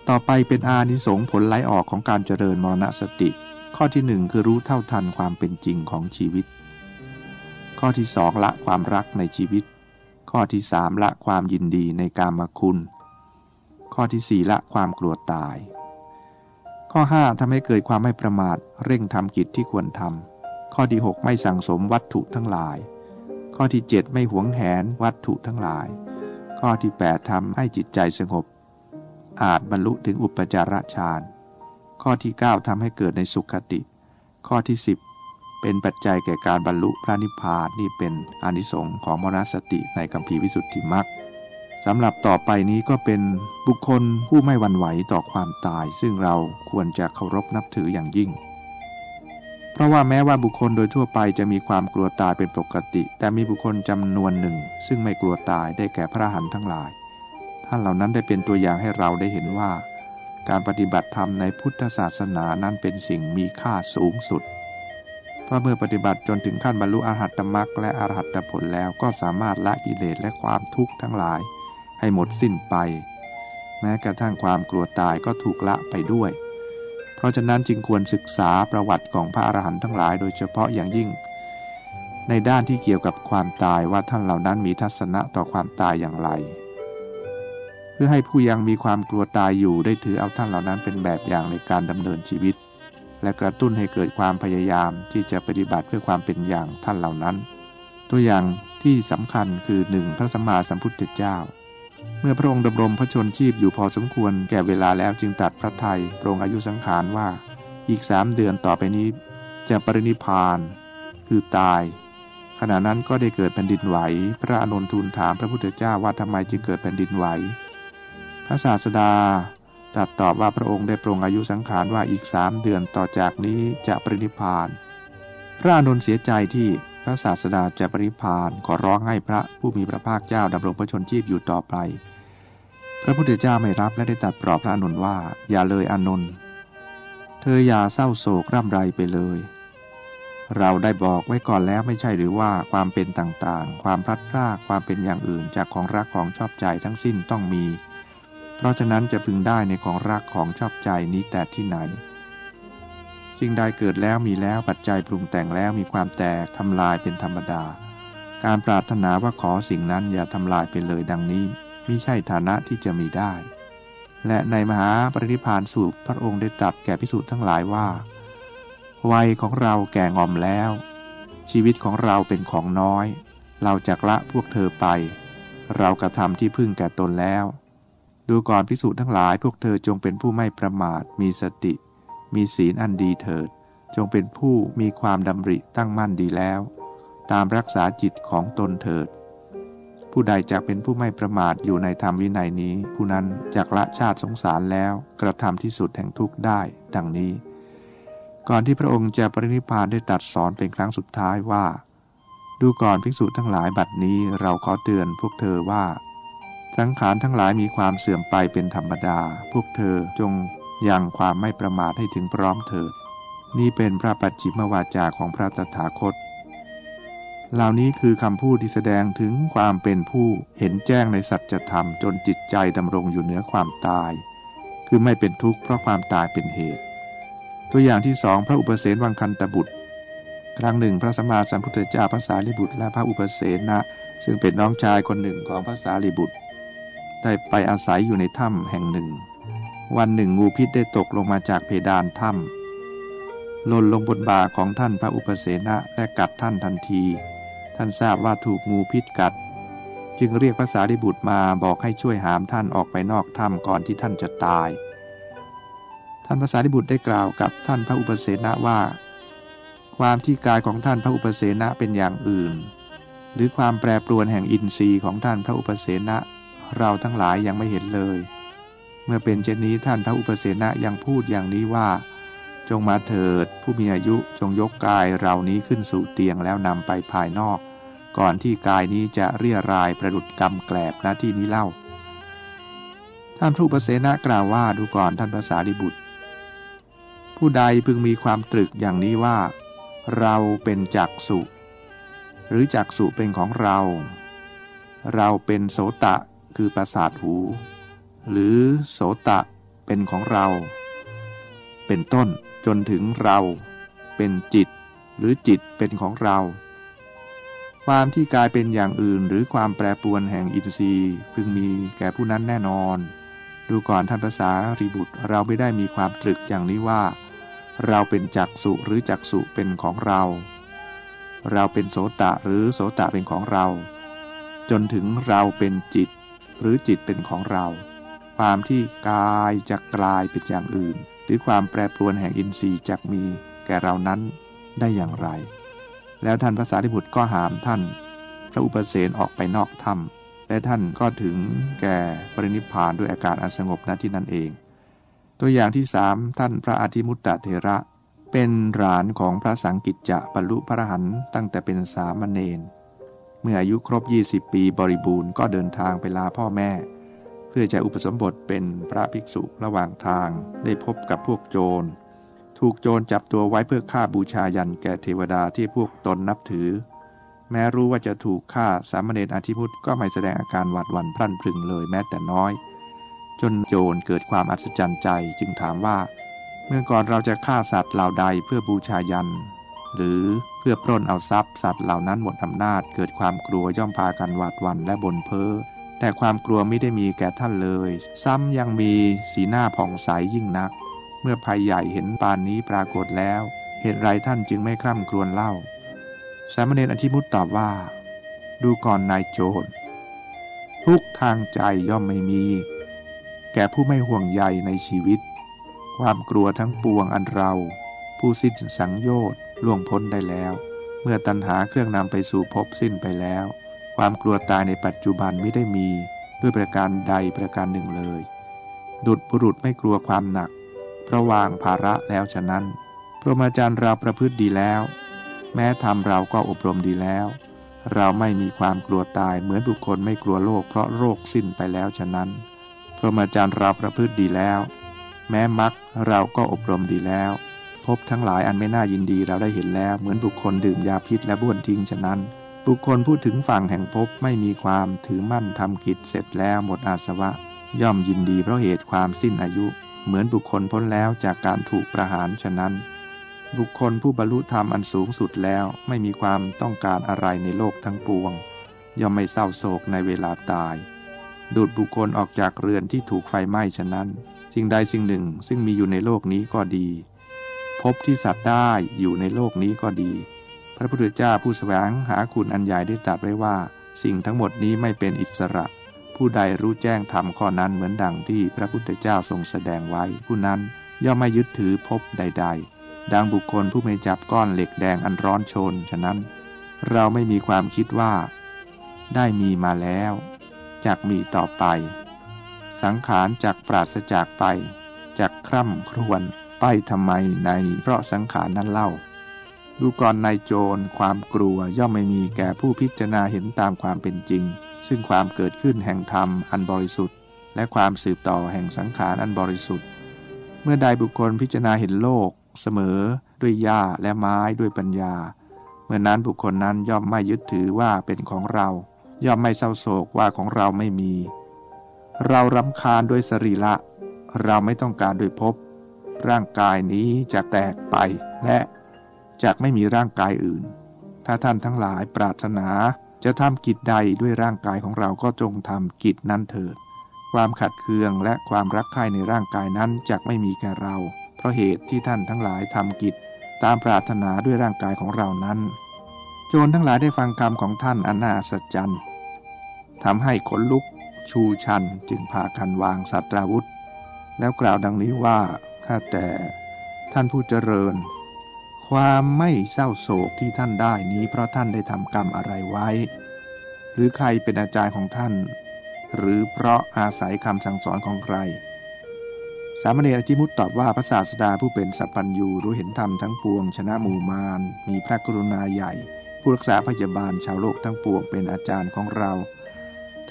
ต่อไปเป็นอานิสงส์ผลไหลออกของการเจริญมรณสติ ข้อที่หนึ่งคือรู้เท่าทันความเป็นจริงของชีวิต ข้อที่สองละความรักในชีวิต ข้อที่สามละความยินดีในกามคุณ ข้อที่สี่ละความกลัวตาย ข้อ5ทำให้เกิดความไม่ประมาทเร่งทำกิจที่ควรทำข้อที่ 6 ไม่สั่งสมวัตถุทั้งหลาย ข้อที่ 7 ไม่หวงแหนวัตถุทั้งหลาย ข้อที่ 8ทำให้จิตใจสงบ อาจบรรลุถึงอุปจารฌาน ข้อที่ 9ทำให้เกิดในสุขติ ข้อที่ 10 เป็นปัจจัยแก่การบรรลุพระนิพพานนี่เป็นอนิสงค์ของมรณสติในคำพีวิสุทธิมรรคสำหรับต่อไปนี้ก็เป็นบุคคลผู้ไม่หวั่นไหวต่อความตาย ซึ่งเราควรจะเคารพนับถืออย่างยิ่ง เพราะว่าแม้ว่าบุคคลโดยทั่วไปจะมีความกลัวตายเป็นปกติ แต่มีบุคคลจำนวนหนึ่ง ซึ่งไม่กลัวตายได้แก่พระหันทั้งหลาย ท่านเหล่านั้นได้เป็นตัวอย่างให้เราได้เห็นว่า การปฏิบัติธรรมในพุทธศาสนานั้นเป็นสิ่งมีค่าสูงสุด เพราะเมื่อปฏิบัติจนถึงขั้นบรรลุอรหัตมรรคและอรหัตผลแล้วก็สามารถละกิเลสและความทุกข์ทั้งหลาย ให้หมดสิ้นไป แม้กระทั่งความกลัวตายก็ถูกละไปด้วย ราะฉะนั้นจึงควรศึกษาประวัติของพระอรหันต์ทั้งหลายโดยเฉพาะอย่างยิ่ง ในด้านที่เกี่ยวกับความตายว่าท่านเหล่านั้นมีทัศนะต่อความตายอย่างไร เพื่อให้ผู้ยังมีความกลัวตายอยู่ได้ถือเอาท่านเหล่านั้นเป็นแบบอย่างในการดำเนินชีวิต และกระตุ้นให้เกิดความพยายามที่จะปฏิบัติเพื่อความเป็นอย่างท่านเหล่านั้น ตัวอย่างที่สำคัญคือหนึ่งพระสัมมาสัมพุทธเจ้า เมื่อพระองค์ดำรงพระชนชีพอยู่พอสมควรแก่เวลาแล้วจึงตัดพระไทยปรงอายุสังขารว่า อีกสามเดือนต่อไปนี้ จะปรินิพาน คือตาย ขณะนั้นก็ได้เกิดแผ่นดินไหว พระอนุนทูลถามพระพุทธเจ้าว่าทำไมจึงเกิดแผ่นดินไหว พระศาสดาตรัสตอบว่าพระองค์ได้ปรงอายุสังขารว่าอีกสามเดือนต่อจากนี้จะปรินิพาน พระอนุนเสียใจที่พระศาสดาจะปรินิพานขอร้องให้พระผู้มีพระภาคเจ้าดำรงพระชนชีพอยู่ต่อไป พระพุทธเจ้าไม่รับและได้ตรัสปลอบพระอนุนว่า อย่าเลยอนุนเธออย่าเศร้าโศกร่ำไรไปเลย เราได้บอกไว้ก่อนแล้วไม่ใช่หรือว่าความเป็นต่างๆ ความพลัดพรากความเป็นอย่างอื่นจากของรักของชอบใจทั้งสิ้นต้องมี เพราะฉะนั้นจะพึงได้ในของรักของชอบใจนี้แต่ที่ไหนสิ่งใดเกิดแล้วมีแล้วปัจจัยปรุงแต่งแล้วมีความแตกทำลายเป็นธรรมดา การปรารถนาว่าขอสิ่งนั้นอย่าทำลายไปเลยดังนี้ มิใช่ฐานะที่จะมีได้ และในมหาปรินิพานสูตรพระองค์ได้ตรัสแก่พิสูจน์ทั้งหลายว่า วัยของเราแก่งอมแล้ว ชีวิตของเราเป็นของน้อย เราจะละพวกเธอไป เรากระทำที่พึ่งแก่ตนแล้ว ดูก่อนพิสูจน์ทั้งหลายพวกเธอจงเป็นผู้ไม่ประมาท มีสติ มีศีลอันดีเถิด จงเป็นผู้มีความดำริตั้งมั่นดีแล้ว ตามรักษาจิตของตนเถิด ผู้ใดจะเป็นผู้ไม่ประมาทอยู่ในธรรมวินัยนี้ ผู้นั้นจักละชาติสงสารแล้วกระทำที่สุดแห่งทุกข์ได้ ดังนี้ ก่อนที่พระองค์จะปรินิพานได้ตรัสสอนเป็นครั้งสุดท้ายว่า ดูก่อนภิกษุทั้งหลายบัดนี้เราขอเตือนพวกเธอว่า สังขารทั้งหลายมีความเสื่อมไปเป็นธรรมดา พวกเธอจงยังความไม่ประมาทให้ถึงพร้อมเถิดนี่เป็นพระปัจจิมวาจาของพระตถาคต เหล่านี้คือคำพูดที่แสดงถึงความเป็นผู้เห็นแจ้งในสัจธรรมจนจิตใจดำรงอยู่เหนือความตาย คือไม่เป็นทุกข์เพราะความตายเป็นเหตุ ตัวอย่างที่สองพระอุปเสนวังคันตบุตร ครั้งหนึ่งพระสัมมาสัมพุทธเจ้าพระสารีบุตรและพระอุปเสนนะซึ่งเป็นน้องชายคนหนึ่งของพระสารีบุตร ได้ไปอาศัยอยู่ในถ้ำแห่งหนึ่ง วันหนึ่งงูพิษได้ตกลงมาจากเพดานถ้ำหล่นลงบนบ่าของท่านพระอุปเสนะและกัดท่านทันที ท่านทราบว่าถูกงูพิษกัด จึงเรียกภาษาดิบุตรมาบอกให้ช่วยหามท่านออกไปนอกถ้ำก่อนที่ท่านจะตาย ท่านภาษาดิบุตรได้กล่าวกับท่านพระอุปเสนะว่า ความที่กายของท่านพระอุปเสนะเป็นอย่างอื่น หรือความแปรปรวนแห่งอินทรีย์ของท่านพระอุปเสนะเราทั้งหลายยังไม่เห็นเลย เมื่อเป็นเช่นนี้ท่านพระอุปเสนะยังพูดอย่างนี้ว่า จงมาเถิด ผู้มีอายุจงยกกายเรานี้ขึ้นสู่เตียงแล้วนำไปภายนอก ก่อนที่กายนี้จะเรียรายประดุดกำแกลบณที่นี้เล่า ท่านผู้ปเสนะกล่าวว่าดูก่อนท่านภาษาดิบุตร ผู้ใดพึงมีความตรึกอย่างนี้ว่า เราเป็นจักสุ หรือจักสุเป็นของเรา เราเป็นโสตะคือประสาทหู หรือโสตะเป็นของเรา เป็นต้นจนถึงเราเป็นจิต หรือจิตเป็นของเรา ความที่กายเป็นอย่างอื่นหรือความแปรปรวนแห่งอินทรีย์พึงมีแก่ผู้นั้นแน่นอน ดูก่อนท่านภาษารีบุตรเราไม่ได้มีความตรึกอย่างนี้ว่า เราเป็นจักสุหรือจักสุเป็นของเรา เราเป็นโสตะหรือโสตะเป็นของเรา จนถึงเราเป็นจิต หรือจิตเป็นของเรา ความที่กายจะกลายเป็นอย่างอื่น หรือความแปรปรวนแห่งอินทรีย์จักมีแก่เรานั้นได้อย่างไร แล้วท่านพระสารีบุตรก็หามท่าน พระอุปเสนออกไปนอกถ้ำและท่านก็ถึงแก่ปรินิพานด้วยอาการอันสงบณที่นั้นเอง ตัวอย่างที่สามท่านพระอาทิมุตตะเทระ เป็นหลานของพระสังกิจจะบรรลุพระหันตั้งแต่เป็นสามเณรเมื่ออายุครบ 20 ปีบริบูรณ์ก็เดินทางไปลาพ่อแม่ พื่อจะอุปสมบทเป็นพระภิกษุระหว่างทางได้พบกับพวกโจร ถูกโจรจับตัวไว้เพื่อฆ่าบูชายันแก่เทวดาที่พวกตนนับถือ แม้รู้ว่าจะถูกฆ่าสามเณรอาทิพุทธก็ไม่แสดงอาการหวาดหวั่นพรั่นพรึงเลยแม้แต่น้อย จนโจรเกิดความอัศจรรย์ใจจึงถามว่า เมื่อก่อนเราจะฆ่าสัตว์เหล่าใดเพื่อบูชายัน หรือเพื่อปล้นเอาทรัพย์สัตว์เหล่านั้นหมดอำนาจเกิดความกลัวย่อมพากันหวาดหวั่นและบ่นเพ้อ แต่ความกลัวไม่ได้มีแก่ท่านเลย ซ้ำยังมีสีหน้าผ่องใสยยิ่งนัก เมื่อภัยใหญ่เห็นปานนี้ปรากฏแล้ว เหตุไรท่านจึงไม่คร่ำครวญเล่า สามเณรอธิมุตตอบว่า ดูก่อนนายโจรทุกทางใจย่อมไม่มี แก่ผู้ไม่ห่วงใยในชีวิต ความกลัวทั้งปวงอันเรา ผู้สิ้นสังโยชน์ล่วงพ้นได้แล้ว เมื่อตัณหาเครื่องนำไปสู่ภพสิ้นไปแล้ว ความกลัวตายในปัจจุบันไม่ได้มีด้วยประการใดประการหนึ่งเลย ดุดบุรุษไม่กลัวความหนัก เพราะวางภาระแล้วฉะนั้น พระมาจารย์เราประพฤติดีแล้ว แม้ทำเราก็อบรมดีแล้ว เราไม่มีความกลัวตายเหมือนบุคคลไม่กลัวโรคเพราะโรคสิ้นไปแล้วฉะนั้น พระมาจารย์เราประพฤติดีแล้ว แม้มักเราก็อบรมดีแล้ว พบทั้งหลายอันไม่น่ายินดีเราได้เห็นแล้ว เหมือนบุคคลดื่มยาพิษและบ้วนทิ้งฉะนั้น บุคคลพูดถึงฝั่งแห่งภพไม่มีความถือมั่นทำกิจเสร็จแล้วหมดอาสวะ ย่อมยินดีเพราะเหตุความสิ้นอายุ เหมือนบุคคลพ้นแล้วจากการถูกประหารฉะนั้น บุคคลผู้บรรลุธรรมอันสูงสุดแล้วไม่มีความต้องการอะไรในโลกทั้งปวง ย่อมไม่เศร้าโศกในเวลาตาย ดูดบุคคลออกจากเรือนที่ถูกไฟไหม้ฉะนั้น สิ่งใดสิ่งหนึ่งซึ่งมีอยู่ในโลกนี้ก็ดีพบที่สัตว์ได้อยู่ในโลกนี้ก็ดี พระพุทธเจ้าผู้แสวงหาคุณอันใหญ่ได้ตรัสไว้ว่า สิ่งทั้งหมดนี้ไม่เป็นอิสระ ผู้ใดรู้แจ้งธรรมข้อนั้นเหมือนดังที่พระพุทธเจ้าทรงแสดงไว้ ผู้นั้นย่อมไม่ยึดถือพบใด ๆ ดังบุคคลผู้ไม่จับก้อนเหล็กแดงอันร้อนชน ฉะนั้น เราไม่มีความคิดว่า ได้มีมาแล้วจากมีต่อไป สังขารจากปราศจากไปจากคร่ำครวญไปทำไมในเพราะสังขารนั้นเล่า ดูก่อนนายโจรความกลัวย่อมไม่มีแก่ผู้พิจารณาเห็นตามความเป็นจริง ซึ่งความเกิดขึ้นแห่งธรรมอันบริสุทธิ์ และความสืบต่อแห่งสังขารอันบริสุทธิ์ เมื่อใดบุคคลพิจารณาเห็นโลก เสมอ ด้วยหญ้าและไม้ด้วยปัญญา เมื่อนั้นบุคคลนั้นย่อมไม่ยึดถือว่าเป็นของเรา ย่อมไม่เศร้าโศกว่าของเราไม่มี เรารำคาญด้วยสรีระเราไม่ต้องการด้วยภพร่างกายนี้จะแตกไปและ จะไม่มีร่างกายอื่น ถ้าท่านทั้งหลายปรารถนาจะทำกิจใดด้วยร่างกายของเราก็จงทำกิจนั้นเถิด ความขัดเคืองและความรักใคร่ในร่างกายนั้นจะไม่มีแก่เรา เพราะเหตุที่ท่านทั้งหลายทำกิจตามปรารถนาด้วยร่างกายของเรานั้น โจรทั้งหลายได้ฟังคำของท่านอนนาสัจจันทำให้ขนลุกชูชันจึงพากันวางสัตราวุธ แล้วกล่าวดังนี้ว่าข้าแต่ ท่านผู้เจริญ ความไม่เศร้าโศกที่ท่านได้นี้เพราะท่านได้ทำกรรมอะไรไว้ หรือใครเป็นอาจารย์ของท่าน หรือเพราะอาศัยคำสั่งสอนของใคร สามเณรอจิมุตตอบว่าพระศาสดาผู้เป็นสัพพัญญูรู้เห็นธรรมทั้งปวง ชนะหมู่มารมีพระกรุณาใหญ่ ผู้รักษาพยาบาลชาวโลกทั้งปวงเป็นอาจารย์ของเรา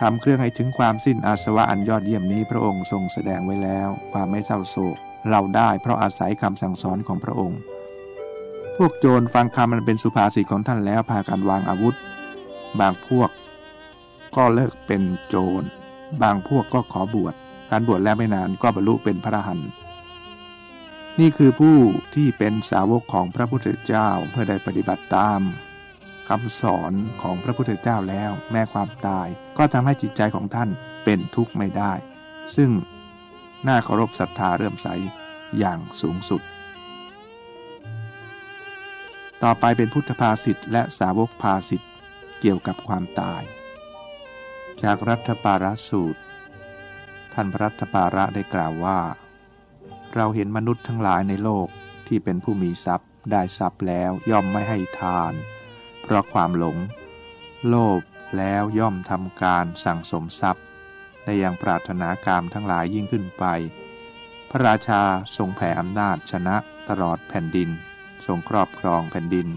ทำเครื่องให้ถึงความสิ้นอาสวะอันยอดเยี่ยมนี้พระองค์ทรงแสดงไว้แล้ว ความไม่เศร้าโศก เราได้เพราะอาศัยคำสั่งสอนของพระองค์ วกโจรฟังคำมันเป็นสุภาษิตของท่านแล้วพากันวางอาวุธ บางพวก ก็เลิกเป็นโจร บางพวกก็ขอบวชการบวชแล้วไม่นานก็บรรลุเป็นพระหันนี่คือผู้ที่เป็นสาวกของพระพุทธเจ้าเพื่อได้ปฏิบัติตามคำสอนของพระพุทธเจ้าแล้ว แม้ความตาย ก็ทำให้จิตใจของท่านเป็นทุกข์ไม่ได้ ซึ่งน่าเคารพศรัทธาเรื่มใสอย่างสูงสุด ต่อไปเป็นพุทธภาษิตและสาวกภาษิตเกี่ยวกับความตาย จากรัฐปาระสูตร ท่านพระรัฐปาระได้กล่าวว่า เราเห็นมนุษย์ทั้งหลายในโลกที่เป็นผู้มีทรัพย์ ได้ทรัพย์แล้วย่อมไม่ให้ทาน เพราะความหลง โลภแล้วย่อมทำการสั่งสมทรัพย์ได้ยังปรารถนากามทั้งหลายยิ่งขึ้นไป พระราชาทรงแผ่อำนาจชนะตลอดแผ่นดิน ทรงครอบครองแผ่นดิน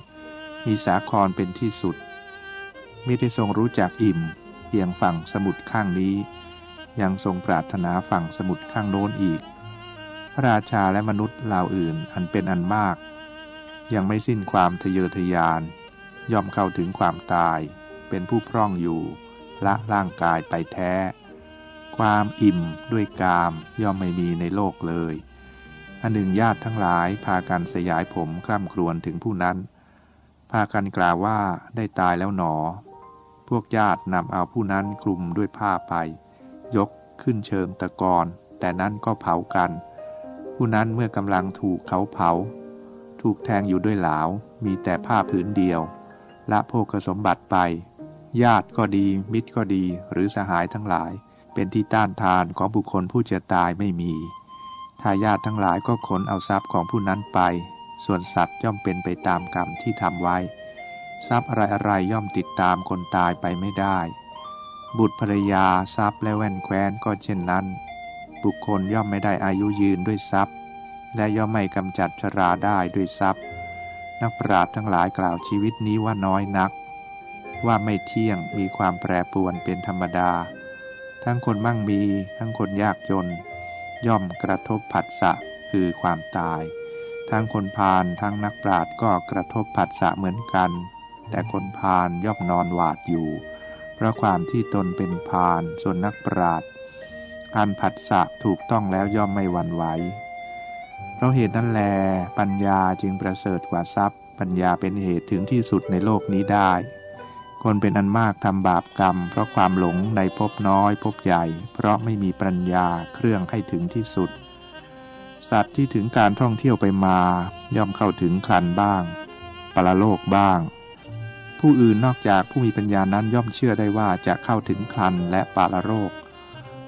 มีสาครเป็นที่สุดมิได้ทรงรู้จักอิ่ม เพียงฝั่งสมุทรข้างนี้ ยังทรงปรารถนาฝั่งสมุทรข้างโน้นอีก พระราชาและมนุษย์เหล่าอื่นอันเป็นอันมาก ยังไม่สิ้นความทะเยอทะยาน ย่อมเข้าถึงความตาย เป็นผู้พร่องอยู่ ละร่างกายไปแท้ ความอิ่มด้วยกามย่อมไม่มีในโลกเลย อันหนึ่งญาติทั้งหลายพากันสยายผมคร่ำครวญถึงผู้นั้น พากันกล่าวว่าได้ตายแล้วหนอ พวกญาตินำเอาผู้นั้นคลุมด้วยผ้าไป ยกขึ้นเชิงตะกอนแต่นั้นก็เผากัน ผู้นั้นเมื่อกำลังถูกเขาเผา ถูกแทงอยู่ด้วยหลาว มีแต่ผ้าผืนเดียว ละโภคสมบัติไป ญาติก็ดี มิตรก็ดีหรือสหายทั้งหลาย เป็นที่ต้านทานของบุคคลผู้จะตายไม่มี ทายาททั้งหลายก็ขนเอาทรัพย์ของผู้นั้นไป ส่วนสัตว์ย่อมเป็นไปตามกรรมที่ทำไว้ ทรัพย์อะไรอะไรย่อมติดตามคนตายไปไม่ได้ บุตรภรรยาทรัพย์และแว่นแคว้นก็เช่นนั้น บุคคลย่อมไม่ได้อายุยืนด้วยทรัพย์ และย่อมไม่กำจัดชราได้ด้วยทรัพย์ นักปราชญ์ทั้งหลายกล่าวชีวิตนี้ว่าน้อยนัก ว่าไม่เที่ยงมีความแปรปรวนเป็นธรรมดา ทั้งคนมั่งมี ทั้งคนยากจน ย่อมกระทบผัสสะคือความตาย ทั้งคนพาลทั้งนักปราชญ์ก็กระทบผัสสะเหมือนกัน แต่คนพาลย่อมนอนหวาดอยู่ เพราะความที่ตนเป็นพาลส่วนนักปราดอันผัสสะถูกต้องแล้วย่อมไม่หวั่นไหวเพราะเหตุนั้นแล ปัญญาจึงประเสริฐกว่าทรัพย์ ปัญญาเป็นเหตุถึงที่สุดในโลกนี้ได้ คนเป็นอันมากทำบาปกรรม เพราะความหลงในภพน้อยภพใหญ่ เพราะไม่มีปัญญาเครื่องให้ถึงที่สุด สัตว์ที่ถึงการท่องเที่ยวไปมา ย่อมเข้าถึงคลันบ้าง ปรโลกบ้าง ผู้อื่นนอกจากผู้มีปัญญานั้นย่อมเชื่อได้ว่าจะเข้าถึงคลันและปารโลก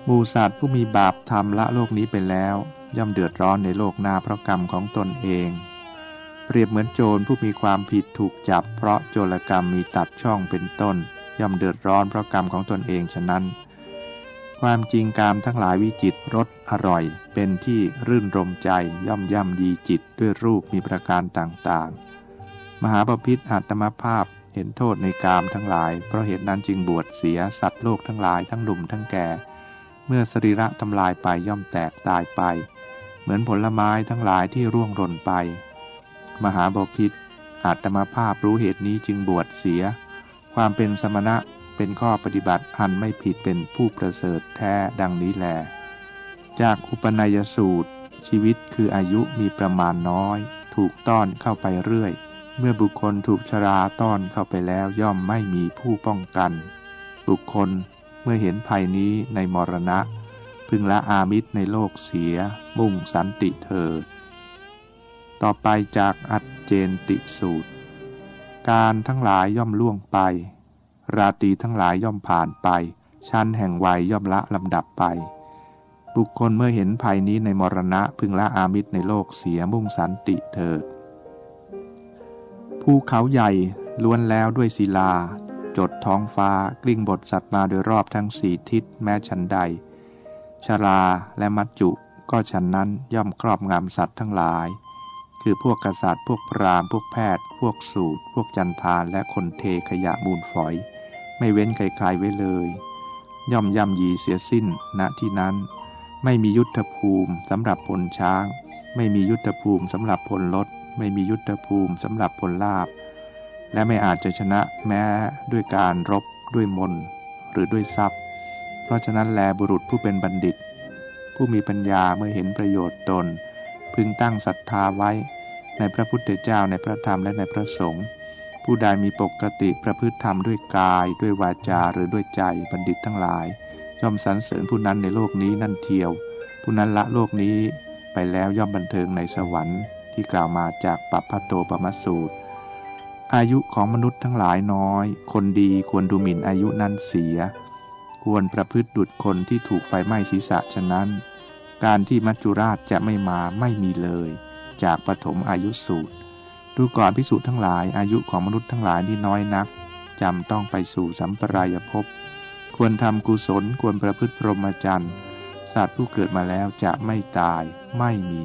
มูสัตว์ผู้มีบาปทำละโลกนี้ไปแล้ว ย่อมเดือดร้อนในโลกหน้าเพราะกรรมของตนเอง เปรียบเหมือนโจรผู้มีความผิดถูกจับ เพราะโจรกรรมมีตัดช่องเป็นต้น ย่อมเดือดร้อนเพราะกรรมของตนเองฉะนั้น ความจริงกามทั้งหลายวิจิตรสอร่อย เป็นที่รื่นรมใจย่อมย่ำยีจิตด้วยรูปมีประการต่างๆ มหาปพิธอัตมภาพเห็นโทษในกามทั้งหลาย เพราะเหตุนั้นจึงบวชเสียสัตว์โลกทั้งหลายทั้งหนุ่มทั้งแก่ เมื่อสรีระทำลายไปย่อมแตกตายไป เหมือนผลไม้ทั้งหลายที่ร่วงหล่นไป มหาบพิษอาตมาภาพรู้เหตุนี้จึงบวชเสีย ความเป็นสมณะเป็นข้อปฏิบัติอันไม่ผิดเป็นผู้ประเสริฐแท้ดังนี้แล จากอุปนัยสูตร ชีวิตคืออายุมีประมาณน้อย ถูกต้อนเข้าไปเรื่อย เมื่อบุคคลถูกชราต้อนเข้าไปแล้วย่อมไม่มีผู้ป้องกัน บุคคลเมื่อเห็นภัยนี้ในมรณะ พึงละอามิตรในโลกเสีย มุ่งสันติเถิด ต่อไปจากอัจเจนติสูตร การทั้งหลายย่อมล่วงไป ราตีทั้งหลายย่อมผ่านไป ชั้นแห่งวัยย่อมละลำดับไป บุคคลเมื่อเห็นภัยนี้ในมรณะพึงละอามิตรในโลกเสียมุ่งสันติเถิดภูเขาใหญ่ล้วนแล้วด้วยศิลา จดท้องฟ้ากลิ้งบทสัตว์มาโดยรอบทั้งสี่ทิศแม้ชันใดชาลาและมัจจุก็ฉันนั้นย่อมครอบงำสัตว์ทั้งหลาย คือพวกกษัตริย์ พวกพราหมณ์ พวกแพทย์ พวกสูตร พวกจันทานและคนเทขยะมูลฝอย ไม่เว้นใครๆไว้เลย ย่อมย่ำยีเสียสิ้นณที่นั้น ไม่มียุทธภูมิสำหรับพลช้าง ไม่มียุทธภูมิสำหรับพลรถ ไม่มียุทธภูมิสำหรับพลลาบ และไม่อาจจะชนะแม้ด้วยการรบด้วยมนหรือด้วยทรัพย์ เพราะฉะนั้นแลบุรุษผู้เป็นบัณฑิต ผู้มีปัญญาเมื่อเห็นประโยชน์ตนพึงตั้งศรัทธาไว้ ในพระพุทธเจ้าในพระธรรมและในพระสงฆ์ผู้ใดมีปกติประพฤติธรรมด้วยกาย ด้วยวาจาหรือด้วยใจบัณฑิตทั้งหลายย่อมสรรเสริญผู้นั้นในโลกนี้นั่นเทียว ผู้นั้นละโลกนี้ไปแล้วย่อมบันเทิงในสวรรค์ที่กล่าวมาจากปัปพโตปมสูตร อายุของมนุษย์ทั้งหลายน้อย คนดีควรดูหมิ่นอายุนั้นเสีย ควรประพฤติดุดคนที่ถูกไฟไหม้ศีรษะฉะนั้น การที่มัจจุราชจะไม่มาไม่มีเลย จากปฐมอายุสูตร ดูก่อนพิสูจน์ทั้งหลาย อายุของมนุษย์ทั้งหลายนี่น้อยนักจำต้องไปสู่สัมปรายภพ ควรทำกุศลควรประพฤติพรหมจรรย์สัตว์ผู้เกิดมาแล้วจะไม่ตายไม่มี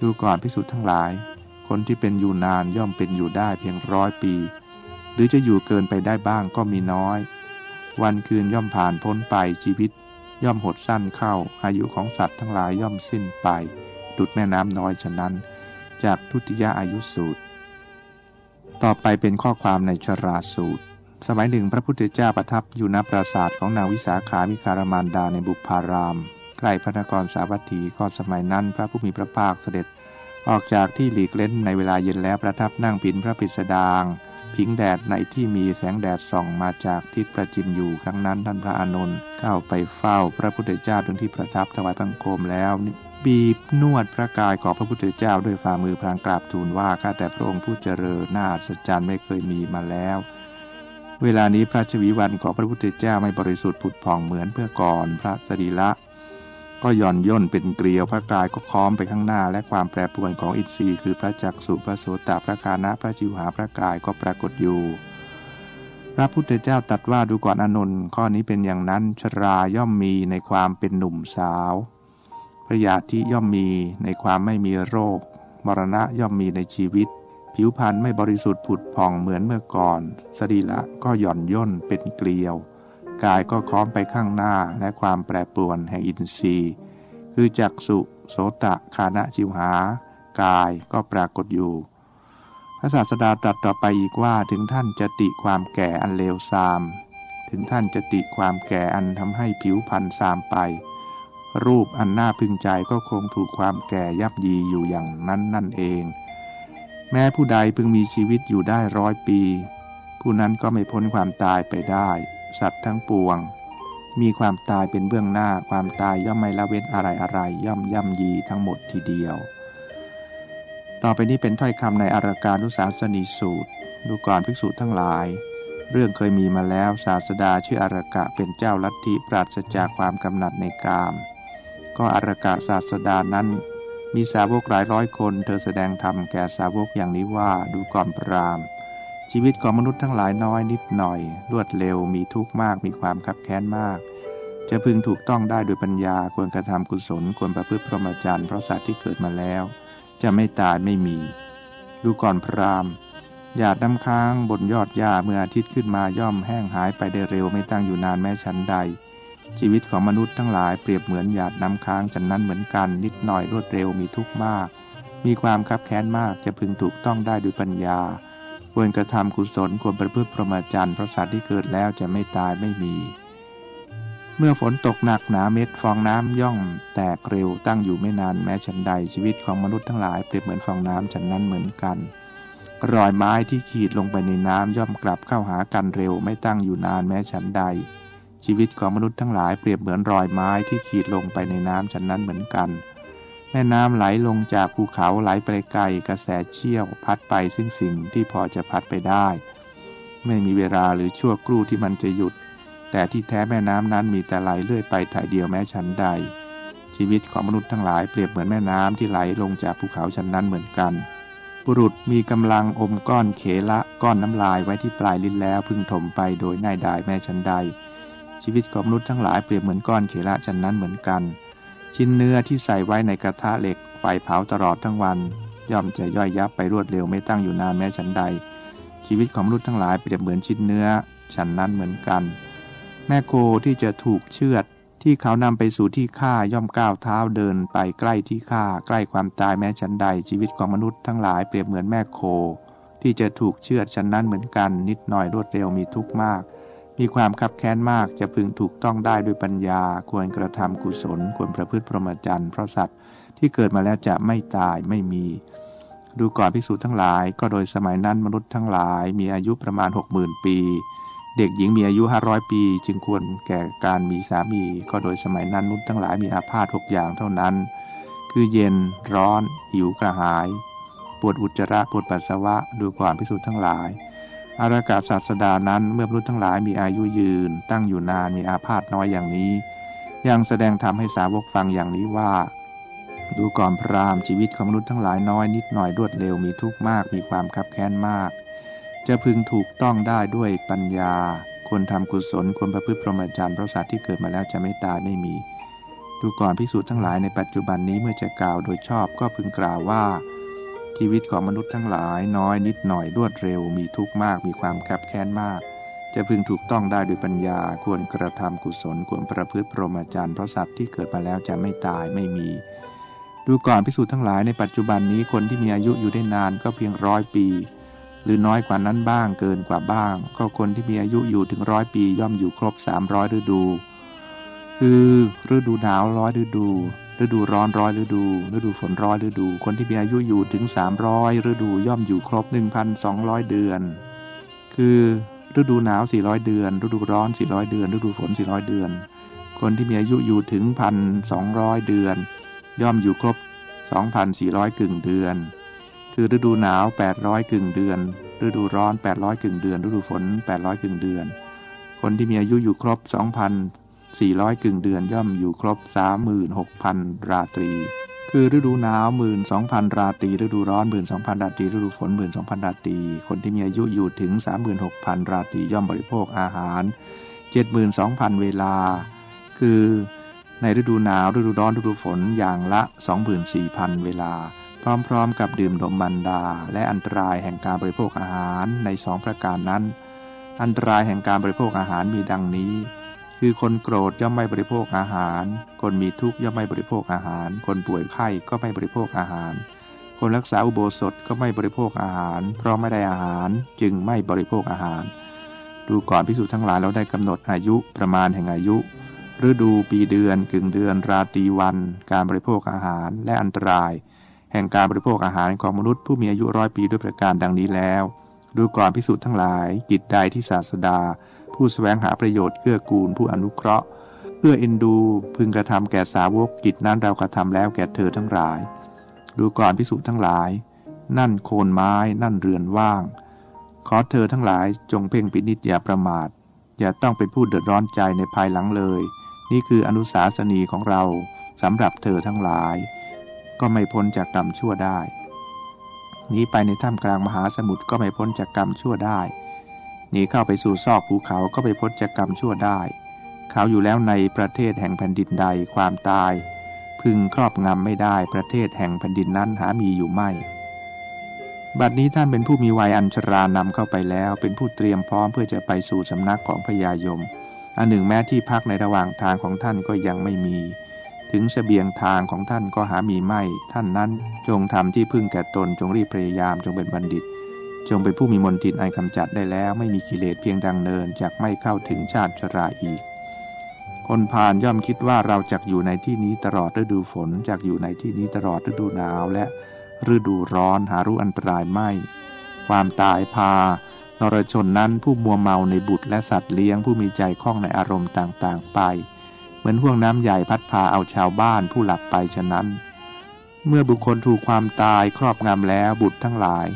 ดูก่อนพิสูจน์ทั้งหลาย คนที่เป็นอยู่นานย่อมเป็นอยู่ได้เพียงร้อยปี หรือจะอยู่เกินไปได้บ้างก็มีน้อย วันคืนย่อมผ่านพ้นไปชีวิต ย่อมหดสั้นเข้า อายุของสัตว์ทั้งหลายย่อมสิ้นไป ดุดแม่น้ำน้อยฉะนั้น จากทุติยาอายุสูตร ต่อไปเป็นข้อความในชราสูตร สมัยหนึ่งพระพุทธเจ้าประทับอยู่ณปราสาทของนางวิสาขามิคารมานดาในบุพาราม ใกล้พระนครสาวัตถีก็สมัยนั้นพระผู้มีพระภาคเสด็จ ออกจากที่หลีกเล่นในเวลาเย็นแล้วประทับนั่งผินพระปิสดางพิงแดดในที่มีแสงแดดส่องมาจากทิศประจิมอยู่ครั้งนั้นท่านพระอานนท์เข้าไปเฝ้าพระพุทธเจ้าตรงที่ประทับถวายพังคมแล้ว บีบนวดพระกายของพระพุทธเจ้าด้วยฝ่ามือพลางกราบทูลว่าข้าแต่พระองค์ผู้เจริญน่าอัศจรรย์ไม่เคยมีมาแล้ว เวลานี้พระชวีวันของพระพุทธเจ้าไม่บริสุทธิ์ผุดผ่องเหมือนเพื่อก่อนพระสรีละก็ย่อนย่นเป็นเกลียวพระกายก็ค้อมไปข้างหน้า และความแปรปรวนของอินทรีย์คือพระจักสุพระโสตพระคานะพระจิวหาพระกายก็ปรากฏอยู่ พระพุทธเจ้าตรัสว่าดูก่อนอนนท์ข้อนี้เป็นอย่างนั้นชราย่อมมีในความเป็นหนุ่มสาว พยาธิย่อมมีในความไม่มีโรค มรณะย่อมมีในชีวิต ผิวพรรณไม่บริสุทธิ์ผุดผ่องเหมือนเมื่อก่อน สรีละก็หย่อนย่นเป็นเกลียว กายก็ค้อมไปข้างหน้าและความแปรปรวนแห่งอินทรีย์ คือจักสุโสตะคานะจิวหา กายก็ปรากฏอยู่ พระศาสดาตรัสต่อไปอีกว่าถึงท่านจะติความแก่อันเลวทราม ถึงท่านจะติความแก่อันทำให้ผิวพันธ์ทรามไป รูปอันน่าพึงใจก็คงถูกความแก่ยับยีอยู่อย่างนั้นนั่นเอง แม้ผู้ใดพึงมีชีวิตอยู่ได้ร้อยปี ผู้นั้นก็ไม่พ้นความตายไปได้ สัตว์ทั้งปวง มีความตายเป็นเบื้องหน้าความตายย่อมไม่ละเว้นอะไรอะไรย่อมย่ำยีทั้งหมดทีเดียว ต่อไปนี้เป็นถ้อยคำในอาราการุสาสนีสูตร ดูก่อนภิกษุทั้งหลายเรื่องเคยมีมาแล้วศาสดาชื่ออารกะเป็นเจ้าลัทธิปราศจากความกำหนัดในกาม ก็อารกะศาสดานั้น มีสาวกหลายร้อยคน เธอแสดงธรรมแก่สาวกอย่างนี้ว่าดูก่อนพรามชีวิตของมนุษย์ทั้งหลายน้อยนิดหน่อย รวดเร็วมีทุกข์มากมีความคับแค้นมาก จะพึงถูกต้องได้โดยปัญญาควรกระทำกุศลควรประพฤติพรหมจรรย์เพราะสัตว์ที่เกิดมาแล้ว จะไม่ตายไม่มี ดูก่อนพรามหยาดน้ำค้างบนยอดหญ้าเมื่ออาทิตย์ขึ้นมาย่อมแห้งหายไปได้เร็วไม่ตั้งอยู่นานแม้ชั้นใด ชีวิตของมนุษย์ทั้งหลายเปรียบเหมือนหยาดน้ำค้างฉันนั้นเหมือนกันนิดหน่อยรวดเร็วมีทุกข์มาก มีความคับแค้นมากจะพึงถูกต้องได้ด้วยปัญญา ควรกระทำกุศลควรประพฤติพรหมจรรย์เพราะสัตว์ที่เกิดแล้วจะไม่ตายไม่มี เมื่อฝนตกหนักหนาเม็ดฟองน้ำย่อง แตกเร็วตั้งอยู่ไม่นานแม้ฉันใดชีวิตของมนุษย์ทั้งหลายเปรียบเหมือนฟองน้ำฉันนั้นเหมือนกันรอยไม้ที่ขีดลงไปในน้ำย่อมกลับเข้าหากันเร็วไม่ตั้งอยู่นานแม้ฉันใด ชีวิตของมนุษย์ทั้งหลายเปรียบเหมือนรอยไม้ที่ขีดลงไปในน้ำฉันนั้นเหมือนกัน แม่น้ำไหลลงจากภูเขาไหลไปไกลกระแสเชี่ยว พัดไปซึ่งสิ่งที่พอจะพัดไปได้ ไม่มีเวลาหรือชั่วครู่ที่มันจะหยุด แต่ที่แท้แม่น้ำนั้นมีแต่ไหลเลื่อยไปถ่ายเดียวแม้ฉันใด ชีวิตของมนุษย์ทั้งหลายเปรียบเหมือนแม่น้ำที่ไหลลงจากภูเขาฉันนั้นเหมือนกันบุรุษมีกำลังอมก้อนเขละก้อนน้ำลายไว้ที่ปลายลิ้นแล้วพึงถมไปโดยง่ายดายแม่ชันใด ชีวิตของมนุษย์ทั้งหลายเปรียบเหมือนก้อนเขละฉันนั้นเหมือนกัน ชิ้นเนื้อที่ใส่ไว้ในกระทะเหล็กไฟเผาตลอดทั้งวัน ย่อมจะย่อยยับไปรวดเร็วไม่ตั้งอยู่นานแม้ฉันใด ชีวิตของมนุษย์ทั้งหลายเปรียบเหมือนชิ้นเนื้อฉันนั้นเหมือนกัน แม่โคที่จะถูกเชือดที่เขานำไปสู่ที่ฆ่าย่อมก้าวเท้าเดินไปใกล้ที่ฆ่า ใกล้ความตายแม้ชั้นใด ชีวิตของมนุษย์ทั้งหลายเปรียบเหมือนแม่โค ที่จะถูกเชือดชั้นนั้นเหมือนกัน นิดหน่อยรวดเร็วมีทุกข์มาก มีความคับแค้นมากจะพึงถูกต้องได้ด้วยปัญญา ควรกระทำกุศล ควรประพฤติพรหมจรรย์เพราะสัตว์ที่เกิดมาแล้วจะไม่ตายไม่มี ดูก่อนพิสูจน์ทั้งหลาย ก็โดยสมัยนั้นมนุษย์ทั้งหลาย มีอายุประมาณ 60,000 ปี เด็กหญิงมีอายุ 500 ปี จึงควรแก่การมีสามี ก็โดยสมัยนั้นนุษย์ทั้งหลายมีอาพาธหกอย่างเท่านั้น คือเย็นร้อน หิวกระหาย ปวดอุจจาระปวดปัสสาวะ ดูก่อนพิสูจน์ทั้งหลาย อารากาศาสดานั้นเมื่อมนุษย์ทั้งหลายมีอายุยืน ตั้งอยู่นานมีอาพาธน้อยอย่างนี้ ยังแสดงธรรมให้สาวกฟังอย่างนี้ว่า ดูก่อนพรามชีวิตของมนุษย์ทั้งหลายน้อยนิดหน่อยรวดเร็วมีทุกข์มากมีความคับแค้นมาก จะพึงถูกต้องได้ด้วยปัญญาควรทำกุศลควรประพฤติพรหมจรรย์เพราะสัตว์ที่เกิดมาแล้วจะไม่ตายไม่มี ดูก่อนพิสูจน์ทั้งหลายในปัจจุบันนี้เมื่อจะกล่าวโดยชอบก็พึงกล่าวว่า ชีวิตของมนุษย์ทั้งหลายน้อยนิดหน่อยรวดเร็ว มีทุกข์มากมีความคับแค้นมาก จะพึงถูกต้องได้ด้วยปัญญาควรกระทำกุศลควรประพฤติพรหมจรรย์เพราะสัตว์ที่เกิดมาแล้วจะไม่ตายไม่มี ดูก่อนพิสูจน์ทั้งหลายในปัจจุบันนี้คนที่มีอายุอยู่ได้นานก็เพียงร้อยปี หรือน้อยกว่านั้นบ้างเกินกว่าบ้าง ก็คนที่มีอายุอยู่ถึงร้อยปีย่อมอยู่ครบสามร้อยฤดู คือฤดูหนาวร้อยฤดู ฤดูร้อนร้อยฤดู ฤดูฝนร้อยฤดู คนที่มีอายุอยู่ถึงสามร้อยฤดูย่อมอยู่ครบหนึ่งพันสองร้อยเดือน คือฤดูหนาวสี่ร้อยเดือน ฤดูร้อนสี่ร้อยเดือน ฤดูฝนสี่ร้อยเดือน คนที่มีอายุอยู่ถึงพันสองร้อยเดือน ย่อมอยู่ครบสองพันสี่ร้อยกึ่งเดือน คือฤดูหนาว 800 กึ่งเดือน ฤดูร้อน 800 กึ่งเดือน ฤดูฝน 800 กึ่งเดือน คนที่มีอายุอยู่ครบ 2,400กึ่งเดือนย่อมอยู่ครบ36,000ราตรี คือฤดูหนาว12,000ราตรีฤดูร้อน12,000ราตรีฤดูฝน12,000ราตรี คนที่มีอายุอยู่ถึง36,000ราตรีย่อมบริโภคอาหาร72,000เวลา คือในฤดูหนาวฤดูร้อนฤดูฝนอย่างละ 24,000 เวลา พร้อมๆ กับดื่มนมมันดา และอันตรายแห่งการบริโภคอาหารในสองประการนั้น อันตรายแห่งการบริโภคอาหารมีดังนี้ คือคนโกรธย่อมไม่บริโภคอาหาร คนมีทุกข์ย่อมไม่บริโภคอาหาร คนป่วยไข้ก็ไม่บริโภคอาหาร คนรักษาอุโบสถก็ไม่บริโภคอาหาร เพราะไม่ได้อาหารจึงไม่บริโภคอาหาร ดูก่อนพิสูจน์ทั้งหลายเราได้กำหนดอายุประมาณแห่งอายุฤดูปีเดือนกึ่งเดือนราตรีวัน การบริโภคอาหารและอันตราย แห่งการบริโภคอาหารของมนุษย์ผู้มีอายุร้อยปีด้วยประการดังนี้แล้ว ดูก่อนพิสูจน์ทั้งหลายกิจใดที่ศาสดา ผู้สแสวงหาประโยชน์เกื้อกูลผู้อนุเคราะห์เพื่อเอ็นดูพึงกระทำแก่สาวกกิจนั้นเรากระทำแล้วแก่เธอทั้งหลาย ดูก่อนพิสูจน์ทั้งหลาย นั่นโคนไม้ นั่นเรือนว่าง ขอเธอทั้งหลายจงเพ่งปินิจอย่าประมาท อย่าต้องเป็นผู้เดือดร้อนใจในภายหลังเลย นี่คืออนุสาสนีของเราสำหรับเธอทั้งหลาย ก็ไม่พ้นจากกรรมชั่วได้ นี้ไปในถ้ำกลางมหาสมุทรก็ไม่พ้นจากกรรมชั่วได้ หนีเข้าไปสู่ซอกภูเขาก็ไปพ้นจากกรรมชั่วได้ เขาอยู่แล้วในประเทศแห่งแผ่นดินใดความตาย พึงครอบงำไม่ได้ประเทศแห่งแผ่นดินนั้นหามีอยู่ไม่ บัดนี้ท่านเป็นผู้มีวัยอัญชรานำเข้าไปแล้ว เป็นผู้เตรียมพร้อมเพื่อจะไปสู่สำนักของพญายม อันหนึ่งแม้ที่พักในระหว่างทางของท่านก็ยังไม่มี ถึงสเสบียงทางของท่านก็หามีไม่ ท่านนั้นจงทำที่พึ่งแก่ตนจงรีบพยายามจงเป็นบัณฑิต จงเป็นผู้มีมนตินอันกำจัดได้แล้วไม่มีกิเลสเพียงดังเนินจากไม่เข้าถึงชาติชราอีก คนพาลย่อมคิดว่าเราจะอยู่ในที่นี้ตลอดฤดูฝนจะอยู่ในที่นี้ตลอดฤดูหนาวและฤดูร้อนหารู้อันตรายไม่ ความตายพานรชนนั้นผู้มัวเมาในบุตรและสัตว์เลี้ยงผู้มีใจคล่องในอารมณ์ต่างๆ ไป เหมือนห่วงน้ำใหญ่พัดพาเอาชาวบ้านผู้หลับไปฉะนั้น เมื่อบุคคลถูกความตายครอบงำแล้วบุตรทั้งหลาย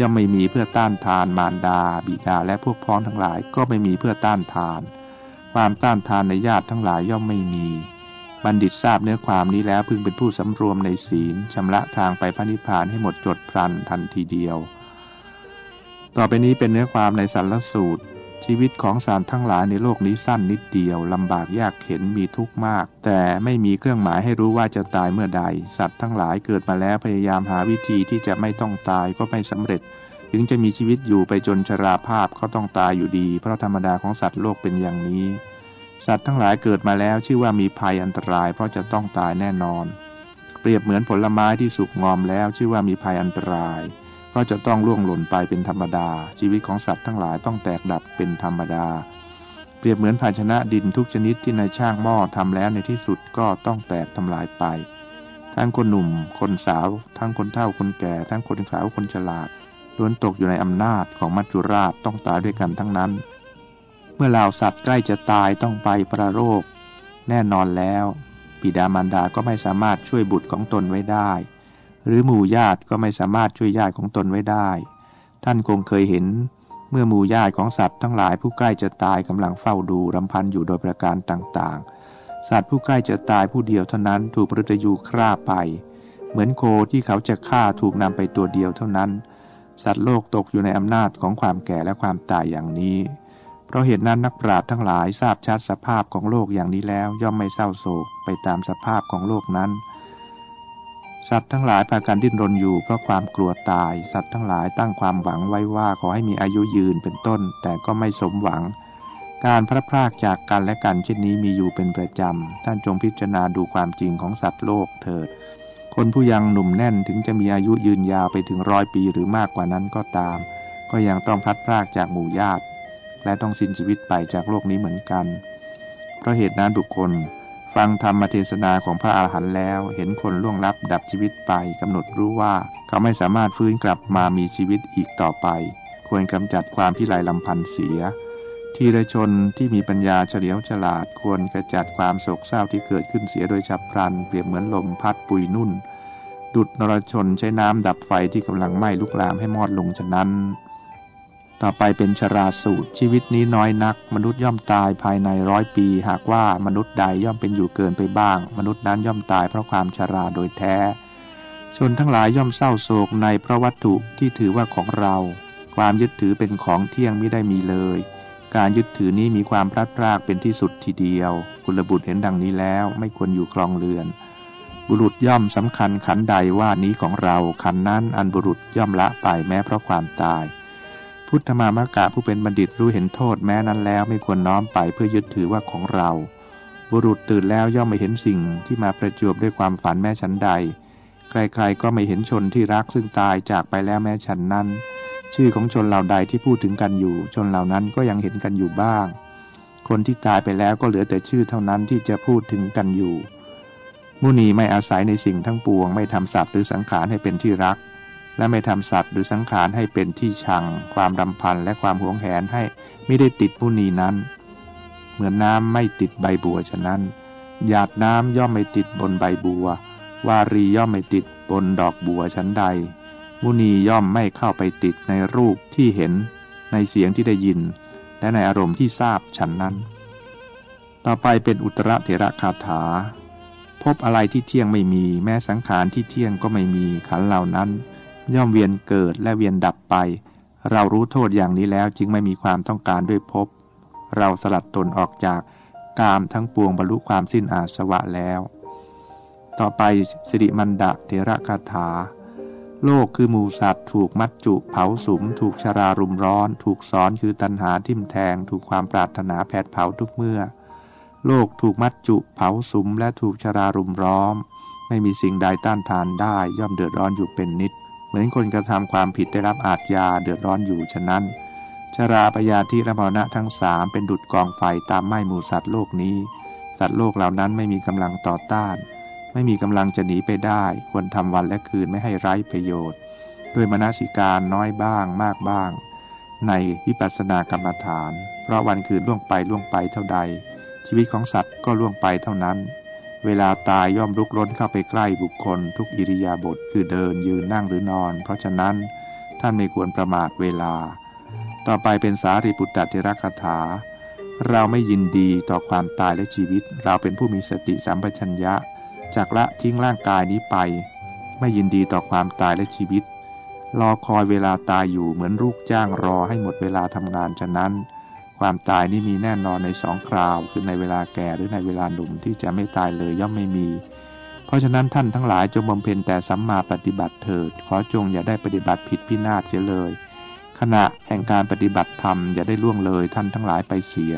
ย่อมไม่มีเพื่อต้านทานมารดา บิดาและพวกพ้องทั้งหลายก็ไม่มีเพื่อต้านทาน ความต้านทานในญาติทั้งหลายย่อมไม่มี บัณฑิตทราบเนื้อความนี้แล้วพึงเป็นผู้สำรวมในศีลชำระทางไปพระนิพพานให้หมดจดพลันทันทีเดียว ต่อไปนี้เป็นเนื้อความในสรรสูตร ชีวิตของสารทั้งหลายในโลกนี้สั้นนิดเดียวลำบากยากเข็นมีทุกข์มาก แต่ไม่มีเครื่องหมายให้รู้ว่าจะตายเมื่อใด สัตว์ทั้งหลายเกิดมาแล้วพยายามหาวิธีที่จะไม่ต้องตายก็ไม่สำเร็จ ถึงจะมีชีวิตอยู่ไปจนชราภาพก็ต้องตายอยู่ดี เพราะธรรมดาของสัตว์โลกเป็นอย่างนี้ สัตว์ทั้งหลายเกิดมาแล้วชื่อว่ามีภัยอันตราย เพราะจะต้องตายแน่นอน เปรียบเหมือนผลไม้ที่สุกงอมแล้วชื่อว่ามีภัยอันตราย เพราะจะต้องล่วงหล่นไปเป็นธรรมดา ชีวิตของสัตว์ทั้งหลายต้องแตกดับเป็นธรรมดา เปรียบเหมือนภาชนะดินทุกชนิดที่ในช่างหม้อทำแล้วในที่สุดก็ต้องแตกทำลายไป ทั้งคนหนุ่ม คนสาว ทั้งคนเฒ่าคนแก่ ทั้งคนขาวคนฉลาดล้วนตกอยู่ในอำนาจของมัจจุราชต้องตายด้วยกันทั้งนั้น เมื่อเหล่าสัตว์ใกล้จะตายต้องไปประโรค แน่นอนแล้ว ปิดามารดาก็ไม่สามารถช่วยบุตรของตนไว้ได้ หรือหมู่ญาติก็ไม่สามารถช่วยญาติของตนไว้ได้ ท่านคงเคยเห็น เมื่อหมู่ญาติของสัตว์ทั้งหลายผู้ใกล้จะตายกำลังเฝ้าดูรำพันอยู่โดยประการต่างๆ สัตว์ผู้ใกล้จะตายผู้เดียวเท่านั้นถูกปรตยูฆ่าไป เหมือนโคที่เขาจะฆ่าถูกนำไปตัวเดียวเท่านั้น สัตว์โลกตกอยู่ในอำนาจของความแก่และความตายอย่างนี้ เพราะเหตุนั้นนักปราชญ์ทั้งหลายทราบชัดสภาพของโลกอย่างนี้แล้ว ย่อมไม่เศร้าโศกไปตามสภาพของโลกนั้น สัตว์ทั้งหลายพากันดิ้นรนอยู่เพราะความกลัวตาย สัตว์ทั้งหลายตั้งความหวังไว้ว่าขอให้มีอายุยืนเป็นต้น แต่ก็ไม่สมหวัง การพระพรากจากกันและกันเช่นนี้มีอยู่เป็นประจำ ท่านจงพิจารณาดูความจริงของสัตว์โลกเถิด คนผู้ยังหนุ่มแน่นถึงจะมีอายุยืนยาวไปถึงร้อยปีหรือมากกว่านั้นก็ตาม ก็ยังต้องพลัดพรากจากหมู่ญาติ และต้องสิ้นชีวิตไปจากโลกนี้เหมือนกัน เพราะเหตุนั้นบุคคล ฟังธรรมเทศนาของพระอาหารหันต์แล้ว เห็นคนล่วงลับดับชีวิตไปกำหนดรู้ว่าเขาไม่สามารถฟื้นกลับมามีชีวิตอีกต่อไป ควรกำจัดความพิไรลำพันธ์เสีย ทีละชนที่มีปัญญาเฉลียวฉลาดควรกระจัดความโศกเศร้าที่เกิดขึ้นเสียโดยฉับพลัน เปรียบเหมือนลมพัดปุยนุ่น ดุดนรชนใช้น้ำดับไฟที่กำลังไหม้ลุกลามให้มอดลงฉะนั้น ต่อไปเป็นชราสูตร ชีวิตนี้น้อยนัก มนุษย์ย่อมตายภายในร้อยปี หากว่ามนุษย์ใดย่อมเป็นอยู่เกินไปบ้าง มนุษย์นั้นย่อมตายเพราะความชราโดยแท้ ชนทั้งหลายย่อมเศร้าโศกในพระวัตถุที่ถือว่าของเรา ความยึดถือเป็นของเที่ยงไม่ได้มีเลย การยึดถือนี้มีความพลัดพรากเป็นที่สุดทีเดียวกุลบุตรเห็นดังนี้แล้วไม่ควรอยู่คลองเรือน บุรุษย่อมสำคัญขันใดว่านี้ของเราขันนั้นอันบุรุษย่อมละไปแม้เพราะความตาย พุทธมามากะผู้เป็นบัณฑิตรู้เห็นโทษแม้นั้นแล้วไม่ควรน้อมไปเพื่อยึดถือว่าของเรา บุรุษตื่นแล้วย่อมไม่เห็นสิ่งที่มาประจวบด้วยความฝันแม้ฉันใด ใครๆก็ไม่เห็นชนที่รักซึ่งตายจากไปแล้วแม้ฉันนั้น ชื่อของชนเหล่าใดที่พูดถึงกันอยู่ ชนเหล่านั้นก็ยังเห็นกันอยู่บ้างคคนที่ตายไปแล้วก็เหลือแต่ชื่อเท่านั้นที่จะพูดถึงกันอยู่ มุนีไม่อาศัยในสิ่งทั้งปวง ไม่ทำสัตว์หรือสังขารให้เป็นที่รัก และไม่ทำสัตว์หรือสังขารให้เป็นที่ชัง ความรำพันและความหวงแหนให้ไม่ได้ติดมุนีนั้น เหมือนน้ำไม่ติดใบบัวฉะนั้น หยาดน้ำย่อมไม่ติดบนใบบัว วารีย่อมไม่ติดบนดอกบัวชั้นใด มุนีย่อมไม่เข้าไปติดในรูปที่เห็น ในเสียงที่ได้ยิน และในอารมณ์ที่ทราบฉันนั้น ต่อไปเป็นอุตรเถระคาถา พบอะไรที่เที่ยงไม่มี แม้สังขารที่เที่ยงก็ไม่มีขันเหล่านั้น ย่อมเวียนเกิดและเวียนดับไป เรารู้โทษอย่างนี้แล้วจึงไม่มีความต้องการด้วยพบเราสลัดตนออกจากกามทั้งปวงบรรลุความสิ้นอาสวะแล้ว ต่อไปสิริมันดะเถระคาถา โลกคือหมูสัตว์ถูกมัดจุเผาสุม ถูกชรารุมร้อน ถูกซ้อนคือตัณหาทิ่มแทง ถูกความปรารถนาแผดเผาทุกเมื่อ โลกถูกมัดจุเผาสุมและถูกชรารุมร้อม ไม่มีสิ่งใดต้านทานได้ย่อมเดือดร้อนอยู่เป็นนิด มือนคนกระทำความผิดได้รับอาทยาเดือดร้อนอยู่ฉะนั้น ชราปยาธิและมรณะทั้งสามเป็นดุจกองไฟตามไหม้หมูสัตว์โลกนี้ สัตว์โลกเหล่านั้นไม่มีกำลังต่อต้าน ไม่มีกำลังจะหนีไปได้ ควรทำวันและคืนไม่ให้ไร้ประโยชน์ ด้วยมนสิการน้อยบ้างมากบ้าง ในวิปัสสนากรรมฐาน เพราะวันคืนล่วงไปล่วงไปเท่าใด ชีวิตของสัตว์ก็ล่วงไปเท่านั้น เวลาตายย่อมลุกล้นเข้าไปใกล้บุคคลทุกอิริยาบถคือเดินยืนนั่งหรือนอน เพราะฉะนั้นท่านไม่ควรประมาทเวลา ต่อไปเป็นสารีปุตตะเทระคาถา เราไม่ยินดีต่อความตายและชีวิต เราเป็นผู้มีสติสัมปชัญญะจากละทิ้งร่างกายนี้ไป ไม่ยินดีต่อความตายและชีวิตรอคอยเวลาตายอยู่เหมือนลูกจ้างรอให้หมดเวลาทำงานฉะนั้น ความตายนี่มีแน่นอนในสองคราว คือในเวลาแก่หรือในเวลาหนุ่มที่จะไม่ตายเลยย่อมไม่มี เพราะฉะนั้นท่านทั้งหลายจงบำเพ็ญแต่สัมมาปฏิบัติเถิด ขอจงอย่าได้ปฏิบัติผิดพินาศเสียเลย ขณะแห่งการปฏิบัติธรรมอย่าได้ล่วงเลยท่านทั้งหลายไปเสีย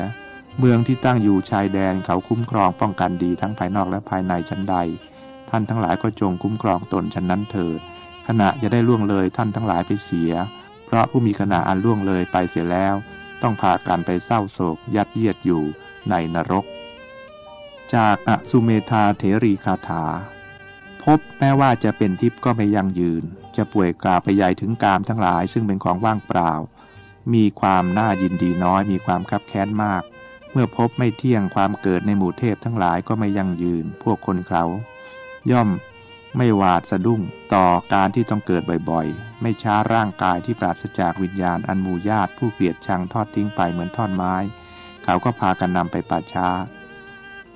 เมืองที่ตั้งอยู่ชายแดนเขาคุ้มครองป้องกันดีทั้งภายนอกและภายในชั้นใด ท่านทั้งหลายก็จงคุ้มครองตนชั้นนั้นเถิด ขณะอย่าได้ล่วงเลยท่านทั้งหลายไปเสีย เพราะผู้มีขณะอันล่วงเลยไปเสียแล้ว ต้องพากันไปเศร้าโศกยัดเยียดอยู่ในนรก จากอสุเมธาเถรีคาถา พบแม้ว่าจะเป็นทิพย์ก็ไม่ยั่งยืน จะป่วยกล่าวไปใหญ่ถึงกามทั้งหลายซึ่งเป็นของว่างเปล่า มีความน่ายินดีน้อยมีความคับแค้นมาก เมื่อพบไม่เที่ยงความเกิดในหมู่เทพทั้งหลายก็ไม่ยั่งยืน พวกคนเขา ย่อม ไม่หวาดสะดุ้งต่อการที่ต้องเกิดบ่อยๆ ไม่ช้าร่างกายที่ปราศจากวิญญาณอันมูญาติผู้เกลียดชังทอดทิ้งไปเหมือนท่อนไม้ เขาก็พากันนำไปป่าช้า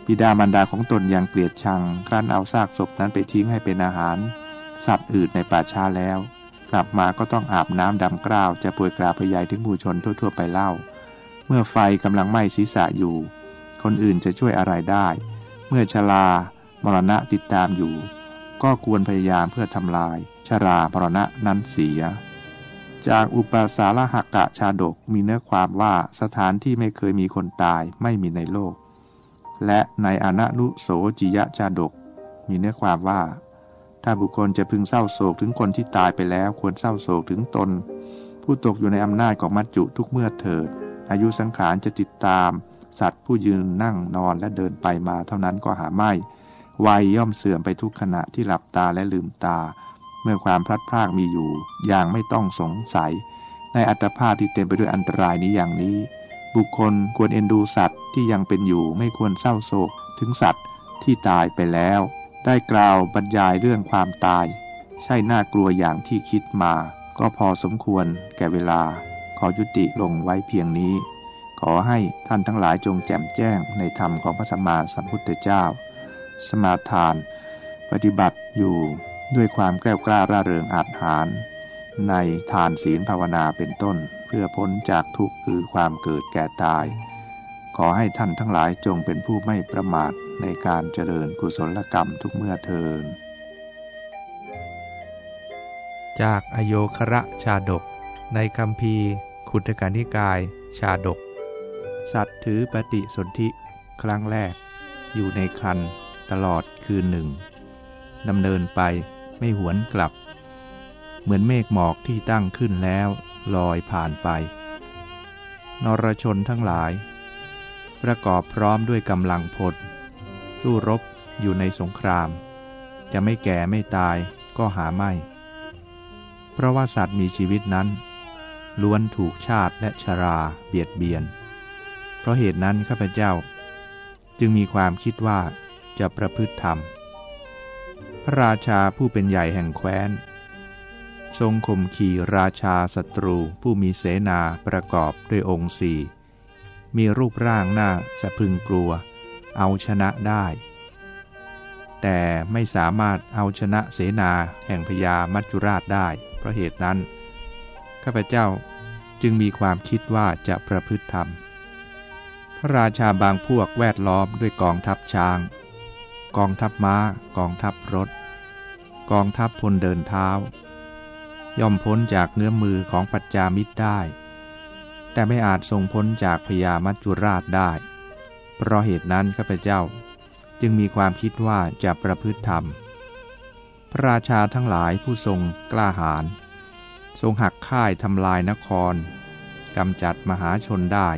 บิดามารดาของตนยังเกลียดชังครั้นเอาซากศพนั้นไปทิ้งให้เป็นอาหาร สัตว์อื่นในป่าช้าแล้ว กลับมาก็ต้องอาบน้ำดำกล้าวจะป่วยกราพยายถึงมู่ชนทั่ว ๆ ไปเล่า เมื่อไฟกำลังไหม้ศีรษะอยู่ คนอื่นจะช่วยอะไรได้ เมื่อชลามรณะติดตามอยู่ ก็ควรพยายามเพื่อทำลาย ชรามรณะนั้นเสีย จากอุปสาลหกะชาดกมีเนื้อความว่าสถานที่ไม่เคยมีคนตายไม่มีในโลก และในอนันุโสจิยะชาดก มีเนื้อความว่า ถ้าบุคคลจะพึงเศร้าโศกถึงคนที่ตายไปแล้วควรเศร้าโศกถึงตน ผู้ตกอยู่ในอำนาจของมัจจุทุกเมื่อเถิด อายุสังขารจะติดตาม สัตว์ผู้ยืนนั่งนอนและเดินไปมาเท่านั้นก็หาไม่ วัยย่อมเสื่อมไปทุกขณะที่หลับตาและลืมตา เมื่อความพลัดพรากมีอยู่ อย่างไม่ต้องสงสัย ในอัตภาพที่เต็มไปด้วยอันตรายนี้อย่างนี้ บุคคลควรเอ็นดูสัตว์ที่ยังเป็นอยู่ไม่ควรเศร้าโศกถึงสัตว์ที่ตายไปแล้ว ได้กล่าวบรรยายเรื่องความตาย ใช่น่ากลัวอย่างที่คิดมา ก็พอสมควรแก่เวลา ขอยุติลงไว้เพียงนี้ ขอให้ท่านทั้งหลายจงแจ่มแจ้งในธรรมของพระสัมมาสัมพุทธเจ้า สมาทาน ปฏิบัติอยู่ด้วยความแกล้วกล้าร่าเริงอาจหาร ในทานศีลภาวนาเป็นต้น เพื่อพ้นจากทุกข์คือความเกิดแก่ตาย ขอให้ท่านทั้งหลายจงเป็นผู้ไม่ประมาทในการเจริญกุศลกรรมทุกเมื่อเทินจากอโยคระชาดก ในคำพีขุทกานิกาย ชาดก สัตว์ถือปฏิสนธิครั้งแรก อยู่ในครัน ตลอดคืนหนึ่งดำเนินไปไม่หวนกลับ เหมือนเมฆหมอกที่ตั้งขึ้นแล้วลอยผ่านไป นรชนทั้งหลาย ประกอบพร้อมด้วยกำลังพลสู้รบอยู่ในสงคราม จะไม่แก่ไม่ตายก็หาไม่ เพราะว่าสัตว์มีชีวิตนั้น ล้วนถูกชาติและชราเบียดเบียน เพราะเหตุนั้นข้าพเจ้า จึงมีความคิดว่า จะประพฤติธรรม พระราชาผู้เป็นใหญ่แห่งแคว้น ทรงข่มขีราชาศัตรูผู้มีเสนาประกอบด้วยองค์สี่มีรูปร่างหน้าสะพึงกลัว เอาชนะได้ แต่ไม่สามารถเอาชนะเสนาแห่งพญามัจจุราชได้ เพราะเหตุนั้น ข้าพเจ้าจึงมีความคิดว่าจะประพฤติธรรม พระราชาบางพวกแวดล้อมด้วยกองทัพช้าง กองทัพม้า กองทัพรถ กองทัพพลเดินเท้า ย่อมพ้นจากเงื้อมมือของปัจจามิตรได้ แต่ไม่อาจทรงพ้นจากพญามัจจุราชได้ เพราะเหตุนั้นข้าพเจ้าจึงมีความคิดว่าจะประพฤติธรรม พระราชาทั้งหลายผู้ทรงกล้าหาญทรงหักค่ายทำลายนครกำจัดมหาชนได้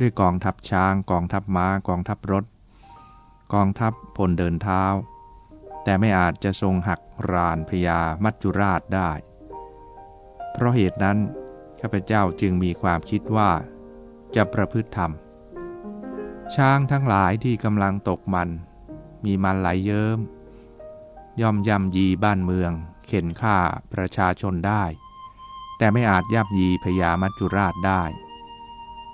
ด้วยกองทัพช้างกองทัพม้ากองทัพรถ กองทัพพลเดินเท้า แต่ไม่อาจจะทรงหักรานพญามัจจุราชได้ เพราะเหตุนั้นข้าพเจ้าจึงมีความคิดว่า จะประพฤติธรรม ช้างทั้งหลายที่กำลังตกมัน มีมันไหลเยิ้มย่อมย่ำยีบ้านเมือง เข็นฆ่าประชาชนได้ แต่ไม่อาจยับยีพญามัจจุราชได้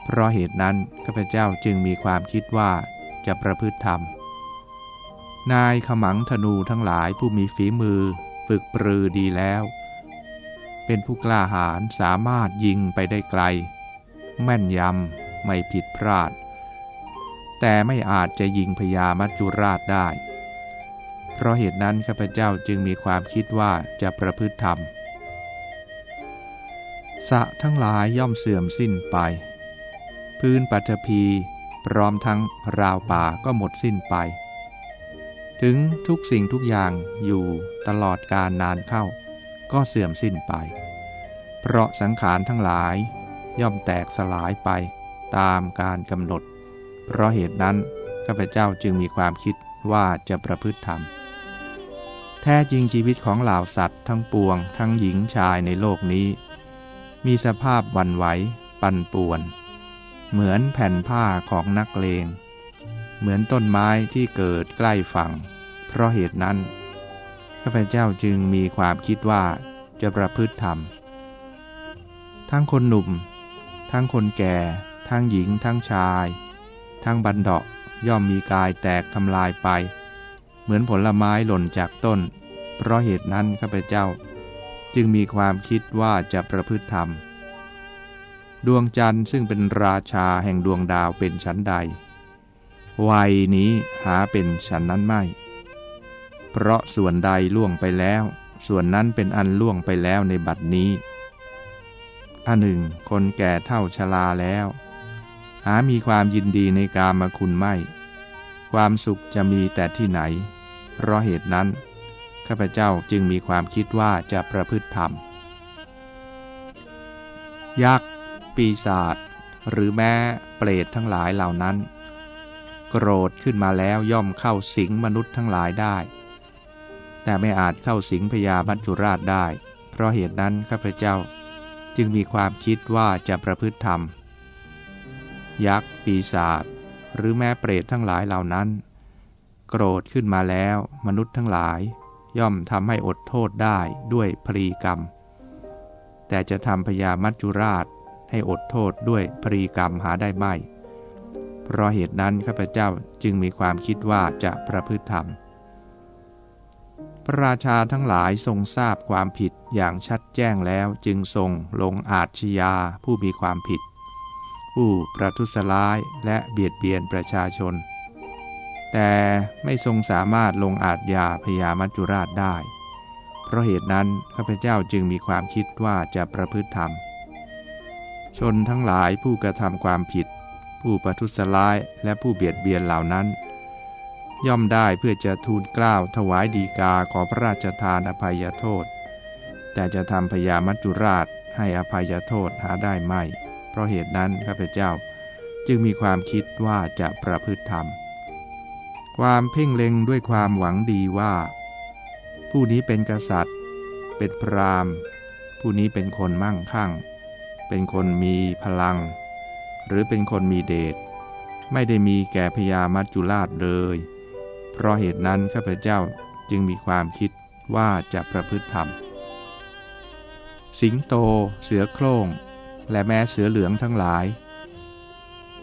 เพราะเหตุนั้นข้าพเจ้าจึงมีความคิดว่าจะประพฤติธรรม นายขมังธนูทั้งหลายผู้มีฝีมือฝึกปรือดีแล้ว เป็นผู้กล้าหาญสามารถยิงไปได้ไกล แม่นยำไม่ผิดพลาด แต่ไม่อาจจะยิงพญามัจจุราชได้ เพราะเหตุนั้นข้าพเจ้าจึงมีความคิดว่าจะประพฤติธรรมสะทั้งหลายย่อมเสื่อมสิ้นไป พื้นปัทภีพร้อมทั้งราวป่าก็หมดสิ้นไป ถึงทุกสิ่งทุกอย่างอยู่ตลอดการนานเข้า ก็เสื่อมสิ้นไป เพราะสังขารทั้งหลายย่อมแตกสลายไปตามการกำหนด เพราะเหตุนั้นข้าพเจ้าจึงมีความคิดว่าจะประพฤติธรรม แท้จริงชีวิตของเหล่าสัตว์ทั้งปวงทั้งหญิงชายในโลกนี้ มีสภาพวันไหว ปั่นป่วน เหมือนแผ่นผ้าของนักเลง เหมือนต้นไม้ที่เกิดใกล้ฝั่ง เพราะเหตุนั้นข้าพเจ้าจึงมีความคิดว่าจะประพฤติธรรม ทั้งคนหนุ่ม ทั้งคนแก่ ทั้งหญิง ทั้งชาย ทั้งบันดาะย่อมมีกายแตกทำลายไป เหมือนผลไม้หล่นจากต้น เพราะเหตุนั้นข้าพเจ้า จึงมีความคิดว่าจะประพฤติธรรม ดวงจันทร์ซึ่งเป็นราชาแห่งดวงดาวเป็นชั้นใด วัยนี้หาเป็นฉันนั้นไม่ เพราะส่วนใดล่วงไปแล้ว ส่วนนั้นเป็นอันล่วงไปแล้วในบัดนี้ อันหนึ่ง คนแก่เท่าชราแล้ว หามีความยินดีในกามคุณไม่ ความสุขจะมีแต่ที่ไหน เพราะเหตุนั้น ข้าพเจ้าจึงมีความคิดว่าจะประพฤติธรรม ยักษ์ ปีศาจ หรือแม้เปรตทั้งหลายเหล่านั้น โกรธขึ้นมาแล้วย่อมเข้าสิงมนุษย์ทั้งหลายได้ แต่ไม่อาจเข้าสิงพญามัจจุราชได้ เพราะเหตุนั้นข้าพเจ้า จึงมีความคิดว่าจะประพฤติธรรม ยักษ์ปีศาจหรือแม้เปรตทั้งหลายเหล่านั้น โกรธขึ้นมาแล้วมนุษย์ทั้งหลาย ย่อมทำให้อดโทษได้ด้วยพรีกรรม แต่จะทำพญามัจจุราชให้อดโทษด้วยพรีกรรมหาได้ไม่ เพราะเหตุนั้นข้าพเจ้าจึงมีความคิดว่าจะประพฤติธรรม พระราชาทั้งหลายทรงทราบความผิดอย่างชัดแจ้งแล้วจึงทรงลงอาชญาผู้มีความผิด ผู้ประทุษร้ายและเบียดเบียนประชาชน แต่ไม่ทรงสามารถลงอาญาพยามัจจุราชได้ เพราะเหตุนั้นข้าพเจ้าจึงมีความคิดว่าจะประพฤติธรรมชนทั้งหลายผู้กระทำความผิด ผู้ประทุษร้ายและผู้เบียดเบียนเหล่านั้น ย่อมได้เพื่อจะทูลกล้าวถวายดีกาขอพระราชทานอภัยโทษ แต่จะทำพยามัจจุราชให้อภัยโทษหาได้ไม่ เพราะเหตุนั้นข้าพเจ้าจึงมีความคิดว่าจะประพฤติธรรม ความเพ่งเล็งด้วยความหวังดีว่า ผู้นี้เป็นกษัตริย์ เป็นพราหมณ์ ผู้นี้เป็นคนมั่งคั่ง เป็นคนมีพลัง หรือเป็นคนมีเดชไม่ได้มีแก่พญามัจจุราชเลย เพราะเหตุนั้นข้าพเจ้าจึงมีความคิดว่าจะประพฤติธรรม สิงโต เสือโคร่ง และแม้เสือเหลืองทั้งหลาย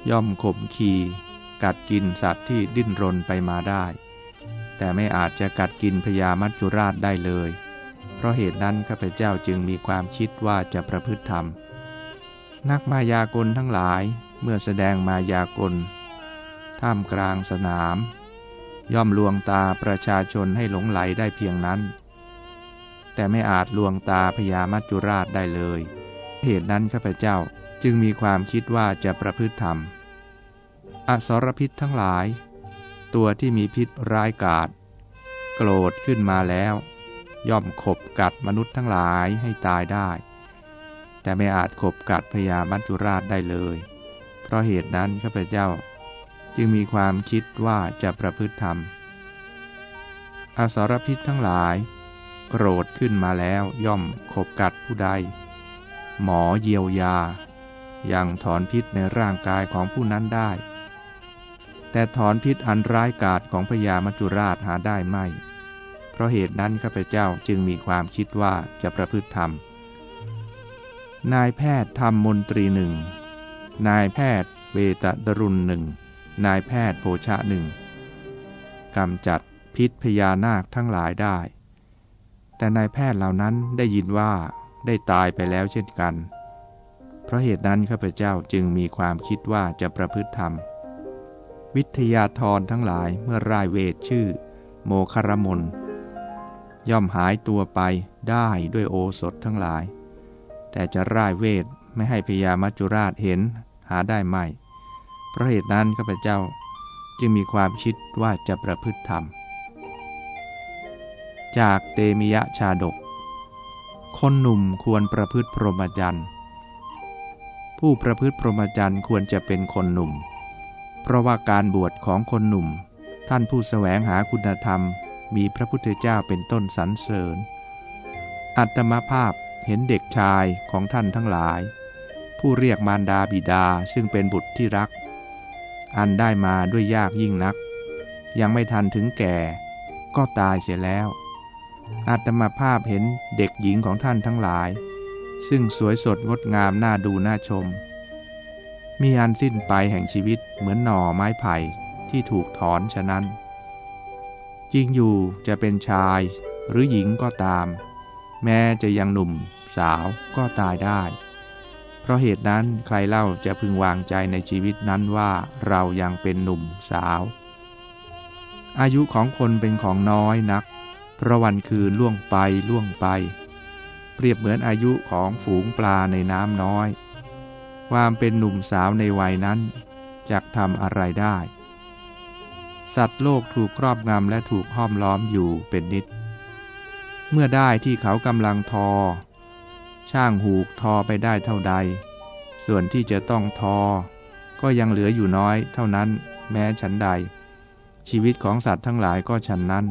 ย่อมข่มขีกัดกินสัตว์ที่ดิ้นรนไปมาได้ แต่ไม่อาจจะกัดกินพญามัจจุราชได้เลย เพราะเหตุนั้นข้าพเจ้าจึงมีความคิดว่าจะประพฤติธรรม นักมายากลทั้งหลายเมื่อแสดงมายากล ท่ามกลางสนาม ย่อมลวงตาประชาชนให้หลงไหลได้เพียงนั้น แต่ไม่อาจลวงตาพญามัจจุราชได้เลย เหตุนั้นข้าพเจ้าจึงมีความคิดว่าจะประพฤติธรรม อสรพิษทั้งหลาย ตัวที่มีพิษร้ายกาจโกรธขึ้นมาแล้ว ย่อมขบกัดมนุษย์ทั้งหลายให้ตายได้ แต่ไม่อาจขบกัดพญามัจจุราชได้เลย เพราะเหตุนั้นข้าพเจ้า จึงมีความคิดว่าจะประพฤติธรรม อสรพิษทั้งหลาย โกรธขึ้นมาแล้วย่อมขบกัดผู้ใด หมอเยียวยา ยังถอนพิษในร่างกายของผู้นั้นได้ แต่ถอนพิษอันร้ายกาจของพญามัจจุราชหาได้ไม่ เพราะเหตุนั้นข้าพเจ้าจึงมีความคิดว่าจะประพฤติธรรม นายแพทย์ทำมมนตรีหนึ่ง นายแพทย์เวตดรุณหนึ่ง นายแพทย์โภชะหนึ่งกำจัดพิษพญานาคทั้งหลายได้ แต่นายแพทย์เหล่านั้นได้ยินว่าได้ตายไปแล้วเช่นกัน เพราะเหตุนั้นข้าพเจ้าจึงมีความคิดว่าจะประพฤติธรรม วิทยาธรทั้งหลายเมื่อรายเวทชื่อ โมคารมนย่อมหายตัวไปได้ด้วยโอสถทั้งหลาย แต่จะร่ายเวทไม่ให้พญามัจจุราชเห็นหาได้ไม่ เพราะเหตุนั้นข้าพเจ้าจึงมีความคิดว่าจะประพฤติธรรม จากเตมิยะชาดก คนหนุ่มควรประพฤติพรหมจรรย์ ผู้ประพฤติพรหมจรรย์ควรจะเป็นคนหนุ่ม เพราะว่าการบวชของคนหนุ่ม ท่านผู้แสวงหาคุณธรรม มีพระพุทธเจ้าเป็นต้นสรรเสริญ อัตมภาพ เห็นเด็กชายของท่านทั้งหลาย ผู้เรียกมารดาบิดาซึ่งเป็นบุตรที่รัก อันได้มาด้วยยากยิ่งนัก ยังไม่ทันถึงแก่ ก็ตายเสียแล้วอัตมาภาพเห็นเด็กหญิงของท่านทั้งหลาย ซึ่งสวยสดงดงามน่าดูน่าชม มีอันสิ้นไปแห่งชีวิตเหมือนหน่อไม้ไผ่ที่ถูกถอนฉะนั้นจริงอยู่จะเป็นชายหรือหญิงก็ตาม แม้จะยังหนุ่มสาวก็ตายได้ เพราะเหตุนั้นใครเล่าจะพึงวางใจในชีวิตนั้นว่าเรายังเป็นหนุ่มสาว อายุของคนเป็นของน้อยนัก เพราะวันคืนล่วงไปล่วงไป เปรียบเหมือนอายุของฝูงปลาในน้ำน้อย ความเป็นหนุ่มสาวในวัยนั้นจะทำอะไรได้ สัตว์โลกถูกครอบงำและถูกห้อมล้อมอยู่เป็นนิด เมื่อได้ที่เขากำลังทอ ช่างหูกทอไปได้เท่าใด ส่วนที่จะต้องทอ ก็ยังเหลืออยู่น้อยเท่านั้นแม้ฉันใด ชีวิตของสัตว์ทั้งหลายก็ฉันนั้น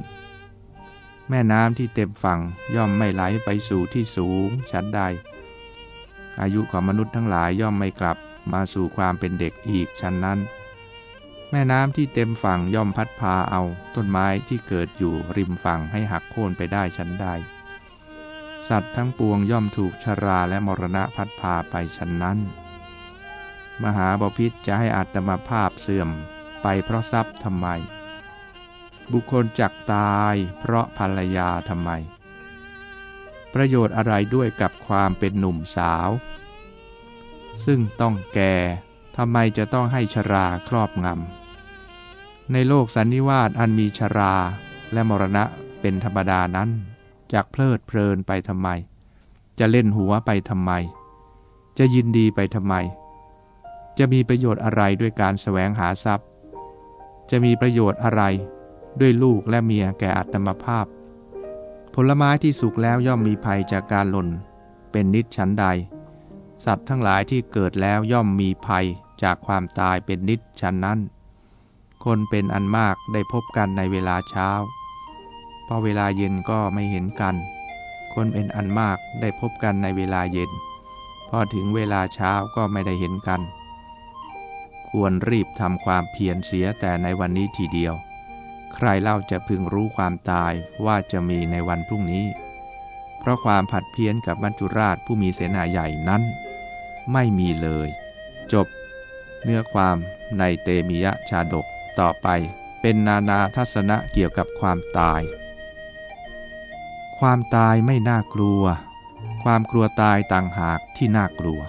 แม่น้ำที่เต็มฝั่งย่อมไม่ไหลไปสู่ที่สูงชั้นใด อายุของมนุษย์ทั้งหลายย่อมไม่กลับมาสู่ความเป็นเด็กอีกชั้นนั้น แม่น้ำที่เต็มฝั่งย่อมพัดพาเอาต้นไม้ที่เกิดอยู่ริมฝั่งให้หักโค่นไปได้ชั้นใด สัตว์ทั้งปวงย่อมถูกชราและมรณะพัดพาไปชั้นนั้น มหาบพิษจะให้อัตมาภาพเสื่อมไปเพราะทรัพย์ทำไม บุคคลจักตายเพราะภรรยาทำไม ประโยชน์อะไรด้วยกับความเป็นหนุ่มสาว ซึ่งต้องแก่ ทำไมจะต้องให้ชราครอบงำ ในโลกสันนิวาตอันมีชราและมรณะเป็นธรรมดานั้นจากเพลิดเพลินไปทำไม จะเล่นหัวไปทำไม จะยินดีไปทำไม จะมีประโยชน์อะไรด้วยการแสวงหาทรัพย์ จะมีประโยชน์อะไรด้วยลูกและเมียแก่อัตมภาพ ผลไม้ที่สุกแล้วย่อมมีภัยจากการหล่น เป็นนิดชั้นใด สัตว์ทั้งหลายที่เกิดแล้วย่อมมีภัย จากความตายเป็นนิจฉันนั้น คนเป็นอันมากได้พบกันในเวลาเช้า พอเวลาเย็นก็ไม่เห็นกัน คนเป็นอันมากได้พบกันในเวลาเย็น พอถึงเวลาเช้าก็ไม่ได้เห็นกัน ควรรีบทำความเพียรเสียแต่ในวันนี้ทีเดียว ใครเล่าจะพึงรู้ความตายว่าจะมีในวันพรุ่งนี้ เพราะความผัดเพี้ยนกับมัจจุราชผู้มีเสนาใหญ่นั้น ไม่มีเลย จบ เนื้อความในเตมียะชาดกต่อไปเป็นนานาทัศนะเกี่ยวกับความตาย ความตายไม่น่ากลัว ความกลัวตายต่างหากที่น่ากลัว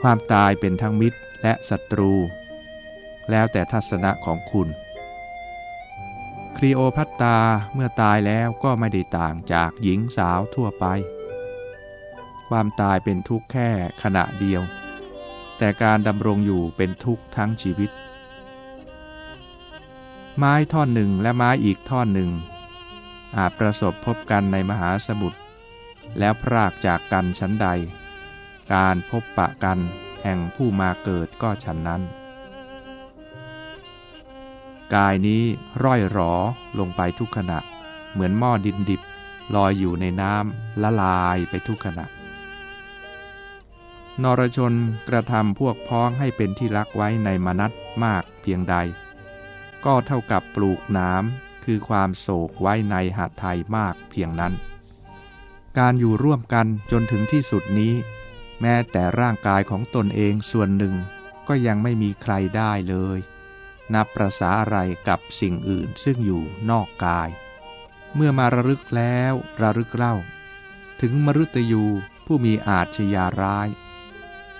ความตายเป็นทั้งมิตรและศัตรู แล้วแต่ทัศนะของคุณ ครีโอพัตตาเมื่อตายแล้วก็ไม่ได้ต่างจากหญิงสาวทั่วไป ความตายเป็นทุกข์แค่ขณะเดียว แต่การดำรงอยู่เป็นทุกข์ทั้งชีวิต ไม้ท่อนหนึ่งและไม้อีกท่อนหนึ่ง อาจประสบพบกันในมหาสมุทรแล้วพรากจากกันชั้นใด การพบปะกันแห่งผู้มาเกิดก็ฉันนั้น กายนี้ร่อยหรอลงไปทุกขณะ เหมือนหม้อดินดิบลอยอยู่ในน้ำละลายไปทุกขณะ นรชนกระทำพวกพ้องให้เป็นที่รักไว้ในมนัตมากเพียงใด ก็เท่ากับปลูกน้ำคือความโศกไว้ในหาไทยมากเพียงนั้น การอยู่ร่วมกันจนถึงที่สุดนี้ แม้แต่ร่างกายของตนเองส่วนหนึ่งก็ยังไม่มีใครได้เลย นับประสาอะไรกับสิ่งอื่นซึ่งอยู่นอกกาย เมื่อมาระลึกแล้วระลึกเล่า ถึงมรุตยูผู้มีอาชญาร้าย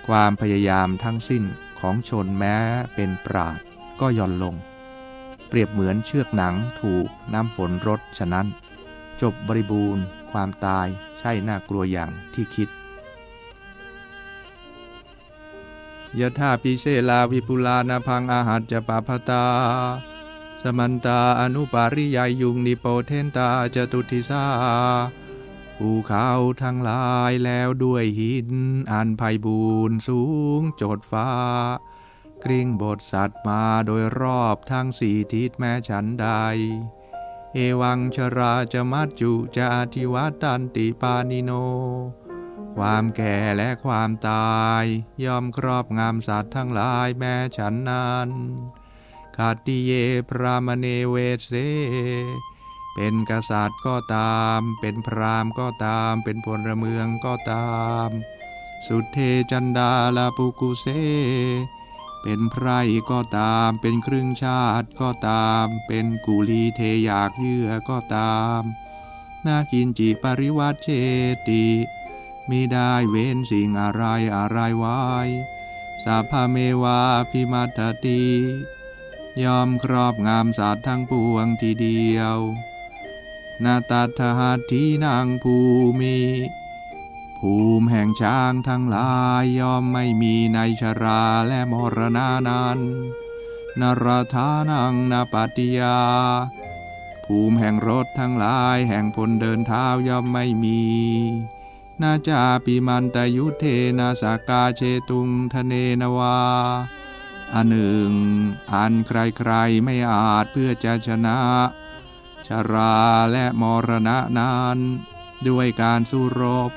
ความพยายามทั้งสิ้นของชนแม้เป็นปราดก็ย่อนลง เปรียบเหมือนเชือกหนังถูกน้ำฝนรดฉะนั้น จบบริบูรณ์ ความตายใช่น่ากลัวอย่างที่คิดยะธาปิเสลาวิปุลานาพังอาหัจจะปาพตา สมันตาอนุปาริยายุงนิโปเทนตาจตุทิสา ภูเขาทั้งหลายแล้วด้วยหิน อันไพบูรณ์สูงโจดฟ้ากริ่งบทสัตว์มาโดยรอบทั้งสี่ทิศแม้ฉันใด เอวังชราจะมัจจุจะอธิวัตันติปานิโน ความแก่และความตายย่อมครอบงำสัตว์ทั้งหลายแม้ฉันนั้นคาติเยพรามเนเวเส เป็นกษัตริย์ก็ตาม เป็นพราหมณ์ก็ตาม เป็นพลเมืองก็ตาม สุเทจันดาลาปุกุเสเป็นไพรก็ตาม เป็นครึ่งชาติก็ตาม เป็นกุลีเทอยากเยื่อก็ตาม นากินจิปริวัติเชติมิได้เว้นสิ่งอะไรอะไรไว้สัพพเมวาพิมัตติยอมครอบงามสัตว์ทั้งปวงทีเดียว นาตัทหัตทีนางภูมิ ภูมิแห่งช้างทั้งหลายย่อมไม่มีในชราและมรณานั้นนรธานังนาปฏิยา ภูมิแห่งรถทั้งหลายแห่งพลเดินเท้าย่อมไม่มี นาจาปิมันตยุเทนาสากาเชตุงทะเนนวาอันหนึ่ง อันใครๆไม่อาจเพื่อจะชนะ ชราและมรณะนั้นด้วยการสู้รบ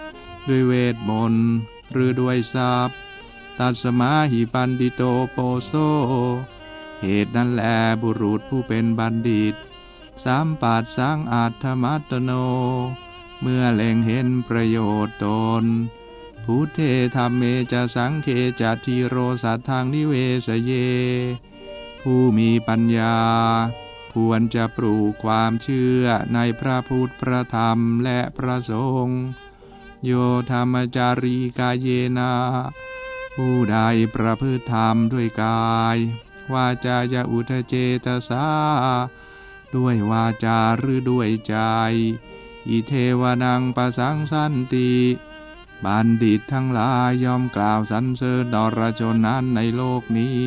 ด้วยเวทมนต์หรือด้วยทรัพย์ตัดสมาหิปันดิโตโปโซ เหตุนั้นแลบุรุษผู้เป็นบัณฑิต สามปัดสังอัตถมัตโน เมื่อเล็งเห็นประโยชน์ตนพุทเทธรรมเมจะสังเคจัทีโรสัตทางนิเวสเย ผู้มีปัญญา ควรจะปลูกความเชื่อในพระพุทธพระธรรมและพระสงฆ์โยธรรมจารีกายเยนา ผู้ใดประพฤติธรรมด้วยกาย วาจายาอุทเจตสาด้วยวาจาหรือด้วยใจ อิเทวนังประสังสันติบัณฑิตทั้งหลายยอมกล่าวสรรเสริญดรชนนั้นในโลกนี้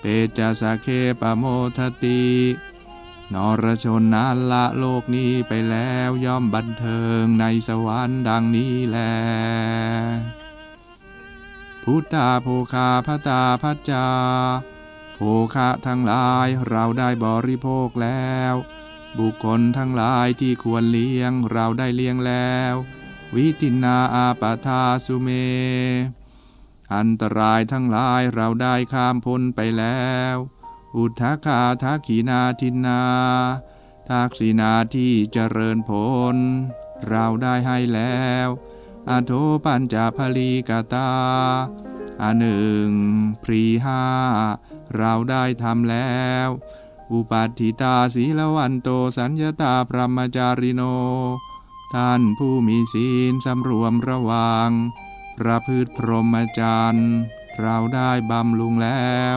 เปจสะเคปโมทติ นรชนนั้นละโลกนี้ไปแล้วย่อมบันเทิงในสวรรค์ดังนี้แล พุทธาโภคาพตาพัจจา โภคะทั้งหลายเราได้บริโภคแล้ว บุคคลทั้งหลายที่ควรเลี้ยงเราได้เลี้ยงแล้ว วิตินาอาปทาสุเม อันตรายทั้งหลายเราได้ข้ามพ้นไปแล้ว อุทธคาทักขีนาทินา ทักษินาที่เจริญผล เราได้ให้แล้วอโทปัญจพลีกตาอันหนึ่งพรีห้าเราได้ทำแล้ว อุปัฏฐิตาศีลวันโตสัญญาตาพรหมจาริโน ท่านผู้มีศีลสำรวมระวังประพฤติพรหมจรรย์ เราได้บำลุงแล้ว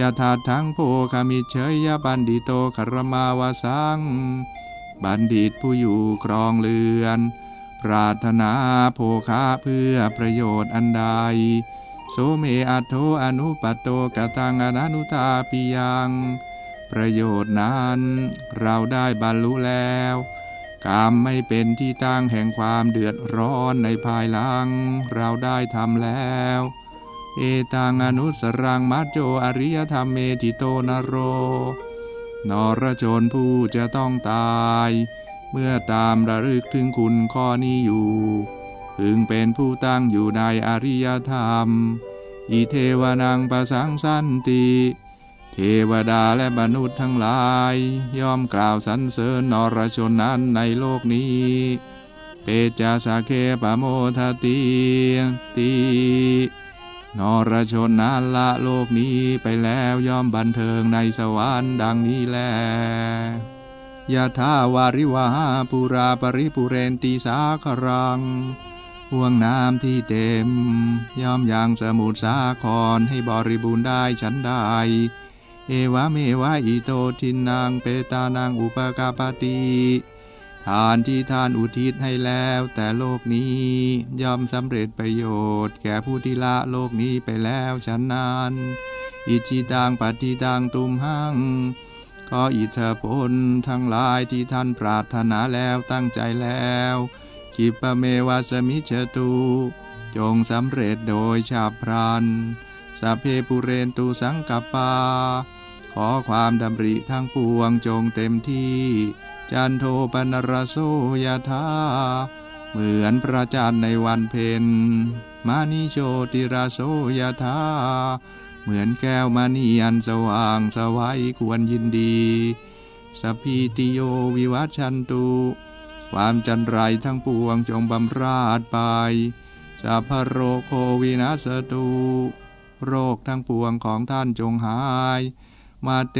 ยาถาทังโภคามิเฉยยบันดิโตคารมาวาสัง บัณฑิตผู้อยู่ครองเรือน ปรารถนาโภคะเพื่อประโยชน์อันใด โสเมอัตโทอนุปัตโตกตังอนันุตาปิยัง ประโยชน์นั้นเราได้บรรลุแล้วกรรมไม่เป็นที่ตั้งแห่งความเดือดร้อนในภายหลัง เราได้ทำแล้ว เอตังอนุสรังมัจโจอริยธรรมเมติโตนโร นรชนผู้จะต้องตาย เมื่อตามระลึกถึงคุณข้อนี้อยู่พึงเป็นผู้ตั้งอยู่ในอริยธรรม อิเทวนังประสังสันติ เทวดาและมนุษย์ทั้งหลาย ย่อมกล่าวสรรเสริญนรชนนั้นในโลกนี้ เปจาสาเคปโมทติตี นรชนนั้นละโลกนี้ไปแล้วย่อมบันเทิงในสวรรค์ดังนี้แลยะทาวาริวหาปุราปริปุเรนตีสาครังห่วงน้ำที่เต็ม ย่อมยังสมุทรสาครให้บริบูรณ์ได้ฉันได้ เอวะเมวะอิโตทินนางเปตานางอุปกาปติ ทานที่ทานอุทิศให้แล้วแต่โลกนี้ ย่อมสำเร็จประโยชน์ แก่ผู้ที่ละโลกนี้ไปแล้วฉันนั้นอิจิตังปฏิตังตุมหังขออิทธผลทั้งหลายที่ท่านปรารถนาแล้วตั้งใจแล้วจิปเมวาสมิจตุจงสำเร็จโดยชาพรันสัพเพปุเรนตุสังกปปา ขอความดำริทั้งปวงจงเต็มที่ จันโทปนรโสยธาเหมือนพระจันทร์ในวันเพ็ญมานิโชติราโสยธาเหมือนแก้วมณีอันสว่างสวัยควรยินดีสพีติโยวิวัชชันตุ ความจันไรทั้งปวงจงบำราดไปสัพพโรโควินาสตุ โรคทั้งปวงของท่านจงหาย มาเต